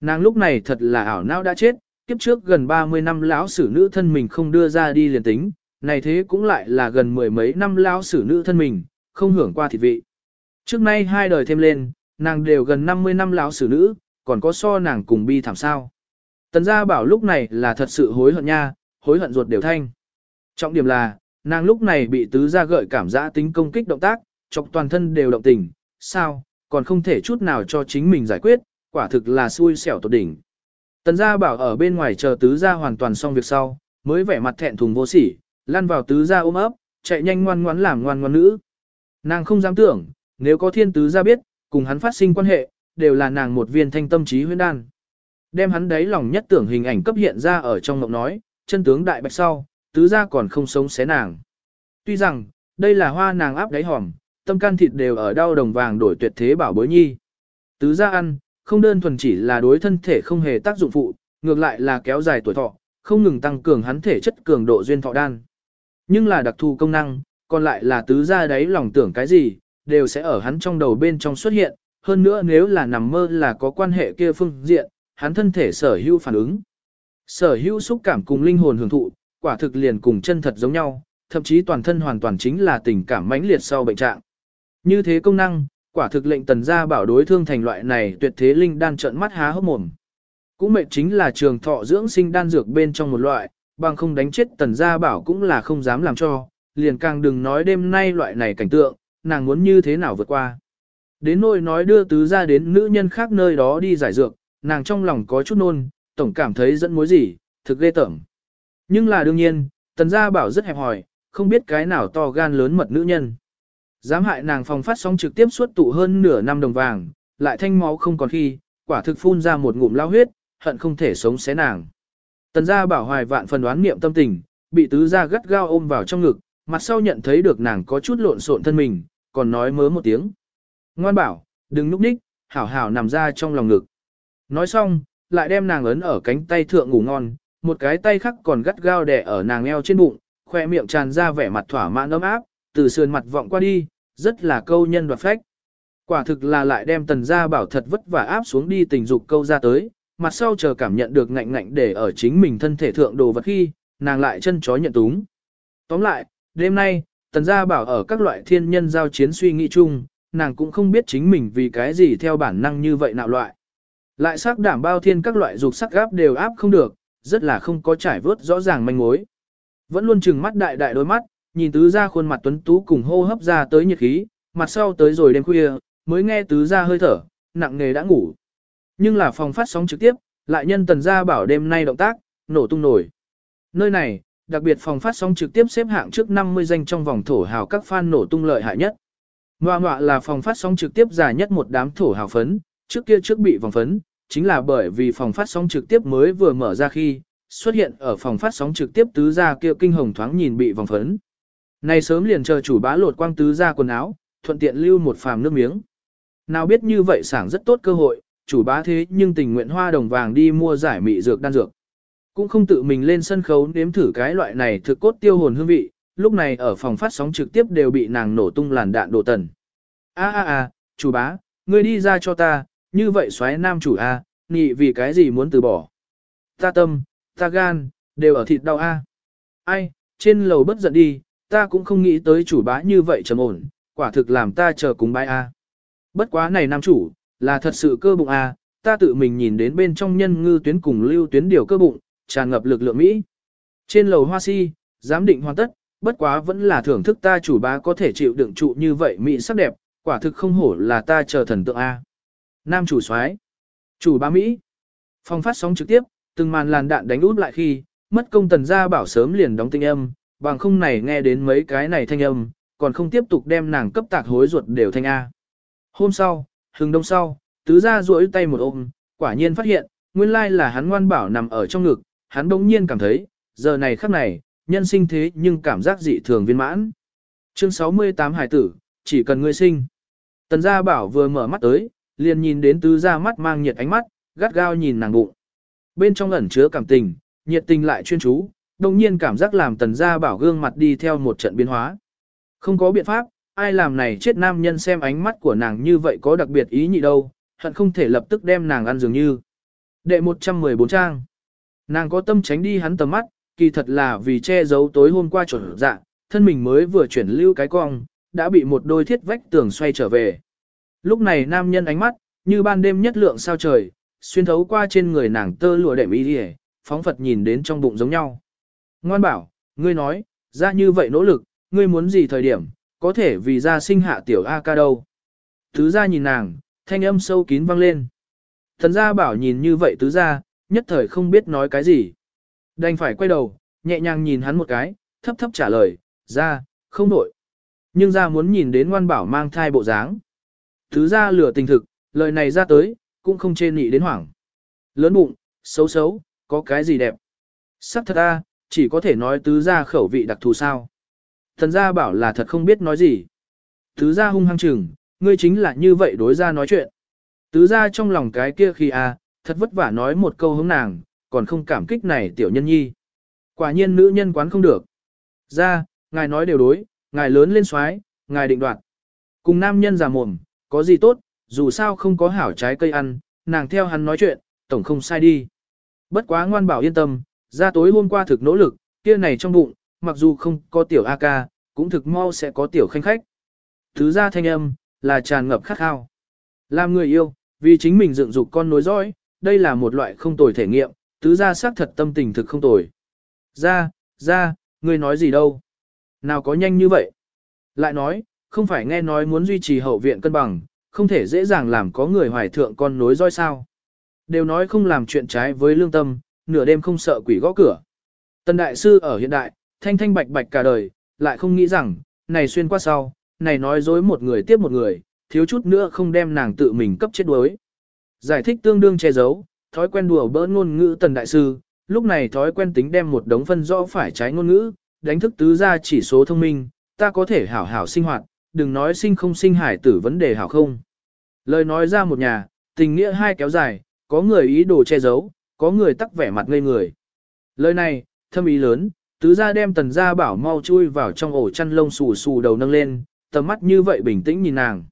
Nàng lúc này thật là ảo não đã chết, kiếp trước gần 30 năm lão sử nữ thân mình không đưa ra đi liền tính, này thế cũng lại là gần mười mấy năm lão sử nữ thân mình, không hưởng qua thịt vị. Trước nay hai đời thêm lên, nàng đều gần 50 năm lão sử nữ, còn có so nàng cùng bi thảm sao. Tần gia bảo lúc này là thật sự hối hận nha, hối hận ruột đều thanh. Trọng điểm là, nàng lúc này bị tứ gia gợi cảm giác tính công kích động tác, chọc toàn thân đều động tình, sao, còn không thể chút nào cho chính mình giải quyết, quả thực là xui xẻo tột đỉnh. Tần gia bảo ở bên ngoài chờ tứ gia hoàn toàn xong việc sau, mới vẻ mặt thẹn thùng vô sỉ, lăn vào tứ gia ôm ấp, chạy nhanh ngoan ngoãn làm ngoan ngoãn nữ. Nàng không dám tưởng, nếu có thiên tứ gia biết, cùng hắn phát sinh quan hệ, đều là nàng một viên thanh tâm trí huyễn đan. Đem hắn đấy lòng nhất tưởng hình ảnh cấp hiện ra ở trong mộng nói, chân tướng đại bạch sau, tứ gia còn không sống xé nàng. Tuy rằng, đây là hoa nàng áp đáy hòm, tâm can thịt đều ở đau đồng vàng đổi tuyệt thế bảo bối nhi. Tứ gia ăn, không đơn thuần chỉ là đối thân thể không hề tác dụng phụ, ngược lại là kéo dài tuổi thọ, không ngừng tăng cường hắn thể chất cường độ duyên thọ đan. Nhưng là đặc thù công năng, còn lại là tứ gia đấy lòng tưởng cái gì, đều sẽ ở hắn trong đầu bên trong xuất hiện, hơn nữa nếu là nằm mơ là có quan hệ kia phương diện, hắn thân thể sở hữu phản ứng. Sở hữu xúc cảm cùng linh hồn hưởng thụ, quả thực liền cùng chân thật giống nhau, thậm chí toàn thân hoàn toàn chính là tình cảm mãnh liệt sau bệnh trạng. Như thế công năng, quả thực lệnh tần gia bảo đối thương thành loại này tuyệt thế linh đan trợn mắt há hốc mồm. Cũng mệnh chính là trường thọ dưỡng sinh đan dược bên trong một loại, bằng không đánh chết tần gia bảo cũng là không dám làm cho, liền càng đừng nói đêm nay loại này cảnh tượng, nàng muốn như thế nào vượt qua. Đến nỗi nói đưa tứ ra đến nữ nhân khác nơi đó đi giải dược, nàng trong lòng có chút nôn, tổng cảm thấy dẫn mối gì, thực ghê tởm. Nhưng là đương nhiên, tần gia bảo rất hẹp hòi, không biết cái nào to gan lớn mật nữ nhân. Dám hại nàng phòng phát sóng trực tiếp suốt tụ hơn nửa năm đồng vàng, lại thanh máu không còn khi, quả thực phun ra một ngụm lao huyết, hận không thể sống xé nàng. Tần gia bảo hoài vạn phần đoán niệm tâm tình, bị tứ gia gắt gao ôm vào trong ngực, mặt sau nhận thấy được nàng có chút lộn xộn thân mình, còn nói mớ một tiếng. Ngoan bảo, đừng núp ních, hảo hảo nằm ra trong lòng ngực. Nói xong, lại đem nàng ấn ở cánh tay thượng ngủ ngon, một cái tay khác còn gắt gao đè ở nàng eo trên bụng, khoe miệng tràn ra vẻ mặt thỏa mãn ấm áp, từ sườn mặt vọng qua đi, rất là câu nhân đoạt phách. Quả thực là lại đem tần gia bảo thật vất vả áp xuống đi tình dục câu ra tới, mặt sau chờ cảm nhận được ngạnh ngạnh để ở chính mình thân thể thượng đồ vật khi, nàng lại chân chó nhận túng. Tóm lại, đêm nay, tần gia bảo ở các loại thiên nhân giao chiến suy nghĩ chung, nàng cũng không biết chính mình vì cái gì theo bản năng như vậy nạo loại. Lại sắc đảm bao thiên các loại dục sắc gáp đều áp không được, rất là không có trải vớt rõ ràng manh mối. Vẫn luôn chừng mắt đại đại đôi mắt, nhìn tứ ra khuôn mặt tuấn tú cùng hô hấp ra tới nhiệt khí, mặt sau tới rồi đêm khuya, mới nghe tứ ra hơi thở, nặng nghề đã ngủ. Nhưng là phòng phát sóng trực tiếp, lại nhân tần gia bảo đêm nay động tác, nổ tung nổi. Nơi này, đặc biệt phòng phát sóng trực tiếp xếp hạng trước 50 danh trong vòng thổ hào các fan nổ tung lợi hại nhất. Ngoạ ngoạ là phòng phát sóng trực tiếp dài nhất một đám thổ hào phấn, trước kia trước bị vòng phấn, chính là bởi vì phòng phát sóng trực tiếp mới vừa mở ra khi, xuất hiện ở phòng phát sóng trực tiếp tứ gia kia kinh hồng thoáng nhìn bị vòng phấn. Này sớm liền chờ chủ bá lột quang tứ gia quần áo, thuận tiện lưu một phàm nước miếng. Nào biết như vậy sảng rất tốt cơ hội, chủ bá thế nhưng tình nguyện hoa đồng vàng đi mua giải mị dược đan dược. Cũng không tự mình lên sân khấu nếm thử cái loại này thực cốt tiêu hồn hương vị, lúc này ở phòng phát sóng trực tiếp đều bị nàng nổ tung làn đạn đổ tần. A a a, chủ bá, ngươi đi ra cho ta, như vậy xoáy nam chủ a, nhị vì cái gì muốn từ bỏ. Ta tâm, ta gan, đều ở thịt đau a. Ai, trên lầu bất giận đi, ta cũng không nghĩ tới chủ bá như vậy trầm ổn, quả thực làm ta chờ cùng bái a. Bất quá này nam chủ, là thật sự cơ bụng a, ta tự mình nhìn đến bên trong nhân ngư tuyến cùng lưu tuyến điều cơ bụng, tràn ngập lực lượng Mỹ. Trên lầu hoa si, giám định hoàn tất, bất quá vẫn là thưởng thức ta chủ bá có thể chịu đựng trụ như vậy Mỹ sắc đẹp, quả thực không hổ là ta chờ thần tượng A. Nam chủ soái Chủ ba Mỹ. Phong phát sóng trực tiếp, từng màn làn đạn đánh út lại khi, mất công tần gia bảo sớm liền đóng tinh âm, bằng không này nghe đến mấy cái này thanh âm, còn không tiếp tục đem nàng cấp tạc hối ruột đều thanh A. Hôm sau, hừng đông sau, tứ gia duỗi tay một ôm, quả nhiên phát hiện, nguyên lai là hắn ngoan bảo nằm ở trong ngực, hắn bỗng nhiên cảm thấy, giờ này khắc này, nhân sinh thế nhưng cảm giác dị thường viên mãn. Chương 68 Hải tử, chỉ cần ngươi sinh. Tần gia bảo vừa mở mắt tới, liền nhìn đến tứ gia mắt mang nhiệt ánh mắt, gắt gao nhìn nàng bụng. Bên trong ẩn chứa cảm tình, nhiệt tình lại chuyên chú, đồng nhiên cảm giác làm tần gia bảo gương mặt đi theo một trận biến hóa. Không có biện pháp, ai làm này chết nam nhân xem ánh mắt của nàng như vậy có đặc biệt ý nhị đâu, hận không thể lập tức đem nàng ăn dường như. Đệ 114 trang. Nàng có tâm tránh đi hắn tầm mắt, kỳ thật là vì che giấu tối hôm qua chuẩn dạ, thân mình mới vừa chuyển lưu cái cong, đã bị một đôi thiết vách tường xoay trở về. Lúc này nam nhân ánh mắt, như ban đêm nhất lượng sao trời, xuyên thấu qua trên người nàng tơ lụa đệm y đi phóng Phật nhìn đến trong bụng giống nhau. Ngoan bảo, ngươi nói, ra như vậy nỗ lực, ngươi muốn gì thời điểm, có thể vì ra sinh hạ tiểu A ca đâu. Tứ ra nhìn nàng, thanh âm sâu kín vang lên. Thần gia bảo nhìn như vậy tứ ra, nhất thời không biết nói cái gì. Đành phải quay đầu, nhẹ nhàng nhìn hắn một cái, thấp thấp trả lời, ra, không nội Nhưng ra muốn nhìn đến ngoan bảo mang thai bộ dáng thứ ra lửa tình thực, lời này ra tới, cũng không chê nị đến hoảng. Lớn bụng, xấu xấu, có cái gì đẹp. Sắc thật a, chỉ có thể nói tứ ra khẩu vị đặc thù sao. Thần gia bảo là thật không biết nói gì. Tứ gia hung hăng chừng, ngươi chính là như vậy đối ra nói chuyện. Tứ gia trong lòng cái kia khi a, thật vất vả nói một câu hướng nàng, còn không cảm kích này tiểu nhân nhi. Quả nhiên nữ nhân quán không được. Ra, ngài nói đều đối, ngài lớn lên xoái, ngài định đoạt. Cùng nam nhân già mồm, có gì tốt, dù sao không có hảo trái cây ăn, nàng theo hắn nói chuyện, tổng không sai đi. Bất quá ngoan bảo yên tâm, ra tối hôm qua thực nỗ lực, kia này trong bụng, mặc dù không có tiểu A ca, cũng thực mau sẽ có tiểu khanh khách. Thứ ra thanh âm, là tràn ngập khát khao. Làm người yêu, vì chính mình dựng dục con nối dõi, đây là một loại không tồi thể nghiệm, tứ ra xác thật tâm tình thực không tồi. Ra, ra, ngươi nói gì đâu? Nào có nhanh như vậy? Lại nói, không phải nghe nói muốn duy trì hậu viện cân bằng, không thể dễ dàng làm có người hoài thượng con nối roi sao. Đều nói không làm chuyện trái với lương tâm, nửa đêm không sợ quỷ gõ cửa. Tần đại sư ở hiện đại, thanh thanh bạch bạch cả đời, lại không nghĩ rằng, này xuyên qua sau, này nói dối một người tiếp một người, thiếu chút nữa không đem nàng tự mình cấp chết đuối. Giải thích tương đương che giấu, thói quen đùa bỡn ngôn ngữ tần đại sư, lúc này thói quen tính đem một đống phân rõ phải trái ngôn ngữ, đánh thức tứ ra chỉ số thông minh, ta có thể hảo hảo sinh hoạt, đừng nói sinh không sinh hải tử vấn đề hảo không. Lời nói ra một nhà, tình nghĩa hai kéo dài, có người ý đồ che giấu, có người tắc vẻ mặt ngây người. Lời này, thâm ý lớn, tứ gia đem tần gia bảo mau chui vào trong ổ chăn lông xù xù đầu nâng lên, tầm mắt như vậy bình tĩnh nhìn nàng.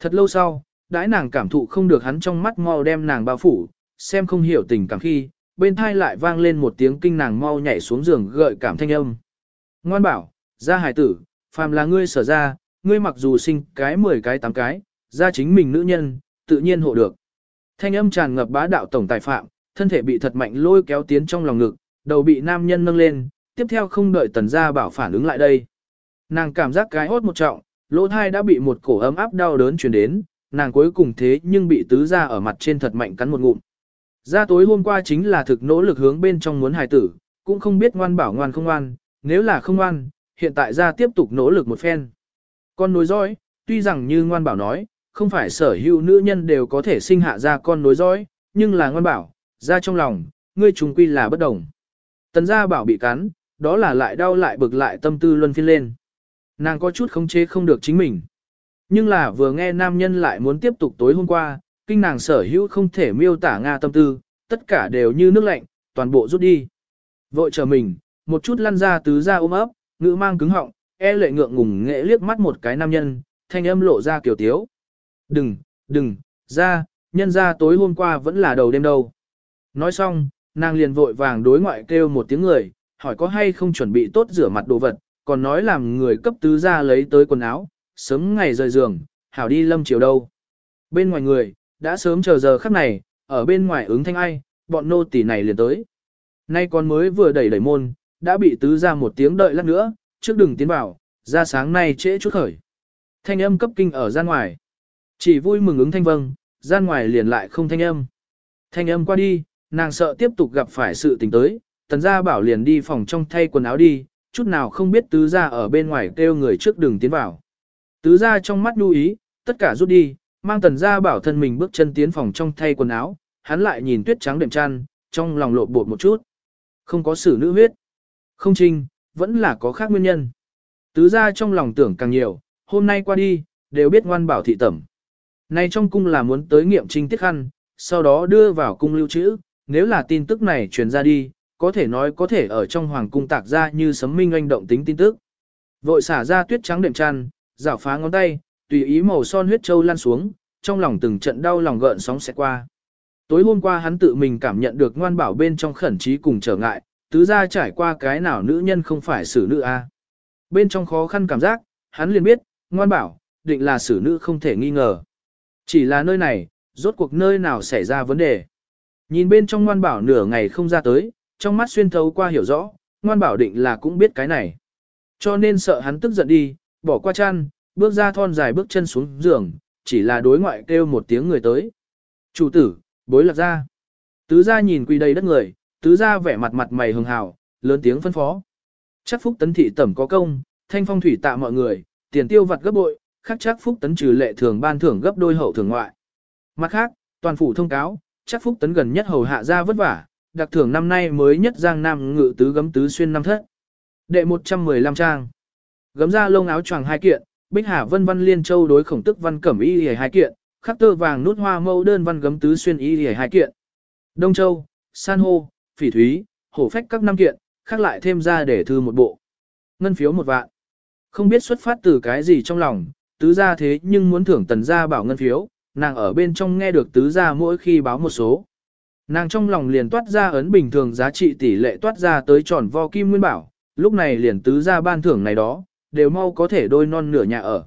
Thật lâu sau, đãi nàng cảm thụ không được hắn trong mắt mau đem nàng bao phủ, xem không hiểu tình cảm khi, bên thai lại vang lên một tiếng kinh nàng mau nhảy xuống giường gợi cảm thanh âm. Ngoan bảo, ra hải tử, phàm là ngươi sở ra, ngươi mặc dù sinh cái 10 cái 8 cái, ra chính mình nữ nhân, tự nhiên hộ được. Thanh âm tràn ngập bá đạo tổng tài phạm, thân thể bị thật mạnh lôi kéo tiến trong lòng ngực, đầu bị nam nhân nâng lên, tiếp theo không đợi tần gia bảo phản ứng lại đây. Nàng cảm giác cái hốt một trọng, lỗ thai đã bị một cổ ấm áp đau đớn truyền đến, nàng cuối cùng thế nhưng bị tứ gia ở mặt trên thật mạnh cắn một ngụm. Ra tối hôm qua chính là thực nỗ lực hướng bên trong muốn hài tử, cũng không biết ngoan bảo ngoan không ngoan, nếu là không ngoan, hiện tại ra tiếp tục nỗ lực một phen. Con nối dõi, tuy rằng như ngoan bảo nói, không phải sở hữu nữ nhân đều có thể sinh hạ ra con nối dõi, nhưng là ngoan bảo, ra trong lòng, ngươi trùng quy là bất đồng. Tần gia bảo bị cắn, đó là lại đau lại bực lại tâm tư luân phiên lên. Nàng có chút không chế không được chính mình. Nhưng là vừa nghe nam nhân lại muốn tiếp tục tối hôm qua, kinh nàng sở hữu không thể miêu tả Nga tâm tư, tất cả đều như nước lạnh, toàn bộ rút đi. Vội chờ mình, một chút lăn ra tứ ra ôm ấp, ngữ mang cứng họng, e lệ ngượng ngùng nghệ liếc mắt một cái nam nhân, thanh âm lộ ra kiểu tiếu. Đừng, đừng, ra, nhân ra tối hôm qua vẫn là đầu đêm đâu. Nói xong, nàng liền vội vàng đối ngoại kêu một tiếng người, hỏi có hay không chuẩn bị tốt rửa mặt đồ vật, còn nói làm người cấp tứ ra lấy tới quần áo, sớm ngày rời giường, hảo đi lâm chiều đâu. Bên ngoài người, đã sớm chờ giờ khắc này, ở bên ngoài ứng thanh ai, bọn nô tỳ này liền tới. Nay con mới vừa đẩy đẩy môn, đã bị tứ ra một tiếng đợi lát nữa, trước đừng tiến vào, ra sáng nay trễ chút khởi. Thanh âm cấp kinh ở gian ngoài. Chỉ vui mừng ứng thanh vâng, gian ngoài liền lại không thanh âm. Thanh âm qua đi, nàng sợ tiếp tục gặp phải sự tình tới, tần gia bảo liền đi phòng trong thay quần áo đi, chút nào không biết tứ gia ở bên ngoài kêu người trước đừng tiến vào. Tứ gia trong mắt lưu ý, tất cả rút đi, mang tần gia bảo thân mình bước chân tiến phòng trong thay quần áo, hắn lại nhìn tuyết trắng đệm chăn, trong lòng lộ bột một chút. Không có xử nữ huyết. Không trinh, vẫn là có khác nguyên nhân. Tứ gia trong lòng tưởng càng nhiều, hôm nay qua đi, đều biết ngoan bảo thị tẩm. Nay trong cung là muốn tới nghiệm trinh tiết khăn, sau đó đưa vào cung lưu trữ, nếu là tin tức này truyền ra đi, có thể nói có thể ở trong hoàng cung tạc ra như sấm minh oanh động tính tin tức. Vội xả ra tuyết trắng đệm tràn rảo phá ngón tay, tùy ý màu son huyết châu lan xuống, trong lòng từng trận đau lòng gợn sóng sẽ qua. Tối hôm qua hắn tự mình cảm nhận được ngoan bảo bên trong khẩn trí cùng trở ngại, tứ gia trải qua cái nào nữ nhân không phải xử nữ a. Bên trong khó khăn cảm giác, hắn liền biết, ngoan bảo, định là xử nữ không thể nghi ngờ. Chỉ là nơi này, rốt cuộc nơi nào xảy ra vấn đề. Nhìn bên trong ngoan bảo nửa ngày không ra tới, trong mắt xuyên thấu qua hiểu rõ, ngoan bảo định là cũng biết cái này. Cho nên sợ hắn tức giận đi, bỏ qua chăn, bước ra thon dài bước chân xuống giường, chỉ là đối ngoại kêu một tiếng người tới. Chủ tử, bối lạc ra. Tứ gia nhìn quỳ đầy đất người, tứ gia vẻ mặt mặt mày hường hào, lớn tiếng phân phó. Chắc phúc tấn thị tẩm có công, thanh phong thủy tạ mọi người, tiền tiêu vặt gấp bội, khắc chắc phúc tấn trừ lệ thường ban thưởng gấp đôi hậu thường ngoại. Mặt khác, toàn phủ thông cáo, chắc phúc tấn gần nhất hầu hạ ra vất vả, đặc thưởng năm nay mới nhất giang nam ngự tứ gấm tứ xuyên năm thất. Đệ 115 trang. Gấm ra lông áo choàng hai kiện, bích hà vân văn liên châu đối khổng tức văn cẩm y hề hai kiện, khắc tơ vàng nút hoa mâu đơn văn gấm tứ xuyên y hề hai kiện. Đông châu, san hô, phỉ thúy, hổ phách các năm kiện, khác lại thêm ra để thư một bộ. Ngân phiếu một vạn. Không biết xuất phát từ cái gì trong lòng, tứ gia thế nhưng muốn thưởng tần gia bảo ngân phiếu, nàng ở bên trong nghe được tứ gia mỗi khi báo một số. Nàng trong lòng liền toát ra ấn bình thường giá trị tỷ lệ toát ra tới tròn vo kim nguyên bảo, lúc này liền tứ gia ban thưởng này đó, đều mau có thể đôi non nửa nhà ở.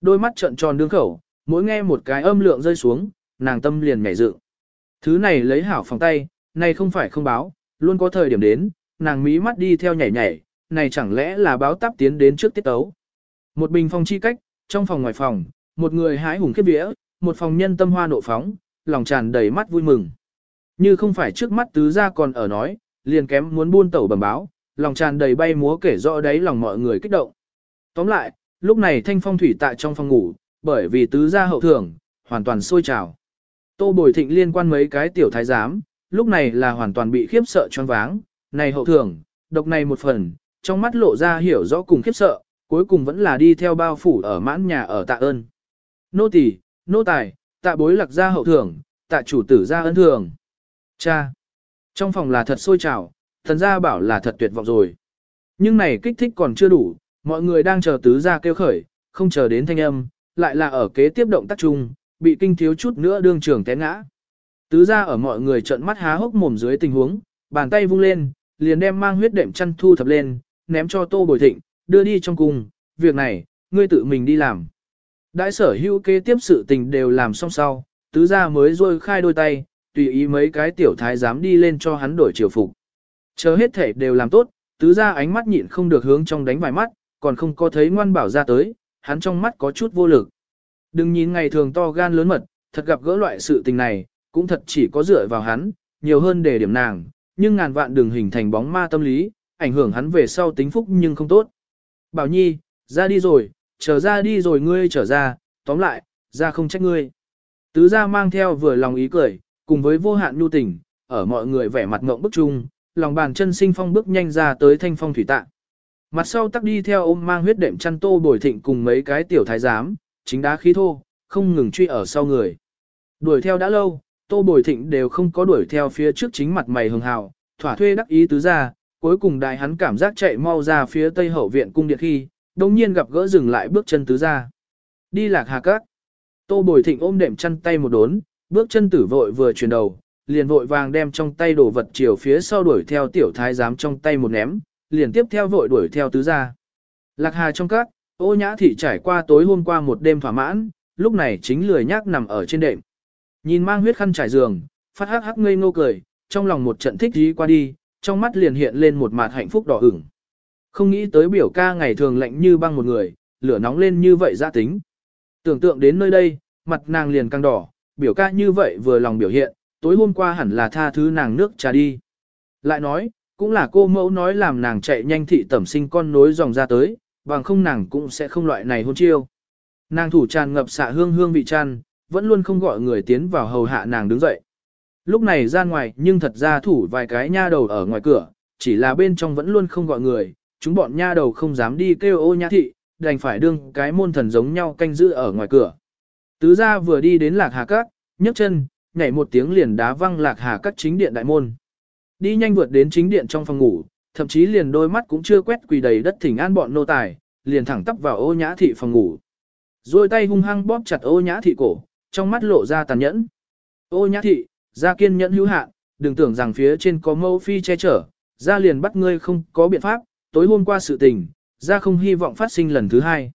Đôi mắt trợn tròn đương khẩu, mỗi nghe một cái âm lượng rơi xuống, nàng tâm liền nhảy dựng. Thứ này lấy hảo phòng tay, này không phải không báo, luôn có thời điểm đến, nàng mí mắt đi theo nhảy nhảy, này chẳng lẽ là báo táp tiến đến trước tiết tấu. Một bình phong chi cách, trong phòng ngoài phòng, một người hái hùng khiếp vía, một phòng nhân tâm hoa nộ phóng, lòng tràn đầy mắt vui mừng. Như không phải trước mắt tứ gia còn ở nói, liền kém muốn buôn tẩu bẩm báo, lòng tràn đầy bay múa kể rõ đấy lòng mọi người kích động. Tóm lại, lúc này thanh phong thủy tại trong phòng ngủ, bởi vì tứ gia hậu thưởng, hoàn toàn sôi trào. Tô Bồi Thịnh liên quan mấy cái tiểu thái giám, lúc này là hoàn toàn bị khiếp sợ choáng váng, này hậu thưởng, độc này một phần, trong mắt lộ ra hiểu rõ cùng khiếp sợ, cuối cùng vẫn là đi theo bao phủ ở mãn nhà ở tạ ơn. Nô tỳ, nô tài, tạ bối lạc ra hậu thưởng, tạ chủ tử ra ân thường. Cha! Trong phòng là thật sôi trào, thần gia bảo là thật tuyệt vọng rồi. Nhưng này kích thích còn chưa đủ, mọi người đang chờ tứ gia kêu khởi, không chờ đến thanh âm, lại là ở kế tiếp động tác chung, bị kinh thiếu chút nữa đương trường té ngã. Tứ gia ở mọi người trợn mắt há hốc mồm dưới tình huống, bàn tay vung lên, liền đem mang huyết đệm chăn thu thập lên, ném cho tô bồi thịnh, đưa đi trong cung, việc này, ngươi tự mình đi làm. Đại sở hữu kế tiếp sự tình đều làm xong sau, tứ gia mới rôi khai đôi tay, tùy ý mấy cái tiểu thái dám đi lên cho hắn đổi triều phục. Chờ hết thể đều làm tốt, tứ gia ánh mắt nhịn không được hướng trong đánh vài mắt, còn không có thấy ngoan bảo ra tới, hắn trong mắt có chút vô lực. Đừng nhìn ngày thường to gan lớn mật, thật gặp gỡ loại sự tình này, cũng thật chỉ có dựa vào hắn, nhiều hơn để điểm nàng, nhưng ngàn vạn đường hình thành bóng ma tâm lý, ảnh hưởng hắn về sau tính phúc nhưng không tốt. Bảo Nhi, ra đi rồi, trở ra đi rồi ngươi trở ra, tóm lại, ra không trách ngươi. Tứ gia mang theo vừa lòng ý cười, cùng với vô hạn nhu tình, ở mọi người vẻ mặt ngộng bức chung, lòng bàn chân sinh phong bước nhanh ra tới thanh phong thủy tạ. Mặt sau tắc đi theo ôm mang huyết đệm chăn tô bồi thịnh cùng mấy cái tiểu thái giám, chính đá khí thô, không ngừng truy ở sau người. Đuổi theo đã lâu, tô bồi thịnh đều không có đuổi theo phía trước chính mặt mày hường hào, thỏa thuê đắc ý tứ ra, cuối cùng đại hắn cảm giác chạy mau ra phía tây hậu viện cung điện khi, đồng nhiên gặp gỡ dừng lại bước chân tứ ra. Đi lạc hà cát. Tô bồi thịnh ôm đệm chăn tay một đốn, bước chân tử vội vừa chuyển đầu, liền vội vàng đem trong tay đồ vật chiều phía sau đuổi theo tiểu thái giám trong tay một ném, liền tiếp theo vội đuổi theo tứ gia. Lạc Hà trong các, ô nhã thị trải qua tối hôm qua một đêm thỏa mãn, lúc này chính lười nhác nằm ở trên đệm. Nhìn mang huyết khăn trải giường, phát hắc hắc ngây ngô cười, trong lòng một trận thích dí qua đi, trong mắt liền hiện lên một mặt hạnh phúc đỏ ửng. Không nghĩ tới biểu ca ngày thường lạnh như băng một người, lửa nóng lên như vậy ra tính. Tưởng tượng đến nơi đây, mặt nàng liền căng đỏ, biểu ca như vậy vừa lòng biểu hiện, tối hôm qua hẳn là tha thứ nàng nước trà đi. Lại nói, cũng là cô mẫu nói làm nàng chạy nhanh thị tẩm sinh con nối dòng ra tới, bằng không nàng cũng sẽ không loại này hôn chiêu. Nàng thủ tràn ngập xạ hương hương vị tràn vẫn luôn không gọi người tiến vào hầu hạ nàng đứng dậy. Lúc này ra ngoài nhưng thật ra thủ vài cái nha đầu ở ngoài cửa, chỉ là bên trong vẫn luôn không gọi người, chúng bọn nha đầu không dám đi kêu ô nha thị, đành phải đương cái môn thần giống nhau canh giữ ở ngoài cửa. Tứ gia vừa đi đến lạc hà cát, nhấc chân, nhảy một tiếng liền đá văng lạc hà cát chính điện đại môn. Đi nhanh vượt đến chính điện trong phòng ngủ, thậm chí liền đôi mắt cũng chưa quét quỳ đầy đất thỉnh an bọn nô tài, liền thẳng tắp vào ô nhã thị phòng ngủ. Rồi tay hung hăng bóp chặt ô nhã thị cổ, trong mắt lộ ra tàn nhẫn. Ô nhã thị, ra kiên nhẫn hữu hạn, đừng tưởng rằng phía trên có mâu phi che chở, ra liền bắt ngươi không có biện pháp, tối hôm qua sự tình, ra không hy vọng phát sinh lần thứ hai.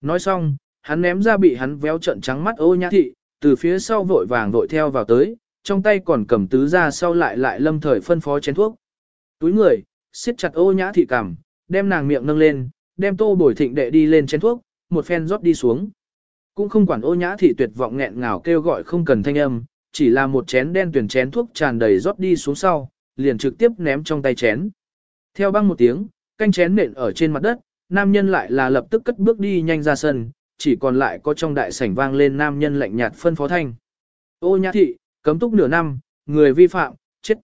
Nói xong, hắn ném ra bị hắn véo trận trắng mắt ô nhã thị, từ phía sau vội vàng vội theo vào tới, trong tay còn cầm tứ ra sau lại lại lâm thời phân phó chén thuốc. Túi người, siết chặt ô nhã thị cằm, đem nàng miệng nâng lên, đem tô bồi thịnh đệ đi lên chén thuốc, một phen rót đi xuống. Cũng không quản ô nhã thị tuyệt vọng nghẹn ngào kêu gọi không cần thanh âm, chỉ là một chén đen tuyển chén thuốc tràn đầy rót đi xuống sau, liền trực tiếp ném trong tay chén. Theo băng một tiếng, canh chén nện ở trên mặt đất, nam nhân lại là lập tức cất bước đi nhanh ra sân, chỉ còn lại có trong đại sảnh vang lên nam nhân lạnh nhạt phân phó thanh. Ô nhã thị, cấm túc nửa năm, người vi phạm, chết.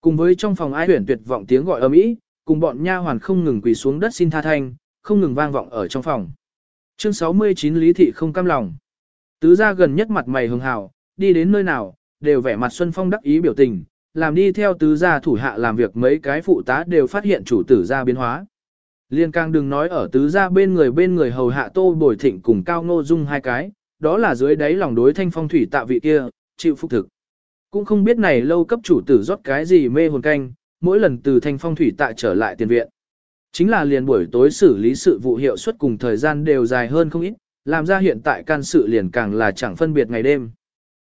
Cùng với trong phòng ai tuyển tuyệt vọng tiếng gọi ầm ĩ, cùng bọn nha hoàn không ngừng quỳ xuống đất xin tha thanh, không ngừng vang vọng ở trong phòng. Chương 69 Lý thị không cam lòng. Tứ gia gần nhất mặt mày hường hào, đi đến nơi nào, đều vẻ mặt xuân phong đắc ý biểu tình, làm đi theo tứ gia thủ hạ làm việc mấy cái phụ tá đều phát hiện chủ tử gia biến hóa. Liên càng đừng nói ở tứ gia bên người bên người hầu hạ tô bồi thịnh cùng cao ngô dung hai cái, đó là dưới đáy lòng đối thanh phong thủy tạ vị kia, chịu phục thực. Cũng không biết này lâu cấp chủ tử rót cái gì mê hồn canh, mỗi lần từ thanh phong thủy tạ trở lại tiền viện. Chính là liền buổi tối xử lý sự vụ hiệu suất cùng thời gian đều dài hơn không ít, làm ra hiện tại can sự liền càng là chẳng phân biệt ngày đêm.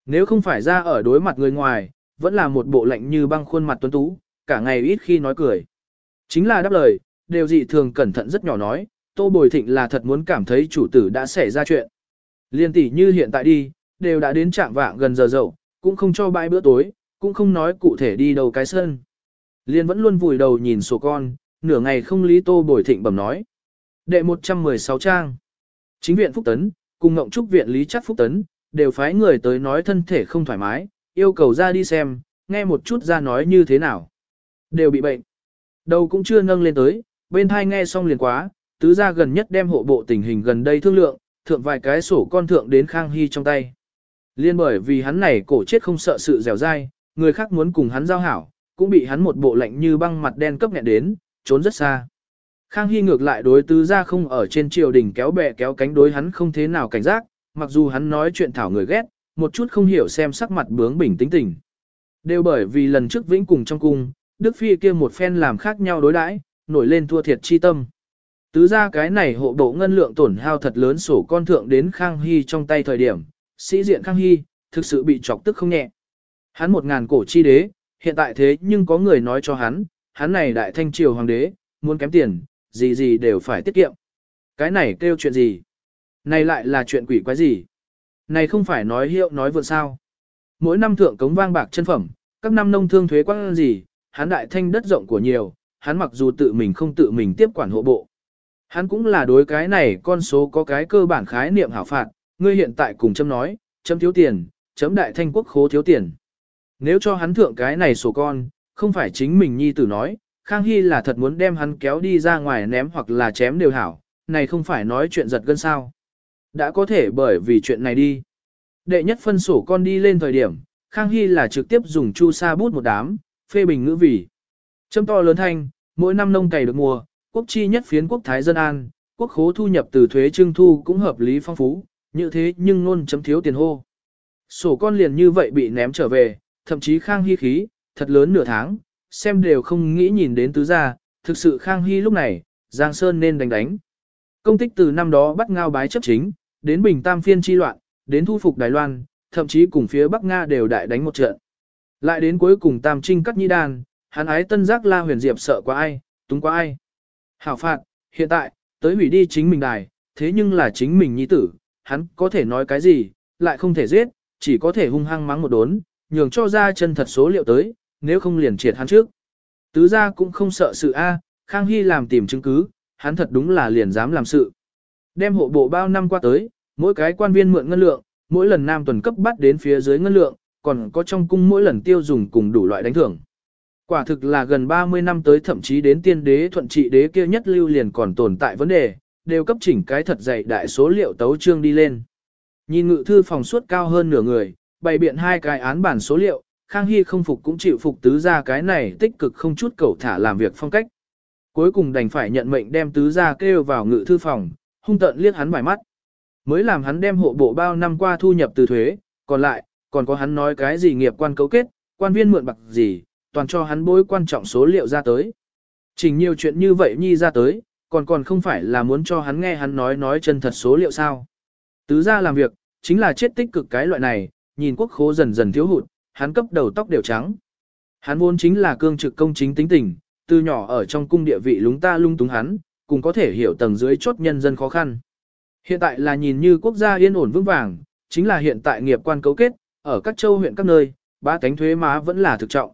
Nếu không phải ra ở đối mặt người ngoài, vẫn là một bộ lạnh như băng khuôn mặt tuấn tú, cả ngày ít khi nói cười. Chính là đáp lời, đều dị thường cẩn thận rất nhỏ nói, Tô Bồi Thịnh là thật muốn cảm thấy chủ tử đã xảy ra chuyện. Liên tỷ như hiện tại đi, đều đã đến trạng vạng gần giờ dậu, cũng không cho bãi bữa tối, cũng không nói cụ thể đi đâu cái sân. Liên vẫn luôn vùi đầu nhìn sổ con, nửa ngày không lý Tô Bồi Thịnh bẩm nói. Đệ 116 trang. Chính viện Phúc Tấn, cùng Ngộng Trúc viện Lý Chắc Phúc Tấn, đều phái người tới nói thân thể không thoải mái, yêu cầu ra đi xem, nghe một chút ra nói như thế nào. Đều bị bệnh. Đầu cũng chưa nâng lên tới, bên thai nghe xong liền quá, tứ ra gần nhất đem hộ bộ tình hình gần đây thương lượng, thượng vài cái sổ con thượng đến Khang Hy trong tay. Liên bởi vì hắn này cổ chết không sợ sự dẻo dai, người khác muốn cùng hắn giao hảo, cũng bị hắn một bộ lạnh như băng mặt đen cấp nghẹn đến, trốn rất xa. Khang Hy ngược lại đối tứ ra không ở trên triều đình kéo bè kéo cánh đối hắn không thế nào cảnh giác, mặc dù hắn nói chuyện thảo người ghét, một chút không hiểu xem sắc mặt bướng bình tĩnh tình. Đều bởi vì lần trước vĩnh cùng trong cung, Đức Phi kia một phen làm khác nhau đối đãi, nổi lên thua thiệt chi tâm. Tứ ra cái này hộ bộ ngân lượng tổn hao thật lớn sổ con thượng đến Khang Hy trong tay thời điểm, sĩ diện Khang Hy, thực sự bị chọc tức không nhẹ. Hắn một ngàn cổ chi đế, hiện tại thế nhưng có người nói cho hắn, hắn này đại thanh triều hoàng đế, muốn kém tiền, gì gì đều phải tiết kiệm. Cái này kêu chuyện gì? Này lại là chuyện quỷ quái gì? Này không phải nói hiệu nói vượt sao? Mỗi năm thượng cống vang bạc chân phẩm, các năm nông thương thuế quan gì, hắn đại thanh đất rộng của nhiều, hắn mặc dù tự mình không tự mình tiếp quản hộ bộ. Hắn cũng là đối cái này con số có cái cơ bản khái niệm hảo phạt, ngươi hiện tại cùng chấm nói, chấm thiếu tiền, chấm đại thanh quốc khố thiếu tiền. Nếu cho hắn thượng cái này sổ con, không phải chính mình nhi tử nói, Khang Hy là thật muốn đem hắn kéo đi ra ngoài ném hoặc là chém đều hảo, này không phải nói chuyện giật gân sao. Đã có thể bởi vì chuyện này đi. Đệ nhất phân sổ con đi lên thời điểm, Khang Hy là trực tiếp dùng chu sa bút một đám, phê bình ngữ vì. Châm to lớn thanh, mỗi năm nông cày được mùa, quốc chi nhất phiến quốc Thái Dân An, quốc khố thu nhập từ thuế trưng thu cũng hợp lý phong phú, như thế nhưng luôn chấm thiếu tiền hô. Sổ con liền như vậy bị ném trở về, thậm chí Khang Hy khí, thật lớn nửa tháng, xem đều không nghĩ nhìn đến tứ gia, thực sự Khang Hy lúc này, Giang Sơn nên đánh đánh. Công tích từ năm đó bắt ngao bái chấp chính, đến Bình Tam phiên chi loạn, đến thu phục Đài Loan, thậm chí cùng phía Bắc Nga đều đại đánh một trận. Lại đến cuối cùng Tam Trinh cắt nhĩ đàn, hắn ái tân giác la huyền diệp sợ quá ai, túng quá ai. Hảo phạt, hiện tại, tới hủy đi chính mình đài, thế nhưng là chính mình nhi tử, hắn có thể nói cái gì, lại không thể giết, chỉ có thể hung hăng mắng một đốn, nhường cho ra chân thật số liệu tới, nếu không liền triệt hắn trước. Tứ gia cũng không sợ sự A, Khang Hy làm tìm chứng cứ, hắn thật đúng là liền dám làm sự. Đem hộ bộ bao năm qua tới, mỗi cái quan viên mượn ngân lượng, mỗi lần nam tuần cấp bắt đến phía dưới ngân lượng, còn có trong cung mỗi lần tiêu dùng cùng đủ loại đánh thưởng. Quả thực là gần 30 năm tới thậm chí đến tiên đế thuận trị đế kia nhất lưu liền còn tồn tại vấn đề, đều cấp chỉnh cái thật dày đại số liệu tấu trương đi lên. Nhìn ngự thư phòng suốt cao hơn nửa người, bày biện hai cái án bản số liệu, Khang Hy không phục cũng chịu phục tứ gia cái này tích cực không chút cầu thả làm việc phong cách. Cuối cùng đành phải nhận mệnh đem tứ gia kêu vào ngự thư phòng, hung tận liếc hắn vài mắt. Mới làm hắn đem hộ bộ bao năm qua thu nhập từ thuế, còn lại, còn có hắn nói cái gì nghiệp quan cấu kết, quan viên mượn bạc gì, toàn cho hắn bối quan trọng số liệu ra tới. Trình nhiều chuyện như vậy nhi ra tới, còn còn không phải là muốn cho hắn nghe hắn nói nói chân thật số liệu sao. Tứ gia làm việc, chính là chết tích cực cái loại này, nhìn quốc khố dần dần thiếu hụt, hắn cấp đầu tóc đều trắng. Hắn vốn chính là cương trực công chính tính tình, từ nhỏ ở trong cung địa vị lúng ta lung túng hắn, cũng có thể hiểu tầng dưới chốt nhân dân khó khăn. Hiện tại là nhìn như quốc gia yên ổn vững vàng, chính là hiện tại nghiệp quan cấu kết, ở các châu huyện các nơi, ba cánh thuế má vẫn là thực trọng.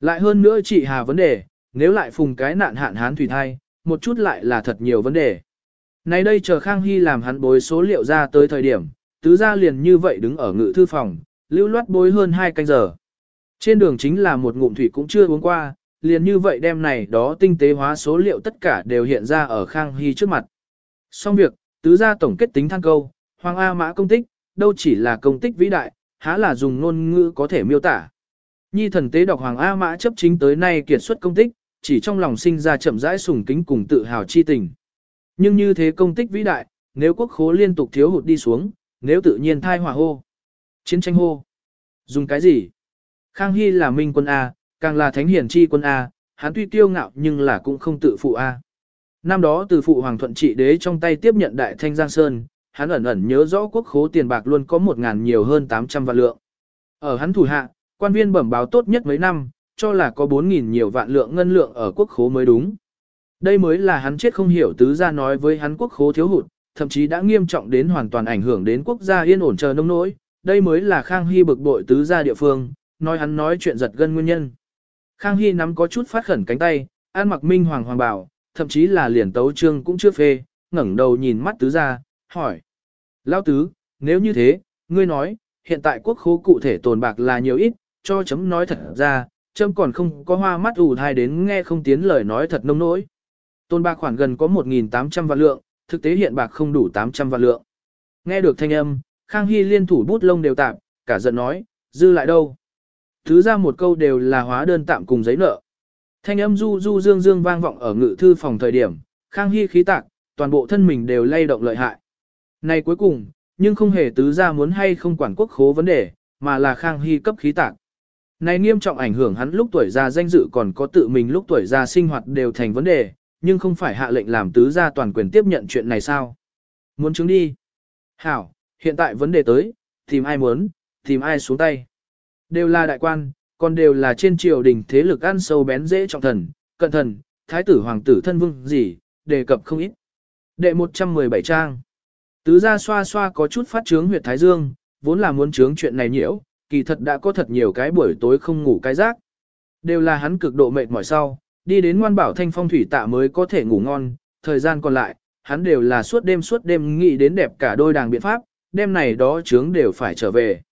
Lại hơn nữa chị Hà vấn đề, nếu lại phùng cái nạn hạn hán thủy thai, một chút lại là thật nhiều vấn đề. Nay đây chờ Khang Hy làm hắn bối số liệu ra tới thời điểm, tứ gia liền như vậy đứng ở ngự thư phòng, lưu loát bối hơn hai canh giờ. Trên đường chính là một ngụm thủy cũng chưa uống qua, liền như vậy đem này đó tinh tế hóa số liệu tất cả đều hiện ra ở Khang Hy trước mặt. Xong việc, tứ gia tổng kết tính than câu, Hoàng A Mã công tích, đâu chỉ là công tích vĩ đại, há là dùng ngôn ngữ có thể miêu tả. Nhi thần tế đọc Hoàng A Mã chấp chính tới nay kiệt xuất công tích, chỉ trong lòng sinh ra chậm rãi sùng kính cùng tự hào chi tình. Nhưng như thế công tích vĩ đại, nếu quốc khố liên tục thiếu hụt đi xuống, nếu tự nhiên thai hỏa hô, chiến tranh hô, dùng cái gì? Khang Hy là minh quân A, càng là thánh hiển chi quân A, hắn tuy tiêu ngạo nhưng là cũng không tự phụ A. Năm đó từ phụ hoàng thuận trị đế trong tay tiếp nhận đại thanh Giang Sơn, hắn ẩn ẩn nhớ rõ quốc khố tiền bạc luôn có một ngàn nhiều hơn 800 vạn lượng. Ở hắn thủ hạ, quan viên bẩm báo tốt nhất mấy năm, cho là có 4.000 nhiều vạn lượng ngân lượng ở quốc khố mới đúng. Đây mới là hắn chết không hiểu tứ gia nói với hắn quốc khố thiếu hụt, thậm chí đã nghiêm trọng đến hoàn toàn ảnh hưởng đến quốc gia yên ổn chờ nông nỗi. Đây mới là Khang Hy bực bội tứ gia địa phương, nói hắn nói chuyện giật gân nguyên nhân. Khang Hy nắm có chút phát khẩn cánh tay, an mặc minh hoàng hoàng bảo, thậm chí là liền tấu trương cũng chưa phê, ngẩng đầu nhìn mắt tứ gia, hỏi. Lão tứ, nếu như thế, ngươi nói, hiện tại quốc khố cụ thể tồn bạc là nhiều ít, cho chấm nói thật ra, chấm còn không có hoa mắt ủ thai đến nghe không tiến lời nói thật nông nỗi. Tồn bạc khoảng gần có 1.800 vạn lượng, thực tế hiện bạc không đủ 800 vạn lượng. Nghe được thanh âm, Khang Hy liên thủ bút lông đều tạm, cả giận nói, dư lại đâu. Thứ ra một câu đều là hóa đơn tạm cùng giấy nợ. Thanh âm du du dương dương vang vọng ở ngự thư phòng thời điểm, Khang Hy khí tạc, toàn bộ thân mình đều lay động lợi hại. Này cuối cùng, nhưng không hề tứ ra muốn hay không quản quốc khố vấn đề, mà là Khang Hy cấp khí tạc. Này nghiêm trọng ảnh hưởng hắn lúc tuổi già danh dự còn có tự mình lúc tuổi già sinh hoạt đều thành vấn đề, nhưng không phải hạ lệnh làm tứ gia toàn quyền tiếp nhận chuyện này sao. Muốn chứng đi. Hảo, hiện tại vấn đề tới, tìm ai muốn, tìm ai xuống tay. Đều là đại quan, còn đều là trên triều đình thế lực ăn sâu bén dễ trọng thần, cận thần, thái tử hoàng tử thân vương gì, đề cập không ít. Đệ 117 trang. Tứ gia xoa xoa có chút phát trướng huyệt thái dương, vốn là muốn trướng chuyện này nhiễu, kỳ thật đã có thật nhiều cái buổi tối không ngủ cái rác. Đều là hắn cực độ mệt mỏi sau, đi đến ngoan bảo thanh phong thủy tạ mới có thể ngủ ngon, thời gian còn lại, hắn đều là suốt đêm suốt đêm nghĩ đến đẹp cả đôi đàng biện pháp, đêm này đó chướng đều phải trở về.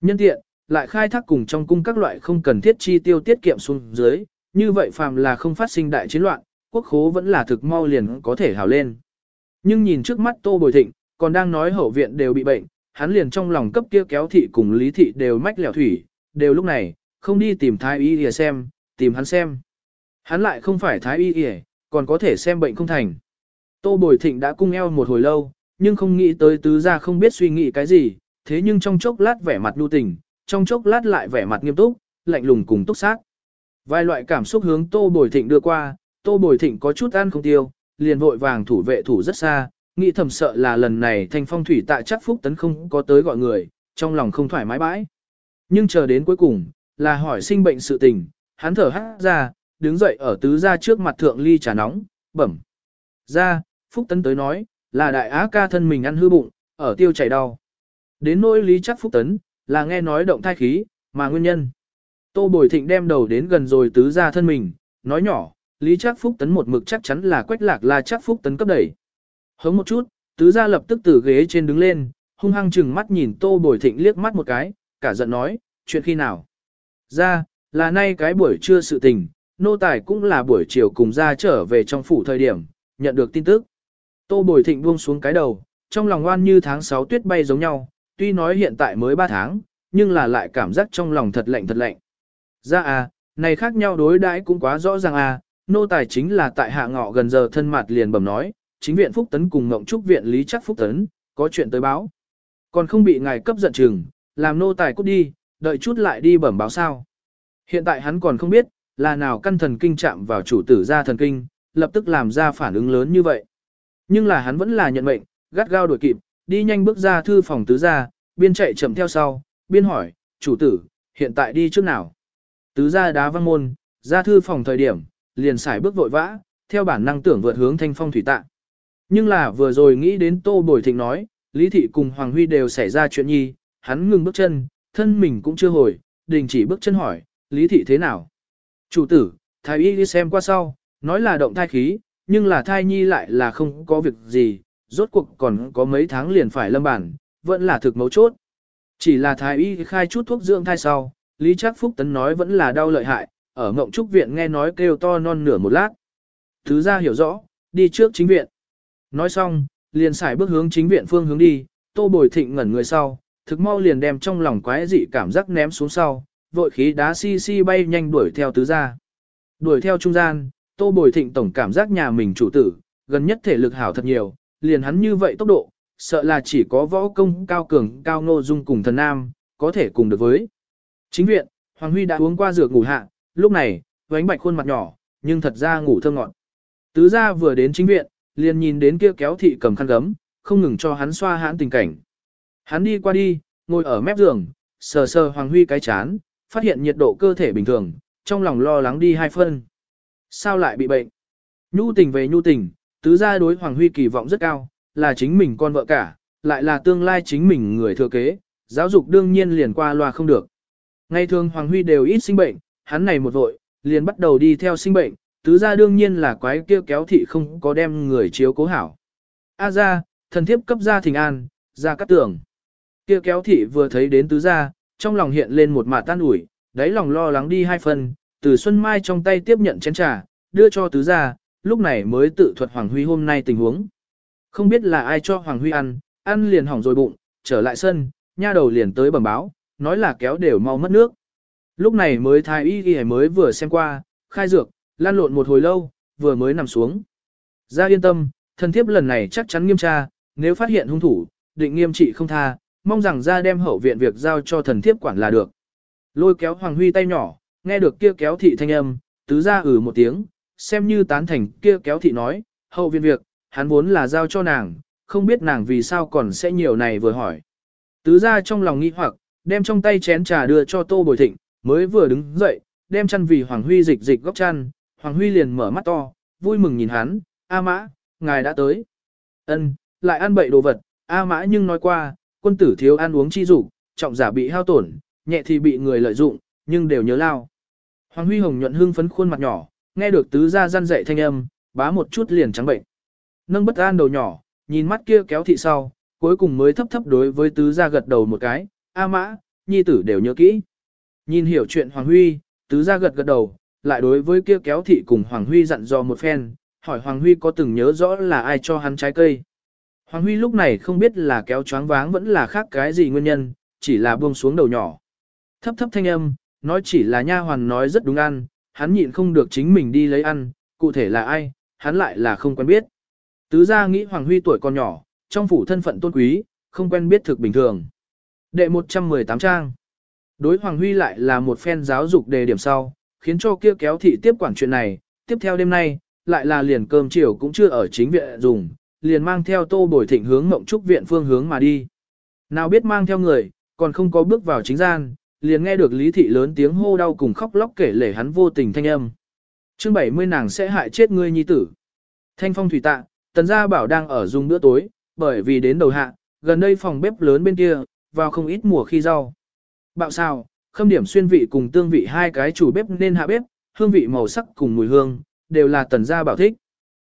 Nhân tiện, lại khai thác cùng trong cung các loại không cần thiết chi tiêu tiết kiệm xuống dưới, như vậy phàm là không phát sinh đại chiến loạn, quốc khố vẫn là thực mau liền có thể hào lên. Nhưng nhìn trước mắt Tô Bồi Thịnh, còn đang nói hậu viện đều bị bệnh, hắn liền trong lòng cấp kia kéo thị cùng lý thị đều mách lẻo thủy, đều lúc này, không đi tìm thái y để xem, tìm hắn xem. Hắn lại không phải thái y y, còn có thể xem bệnh không thành. Tô Bồi Thịnh đã cung eo một hồi lâu, nhưng không nghĩ tới tứ gia không biết suy nghĩ cái gì, thế nhưng trong chốc lát vẻ mặt nhu tình, trong chốc lát lại vẻ mặt nghiêm túc, lạnh lùng cùng túc sát. Vài loại cảm xúc hướng Tô Bồi Thịnh đưa qua, Tô Bồi Thịnh có chút ăn không tiêu, liền vội vàng thủ vệ thủ rất xa, nghĩ thầm sợ là lần này thanh phong thủy tại chắc phúc tấn không có tới gọi người, trong lòng không thoải mái bãi. Nhưng chờ đến cuối cùng, là hỏi sinh bệnh sự tình, hắn thở hát ra, đứng dậy ở tứ gia trước mặt thượng ly trà nóng, bẩm. Ra, phúc tấn tới nói, là đại á ca thân mình ăn hư bụng, ở tiêu chảy đau. Đến nỗi lý chắc phúc tấn, là nghe nói động thai khí, mà nguyên nhân. Tô Bồi Thịnh đem đầu đến gần rồi tứ gia thân mình, nói nhỏ, lý chắc phúc tấn một mực chắc chắn là quách lạc là chắc phúc tấn cấp đẩy. Hống một chút, tứ gia lập tức từ ghế trên đứng lên, hung hăng chừng mắt nhìn Tô Bồi Thịnh liếc mắt một cái, cả giận nói, chuyện khi nào? Ra, là nay cái buổi trưa sự tình, nô tài cũng là buổi chiều cùng ra trở về trong phủ thời điểm, nhận được tin tức. Tô Bồi Thịnh buông xuống cái đầu, trong lòng oan như tháng 6 tuyết bay giống nhau, tuy nói hiện tại mới 3 tháng, nhưng là lại cảm giác trong lòng thật lạnh thật lạnh. Ra à, này khác nhau đối đãi cũng quá rõ ràng à, nô tài chính là tại hạ ngọ gần giờ thân mặt liền bẩm nói, chính viện Phúc Tấn cùng Ngộng Trúc viện Lý Chắc Phúc Tấn, Có chuyện tới báo. Còn không bị ngài cấp giận chừng, làm nô tài cút đi, đợi chút lại đi bẩm báo sao. Hiện tại hắn còn không biết, là nào căn thần kinh chạm vào chủ tử ra thần kinh, lập tức làm ra phản ứng lớn như vậy. Nhưng là hắn vẫn là nhận mệnh, gắt gao đuổi kịp, đi nhanh bước ra thư phòng tứ gia, biên chạy chậm theo sau, biên hỏi, chủ tử, hiện tại đi trước nào? Tứ gia đá văng môn, ra thư phòng thời điểm, liền xài bước vội vã, theo bản năng tưởng vượt hướng thanh phong thủy tạ. Nhưng là vừa rồi nghĩ đến Tô Bồi Thịnh nói, Lý Thị cùng Hoàng Huy đều xảy ra chuyện nhi, hắn ngừng bước chân, thân mình cũng chưa hồi, đình chỉ bước chân hỏi, Lý Thị thế nào? Chủ tử, thái y đi xem qua sau, nói là động thai khí, nhưng là thai nhi lại là không có việc gì, rốt cuộc còn có mấy tháng liền phải lâm bản, vẫn là thực mấu chốt. Chỉ là thái y khai chút thuốc dưỡng thai sau, Lý Trác Phúc Tấn nói vẫn là đau lợi hại, ở ngộng trúc viện nghe nói kêu to non nửa một lát. Thứ ra hiểu rõ, đi trước chính viện. Nói xong, liền xài bước hướng chính viện phương hướng đi, tô bồi thịnh ngẩn người sau, thực mau liền đem trong lòng quái dị cảm giác ném xuống sau, vội khí đá si si bay nhanh đuổi theo tứ gia. Đuổi theo trung gian, tô bồi thịnh tổng cảm giác nhà mình chủ tử, gần nhất thể lực hảo thật nhiều, liền hắn như vậy tốc độ, sợ là chỉ có võ công cao cường cao ngô dung cùng thần nam, có thể cùng được với. Chính viện, Hoàng Huy đã uống qua dược ngủ hạ, lúc này, vánh bạch khuôn mặt nhỏ, nhưng thật ra ngủ thơm ngọt. Tứ gia vừa đến chính viện, liền nhìn đến kia kéo thị cầm khăn gấm, không ngừng cho hắn xoa hãn tình cảnh. Hắn đi qua đi, ngồi ở mép giường, sờ sờ Hoàng Huy cái chán, phát hiện nhiệt độ cơ thể bình thường, trong lòng lo lắng đi hai phân. Sao lại bị bệnh? Nhu tình về nhu tình, tứ gia đối Hoàng Huy kỳ vọng rất cao, là chính mình con vợ cả, lại là tương lai chính mình người thừa kế, giáo dục đương nhiên liền qua loa không được. Ngày thường Hoàng Huy đều ít sinh bệnh, hắn này một vội, liền bắt đầu đi theo sinh bệnh, tứ gia đương nhiên là quái kia kéo thị không có đem người chiếu cố hảo. A gia, thần thiếp cấp gia thình an, gia cắt tưởng. Kia kéo thị vừa thấy đến tứ gia, trong lòng hiện lên một mạt tan ủi, đáy lòng lo lắng đi hai phần, từ Xuân Mai trong tay tiếp nhận chén trà, đưa cho tứ gia, lúc này mới tự thuật Hoàng Huy hôm nay tình huống. Không biết là ai cho Hoàng Huy ăn, ăn liền hỏng rồi bụng, trở lại sân, nha đầu liền tới bẩm báo, nói là kéo đều mau mất nước. Lúc này mới thái y y mới vừa xem qua, khai dược, lan lộn một hồi lâu, vừa mới nằm xuống. Ra yên tâm, thần thiếp lần này chắc chắn nghiêm tra, nếu phát hiện hung thủ, định nghiêm trị không tha, mong rằng ra đem hậu viện việc giao cho thần thiếp quản là được. Lôi kéo Hoàng Huy tay nhỏ, nghe được kia kéo thị thanh âm, tứ ra ử ừ một tiếng, xem như tán thành kia kéo thị nói, hậu viên việc, hắn vốn là giao cho nàng, không biết nàng vì sao còn sẽ nhiều này vừa hỏi. Tứ ra trong lòng nghi hoặc, đem trong tay chén trà đưa cho Tô Bồi Thịnh, mới vừa đứng dậy, đem chăn vì Hoàng Huy dịch dịch góc chăn, Hoàng Huy liền mở mắt to, vui mừng nhìn hắn, A Mã, ngài đã tới. Ân, lại ăn bậy đồ vật, A Mã nhưng nói qua, quân tử thiếu ăn uống chi dục, trọng giả bị hao tổn, nhẹ thì bị người lợi dụng, nhưng đều nhớ lao. Hoàng Huy Hồng nhuận hương phấn khuôn mặt nhỏ, nghe được tứ gia răn dạy thanh âm, bá một chút liền trắng bệnh. Nâng bất an đầu nhỏ, nhìn mắt kia kéo thị sau, cuối cùng mới thấp thấp đối với tứ gia gật đầu một cái, A mã, nhi tử đều nhớ kỹ. Nhìn hiểu chuyện Hoàng Huy, tứ gia gật gật đầu, lại đối với kia kéo thị cùng Hoàng Huy dặn dò một phen, hỏi Hoàng Huy có từng nhớ rõ là ai cho hắn trái cây. Hoàng Huy lúc này không biết là kéo choáng váng vẫn là khác cái gì nguyên nhân, chỉ là buông xuống đầu nhỏ. Thấp thấp thanh âm, nói chỉ là nha hoàn nói rất đúng ăn, hắn nhịn không được chính mình đi lấy ăn, cụ thể là ai, hắn lại là không quen biết. Tứ gia nghĩ Hoàng Huy tuổi còn nhỏ, trong phủ thân phận tôn quý, không quen biết thực bình thường. Đệ 118 trang. Đối Hoàng Huy lại là một phen giáo dục đề điểm sau, khiến cho kia kéo thị tiếp quản chuyện này, tiếp theo đêm nay, lại là liền cơm chiều cũng chưa ở chính viện dùng, liền mang theo tô bồi thịnh hướng mộng trúc viện phương hướng mà đi. Nào biết mang theo người, còn không có bước vào chính gian, liền nghe được lý thị lớn tiếng hô đau cùng khóc lóc kể lể hắn vô tình thanh âm. chương 70 nàng sẽ hại chết ngươi nhi tử. Thanh phong thủy tạ, tần gia bảo đang ở dùng bữa tối, bởi vì đến đầu hạ, gần đây phòng bếp lớn bên kia, vào không ít mùa khi rau. Bạo sao khâm điểm xuyên vị cùng tương vị hai cái chủ bếp nên hạ bếp, hương vị màu sắc cùng mùi hương, đều là tần gia bảo thích.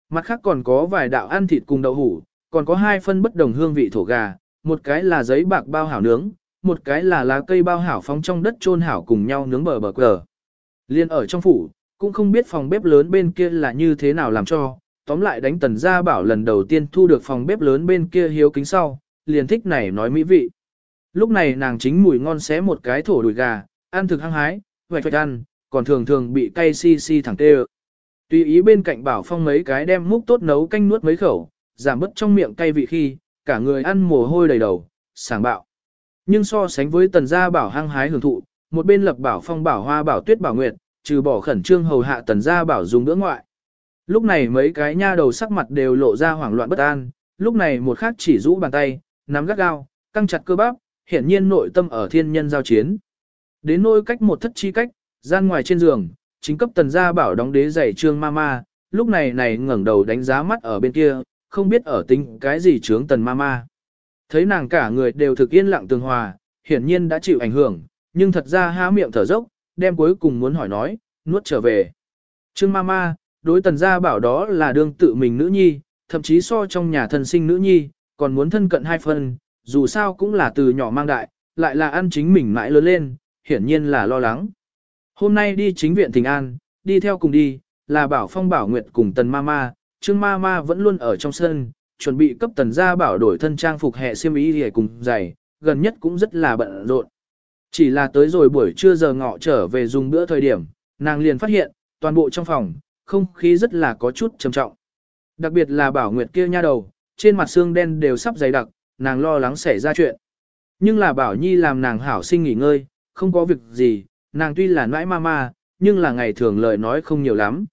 Mặt khác còn có vài đạo ăn thịt cùng đậu hủ, còn có hai phân bất đồng hương vị thổ gà, một cái là giấy bạc bao hảo nướng, một cái là lá cây bao hảo phóng trong đất chôn hảo cùng nhau nướng bờ bờ cờ. Liên ở trong phủ, cũng không biết phòng bếp lớn bên kia là như thế nào làm cho, tóm lại đánh tần gia bảo lần đầu tiên thu được phòng bếp lớn bên kia hiếu kính sau, liền thích này nói mỹ vị. Lúc này nàng chính mùi ngon xé một cái thổ đùi gà, ăn thực hăng hái, hoạch hoạch ăn, còn thường thường bị cay si si thẳng tê Tùy ý bên cạnh bảo phong mấy cái đem múc tốt nấu canh nuốt mấy khẩu, giảm bớt trong miệng cay vị khi, cả người ăn mồ hôi đầy đầu, sảng bạo. Nhưng so sánh với tần gia bảo hăng hái hưởng thụ, một bên lập bảo phong bảo hoa bảo tuyết bảo nguyệt, trừ bỏ khẩn trương hầu hạ tần gia bảo dùng bữa ngoại. Lúc này mấy cái nha đầu sắc mặt đều lộ ra hoảng loạn bất an, lúc này một khác chỉ rũ bàn tay, nắm gắt gao, căng chặt cơ bắp, hiển nhiên nội tâm ở thiên nhân giao chiến. Đến nỗi cách một thất chi cách, gian ngoài trên giường, chính cấp tần gia bảo đóng đế giày trương ma ma, lúc này này ngẩng đầu đánh giá mắt ở bên kia, không biết ở tính cái gì trướng tần ma ma. Thấy nàng cả người đều thực yên lặng tường hòa, hiển nhiên đã chịu ảnh hưởng, nhưng thật ra há miệng thở dốc, đem cuối cùng muốn hỏi nói, nuốt trở về. Trương Mama, đối tần gia bảo đó là đương tự mình nữ nhi, thậm chí so trong nhà thân sinh nữ nhi, còn muốn thân cận hai phần, dù sao cũng là từ nhỏ mang đại, lại là ăn chính mình mãi lớn lên, hiển nhiên là lo lắng. Hôm nay đi chính viện Thịnh An, đi theo cùng đi, là bảo phong bảo nguyệt cùng tần Mama, trương Mama vẫn luôn ở trong sân, chuẩn bị cấp tần gia bảo đổi thân trang phục hệ xiêm y để cùng giày, gần nhất cũng rất là bận rộn. Chỉ là tới rồi buổi trưa giờ ngọ trở về dùng bữa thời điểm, nàng liền phát hiện, toàn bộ trong phòng, không khí rất là có chút trầm trọng. Đặc biệt là bảo nguyệt kia nha đầu, trên mặt xương đen đều sắp dày đặc, nàng lo lắng xảy ra chuyện. Nhưng là bảo nhi làm nàng hảo sinh nghỉ ngơi, không có việc gì, nàng tuy là nãi ma ma nhưng là ngày thường lời nói không nhiều lắm.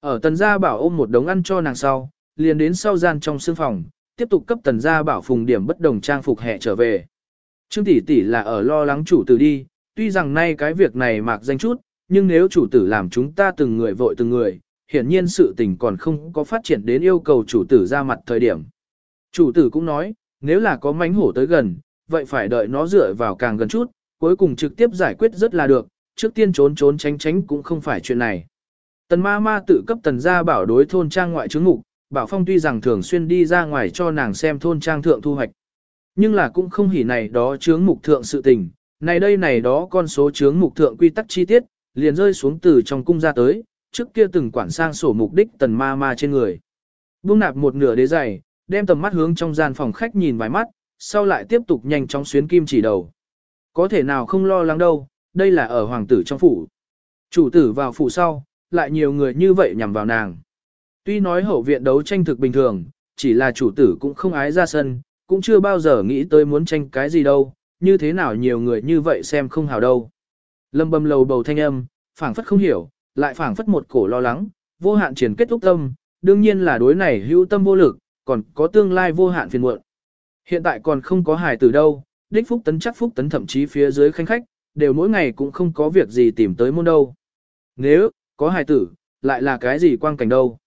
Ở tần gia bảo ôm một đống ăn cho nàng sau, liền đến sau gian trong sương phòng, tiếp tục cấp tần gia bảo phùng điểm bất đồng trang phục hệ trở về. Trương tỷ tỷ là ở lo lắng chủ tử đi, tuy rằng nay cái việc này mạc danh chút, nhưng nếu chủ tử làm chúng ta từng người vội từng người, hiển nhiên sự tình còn không có phát triển đến yêu cầu chủ tử ra mặt thời điểm. Chủ tử cũng nói, nếu là có mánh hổ tới gần, vậy phải đợi nó dựa vào càng gần chút, cuối cùng trực tiếp giải quyết rất là được, trước tiên trốn trốn tránh tránh cũng không phải chuyện này. Tần ma ma tự cấp tần gia bảo đối thôn trang ngoại chứng mục, bảo phong tuy rằng thường xuyên đi ra ngoài cho nàng xem thôn trang thượng thu hoạch. Nhưng là cũng không hỉ này đó chướng mục thượng sự tình, này đây này đó con số chướng mục thượng quy tắc chi tiết, liền rơi xuống từ trong cung ra tới, trước kia từng quản sang sổ mục đích tần ma ma trên người. Buông nạp một nửa đế giày, đem tầm mắt hướng trong gian phòng khách nhìn vài mắt, sau lại tiếp tục nhanh chóng xuyến kim chỉ đầu. Có thể nào không lo lắng đâu, đây là ở hoàng tử trong phủ. Chủ tử vào phủ sau, lại nhiều người như vậy nhằm vào nàng. Tuy nói hậu viện đấu tranh thực bình thường, chỉ là chủ tử cũng không ái ra sân, cũng chưa bao giờ nghĩ tới muốn tranh cái gì đâu, như thế nào nhiều người như vậy xem không hào đâu. Lâm bầm lầu bầu thanh âm, phảng phất không hiểu, lại phảng phất một cổ lo lắng, vô hạn triển kết thúc tâm, đương nhiên là đối này hữu tâm vô lực, còn có tương lai vô hạn phiền muộn. Hiện tại còn không có hài tử đâu, đích phúc tấn chắc phúc tấn thậm chí phía dưới khanh khách, đều mỗi ngày cũng không có việc gì tìm tới môn đâu. Nếu, có hài tử, lại là cái gì quang cảnh đâu.